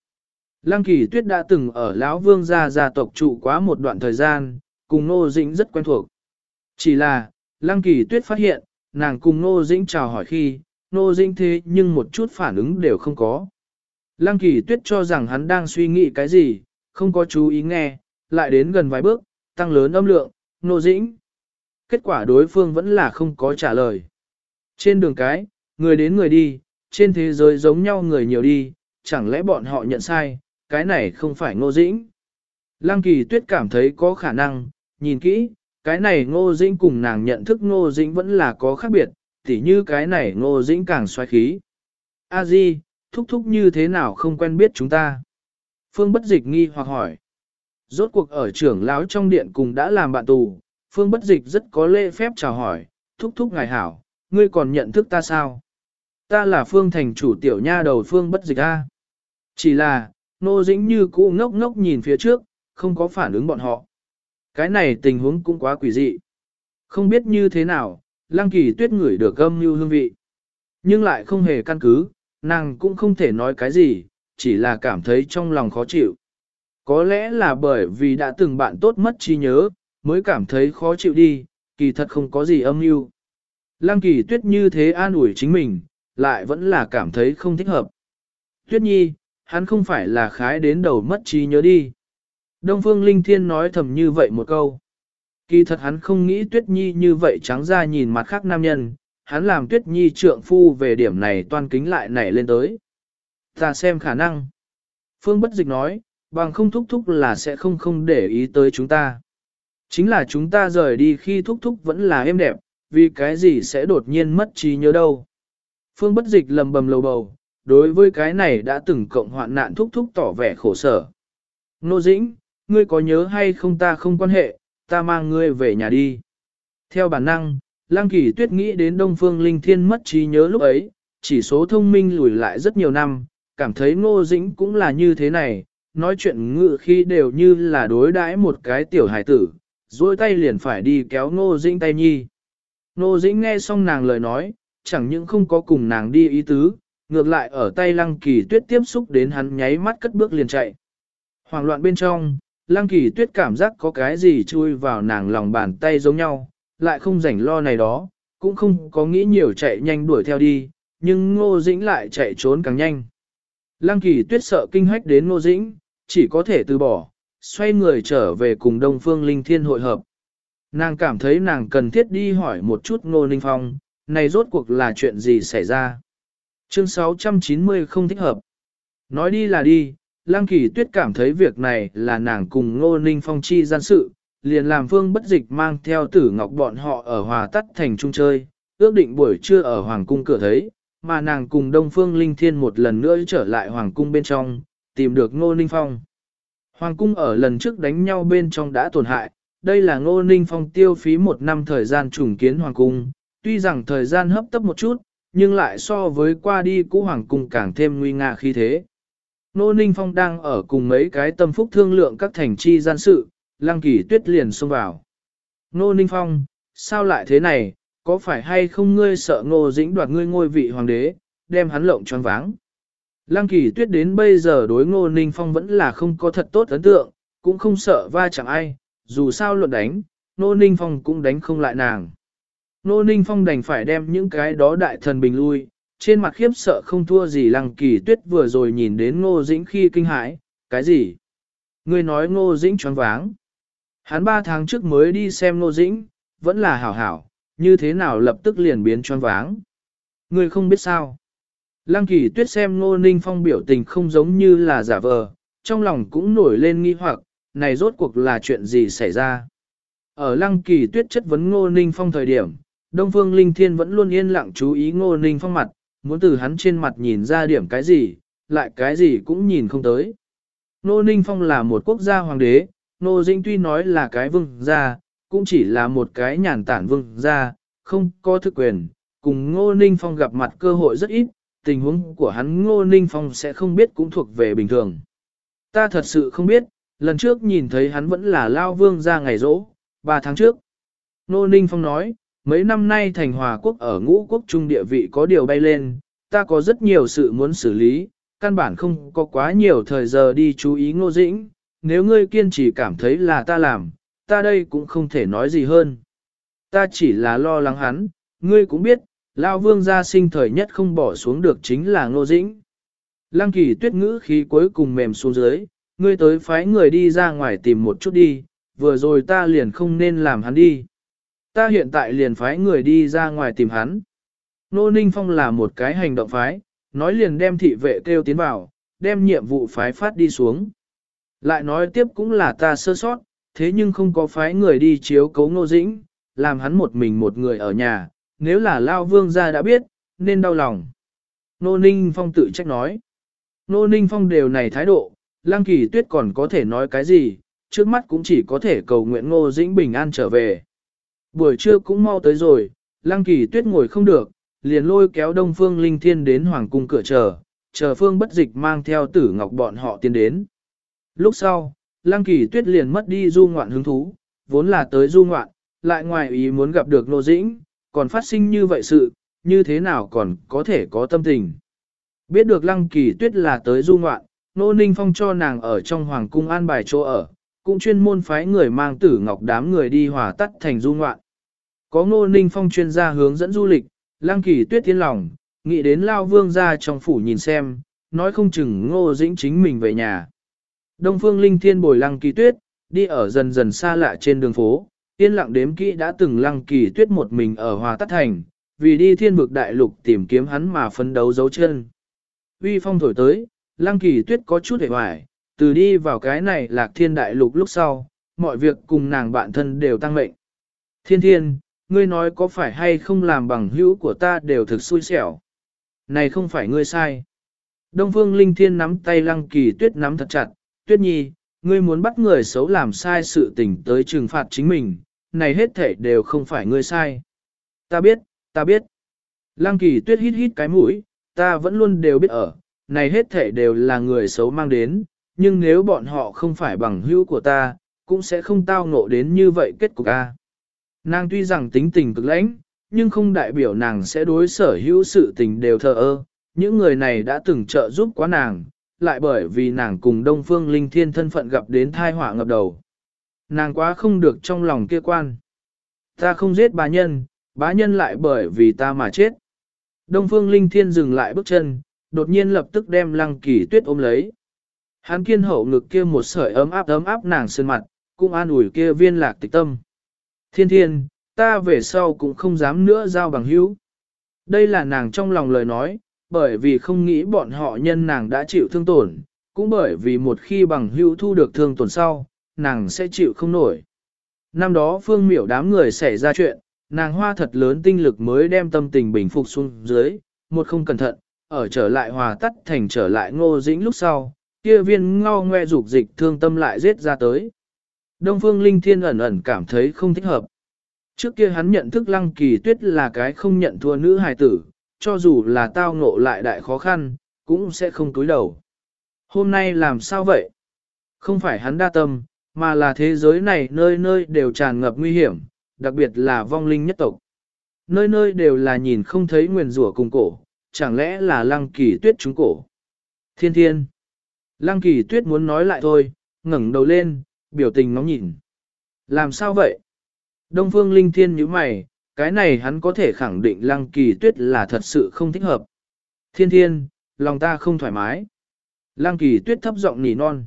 Lăng kỳ tuyết đã từng ở lão vương gia gia tộc trụ quá một đoạn thời gian, cùng Ngô Dĩnh rất quen thuộc. Chỉ là, Lăng kỳ tuyết phát hiện, nàng cùng Ngô Dĩnh chào hỏi khi, Ngô Dĩnh thế nhưng một chút phản ứng đều không có. Lăng kỳ tuyết cho rằng hắn đang suy nghĩ cái gì, không có chú ý nghe, lại đến gần vài bước, tăng lớn âm lượng, nộ dĩnh. Kết quả đối phương vẫn là không có trả lời. Trên đường cái, người đến người đi, trên thế giới giống nhau người nhiều đi, chẳng lẽ bọn họ nhận sai, cái này không phải ngô dĩnh. Lăng kỳ tuyết cảm thấy có khả năng, nhìn kỹ, cái này ngô dĩnh cùng nàng nhận thức ngô dĩnh vẫn là có khác biệt, tỉ như cái này ngô dĩnh càng xoay khí. A di, thúc thúc như thế nào không quen biết chúng ta. Phương bất dịch nghi hoặc hỏi. Rốt cuộc ở trưởng lão trong điện cùng đã làm bạn tù, phương bất dịch rất có lễ phép chào hỏi, thúc thúc ngài hảo, ngươi còn nhận thức ta sao? Ta là phương thành chủ tiểu nha đầu phương bất dịch a. Chỉ là, nô dĩnh như cũ ngốc ngốc nhìn phía trước, không có phản ứng bọn họ. Cái này tình huống cũng quá quỷ dị. Không biết như thế nào, lăng kỳ tuyết ngửi được âm như hương vị. Nhưng lại không hề căn cứ, nàng cũng không thể nói cái gì, chỉ là cảm thấy trong lòng khó chịu. Có lẽ là bởi vì đã từng bạn tốt mất trí nhớ, mới cảm thấy khó chịu đi, kỳ thật không có gì âm mưu. Lăng kỳ tuyết như thế an ủi chính mình, lại vẫn là cảm thấy không thích hợp. Tuyết nhi, hắn không phải là khái đến đầu mất trí nhớ đi. Đông Phương Linh Thiên nói thầm như vậy một câu. Kỳ thật hắn không nghĩ Tuyết Nhi như vậy trắng ra nhìn mặt khác nam nhân, hắn làm tuyết nhi trượng phu về điểm này toan kính lại nảy lên tới. Ta xem khả năng. Phương bất dịch nói, bằng không thúc thúc là sẽ không không để ý tới chúng ta. Chính là chúng ta rời đi khi thúc thúc vẫn là êm đẹp, vì cái gì sẽ đột nhiên mất trí nhớ đâu. Phương bất dịch lầm bầm lầu bầu, đối với cái này đã từng cộng hoạn nạn thúc thúc tỏ vẻ khổ sở. Nô Dĩnh, ngươi có nhớ hay không ta không quan hệ, ta mang ngươi về nhà đi. Theo bản năng, Lăng Kỳ Tuyết nghĩ đến Đông Phương Linh Thiên mất trí nhớ lúc ấy, chỉ số thông minh lùi lại rất nhiều năm, cảm thấy Ngô Dĩnh cũng là như thế này, nói chuyện ngự khi đều như là đối đãi một cái tiểu hải tử, duỗi tay liền phải đi kéo Ngô Dĩnh tay nhi. Ngô Dĩnh nghe xong nàng lời nói, chẳng những không có cùng nàng đi ý tứ, ngược lại ở tay Lăng Kỳ Tuyết tiếp xúc đến hắn nháy mắt cất bước liền chạy. Hoàng loạn bên trong, Lăng Kỳ Tuyết cảm giác có cái gì chui vào nàng lòng bàn tay giống nhau, lại không rảnh lo này đó, cũng không có nghĩ nhiều chạy nhanh đuổi theo đi, nhưng Ngô Dĩnh lại chạy trốn càng nhanh. Lăng Kỳ Tuyết sợ kinh hách đến Ngô Dĩnh, chỉ có thể từ bỏ, xoay người trở về cùng Đông Phương Linh Thiên hội hợp. Nàng cảm thấy nàng cần thiết đi hỏi một chút Ngô Ninh Phong, này rốt cuộc là chuyện gì xảy ra. Chương 690 không thích hợp. Nói đi là đi, Lăng Kỳ Tuyết cảm thấy việc này là nàng cùng Ngô Ninh Phong chi gian sự, liền làm phương bất dịch mang theo tử ngọc bọn họ ở hòa tắt thành trung chơi, ước định buổi trưa ở Hoàng cung cửa thấy, mà nàng cùng Đông Phương Linh Thiên một lần nữa trở lại Hoàng cung bên trong, tìm được Ngô Ninh Phong. Hoàng cung ở lần trước đánh nhau bên trong đã tổn hại, đây là Ngô Ninh Phong tiêu phí một năm thời gian trùng kiến Hoàng cung, tuy rằng thời gian hấp tấp một chút, nhưng lại so với qua đi cũ Hoàng cung càng thêm nguy nga khi thế. Ngô Ninh Phong đang ở cùng mấy cái tâm phúc thương lượng các thành chi gian sự, Lăng Kỳ Tuyết liền xông vào. Ngô Ninh Phong, sao lại thế này, có phải hay không ngươi sợ Ngô Dĩnh đoạt ngươi ngôi vị hoàng đế, đem hắn lộng choáng váng? Lăng kỳ tuyết đến bây giờ đối ngô ninh phong vẫn là không có thật tốt ấn tượng, cũng không sợ va chẳng ai, dù sao luận đánh, ngô ninh phong cũng đánh không lại nàng. Ngô ninh phong đành phải đem những cái đó đại thần bình lui, trên mặt khiếp sợ không thua gì lăng kỳ tuyết vừa rồi nhìn đến ngô dĩnh khi kinh hãi, cái gì? Ngươi nói ngô dĩnh choáng váng. Hắn ba tháng trước mới đi xem ngô dĩnh, vẫn là hảo hảo, như thế nào lập tức liền biến choáng váng. Người không biết sao. Lăng kỳ tuyết xem ngô ninh phong biểu tình không giống như là giả vờ, trong lòng cũng nổi lên nghi hoặc, này rốt cuộc là chuyện gì xảy ra. Ở lăng kỳ tuyết chất vấn ngô ninh phong thời điểm, Đông Phương Linh Thiên vẫn luôn yên lặng chú ý ngô ninh phong mặt, muốn từ hắn trên mặt nhìn ra điểm cái gì, lại cái gì cũng nhìn không tới. Ngô ninh phong là một quốc gia hoàng đế, Nô dĩnh tuy nói là cái vương gia, cũng chỉ là một cái nhàn tản vương gia, không có thực quyền, cùng ngô ninh phong gặp mặt cơ hội rất ít, tình huống của hắn Ngô Ninh Phong sẽ không biết cũng thuộc về bình thường. Ta thật sự không biết, lần trước nhìn thấy hắn vẫn là Lao Vương gia ngày rỗ, ba tháng trước. Ngô Ninh Phong nói, mấy năm nay thành hòa quốc ở ngũ quốc trung địa vị có điều bay lên, ta có rất nhiều sự muốn xử lý, căn bản không có quá nhiều thời giờ đi chú ý Ngô Dĩnh, nếu ngươi kiên trì cảm thấy là ta làm, ta đây cũng không thể nói gì hơn. Ta chỉ là lo lắng hắn, ngươi cũng biết, Lao vương gia sinh thời nhất không bỏ xuống được chính là ngô dĩnh. Lăng kỳ tuyết ngữ khí cuối cùng mềm xuống dưới, ngươi tới phái người đi ra ngoài tìm một chút đi, vừa rồi ta liền không nên làm hắn đi. Ta hiện tại liền phái người đi ra ngoài tìm hắn. Nô Ninh Phong là một cái hành động phái, nói liền đem thị vệ kêu tiến vào, đem nhiệm vụ phái phát đi xuống. Lại nói tiếp cũng là ta sơ sót, thế nhưng không có phái người đi chiếu cấu Nô Dĩnh, làm hắn một mình một người ở nhà, nếu là Lao Vương gia đã biết, nên đau lòng. Nô Ninh Phong tự trách nói. Nô Ninh Phong đều này thái độ, Lăng Kỳ Tuyết còn có thể nói cái gì, trước mắt cũng chỉ có thể cầu nguyện Ngô Dĩnh bình an trở về. Buổi trưa cũng mau tới rồi, Lăng Kỳ Tuyết ngồi không được, liền lôi kéo Đông Phương Linh Thiên đến Hoàng cung cửa chờ, chờ Phương bất dịch mang theo tử ngọc bọn họ tiến đến. Lúc sau, Lăng Kỳ Tuyết liền mất đi du ngoạn hứng thú, vốn là tới du ngoạn, lại ngoài ý muốn gặp được Nô Dĩnh, còn phát sinh như vậy sự, như thế nào còn có thể có tâm tình. Biết được lăng kỳ tuyết là tới du ngoạn, nô ninh phong cho nàng ở trong hoàng cung an bài chỗ ở, cũng chuyên môn phái người mang tử ngọc đám người đi hòa tắt thành du ngoạn. Có nô ninh phong chuyên gia hướng dẫn du lịch, lăng kỳ tuyết tiến lòng, nghĩ đến lao vương ra trong phủ nhìn xem, nói không chừng ngô dĩnh chính mình về nhà. Đông phương linh thiên bồi lăng kỳ tuyết, đi ở dần dần xa lạ trên đường phố, Yên lặng đếm kỹ đã từng lăng kỳ tuyết một mình ở Hòa Tát Thành, vì đi thiên vực đại lục tìm kiếm hắn mà phấn đấu dấu chân. Uy phong thổi tới, lăng kỳ tuyết có chút hề hoài, từ đi vào cái này lạc thiên đại lục lúc sau, mọi việc cùng nàng bạn thân đều tăng mệnh. Thiên thiên, ngươi nói có phải hay không làm bằng hữu của ta đều thực xui xẻo. Này không phải ngươi sai. Đông Phương Linh Thiên nắm tay Lăng Kỳ Tuyết nắm thật chặt, Tuyết Nhi, ngươi muốn bắt người xấu làm sai sự tình tới trừng phạt chính mình, này hết thể đều không phải ngươi sai. Ta biết, ta biết. Lăng Kỳ Tuyết hít hít cái mũi, ta vẫn luôn đều biết ở, này hết thể đều là người xấu mang đến, nhưng nếu bọn họ không phải bằng hữu của ta, cũng sẽ không tao ngộ đến như vậy kết cục a. Nàng tuy rằng tính tình cực lãnh, nhưng không đại biểu nàng sẽ đối sở hữu sự tình đều thờ ơ. Những người này đã từng trợ giúp quá nàng, lại bởi vì nàng cùng Đông Phương Linh Thiên thân phận gặp đến thai họa ngập đầu. Nàng quá không được trong lòng kia quan. Ta không giết bá nhân, bá nhân lại bởi vì ta mà chết. Đông Phương Linh Thiên dừng lại bước chân, đột nhiên lập tức đem lăng kỳ tuyết ôm lấy. Hắn kiên hậu ngực kia một sợi ấm áp ấm áp nàng sơn mặt, cũng an ủi kia viên lạc tịch tâm. Thiên thiên, ta về sau cũng không dám nữa giao bằng hữu. Đây là nàng trong lòng lời nói, bởi vì không nghĩ bọn họ nhân nàng đã chịu thương tổn, cũng bởi vì một khi bằng hữu thu được thương tổn sau, nàng sẽ chịu không nổi. Năm đó phương miểu đám người xảy ra chuyện, nàng hoa thật lớn tinh lực mới đem tâm tình bình phục xuống dưới, một không cẩn thận, ở trở lại hòa tắt thành trở lại ngô dĩnh lúc sau, kia viên ngao ngoe dục dịch thương tâm lại giết ra tới. Đông Phương Linh Thiên ẩn ẩn cảm thấy không thích hợp. Trước kia hắn nhận thức Lăng Kỳ Tuyết là cái không nhận thua nữ hài tử, cho dù là tao ngộ lại đại khó khăn, cũng sẽ không túi đầu. Hôm nay làm sao vậy? Không phải hắn đa tâm, mà là thế giới này nơi nơi đều tràn ngập nguy hiểm, đặc biệt là vong linh nhất tộc. Nơi nơi đều là nhìn không thấy nguyền rủa cùng cổ, chẳng lẽ là Lăng Kỳ Tuyết chúng cổ? Thiên thiên! Lăng Kỳ Tuyết muốn nói lại thôi, ngẩng đầu lên, biểu tình ngóng nhìn. Làm sao vậy? Đông Phương Linh Thiên như mày, cái này hắn có thể khẳng định Lăng Kỳ Tuyết là thật sự không thích hợp. Thiên Thiên, lòng ta không thoải mái. Lăng Kỳ Tuyết thấp giọng nỉ non.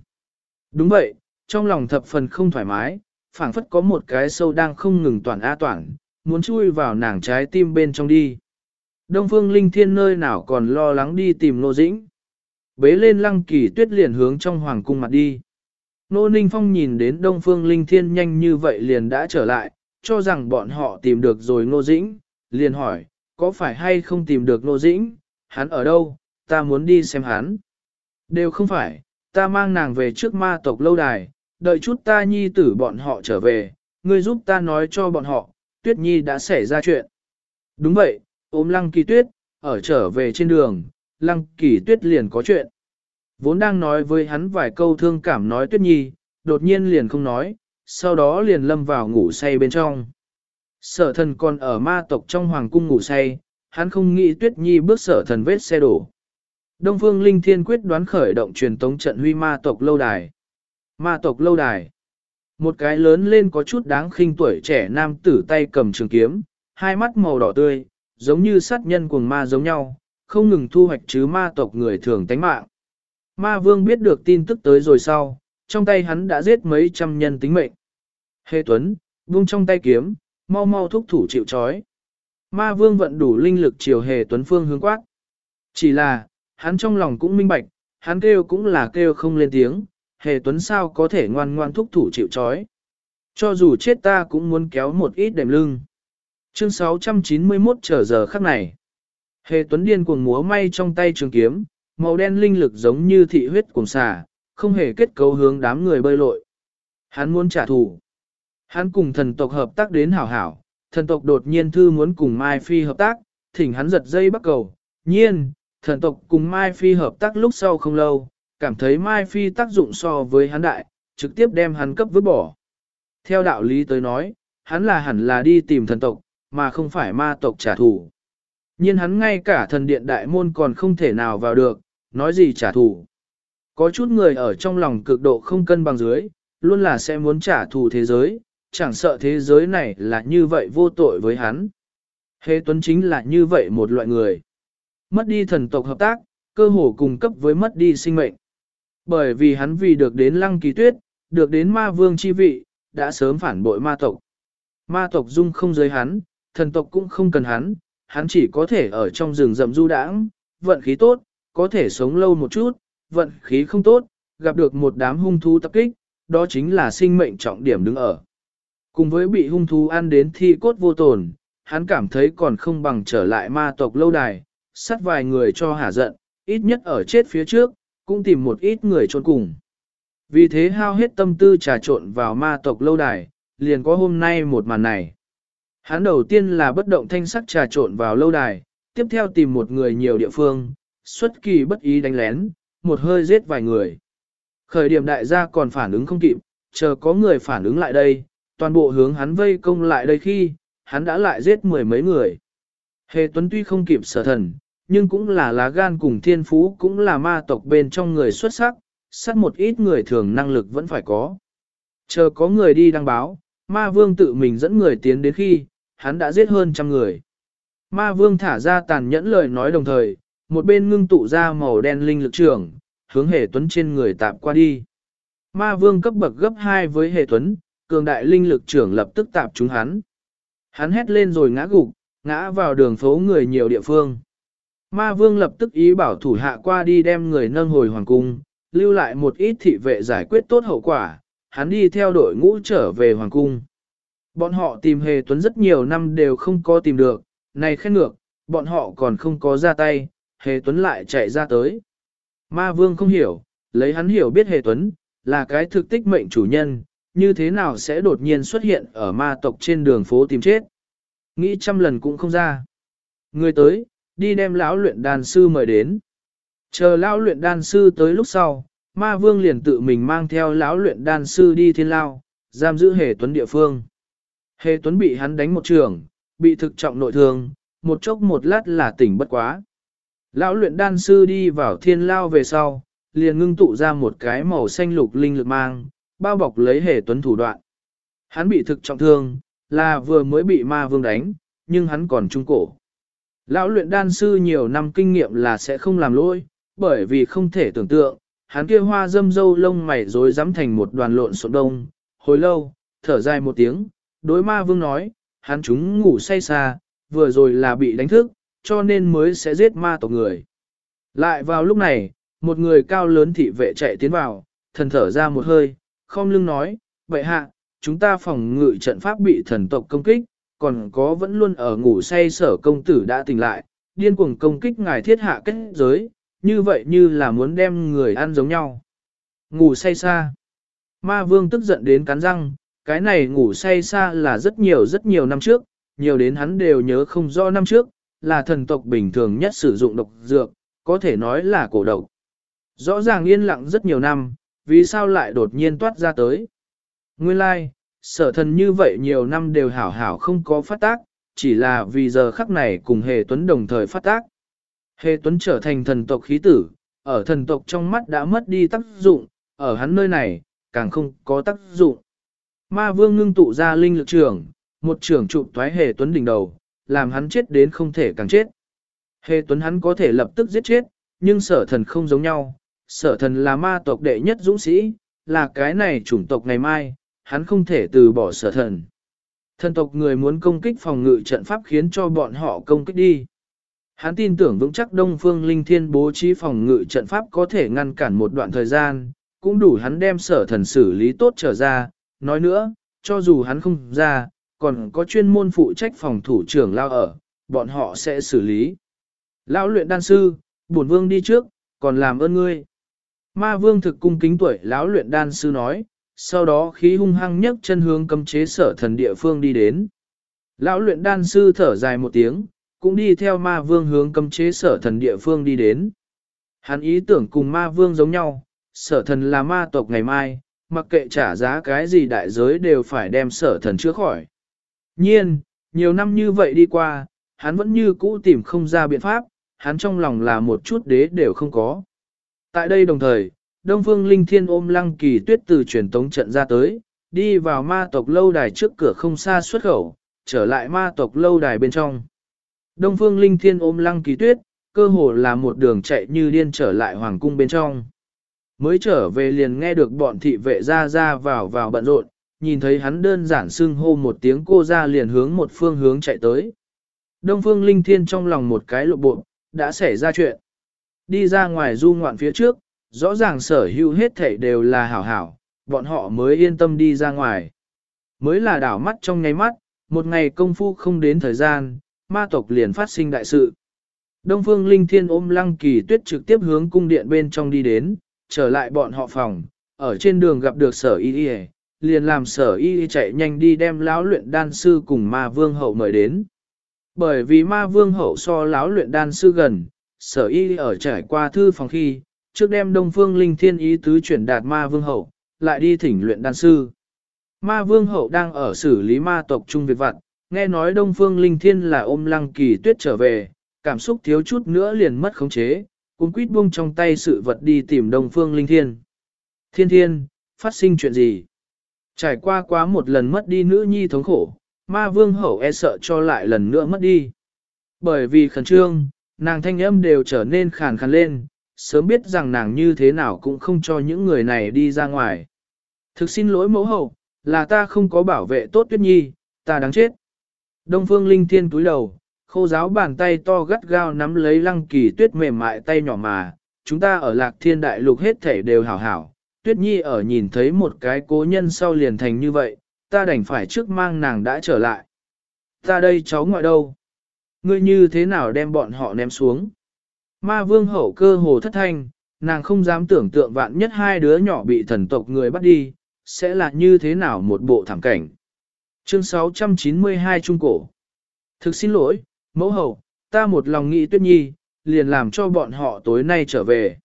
Đúng vậy, trong lòng thập phần không thoải mái, phảng phất có một cái sâu đang không ngừng toàn a toàn, muốn chui vào nàng trái tim bên trong đi. Đông Phương Linh Thiên nơi nào còn lo lắng đi tìm Nô Dĩnh. Bế lên Lăng Kỳ Tuyết liền hướng trong hoàng cung mặt đi. Nô Ninh Phong nhìn đến Đông Phương Linh Thiên nhanh như vậy liền đã trở lại, cho rằng bọn họ tìm được rồi Ngô Dĩnh, liền hỏi, có phải hay không tìm được Ngô Dĩnh, hắn ở đâu, ta muốn đi xem hắn. Đều không phải, ta mang nàng về trước ma tộc lâu đài, đợi chút ta nhi tử bọn họ trở về, ngươi giúp ta nói cho bọn họ, Tuyết Nhi đã xảy ra chuyện. Đúng vậy, ôm Lăng Kỳ Tuyết, ở trở về trên đường, Lăng Kỳ Tuyết liền có chuyện. Vốn đang nói với hắn vài câu thương cảm nói tuyết nhi, đột nhiên liền không nói, sau đó liền lâm vào ngủ say bên trong. Sở thần còn ở ma tộc trong hoàng cung ngủ say, hắn không nghĩ tuyết nhi bước sở thần vết xe đổ. Đông phương linh thiên quyết đoán khởi động truyền tống trận huy ma tộc lâu đài. Ma tộc lâu đài. Một cái lớn lên có chút đáng khinh tuổi trẻ nam tử tay cầm trường kiếm, hai mắt màu đỏ tươi, giống như sát nhân cuồng ma giống nhau, không ngừng thu hoạch chứ ma tộc người thường tánh mạng. Ma vương biết được tin tức tới rồi sau, trong tay hắn đã giết mấy trăm nhân tính mệnh. Hê Tuấn, buông trong tay kiếm, mau mau thúc thủ chịu chói. Ma vương vận đủ linh lực chiều Hề Tuấn phương hướng quát. Chỉ là, hắn trong lòng cũng minh bạch, hắn kêu cũng là kêu không lên tiếng, Hề Tuấn sao có thể ngoan ngoan thúc thủ chịu chói. Cho dù chết ta cũng muốn kéo một ít đệm lưng. Chương 691 trở giờ khắc này. Hề Tuấn điên cuồng múa may trong tay trường kiếm, màu đen linh lực giống như thị huyết cùng xà, không hề kết cấu hướng đám người bơi lội. Hắn muốn trả thù. Hắn cùng thần tộc hợp tác đến hảo hảo, thần tộc đột nhiên thư muốn cùng Mai Phi hợp tác, thỉnh hắn giật dây bắt cầu. Nhiên, thần tộc cùng Mai Phi hợp tác lúc sau không lâu, cảm thấy Mai Phi tác dụng so với hắn đại, trực tiếp đem hắn cấp vứt bỏ. Theo đạo lý tới nói, hắn là hẳn là đi tìm thần tộc, mà không phải ma tộc trả thù. nhiên hắn ngay cả thần điện đại môn còn không thể nào vào được, nói gì trả thù. Có chút người ở trong lòng cực độ không cân bằng dưới, luôn là sẽ muốn trả thù thế giới, chẳng sợ thế giới này là như vậy vô tội với hắn. Hế Tuấn chính là như vậy một loại người. Mất đi thần tộc hợp tác, cơ hồ cùng cấp với mất đi sinh mệnh. Bởi vì hắn vì được đến lăng kỳ tuyết, được đến ma vương chi vị, đã sớm phản bội ma tộc. Ma tộc dung không giới hắn, thần tộc cũng không cần hắn, hắn chỉ có thể ở trong rừng rậm du đãng, vận khí tốt, có thể sống lâu một chút, vận khí không tốt, gặp được một đám hung thú tập kích, đó chính là sinh mệnh trọng điểm đứng ở. Cùng với bị hung thú ăn đến thi cốt vô tồn, hắn cảm thấy còn không bằng trở lại ma tộc lâu đài, sát vài người cho hả giận, ít nhất ở chết phía trước, cũng tìm một ít người trốn cùng. Vì thế hao hết tâm tư trà trộn vào ma tộc lâu đài, liền có hôm nay một màn này. Hắn đầu tiên là bất động thanh sắc trà trộn vào lâu đài, tiếp theo tìm một người nhiều địa phương, xuất kỳ bất ý đánh lén, một hơi giết vài người. Khởi điểm đại gia còn phản ứng không kịp, chờ có người phản ứng lại đây, toàn bộ hướng hắn vây công lại đây khi, hắn đã lại giết mười mấy người. Hề Tuấn tuy không kịp sở thần, nhưng cũng là lá gan cùng thiên phú cũng là ma tộc bên trong người xuất sắc, sát một ít người thường năng lực vẫn phải có. Chờ có người đi đăng báo, ma vương tự mình dẫn người tiến đến khi, hắn đã giết hơn trăm người. Ma vương thả ra tàn nhẫn lời nói đồng thời, một bên ngưng tụ ra màu đen linh lực trường, hướng hệ tuấn trên người tạp qua đi. Ma vương cấp bậc gấp 2 với hệ tuấn, cường đại linh lực trưởng lập tức tạp chúng hắn. Hắn hét lên rồi ngã gục, ngã vào đường phố người nhiều địa phương. Ma vương lập tức ý bảo thủ hạ qua đi đem người nâng hồi hoàng cung, lưu lại một ít thị vệ giải quyết tốt hậu quả, hắn đi theo đội ngũ trở về hoàng cung. Bọn họ tìm hề tuấn rất nhiều năm đều không có tìm được, này khen ngược, bọn họ còn không có ra tay, hề tuấn lại chạy ra tới. Ma vương không hiểu, lấy hắn hiểu biết hề tuấn, là cái thực tích mệnh chủ nhân, như thế nào sẽ đột nhiên xuất hiện ở ma tộc trên đường phố tìm chết. Nghĩ trăm lần cũng không ra. Người tới, đi đem lão luyện đan sư mời đến. Chờ lão luyện đan sư tới lúc sau, ma vương liền tự mình mang theo lão luyện đan sư đi thiên lao, giam giữ hề tuấn địa phương. Hề tuấn bị hắn đánh một trường, bị thực trọng nội thương, một chốc một lát là tỉnh bất quá. Lão luyện đan sư đi vào thiên lao về sau, liền ngưng tụ ra một cái màu xanh lục linh lực mang, bao bọc lấy hề tuấn thủ đoạn. Hắn bị thực trọng thương, là vừa mới bị ma vương đánh, nhưng hắn còn trung cổ. Lão luyện đan sư nhiều năm kinh nghiệm là sẽ không làm lỗi, bởi vì không thể tưởng tượng, hắn kia hoa dâm dâu lông mày rối rắm thành một đoàn lộn xộn đông, hồi lâu, thở dài một tiếng, đối ma vương nói, hắn chúng ngủ say xa, vừa rồi là bị đánh thức, cho nên mới sẽ giết ma tộc người. Lại vào lúc này, một người cao lớn thị vệ chạy tiến vào, thần thở ra một hơi, không lưng nói, vậy hạ, chúng ta phòng ngự trận pháp bị thần tộc công kích, còn có vẫn luôn ở ngủ say sở công tử đã tỉnh lại, điên cuồng công kích ngài thiết hạ kết giới, như vậy như là muốn đem người ăn giống nhau. Ngủ say xa. Ma vương tức giận đến cắn răng, cái này ngủ say xa là rất nhiều rất nhiều năm trước, nhiều đến hắn đều nhớ không rõ năm trước, là thần tộc bình thường nhất sử dụng độc dược, có thể nói là cổ độc. Rõ ràng yên lặng rất nhiều năm, vì sao lại đột nhiên toát ra tới. Nguyên lai, like, sở thần như vậy nhiều năm đều hảo hảo không có phát tác, chỉ là vì giờ khắc này cùng hề tuấn đồng thời phát tác. Hề tuấn trở thành thần tộc khí tử, ở thần tộc trong mắt đã mất đi tác dụng, ở hắn nơi này, càng không có tác dụng. Ma vương ngưng tụ ra linh lực trường, một trường trụ thoái hề tuấn đỉnh đầu, làm hắn chết đến không thể càng chết. Hề tuấn hắn có thể lập tức giết chết, nhưng sở thần không giống nhau, sở thần là ma tộc đệ nhất dũng sĩ, là cái này chủng tộc ngày mai, hắn không thể từ bỏ sở thần. Thần tộc người muốn công kích phòng ngự trận pháp khiến cho bọn họ công kích đi. Hắn tin tưởng vững chắc Đông Phương Linh Thiên bố trí phòng ngự trận pháp có thể ngăn cản một đoạn thời gian, cũng đủ hắn đem sở thần xử lý tốt trở ra. Nói nữa, cho dù hắn không ra, còn có chuyên môn phụ trách phòng thủ trưởng lao ở, bọn họ sẽ xử lý. Lão luyện đan sư, bổn vương đi trước, còn làm ơn ngươi. Ma vương thực cung kính tuổi lão luyện đan sư nói, sau đó khí hung hăng nhấc chân hướng cấm chế sở thần địa phương đi đến. Lão luyện đan sư thở dài một tiếng, cũng đi theo ma vương hướng cấm chế sở thần địa phương đi đến. Hắn ý tưởng cùng ma vương giống nhau, sở thần là ma tộc ngày mai, mặc kệ trả giá cái gì đại giới đều phải đem sở thần chữa khỏi. Nhiên, nhiều năm như vậy đi qua, hắn vẫn như cũ tìm không ra biện pháp, hắn trong lòng là một chút đế đều không có. Tại đây đồng thời, Đông Phương Linh Thiên ôm lăng kỳ tuyết từ truyền tống trận ra tới, đi vào ma tộc lâu đài trước cửa không xa xuất khẩu, trở lại ma tộc lâu đài bên trong. Đông Phương Linh Thiên ôm lăng kỳ tuyết, cơ hồ là một đường chạy như điên trở lại hoàng cung bên trong. Mới trở về liền nghe được bọn thị vệ ra ra vào vào bận rộn, nhìn thấy hắn đơn giản xưng hô một tiếng cô ra liền hướng một phương hướng chạy tới. Đông Phương Linh Thiên trong lòng một cái lộ bộ, đã xảy ra chuyện. Đi ra ngoài du ngoạn phía trước, rõ ràng sở hữu hết thảy đều là hảo hảo, bọn họ mới yên tâm đi ra ngoài. Mới là đảo mắt trong nháy mắt, một ngày công phu không đến thời gian, ma tộc liền phát sinh đại sự. Đông Phương Linh Thiên ôm Lăng Kỳ Tuyết trực tiếp hướng cung điện bên trong đi đến, trở lại bọn họ phòng, ở trên đường gặp được sở y y, liền làm sở y chạy nhanh đi đem lão luyện đan sư cùng ma vương hậu mời đến. Bởi vì ma vương hậu so lão luyện đan sư gần, sở y ở trải qua thư phòng khi, trước đem Đông Phương Linh Thiên ý tứ chuyển đạt ma vương hậu, lại đi thỉnh luyện đan sư. Ma vương hậu đang ở xử lý ma tộc trung việc vặt, nghe nói Đông Phương Linh Thiên là ôm lăng kỳ tuyết trở về, cảm xúc thiếu chút nữa liền mất khống chế, cũng quýt buông trong tay sự vật đi tìm Đông Phương Linh Thiên. Thiên thiên, phát sinh chuyện gì? Trải qua quá một lần mất đi nữ nhi thống khổ, ma vương hậu e sợ cho lại lần nữa mất đi. Bởi vì khẩn trương, nàng thanh âm đều trở nên khàn khàn lên, sớm biết rằng nàng như thế nào cũng không cho những người này đi ra ngoài. Thực xin lỗi mẫu hậu, là ta không có bảo vệ tốt tuyết nhi, ta đáng chết. Đông phương linh thiên túi đầu, khô giáo bàn tay to gắt gao nắm lấy lăng kỳ tuyết mềm mại tay nhỏ mà, chúng ta ở lạc thiên đại lục hết thể đều hảo hảo. Tuyết nhi ở nhìn thấy một cái cố nhân sau liền thành như vậy, ta đành phải trước mang nàng đã trở lại. Ta đây cháu ngoại đâu? Ngươi như thế nào đem bọn họ ném xuống? Ma vương hậu cơ hồ thất thanh, nàng không dám tưởng tượng vạn nhất hai đứa nhỏ bị thần tộc người bắt đi, sẽ là như thế nào một bộ thảm cảnh. Chương 692 Trung Cổ Thực xin lỗi, mẫu hậu, ta một lòng nghĩ tuyết nhi, liền làm cho bọn họ tối nay trở về.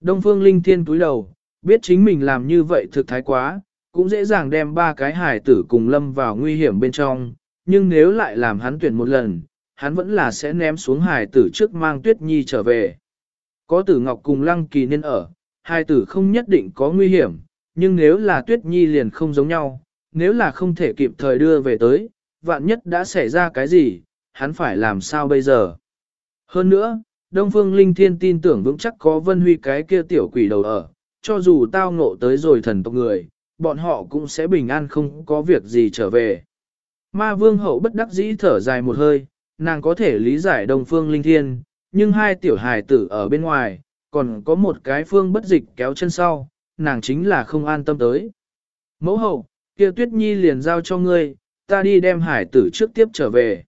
Đông phương linh thiên túi đầu, biết chính mình làm như vậy thực thái quá, cũng dễ dàng đem ba cái hải tử cùng lâm vào nguy hiểm bên trong, nhưng nếu lại làm hắn tuyển một lần, hắn vẫn là sẽ ném xuống hải tử trước mang tuyết nhi trở về. Có tử ngọc cùng lăng kỳ nên ở, hải tử không nhất định có nguy hiểm, nhưng nếu là tuyết nhi liền không giống nhau, nếu là không thể kịp thời đưa về tới, vạn nhất đã xảy ra cái gì, hắn phải làm sao bây giờ. Hơn nữa, Đông Phương Linh Thiên tin tưởng vững chắc có Vân Huy cái kia tiểu quỷ đầu ở, cho dù tao ngộ tới rồi thần tộc người, bọn họ cũng sẽ bình an không có việc gì trở về. Ma Vương Hậu bất đắc dĩ thở dài một hơi, nàng có thể lý giải Đông Phương Linh Thiên, nhưng hai tiểu hài tử ở bên ngoài, còn có một cái phương bất dịch kéo chân sau, nàng chính là không an tâm tới. Mẫu hậu, kia tuyết nhi liền giao cho ngươi, ta đi đem hải tử trước tiếp trở về.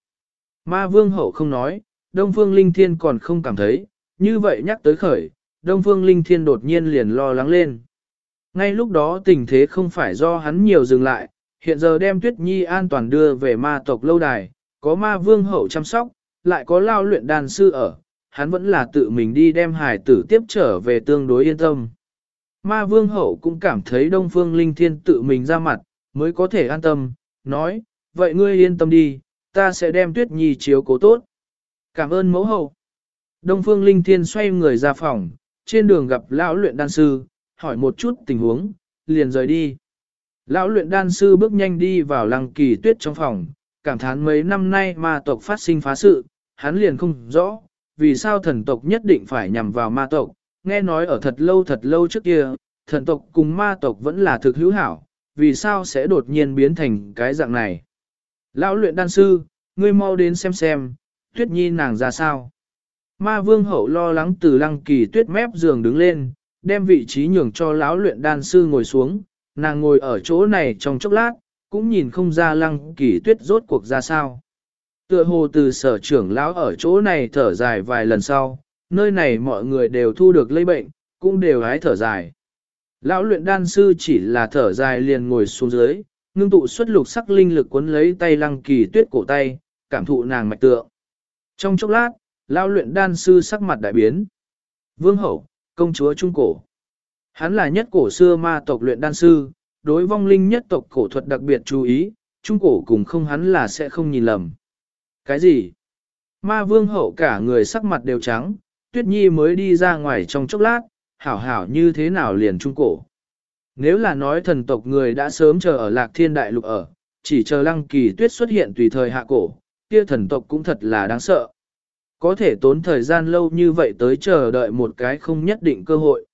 Ma vương hậu không nói, Đông Phương Linh Thiên còn không cảm thấy, như vậy nhắc tới khởi, Đông Phương Linh Thiên đột nhiên liền lo lắng lên. Ngay lúc đó tình thế không phải do hắn nhiều dừng lại, hiện giờ đem Tuyết Nhi an toàn đưa về ma tộc lâu đài, có ma vương hậu chăm sóc, lại có lao luyện đàn sư ở, hắn vẫn là tự mình đi đem hải tử tiếp trở về tương đối yên tâm. Ma vương hậu cũng cảm thấy Đông Phương Linh Thiên tự mình ra mặt, mới có thể an tâm, nói, vậy ngươi yên tâm đi, ta sẽ đem Tuyết Nhi chiếu cố tốt. Cảm ơn mẫu hậu. Đông Phương Linh Thiên xoay người ra phòng, trên đường gặp lão luyện đan sư, hỏi một chút tình huống, liền rời đi. Lão luyện đan sư bước nhanh đi vào lăng kỳ tuyết trong phòng, cảm thán mấy năm nay ma tộc phát sinh phá sự, hắn liền không rõ, vì sao thần tộc nhất định phải nhằm vào ma tộc, nghe nói ở thật lâu thật lâu trước kia, thần tộc cùng ma tộc vẫn là thực hữu hảo, vì sao sẽ đột nhiên biến thành cái dạng này. Lão luyện đan sư, ngươi mau đến xem xem, tuyết nhi nàng ra sao. Ma vương hậu lo lắng từ lăng kỳ tuyết mép giường đứng lên, đem vị trí nhường cho lão luyện đan sư ngồi xuống, nàng ngồi ở chỗ này trong chốc lát, cũng nhìn không ra lăng kỳ tuyết rốt cuộc ra sao. Tựa hồ từ sở trưởng lão ở chỗ này thở dài vài lần sau, nơi này mọi người đều thu được lây bệnh, cũng đều hái thở dài. Lão luyện đan sư chỉ là thở dài liền ngồi xuống dưới, ngưng tụ xuất lục sắc linh lực cuốn lấy tay lăng kỳ tuyết cổ tay, cảm thụ nàng mạch tượng. Trong chốc lát, Lao luyện đan sư sắc mặt đại biến. Vương hậu, công chúa trung cổ. Hắn là nhất cổ xưa ma tộc luyện đan sư, đối vong linh nhất tộc cổ thuật đặc biệt chú ý, trung cổ cùng không hắn là sẽ không nhìn lầm. Cái gì? Ma vương hậu cả người sắc mặt đều trắng, tuyết nhi mới đi ra ngoài trong chốc lát, hảo hảo như thế nào liền trung cổ. Nếu là nói thần tộc người đã sớm chờ ở lạc thiên đại lục ở, chỉ chờ lăng kỳ tuyết xuất hiện tùy thời hạ cổ, kia thần tộc cũng thật là đáng sợ. Có thể tốn thời gian lâu như vậy tới chờ đợi một cái không nhất định cơ hội.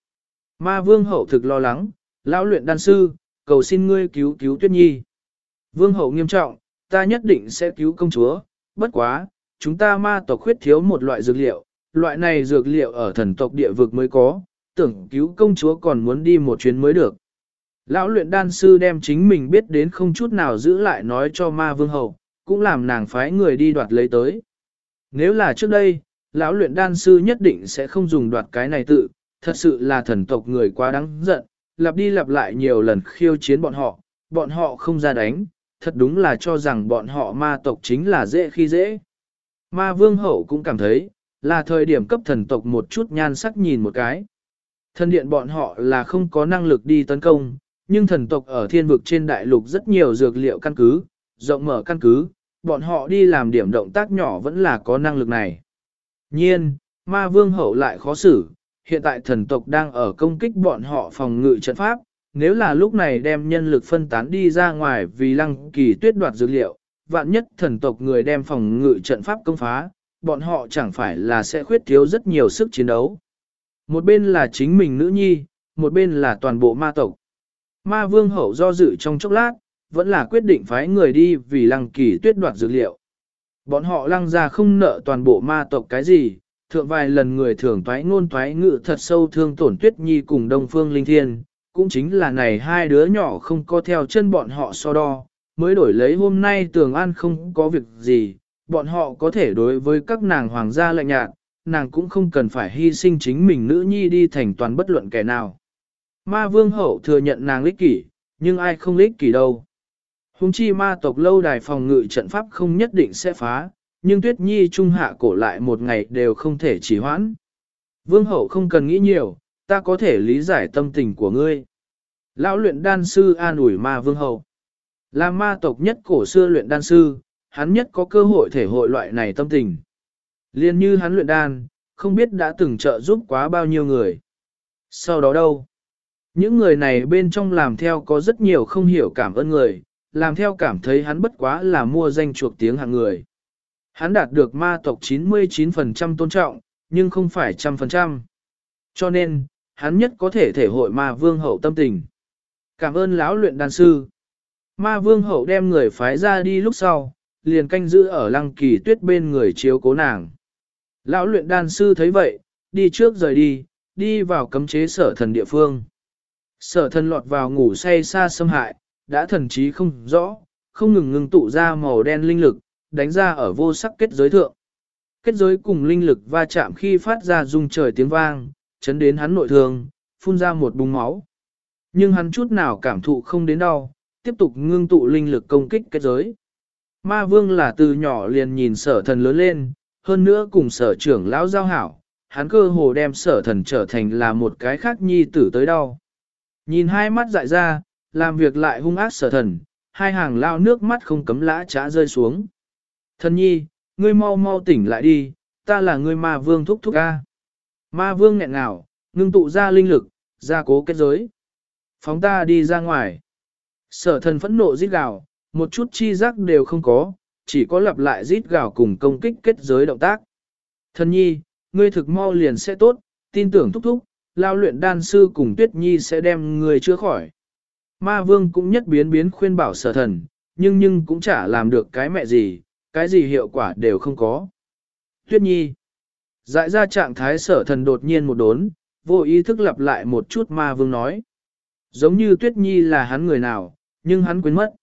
Ma vương hậu thực lo lắng, lão luyện đan sư, cầu xin ngươi cứu cứu tuyết nhi. Vương hậu nghiêm trọng, ta nhất định sẽ cứu công chúa, bất quá, chúng ta ma tộc khuyết thiếu một loại dược liệu, loại này dược liệu ở thần tộc địa vực mới có, tưởng cứu công chúa còn muốn đi một chuyến mới được. Lão luyện đan sư đem chính mình biết đến không chút nào giữ lại nói cho ma vương hậu, cũng làm nàng phái người đi đoạt lấy tới. Nếu là trước đây, lão luyện đan sư nhất định sẽ không dùng đoạt cái này tự, thật sự là thần tộc người quá đáng giận, lặp đi lặp lại nhiều lần khiêu chiến bọn họ, bọn họ không ra đánh, thật đúng là cho rằng bọn họ ma tộc chính là dễ khi dễ. Ma vương hậu cũng cảm thấy, là thời điểm cấp thần tộc một chút nhan sắc nhìn một cái. Thần điện bọn họ là không có năng lực đi tấn công, nhưng thần tộc ở thiên vực trên đại lục rất nhiều dược liệu căn cứ, rộng mở căn cứ, bọn họ đi làm điểm động tác nhỏ vẫn là có năng lực này. Nhiên, ma vương hậu lại khó xử, hiện tại thần tộc đang ở công kích bọn họ phòng ngự trận pháp, nếu là lúc này đem nhân lực phân tán đi ra ngoài vì lăng kỳ tuyết đoạt dữ liệu, vạn nhất thần tộc người đem phòng ngự trận pháp công phá, bọn họ chẳng phải là sẽ khuyết thiếu rất nhiều sức chiến đấu. Một bên là chính mình nữ nhi, một bên là toàn bộ ma tộc. Ma vương hậu do dự trong chốc lát, vẫn là quyết định phái người đi vì lăng kỳ tuyết đoạt dược liệu. Bọn họ lăng ra không nợ toàn bộ ma tộc cái gì, thượng vài lần người thường toái ngôn toái ngự thật sâu thương tổn tuyết nhi cùng đông phương linh thiên, cũng chính là này hai đứa nhỏ không có theo chân bọn họ so đo, mới đổi lấy hôm nay tường an không có việc gì, bọn họ có thể đối với các nàng hoàng gia lạnh nhạt, nàng cũng không cần phải hy sinh chính mình nữ nhi đi thành toàn bất luận kẻ nào. Ma vương hậu thừa nhận nàng lích kỷ, nhưng ai không lích kỷ đâu. Hùng chi ma tộc lâu đài phòng ngự trận pháp không nhất định sẽ phá, nhưng tuyết nhi trung hạ cổ lại một ngày đều không thể trì hoãn. Vương hậu không cần nghĩ nhiều, ta có thể lý giải tâm tình của ngươi. Lão luyện đan sư an ủi ma vương hậu. Là ma tộc nhất cổ xưa luyện đan sư, hắn nhất có cơ hội thể hội loại này tâm tình. Liên như hắn luyện đan, không biết đã từng trợ giúp quá bao nhiêu người. Sau đó đâu? Những người này bên trong làm theo có rất nhiều không hiểu cảm ơn người, làm theo cảm thấy hắn bất quá là mua danh chuộc tiếng hạng người. Hắn đạt được ma tộc 99% tôn trọng, nhưng không phải trăm phần trăm. Cho nên, hắn nhất có thể thể hội ma vương hậu tâm tình. Cảm ơn lão luyện đan sư. Ma vương hậu đem người phái ra đi lúc sau, liền canh giữ ở lăng kỳ tuyết bên người chiếu cố nàng. Lão luyện đan sư thấy vậy, đi trước rời đi, đi vào cấm chế sở thần địa phương. Sở thần lọt vào ngủ say xa xâm hại, đã thần trí không rõ, không ngừng ngừng tụ ra màu đen linh lực, đánh ra ở vô sắc kết giới thượng. Kết giới cùng linh lực va chạm khi phát ra rung trời tiếng vang, chấn đến hắn nội thương, phun ra một búng máu. Nhưng hắn chút nào cảm thụ không đến đau, tiếp tục ngưng tụ linh lực công kích kết giới. Ma vương là từ nhỏ liền nhìn sở thần lớn lên, hơn nữa cùng sở trưởng lão giao hảo, hắn cơ hồ đem sở thần trở thành là một cái khác nhi tử tới đau. Nhìn hai mắt dại ra, làm việc lại hung ác sở thần, hai hàng lao nước mắt không cấm lã trá rơi xuống. Thần nhi, ngươi mau mau tỉnh lại đi, ta là ngươi ma vương thúc thúc ca. Ma vương nghẹn ngào, ngưng tụ ra linh lực, ra cố kết giới. Phóng ta đi ra ngoài. Sở thần phẫn nộ rít gào, một chút chi giác đều không có, chỉ có lặp lại rít gào cùng công kích kết giới động tác. Thần nhi, ngươi thực mau liền sẽ tốt, tin tưởng thúc thúc, lao luyện đan sư cùng tuyết nhi sẽ đem ngươi chữa khỏi. Ma vương cũng nhất biến biến khuyên bảo sở thần, nhưng nhưng cũng chả làm được cái mẹ gì, cái gì hiệu quả đều không có. Tuyết nhi. Dại ra trạng thái sở thần đột nhiên một đốn, vô ý thức lặp lại một chút ma vương nói. Giống như tuyết nhi là hắn người nào, nhưng hắn quên mất.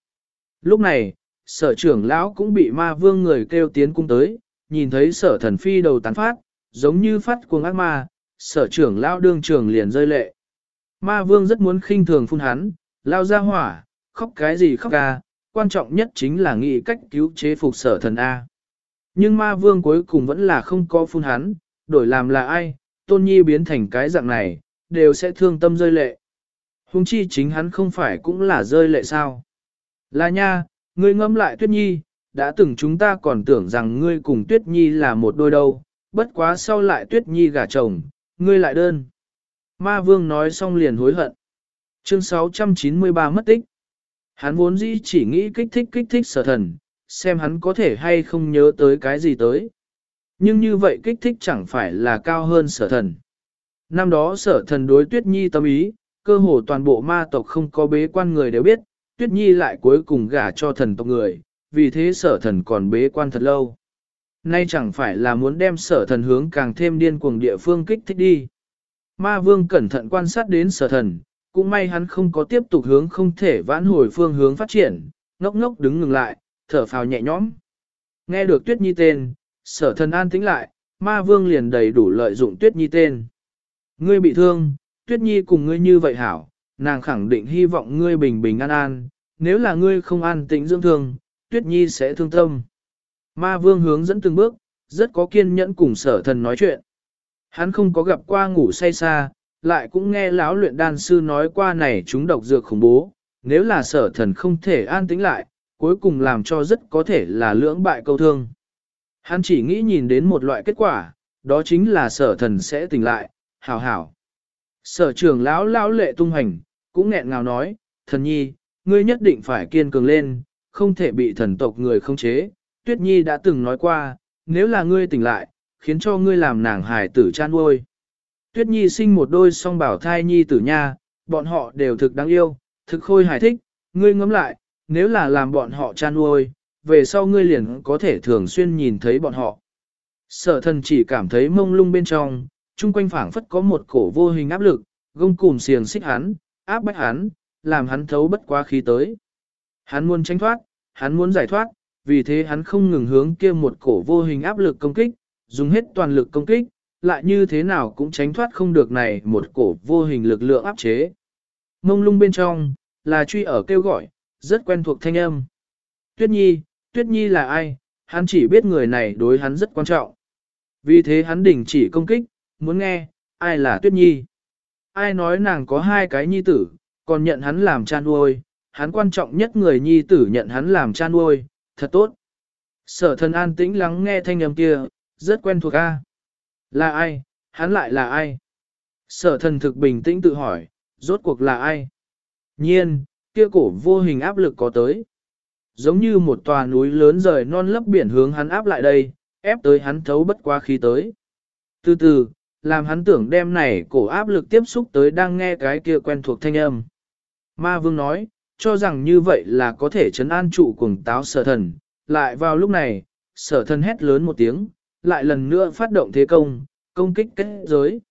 Lúc này, sở trưởng lão cũng bị ma vương người kêu tiến cung tới, nhìn thấy sở thần phi đầu tán phát, giống như phát cuồng ác ma, sở trưởng lão đương trường liền rơi lệ. Ma vương rất muốn khinh thường phun hắn, lao ra hỏa, khóc cái gì khóc ca, quan trọng nhất chính là nghĩ cách cứu chế phục sở thần A. Nhưng ma vương cuối cùng vẫn là không có phun hắn, đổi làm là ai, tôn nhi biến thành cái dạng này, đều sẽ thương tâm rơi lệ. Hùng chi chính hắn không phải cũng là rơi lệ sao. Là nha, ngươi ngâm lại tuyết nhi, đã từng chúng ta còn tưởng rằng ngươi cùng tuyết nhi là một đôi đâu, bất quá sau lại tuyết nhi gả chồng, ngươi lại đơn. Ma vương nói xong liền hối hận. Chương 693 mất tích. Hắn vốn dĩ chỉ nghĩ kích thích kích thích sở thần, xem hắn có thể hay không nhớ tới cái gì tới. Nhưng như vậy kích thích chẳng phải là cao hơn sở thần. Năm đó sở thần đối tuyết nhi tâm ý, cơ hồ toàn bộ ma tộc không có bế quan người đều biết, tuyết nhi lại cuối cùng gả cho thần tộc người, vì thế sở thần còn bế quan thật lâu. Nay chẳng phải là muốn đem sở thần hướng càng thêm điên cuồng địa phương kích thích đi. Ma vương cẩn thận quan sát đến sở thần, cũng may hắn không có tiếp tục hướng không thể vãn hồi phương hướng phát triển, ngốc ngốc đứng ngừng lại, thở phào nhẹ nhõm. Nghe được Tuyết Nhi tên, sở thần an tĩnh lại, ma vương liền đầy đủ lợi dụng Tuyết Nhi tên. Ngươi bị thương, Tuyết Nhi cùng ngươi như vậy hảo, nàng khẳng định hy vọng ngươi bình bình an an, nếu là ngươi không an tĩnh dưỡng thương, Tuyết Nhi sẽ thương tâm. Ma vương hướng dẫn từng bước, rất có kiên nhẫn cùng sở thần nói chuyện. Hắn không có gặp qua ngủ say xa, lại cũng nghe lão luyện đan sư nói qua này chúng độc dược khủng bố, nếu là sở thần không thể an tĩnh lại, cuối cùng làm cho rất có thể là lưỡng bại câu thương. Hắn chỉ nghĩ nhìn đến một loại kết quả, đó chính là sở thần sẽ tỉnh lại, hảo hảo. Sở trưởng lão lão lệ tung hành, cũng nghẹn ngào nói, thần nhi, ngươi nhất định phải kiên cường lên, không thể bị thần tộc người không chế. Tuyết nhi đã từng nói qua, nếu là ngươi tỉnh lại, khiến cho ngươi làm nàng hài tử chan nuôi. Tuyết nhi sinh một đôi song bảo thai nhi tử nha, bọn họ đều thực đáng yêu, thực khôi hài thích, ngươi ngẫm lại, nếu là làm bọn họ chan nuôi, về sau ngươi liền có thể thường xuyên nhìn thấy bọn họ. Sở thần chỉ cảm thấy mông lung bên trong, chung quanh phảng phất có một cổ vô hình áp lực, gông cùm xiềng xích hắn, áp bách hắn, làm hắn thấu bất quá khí tới. Hắn muốn tránh thoát, hắn muốn giải thoát, vì thế hắn không ngừng hướng kia một cổ vô hình áp lực công kích, dùng hết toàn lực công kích, lại như thế nào cũng tránh thoát không được này một cổ vô hình lực lượng áp chế. Mông lung bên trong, là truy ở kêu gọi, rất quen thuộc thanh âm. Tuyết Nhi, Tuyết Nhi là ai? Hắn chỉ biết người này đối hắn rất quan trọng. Vì thế hắn đình chỉ công kích, muốn nghe, ai là Tuyết Nhi? Ai nói nàng có hai cái nhi tử, còn nhận hắn làm cha nuôi, hắn quan trọng nhất người nhi tử nhận hắn làm cha nuôi, thật tốt. Sở thần an tĩnh lắng nghe thanh âm kia, rất quen thuộc a. Là ai, hắn lại là ai? Sở thần thực bình tĩnh tự hỏi, rốt cuộc là ai? Nhiên, kia cổ vô hình áp lực có tới. Giống như một tòa núi lớn rời non lấp biển hướng hắn áp lại đây, ép tới hắn thấu bất qua khí tới. Từ từ, làm hắn tưởng đêm này cổ áp lực tiếp xúc tới đang nghe cái kia quen thuộc thanh âm. Ma vương nói, cho rằng như vậy là có thể chấn an trụ cuồng táo sở thần, lại vào lúc này, sở thần hét lớn một tiếng, lại lần nữa phát động thế công, công kích kết giới.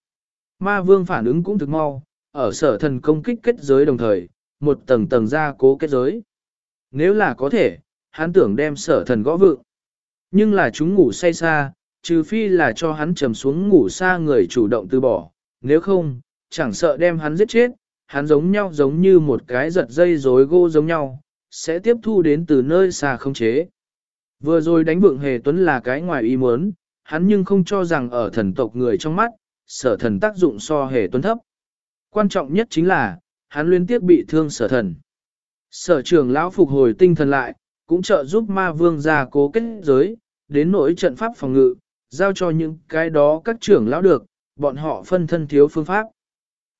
Ma vương phản ứng cũng thực mau, ở sở thần công kích kết giới đồng thời, một tầng tầng ra cố kết giới. Nếu là có thể, hắn tưởng đem sở thần gõ vượng. Nhưng là chúng ngủ say xa, trừ phi là cho hắn trầm xuống ngủ xa người chủ động từ bỏ, nếu không, chẳng sợ đem hắn giết chết, hắn giống nhau giống như một cái giật dây rối gô giống nhau, sẽ tiếp thu đến từ nơi xa không chế. Vừa rồi đánh vượng hề tuấn là cái ngoài ý muốn, hắn nhưng không cho rằng ở thần tộc người trong mắt, sở thần tác dụng so hề tuấn thấp. Quan trọng nhất chính là, hắn liên tiếp bị thương sở thần. Sở trưởng lão phục hồi tinh thần lại, cũng trợ giúp ma vương gia cố kết giới, đến nỗi trận pháp phòng ngự, giao cho những cái đó các trưởng lão được, bọn họ phân thân thiếu phương pháp.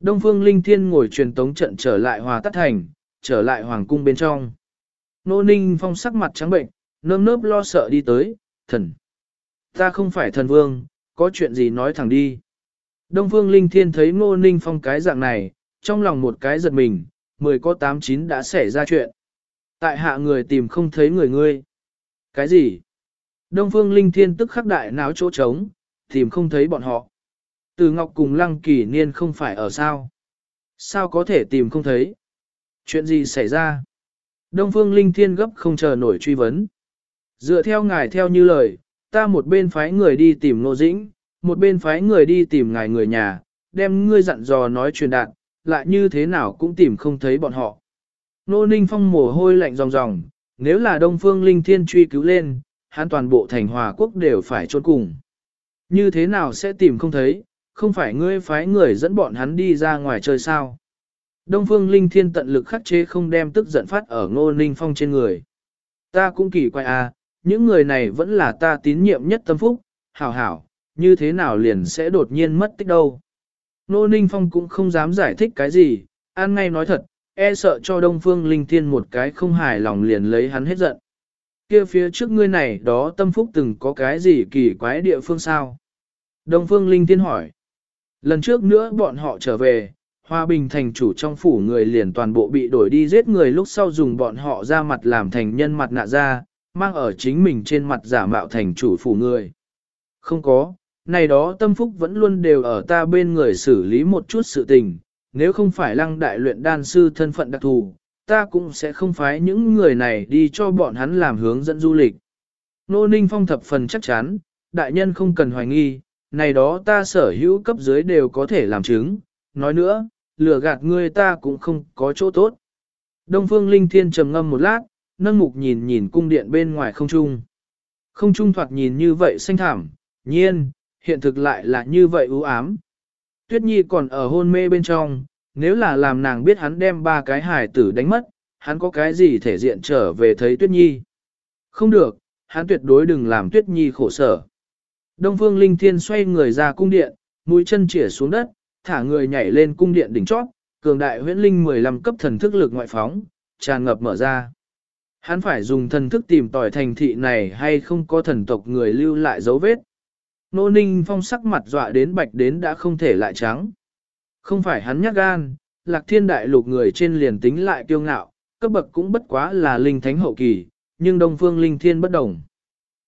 Đông phương linh thiên ngồi truyền tống trận trở lại hòa tắt thành, trở lại hoàng cung bên trong. Nô ninh phong sắc mặt trắng bệnh, nơm nớp lo sợ đi tới, thần. Ta không phải thần vương, có chuyện gì nói thẳng đi. Đông phương linh thiên thấy ngô ninh phong cái dạng này, trong lòng một cái giật mình, mười có tám chín đã xảy ra chuyện. Tại hạ người tìm không thấy người ngươi. Cái gì? Đông phương linh thiên tức khắc đại náo chỗ trống, tìm không thấy bọn họ. Từ Ngọc cùng Lăng Kỳ Niên không phải ở sao? Sao có thể tìm không thấy? Chuyện gì xảy ra? Đông Phương Linh Thiên gấp không chờ nổi truy vấn. Dựa theo ngài theo như lời, ta một bên phái người đi tìm Nô Dĩnh, một bên phái người đi tìm ngài người nhà, đem ngươi dặn dò nói truyền đạt, lại như thế nào cũng tìm không thấy bọn họ. Nô Ninh Phong mồ hôi lạnh ròng ròng, nếu là Đông Phương Linh Thiên truy cứu lên, hắn toàn bộ thành hòa quốc đều phải trốn cùng. Như thế nào sẽ tìm không thấy, không phải ngươi phái người dẫn bọn hắn đi ra ngoài chơi sao. Đông Phương Linh Thiên tận lực khắc chế không đem tức giận phát ở Ngô Ninh Phong trên người. Ta cũng kỳ quay à, những người này vẫn là ta tín nhiệm nhất tâm phúc, hảo hảo, như thế nào liền sẽ đột nhiên mất tích đâu. Nô Ninh Phong cũng không dám giải thích cái gì, an ngay nói thật, e sợ cho Đông Phương Linh Thiên một cái không hài lòng liền lấy hắn hết giận. Kia phía trước ngươi này đó tâm phúc từng có cái gì kỳ quái địa phương sao? Đông Phương Linh Thiên hỏi. Lần trước nữa bọn họ trở về, Hoa Bình thành chủ trong phủ người liền toàn bộ bị đổi đi giết người lúc sau dùng bọn họ ra mặt làm thành nhân mặt nạ ra, mang ở chính mình trên mặt giả mạo thành chủ phủ người. Không có, này đó tâm phúc vẫn luôn đều ở ta bên người xử lý một chút sự tình, nếu không phải lăng đại luyện đan sư thân phận đặc thù, ta cũng sẽ không phái những người này đi cho bọn hắn làm hướng dẫn du lịch. Nô Ninh Phong thập phần chắc chắn, đại nhân không cần hoài nghi, này đó ta sở hữu cấp dưới đều có thể làm chứng, nói nữa, lừa gạt ngươi ta cũng không có chỗ tốt. Đông Phương Linh Thiên trầm ngâm một lát, nâng mục nhìn nhìn cung điện bên ngoài không trung. Không trung thoạt nhìn như vậy xanh thảm, nhiên, hiện thực lại là như vậy u ám. Tuyết Nhi còn ở hôn mê bên trong, nếu là làm nàng biết hắn đem ba cái hài tử đánh mất, hắn có cái gì thể diện trở về thấy Tuyết Nhi. Không được, hắn tuyệt đối đừng làm Tuyết Nhi khổ sở. Đông Phương Linh Thiên xoay người ra cung điện, mũi chân chỉa xuống đất, thả người nhảy lên cung điện đỉnh chót, cường đại huyễn linh 15 cấp thần thức lực ngoại phóng, tràn ngập mở ra. Hắn phải dùng thần thức tìm tỏi thành thị này hay không có thần tộc người lưu lại dấu vết. Nô ninh phong sắc mặt dọa đến bạch đến đã không thể lại trắng. Không phải hắn nhát gan, lạc thiên đại lục người trên liền tính lại kiêu ngạo, cấp bậc cũng bất quá là linh thánh hậu kỳ, nhưng đông phương linh thiên bất đồng.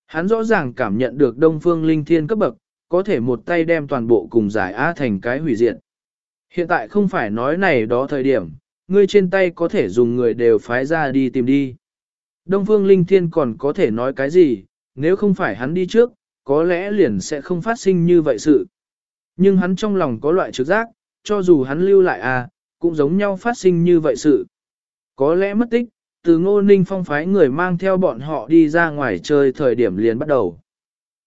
Hắn rõ ràng cảm nhận được đông phương linh thiên cấp bậc, có thể một tay đem toàn bộ cùng giải á thành cái hủy diệt. Hiện tại không phải nói này đó thời điểm, ngươi trên tay có thể dùng người đều phái ra đi tìm đi. Đông phương linh thiên còn có thể nói cái gì, nếu không phải hắn đi trước, có lẽ liền sẽ không phát sinh như vậy sự. Nhưng hắn trong lòng có loại trực giác, cho dù hắn lưu lại à, cũng giống nhau phát sinh như vậy sự. Có lẽ mất tích, từ ngô ninh phong phái người mang theo bọn họ đi ra ngoài chơi thời điểm liền bắt đầu.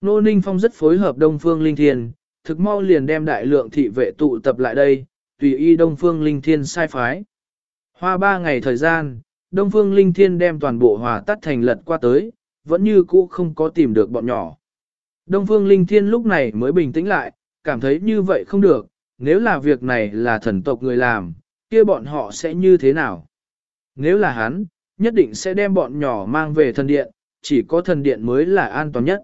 Ngô ninh phong rất phối hợp đông phương linh thiên, thực mau liền đem đại lượng thị vệ tụ tập lại đây, tùy y đông phương linh thiên sai phái. Hoa ba ngày thời gian, đông phương linh thiên đem toàn bộ hòa tắt thành lật qua tới, vẫn như cũ không có tìm được bọn nhỏ. Đông phương linh thiên lúc này mới bình tĩnh lại, cảm thấy như vậy không được, nếu là việc này là thần tộc người làm, kia bọn họ sẽ như thế nào? Nếu là hắn, nhất định sẽ đem bọn nhỏ mang về thần điện, chỉ có thần điện mới là an toàn nhất.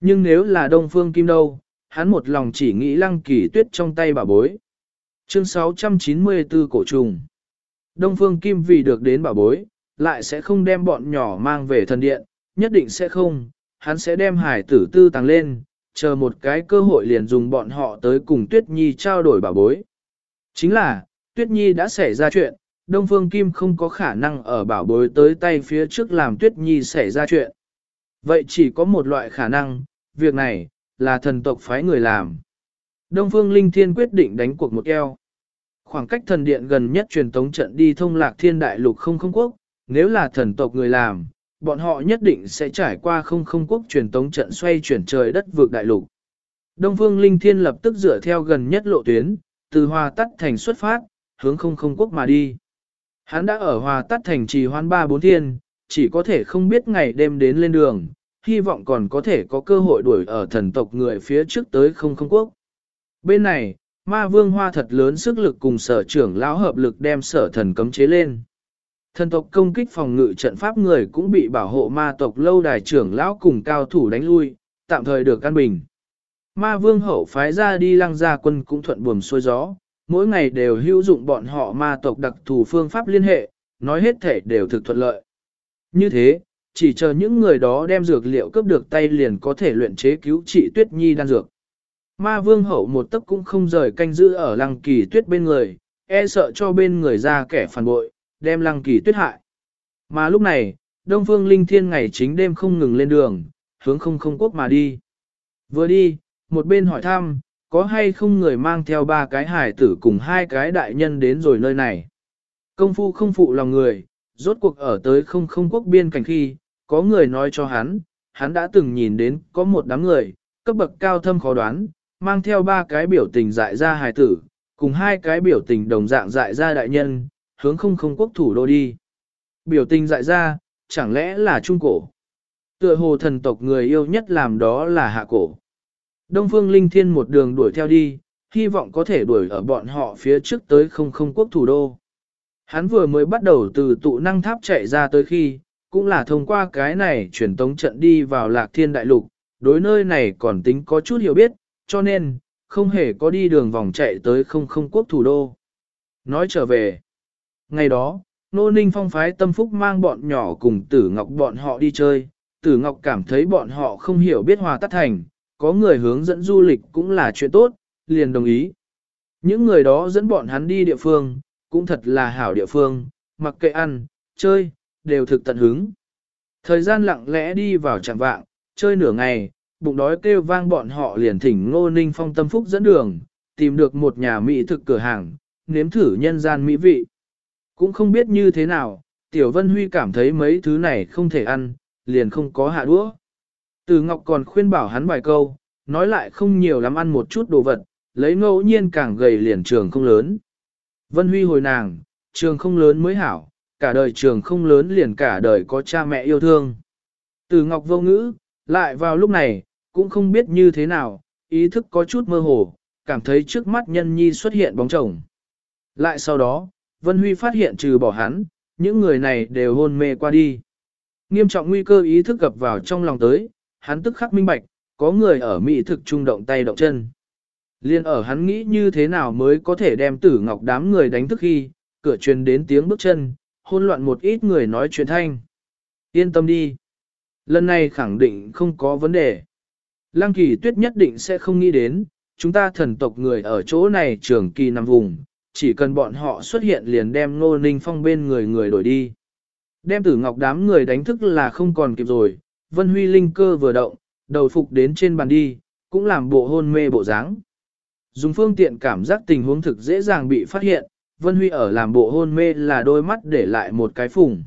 Nhưng nếu là đông phương kim đâu, hắn một lòng chỉ nghĩ lăng kỳ tuyết trong tay bà bối. Chương 694 Cổ trùng Đông phương kim vì được đến bảo bối, lại sẽ không đem bọn nhỏ mang về thần điện, nhất định sẽ không, hắn sẽ đem hải tử tư tăng lên, chờ một cái cơ hội liền dùng bọn họ tới cùng Tuyết Nhi trao đổi bảo bối. Chính là, Tuyết Nhi đã xảy ra chuyện, Đông Phương Kim không có khả năng ở bảo bối tới tay phía trước làm Tuyết Nhi xảy ra chuyện. Vậy chỉ có một loại khả năng, việc này, là thần tộc phái người làm. Đông Phương Linh Thiên quyết định đánh cuộc một eo. Khoảng cách thần điện gần nhất truyền tống trận đi thông lạc thiên đại lục không không quốc, nếu là thần tộc người làm, bọn họ nhất định sẽ trải qua không không quốc truyền tống trận xoay chuyển trời đất vượt đại lục. Đông Phương Linh Thiên lập tức dựa theo gần nhất lộ tuyến, từ Hòa Tắt Thành xuất phát, hướng không không quốc mà đi. Hắn đã ở Hòa Tắt Thành trì hoan ba bốn thiên, chỉ có thể không biết ngày đêm đến lên đường, hy vọng còn có thể có cơ hội đuổi ở thần tộc người phía trước tới không không quốc. Bên này, ma vương hoa thật lớn sức lực cùng sở trưởng lão hợp lực đem sở thần cấm chế lên. Thần tộc công kích phòng ngự trận pháp người cũng bị bảo hộ ma tộc lâu đài trưởng lão cùng cao thủ đánh lui, tạm thời được căn bình. Ma vương hậu phái ra đi lăng gia quân cũng thuận buồm xuôi gió, mỗi ngày đều hữu dụng bọn họ ma tộc đặc thù phương pháp liên hệ, nói hết thể đều thực thuận lợi. Như thế, chỉ chờ những người đó đem dược liệu cướp được tay liền có thể luyện chế cứu trị tuyết nhi đan dược. Ma vương hậu một tấc cũng không rời canh giữ ở lăng kỳ tuyết bên người, e sợ cho bên người ra kẻ phản bội, đem lăng kỳ tuyết hại. Mà lúc này, Đông Phương Linh Thiên ngày chính đêm không ngừng lên đường, hướng không không quốc mà đi. Vừa đi, một bên hỏi thăm, có hay không người mang theo ba cái hải tử cùng hai cái đại nhân đến rồi nơi này. Công phu không phụ lòng người, rốt cuộc ở tới không không quốc biên cảnh khi, có người nói cho hắn, hắn đã từng nhìn đến có một đám người, cấp bậc cao thâm khó đoán, mang theo ba cái biểu tình dại ra hài tử, cùng hai cái biểu tình đồng dạng dại ra đại nhân, hướng không không quốc thủ đô đi. Biểu tình dại ra, chẳng lẽ là trung cổ? Tựa hồ thần tộc người yêu nhất làm đó là hạ cổ. Đông phương linh thiên một đường đuổi theo đi, hy vọng có thể đuổi ở bọn họ phía trước tới không không quốc thủ đô. Hắn vừa mới bắt đầu từ tụ năng tháp chạy ra tới khi, cũng là thông qua cái này chuyển tống trận đi vào lạc thiên đại lục, đối nơi này còn tính có chút hiểu biết, cho nên, không hề có đi đường vòng chạy tới không không quốc thủ đô. Nói trở về, Ngày đó, Nô Ninh Phong phái tâm phúc mang bọn nhỏ cùng Tử Ngọc bọn họ đi chơi, Tử Ngọc cảm thấy bọn họ không hiểu biết hòa tắt thành, có người hướng dẫn du lịch cũng là chuyện tốt, liền đồng ý. Những người đó dẫn bọn hắn đi địa phương, cũng thật là hảo địa phương, mặc kệ ăn, chơi, đều thực tận hứng. Thời gian lặng lẽ đi vào chẳng vạng, chơi nửa ngày, bụng đói kêu vang bọn họ liền thỉnh Ngô Ninh Phong tâm phúc dẫn đường, tìm được một nhà mỹ thực cửa hàng, nếm thử nhân gian mỹ vị. Cũng không biết như thế nào, Tiểu Vân Huy cảm thấy mấy thứ này không thể ăn, liền không có hạ đũa. Từ Ngọc còn khuyên bảo hắn vài câu, nói lại không nhiều lắm ăn một chút đồ vật, lấy ngẫu nhiên càng gầy liền trường không lớn. Vân Huy hồi nàng, trường không lớn mới hảo, cả đời trường không lớn liền cả đời có cha mẹ yêu thương. Từ Ngọc vô ngữ, lại vào lúc này, cũng không biết như thế nào, ý thức có chút mơ hồ, cảm thấy trước mắt nhân nhi xuất hiện bóng chồng. Lại sau đó, Vân Huy phát hiện trừ bỏ hắn, những người này đều hôn mê qua đi. Nghiêm trọng nguy cơ ý thức gập vào trong lòng tới, hắn tức khắc minh bạch, có người ở Mỹ thực trung động tay động chân. Liên ở hắn nghĩ như thế nào mới có thể đem tử ngọc đám người đánh thức khi, cửa truyền đến tiếng bước chân, hôn loạn một ít người nói chuyện thanh. Yên tâm đi. Lần này khẳng định không có vấn đề. Lăng kỳ tuyết nhất định sẽ không nghĩ đến, chúng ta thần tộc người ở chỗ này trường kỳ nằm vùng, chỉ cần bọn họ xuất hiện liền đem Ngô Ninh Phong bên người người đổi đi. Đem tử ngọc đám người đánh thức là không còn kịp rồi, Vân Huy linh cơ vừa động, đầu phục đến trên bàn đi, cũng làm bộ hôn mê bộ dáng. Dùng phương tiện cảm giác tình huống thực dễ dàng bị phát hiện, Vân Huy ở làm bộ hôn mê là đôi mắt để lại một cái phùng.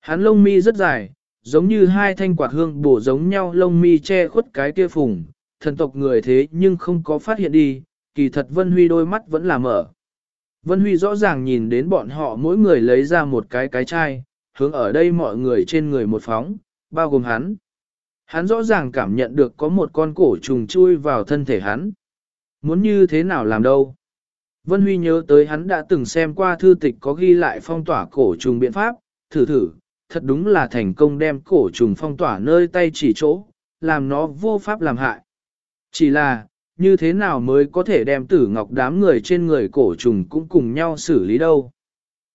Hắn lông mi rất dài, giống như hai thanh quạt hương bổ giống nhau lông mi che khuất cái kia phùng, thần tộc người thế nhưng không có phát hiện đi, kỳ thật Vân Huy đôi mắt vẫn là mở. Vân Huy rõ ràng nhìn đến bọn họ mỗi người lấy ra một cái cái chai, hướng ở đây mọi người trên người một phóng, bao gồm hắn. Hắn rõ ràng cảm nhận được có một con cổ trùng chui vào thân thể hắn. Muốn như thế nào làm đâu? Vân Huy nhớ tới hắn đã từng xem qua thư tịch có ghi lại phong tỏa cổ trùng biện pháp, thử thử, thật đúng là thành công đem cổ trùng phong tỏa nơi tay chỉ chỗ, làm nó vô pháp làm hại. Chỉ là, như thế nào mới có thể đem tử ngọc đám người trên người cổ trùng cũng cùng nhau xử lý đâu.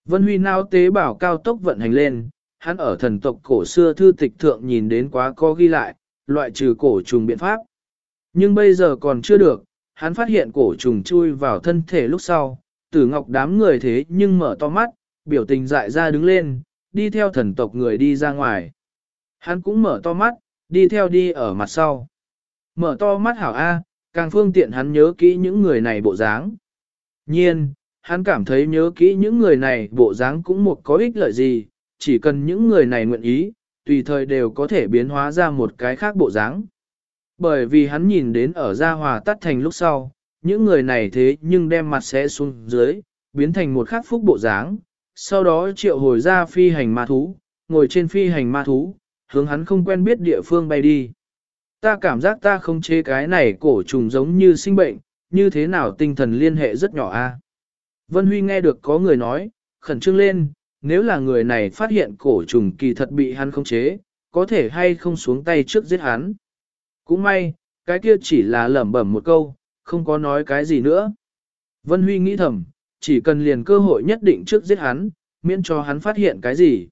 Vân Huy nao tế bảo cao tốc vận hành lên, hắn ở thần tộc cổ xưa thư tịch thượng nhìn đến quá có ghi lại, loại trừ cổ trùng biện pháp. Nhưng bây giờ còn chưa được, hắn phát hiện cổ trùng chui vào thân thể lúc sau, tử ngọc đám người thế nhưng mở to mắt, biểu tình dại ra đứng lên, đi theo thần tộc người đi ra ngoài. Hắn cũng mở to mắt, đi theo đi ở mặt sau. Mở to mắt hảo A, càng phương tiện hắn nhớ kỹ những người này bộ dáng. Nhiên, hắn cảm thấy nhớ kỹ những người này bộ dáng cũng một có ích lợi gì, chỉ cần những người này nguyện ý, tùy thời đều có thể biến hóa ra một cái khác bộ dáng. Bởi vì hắn nhìn đến ở gia hòa tắt thành lúc sau, những người này thế nhưng đem mặt sẽ xuống dưới, biến thành một khắc phúc bộ dáng, sau đó triệu hồi ra phi hành ma thú, ngồi trên phi hành ma thú, hướng hắn không quen biết địa phương bay đi. Ta cảm giác ta không chế cái này cổ trùng giống như sinh bệnh, như thế nào tinh thần liên hệ rất nhỏ a. À? Vân Huy nghe được có người nói, khẩn trương lên, nếu là người này phát hiện cổ trùng kỳ thật bị hắn không chế, có thể hay không xuống tay trước giết hắn. Cũng may, cái kia chỉ là lẩm bẩm một câu, không có nói cái gì nữa. Vân Huy nghĩ thầm, chỉ cần liền cơ hội nhất định trước giết hắn, miễn cho hắn phát hiện cái gì.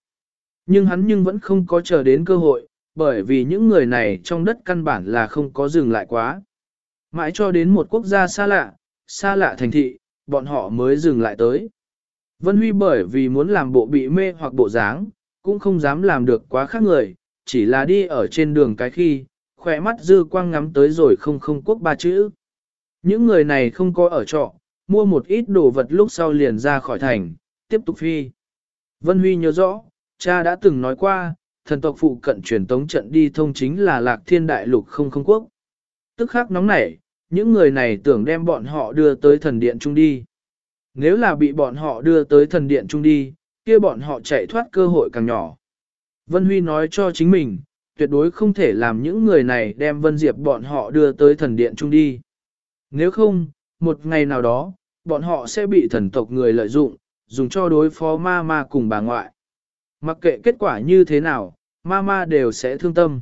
Nhưng hắn nhưng vẫn không có chờ đến cơ hội, bởi vì những người này trong đất căn bản là không có dừng lại quá. Mãi cho đến một quốc gia xa lạ, xa lạ thành thị, bọn họ mới dừng lại tới. Vân Huy bởi vì muốn làm bộ bị mê hoặc bộ dáng, cũng không dám làm được quá khác người, chỉ là đi ở trên đường cái khi, khỏe mắt dư quang ngắm tới rồi không không quốc ba chữ. Những người này không có ở trọ, mua một ít đồ vật lúc sau liền ra khỏi thành, tiếp tục phi. Vân Huy nhớ rõ, cha đã từng nói qua, thần tộc phụ cận truyền tống trận đi thông chính là lạc thiên đại lục không không quốc. Tức khắc nóng nảy, những người này tưởng đem bọn họ đưa tới thần điện trung đi. Nếu là bị bọn họ đưa tới thần điện trung đi, kia bọn họ chạy thoát cơ hội càng nhỏ. Vân Huy nói cho chính mình, tuyệt đối không thể làm những người này đem Vân Diệp bọn họ đưa tới thần điện trung đi. Nếu không, một ngày nào đó, bọn họ sẽ bị thần tộc người lợi dụng, dùng cho đối phó ma ma cùng bà ngoại. Mặc kệ kết quả như thế nào, ma ma đều sẽ thương tâm.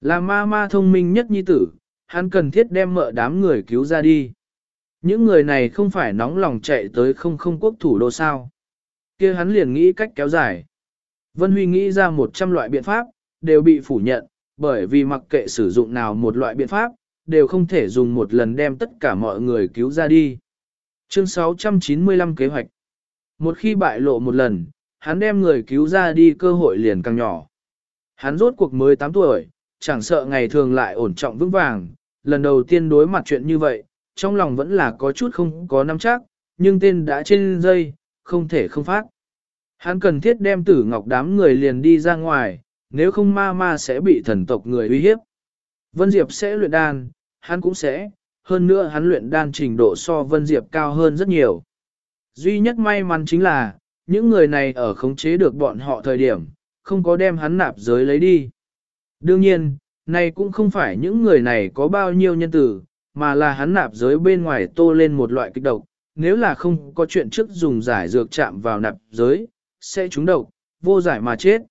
Là ma ma thông minh nhất nhi tử, hắn cần thiết đem mợ đám người cứu ra đi. Những người này không phải nóng lòng chạy tới không không quốc thủ đô sao. kia hắn liền nghĩ cách kéo dài. Vân Huy nghĩ ra 100 loại biện pháp, đều bị phủ nhận, bởi vì mặc kệ sử dụng nào một loại biện pháp, đều không thể dùng một lần đem tất cả mọi người cứu ra đi. Chương 695 kế hoạch Một khi bại lộ một lần, hắn đem người cứu ra đi cơ hội liền càng nhỏ. Hắn rốt cuộc mới 8 tuổi, chẳng sợ ngày thường lại ổn trọng vững vàng, lần đầu tiên đối mặt chuyện như vậy, trong lòng vẫn là có chút không có nắm chắc, nhưng tên đã trên dây, không thể không phát. Hắn cần thiết đem tử ngọc đám người liền đi ra ngoài, nếu không ma ma sẽ bị thần tộc người uy hiếp. Vân Diệp sẽ luyện đan, hắn cũng sẽ, hơn nữa hắn luyện đan trình độ so Vân Diệp cao hơn rất nhiều. Duy nhất may mắn chính là, những người này ở khống chế được bọn họ thời điểm, không có đem hắn nạp giới lấy đi. Đương nhiên, này cũng không phải những người này có bao nhiêu nhân tử, mà là hắn nạp giới bên ngoài tô lên một loại kích độc, nếu là không có chuyện trước dùng giải dược chạm vào nạp giới, sẽ trúng độc, vô giải mà chết.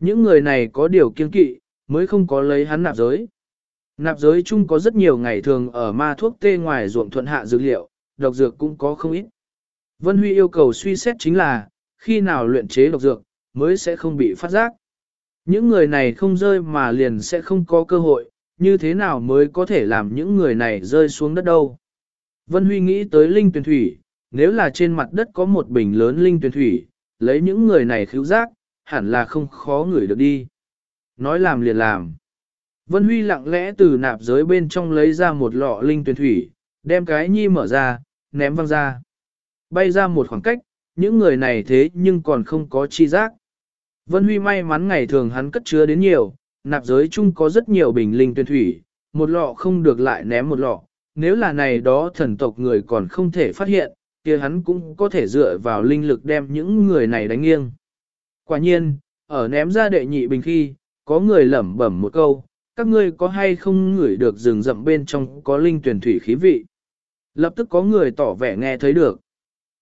Những người này có điều kiên kỵ, mới không có lấy hắn nạp giới. Nạp giới chung có rất nhiều ngày thường ở ma thuốc tê ngoài ruộng thuận hạ dược liệu, độc dược cũng có không ít. Vân Huy yêu cầu suy xét chính là, khi nào luyện chế độc dược, mới sẽ không bị phát giác. Những người này không rơi mà liền sẽ không có cơ hội, như thế nào mới có thể làm những người này rơi xuống đất đâu. Vân Huy nghĩ tới linh tuyển thủy, nếu là trên mặt đất có một bình lớn linh tuyển thủy, lấy những người này khíu giác, hẳn là không khó người được đi. Nói làm liền làm. Vân Huy lặng lẽ từ nạp giới bên trong lấy ra một lọ linh tuyển thủy, đem cái nhi mở ra, ném văng ra. Bay ra một khoảng cách, những người này thế nhưng còn không có chi giác. Vân Huy may mắn ngày thường hắn cất chứa đến nhiều, nạp giới chung có rất nhiều bình linh tuyển thủy, một lọ không được lại ném một lọ. Nếu là này đó thần tộc người còn không thể phát hiện, kia hắn cũng có thể dựa vào linh lực đem những người này đánh nghiêng. Quả nhiên, ở ném ra đệ nhị bình khi, có người lẩm bẩm một câu, các ngươi có hay không ngửi được rừng rậm bên trong có linh tuyển thủy khí vị. Lập tức có người tỏ vẻ nghe thấy được.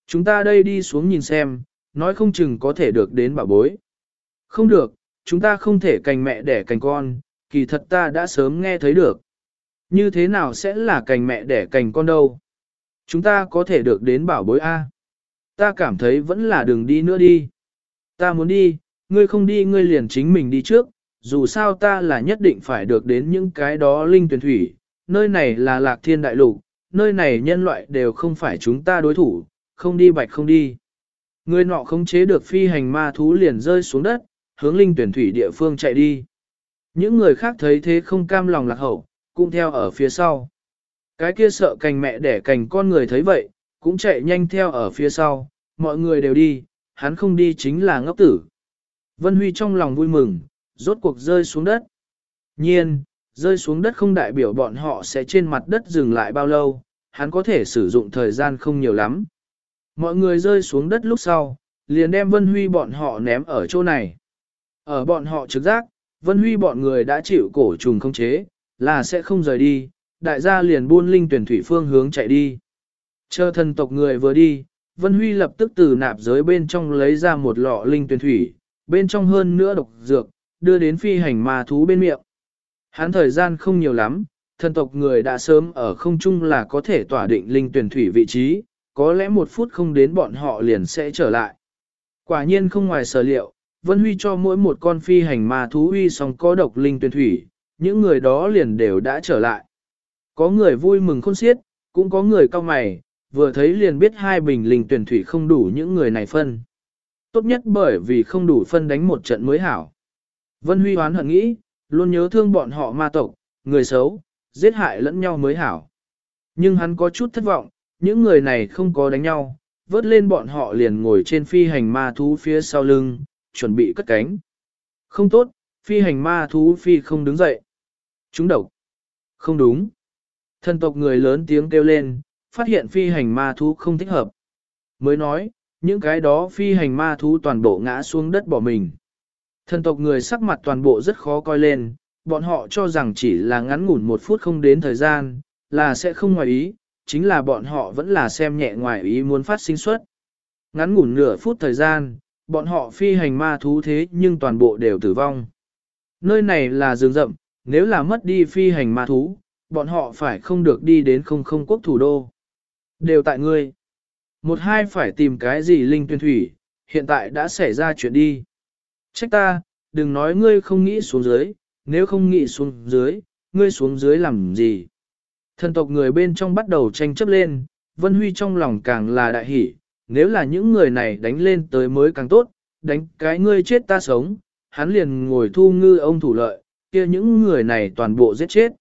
Chúng ta đây đi xuống nhìn xem, nói không chừng có thể được đến bảo bối. Không được, chúng ta không thể cành mẹ đẻ cành con, kỳ thật ta đã sớm nghe thấy được. Như thế nào sẽ là cành mẹ đẻ cành con đâu? Chúng ta có thể được đến bảo bối A. Ta cảm thấy vẫn là đường đi nữa đi. Ta muốn đi, ngươi không đi ngươi liền chính mình đi trước, dù sao ta là nhất định phải được đến những cái đó linh tuyển thủy, nơi này là lạc thiên đại lục, nơi này nhân loại đều không phải chúng ta đối thủ, không đi bạch không đi. Người nọ không chế được phi hành ma thú liền rơi xuống đất, hướng linh tuyển thủy địa phương chạy đi. Những người khác thấy thế không cam lòng lạc hậu, cũng theo ở phía sau. Cái kia sợ cành mẹ đẻ cành con người thấy vậy, cũng chạy nhanh theo ở phía sau, mọi người đều đi, hắn không đi chính là ngốc tử. Vân Huy trong lòng vui mừng, rốt cuộc rơi xuống đất. Nhiên, rơi xuống đất không đại biểu bọn họ sẽ trên mặt đất dừng lại bao lâu, hắn có thể sử dụng thời gian không nhiều lắm. Mọi người rơi xuống đất lúc sau, liền đem Vân Huy bọn họ ném ở chỗ này. Ở bọn họ trực giác, Vân Huy bọn người đã chịu cổ trùng không chế, là sẽ không rời đi, đại gia liền buôn linh tuyển thủy phương hướng chạy đi. Chờ thần tộc người vừa đi, Vân Huy lập tức từ nạp giới bên trong lấy ra một lọ linh tuyển thủy, bên trong hơn nữa độc dược, đưa đến phi hành ma thú bên miệng. Hắn thời gian không nhiều lắm, thần tộc người đã sớm ở không trung là có thể tỏa định linh tuyển thủy vị trí, có lẽ một phút không đến bọn họ liền sẽ trở lại. Quả nhiên không ngoài sở liệu, Vân Huy cho mỗi một con phi hành ma thú huy xong có độc linh tuyển thủy, những người đó liền đều đã trở lại. Có người vui mừng khôn xiết, cũng có người cao mày, vừa thấy liền biết hai bình linh tuyển thủy không đủ những người này phân. Tốt nhất bởi vì không đủ phân đánh một trận mới hảo. Vân Huy hoán hận nghĩ, luôn nhớ thương bọn họ ma tộc, người xấu, giết hại lẫn nhau mới hảo. Nhưng hắn có chút thất vọng, những người này không có đánh nhau, vớt lên bọn họ liền ngồi trên phi hành ma thú phía sau lưng, chuẩn bị cất cánh. Không tốt, phi hành ma thú phi không đứng dậy. Chúng độc. Không đúng. Thần tộc người lớn tiếng kêu lên, phát hiện phi hành ma thú không thích hợp. Mới nói, những cái đó phi hành ma thú toàn bộ ngã xuống đất bỏ mình. Thần tộc người sắc mặt toàn bộ rất khó coi lên, bọn họ cho rằng chỉ là ngắn ngủn một phút không đến thời gian, là sẽ không ngoài ý, chính là bọn họ vẫn là xem nhẹ ngoài ý muốn phát sinh suất. Ngắn ngủn nửa phút thời gian, bọn họ phi hành ma thú thế nhưng toàn bộ đều tử vong. Nơi này là rừng rậm, nếu là mất đi phi hành ma thú, bọn họ phải không được đi đến không không quốc thủ đô. Đều tại ngươi. Một hai phải tìm cái gì linh tuyên thủy, hiện tại đã xảy ra chuyện đi. Trách ta, đừng nói ngươi không nghĩ xuống dưới, nếu không nghĩ xuống dưới, ngươi xuống dưới làm gì, Thần tộc người bên trong bắt đầu tranh chấp lên, Vân Huy trong lòng càng là đại hỷ, nếu là những người này đánh lên tới mới càng tốt, đánh cái ngươi chết ta sống, hắn liền ngồi thu ngư ông thủ lợi, kia những người này toàn bộ giết chết.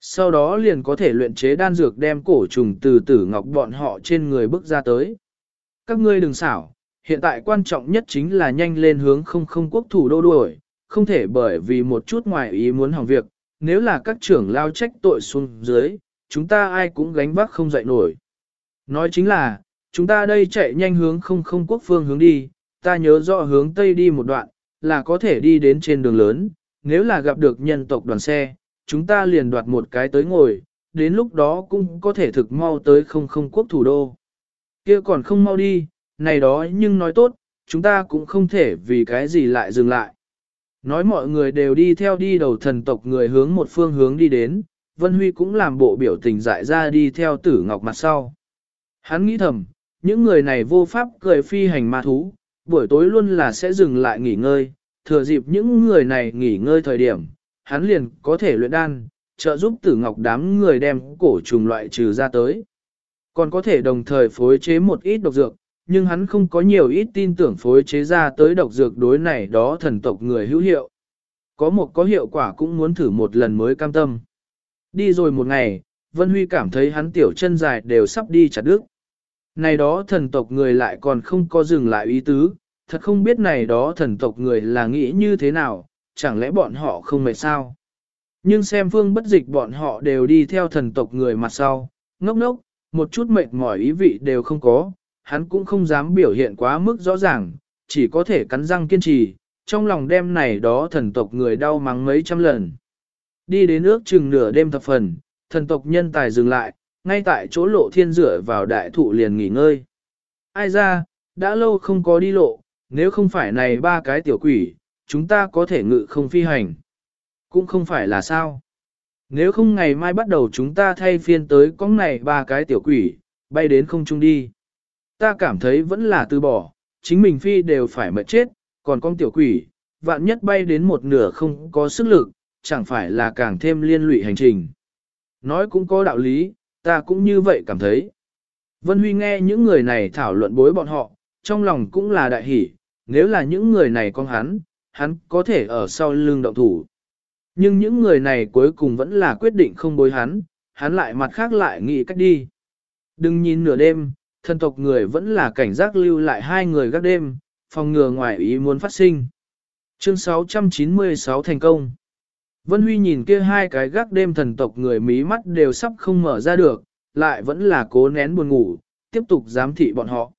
Sau đó liền có thể luyện chế đan dược đem cổ trùng từ tử ngọc bọn họ trên người bước ra tới. Các ngươi đừng xảo, hiện tại quan trọng nhất chính là nhanh lên hướng không không quốc thủ đô đuổi, không thể bởi vì một chút ngoài ý muốn hỏng việc, nếu là các trưởng lao trách tội xuống dưới, chúng ta ai cũng gánh vác không dậy nổi. Nói chính là, chúng ta đây chạy nhanh hướng không không quốc phương hướng đi, ta nhớ rõ hướng tây đi một đoạn, là có thể đi đến trên đường lớn, nếu là gặp được nhân tộc đoàn xe, chúng ta liền đoạt một cái tới ngồi, đến lúc đó cũng có thể thực mau tới không không quốc thủ đô. kia còn không mau đi, này đó nhưng nói tốt, chúng ta cũng không thể vì cái gì lại dừng lại. Nói mọi người đều đi theo đi đầu thần tộc người hướng một phương hướng đi đến, Vân Huy cũng làm bộ biểu tình dại ra đi theo tử ngọc mặt sau. Hắn nghĩ thầm, những người này vô pháp cười phi hành ma thú, buổi tối luôn là sẽ dừng lại nghỉ ngơi, thừa dịp những người này nghỉ ngơi thời điểm, hắn liền có thể luyện đan, trợ giúp tử ngọc đám người đem cổ trùng loại trừ ra tới. Còn có thể đồng thời phối chế một ít độc dược, nhưng hắn không có nhiều ít tin tưởng phối chế ra tới độc dược đối này đó thần tộc người hữu hiệu. Có một có hiệu quả cũng muốn thử một lần mới cam tâm. Đi rồi một ngày, Vân Huy cảm thấy hắn tiểu chân dài đều sắp đi chặt đứt. Này đó thần tộc người lại còn không có dừng lại ý tứ, thật không biết này đó thần tộc người là nghĩ như thế nào, chẳng lẽ bọn họ không mệt sao? Nhưng xem phương bất dịch bọn họ đều đi theo thần tộc người mặt sau, ngốc ngốc, một chút mệt mỏi ý vị đều không có, hắn cũng không dám biểu hiện quá mức rõ ràng, chỉ có thể cắn răng kiên trì, trong lòng đêm này đó thần tộc người đau mắng mấy trăm lần. Đi đến nước chừng nửa đêm thập phần, thần tộc nhân tài dừng lại, ngay tại chỗ lộ thiên rửa vào đại thụ liền nghỉ ngơi. Ai ra, đã lâu không có đi lộ, nếu không phải này ba cái tiểu quỷ, chúng ta có thể ngự không phi hành. Cũng không phải là sao. Nếu không ngày mai bắt đầu chúng ta thay phiên tới con này ba cái tiểu quỷ, bay đến không trung đi. Ta cảm thấy vẫn là từ bỏ, chính mình phi đều phải mệt chết, còn con tiểu quỷ, vạn nhất bay đến một nửa không có sức lực, chẳng phải là càng thêm liên lụy hành trình. Nói cũng có đạo lý, ta cũng như vậy cảm thấy. Vân Huy nghe những người này thảo luận bối bọn họ, trong lòng cũng là đại hỷ, nếu là những người này con hắn, hắn có thể ở sau lưng động thủ. Nhưng những người này cuối cùng vẫn là quyết định không bối hắn, hắn lại mặt khác lại nghĩ cách đi. Đừng nhìn nửa đêm, thần tộc người vẫn là cảnh giác lưu lại hai người gác đêm, phòng ngừa ngoài ý muốn phát sinh. Chương 696 thành công. Vân Huy nhìn kia hai cái gác đêm thần tộc người mí mắt đều sắp không mở ra được, lại vẫn là cố nén buồn ngủ, tiếp tục giám thị bọn họ.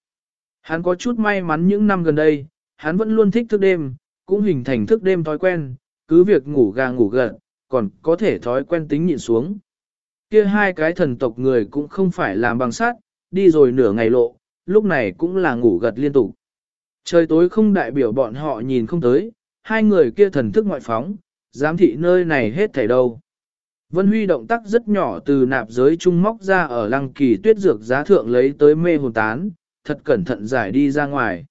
Hắn có chút may mắn những năm gần đây, hắn vẫn luôn thích thức đêm, cũng hình thành thức đêm thói quen, cứ việc ngủ gà ngủ gật, còn có thể thói quen tính nhịn xuống. Kia hai cái thần tộc người cũng không phải làm bằng sát, đi rồi nửa ngày lộ, lúc này cũng là ngủ gật liên tục. Trời tối không đại biểu bọn họ nhìn không tới, hai người kia thần thức ngoại phóng, giám thị nơi này hết thảy đâu. Vân Huy động tác rất nhỏ từ nạp giới trung móc ra ở lăng kỳ tuyết dược giá thượng lấy tới mê hồn tán, thật cẩn thận giải đi ra ngoài.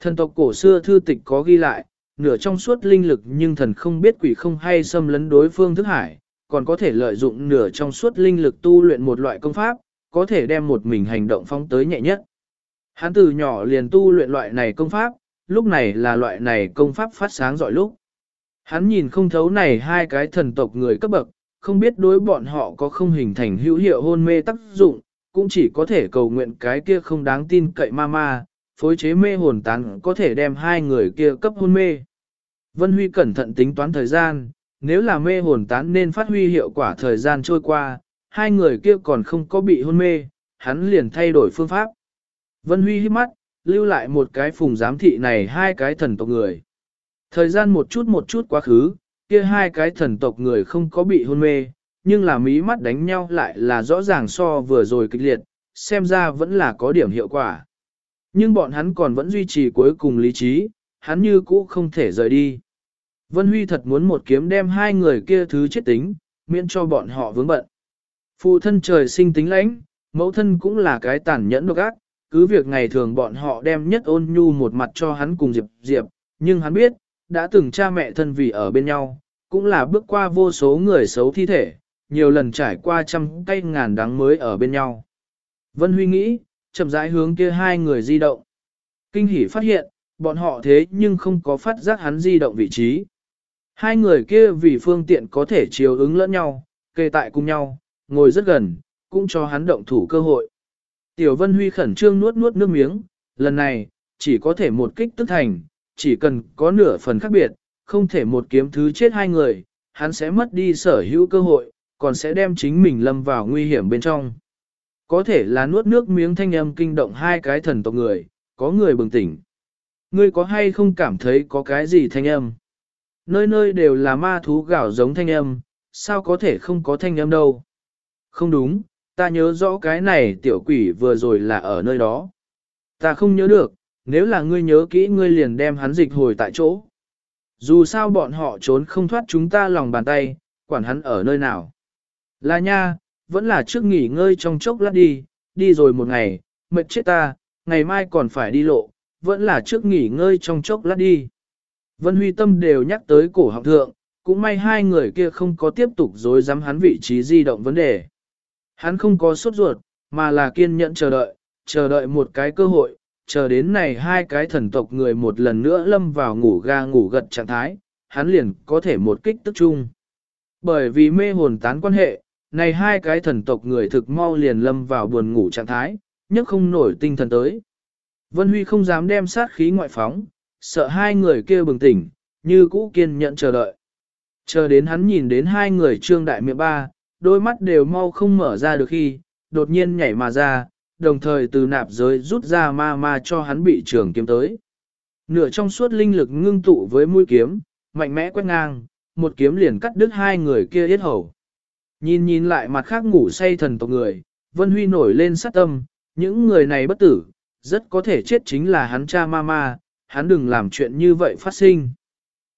Thần tộc cổ xưa thư tịch có ghi lại, nửa trong suốt linh lực nhưng thần không biết quỷ không hay xâm lấn đối phương thức hải, còn có thể lợi dụng nửa trong suốt linh lực tu luyện một loại công pháp, có thể đem một mình hành động phóng tới nhẹ nhất. Hắn từ nhỏ liền tu luyện loại này công pháp, lúc này là loại này công pháp phát sáng giỏi lúc. Hắn nhìn không thấu này hai cái thần tộc người cấp bậc, không biết đối bọn họ có không hình thành hữu hiệu hôn mê tác dụng, cũng chỉ có thể cầu nguyện cái kia không đáng tin cậy ma ma, phối chế mê hồn tán có thể đem hai người kia cấp hôn mê. Vân Huy cẩn thận tính toán thời gian, nếu là mê hồn tán nên phát huy hiệu quả thời gian trôi qua, hai người kia còn không có bị hôn mê, hắn liền thay đổi phương pháp. Vân Huy hít mắt, lưu lại một cái phùng giám thị này hai cái thần tộc người. Thời gian một chút một chút quá khứ, kia hai cái thần tộc người không có bị hôn mê, nhưng là mí mắt đánh nhau lại là rõ ràng so vừa rồi kịch liệt, xem ra vẫn là có điểm hiệu quả. Nhưng bọn hắn còn vẫn duy trì cuối cùng lý trí, hắn như cũ không thể rời đi. Vân Huy thật muốn một kiếm đem hai người kia thứ chết tính, miễn cho bọn họ vướng bận. Phụ thân trời sinh tính lãnh, mẫu thân cũng là cái tàn nhẫn độc ác, cứ việc ngày thường bọn họ đem nhất ôn nhu một mặt cho hắn cùng Diệp Diệp, nhưng hắn biết, đã từng cha mẹ thân vì ở bên nhau, cũng là bước qua vô số người xấu thi thể, nhiều lần trải qua trăm cây ngàn đắng mới ở bên nhau. Vân Huy nghĩ, chậm rãi hướng kia hai người di động. Kinh hỉ phát hiện, bọn họ thế nhưng không có phát giác hắn di động vị trí. Hai người kia vì phương tiện có thể chiều ứng lẫn nhau, kề tại cùng nhau, ngồi rất gần, cũng cho hắn động thủ cơ hội. Tiểu Vân Huy khẩn trương nuốt nuốt nước miếng, lần này, chỉ có thể một kích tức thành, chỉ cần có nửa phần khác biệt, không thể một kiếm thứ chết hai người, hắn sẽ mất đi sở hữu cơ hội, còn sẽ đem chính mình lâm vào nguy hiểm bên trong. Có thể là nuốt nước miếng thanh âm kinh động hai cái thần tộc người, có người bừng tỉnh. Ngươi có hay không cảm thấy có cái gì thanh âm? Nơi nơi đều là ma thú gạo giống thanh âm, sao có thể không có thanh âm đâu? Không đúng, ta nhớ rõ cái này tiểu quỷ vừa rồi là ở nơi đó. Ta không nhớ được, nếu là ngươi nhớ kỹ ngươi liền đem hắn dịch hồi tại chỗ. Dù sao bọn họ trốn không thoát chúng ta lòng bàn tay, quản hắn ở nơi nào. Là nha, vẫn là trước nghỉ ngơi trong chốc lát đi, đi rồi một ngày, mệt chết ta, ngày mai còn phải đi lộ, vẫn là trước nghỉ ngơi trong chốc lát đi. Vân Huy Tâm đều nhắc tới cổ học thượng, cũng may hai người kia không có tiếp tục dối dám hắn vị trí di động vấn đề. Hắn không có sốt ruột, mà là kiên nhẫn chờ đợi, chờ đợi một cái cơ hội, chờ đến này hai cái thần tộc người một lần nữa lâm vào ngủ ga ngủ gật trạng thái, hắn liền có thể một kích tức chung. Bởi vì mê hồn tán quan hệ, này hai cái thần tộc người thực mau liền lâm vào buồn ngủ trạng thái, nhất không nổi tinh thần tới. Vân Huy không dám đem sát khí ngoại phóng, sợ hai người kia bừng tỉnh, như cũ kiên nhẫn chờ đợi. Chờ đến hắn nhìn đến hai người trương đại miệng ba, đôi mắt đều mau không mở ra được khi, đột nhiên nhảy mà ra, đồng thời từ nạp giới rút ra ma ma cho hắn bị trường kiếm tới. Nửa trong suốt linh lực ngưng tụ với mũi kiếm, mạnh mẽ quét ngang, một kiếm liền cắt đứt hai người kia yết hầu. Nhìn nhìn lại mặt khác ngủ say thần tộc người, Vân Huy nổi lên sát tâm, những người này bất tử, rất có thể chết chính là hắn cha ma ma, hắn đừng làm chuyện như vậy phát sinh.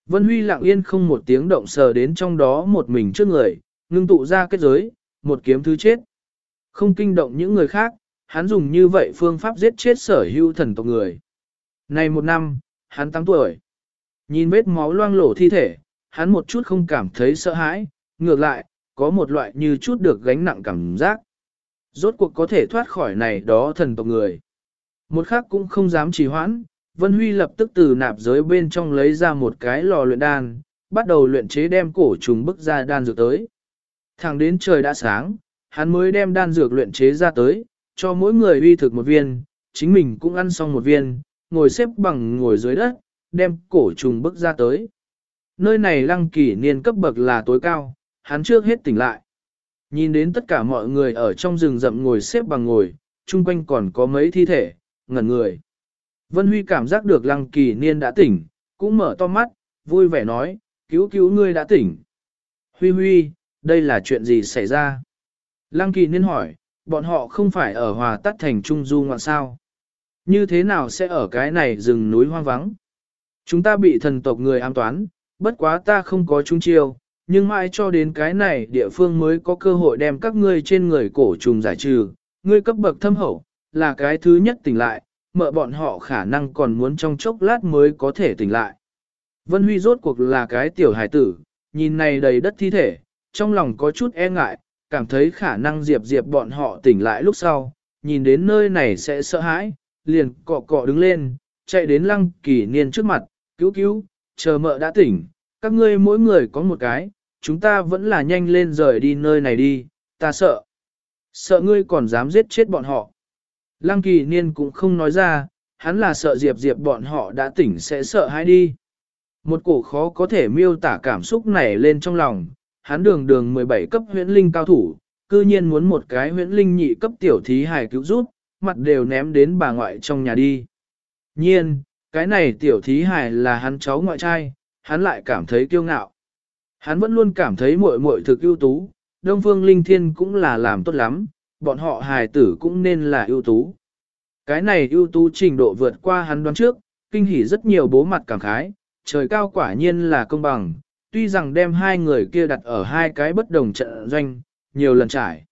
Vân Huy lặng yên không một tiếng động sờ đến trong đó một mình trước người, ngưng tụ ra kết giới, một kiếm thứ chết. Không kinh động những người khác, hắn dùng như vậy phương pháp giết chết sở hữu thần tộc người. Này một năm, hắn tăng tuổi. Nhìn vết máu loang lổ thi thể, hắn một chút không cảm thấy sợ hãi, ngược lại, có một loại như chút được gánh nặng cảm giác. Rốt cuộc có thể thoát khỏi này đó thần tộc người. Một khác cũng không dám trì hoãn, Vân Huy lập tức từ nạp giới bên trong lấy ra một cái lò luyện đan, bắt đầu luyện chế đem cổ trùng bức ra đan dược tới. Thẳng đến trời đã sáng, hắn mới đem đan dược luyện chế ra tới, cho mỗi người uy thực một viên, chính mình cũng ăn xong một viên, ngồi xếp bằng ngồi dưới đất, đem cổ trùng bước ra tới. Nơi này lăng kỷ niên cấp bậc là tối cao, hắn trước hết tỉnh lại. Nhìn đến tất cả mọi người ở trong rừng rậm ngồi xếp bằng ngồi, chung quanh còn có mấy thi thể, ngẩn người. Vân Huy cảm giác được lăng kỳ niên đã tỉnh, cũng mở to mắt, vui vẻ nói, cứu cứu ngươi đã tỉnh. Huy Huy, đây là chuyện gì xảy ra? Lăng kỳ niên hỏi, bọn họ không phải ở hòa tắt thành trung du ngoạn sao? Như thế nào sẽ ở cái này rừng núi hoang vắng? Chúng ta bị thần tộc người am toán, bất quá ta không có trung chiêu, nhưng mãi cho đến cái này địa phương mới có cơ hội đem các ngươi trên người cổ trùng giải trừ, ngươi cấp bậc thâm hậu, là cái thứ nhất tỉnh lại, mợ bọn họ khả năng còn muốn trong chốc lát mới có thể tỉnh lại. Vân Huy rốt cuộc là cái tiểu hải tử, nhìn này đầy đất thi thể, trong lòng có chút e ngại, cảm thấy khả năng diệp diệp bọn họ tỉnh lại lúc sau, nhìn đến nơi này sẽ sợ hãi, liền cọ cọ đứng lên, chạy đến lăng kỳ niên trước mặt, cứu cứu, chờ mợ đã tỉnh, các ngươi mỗi người có một cái, chúng ta vẫn là nhanh lên rời đi nơi này đi, ta sợ. Sợ ngươi còn dám giết chết bọn họ. Lăng kỳ niên cũng không nói ra, hắn là sợ diệp diệp bọn họ đã tỉnh sẽ sợ hãi đi. Một cổ khó có thể miêu tả cảm xúc này lên trong lòng, hắn đường đường 17 cấp huyễn linh cao thủ, cư nhiên muốn một cái huyễn linh nhị cấp tiểu thí hài cứu rút, mặt đều ném đến bà ngoại trong nhà đi. Nhiên, cái này tiểu thí hài là hắn cháu ngoại trai, hắn lại cảm thấy kiêu ngạo. Hắn vẫn luôn cảm thấy muội muội thực ưu tú, Đông Phương Linh Thiên cũng là làm tốt lắm, bọn họ hài tử cũng nên là ưu tú. Cái này ưu tú trình độ vượt qua hắn đoán trước, kinh hỉ rất nhiều bố mặt cảm khái, trời cao quả nhiên là công bằng, tuy rằng đem hai người kia đặt ở hai cái bất đồng trận doanh, nhiều lần trải.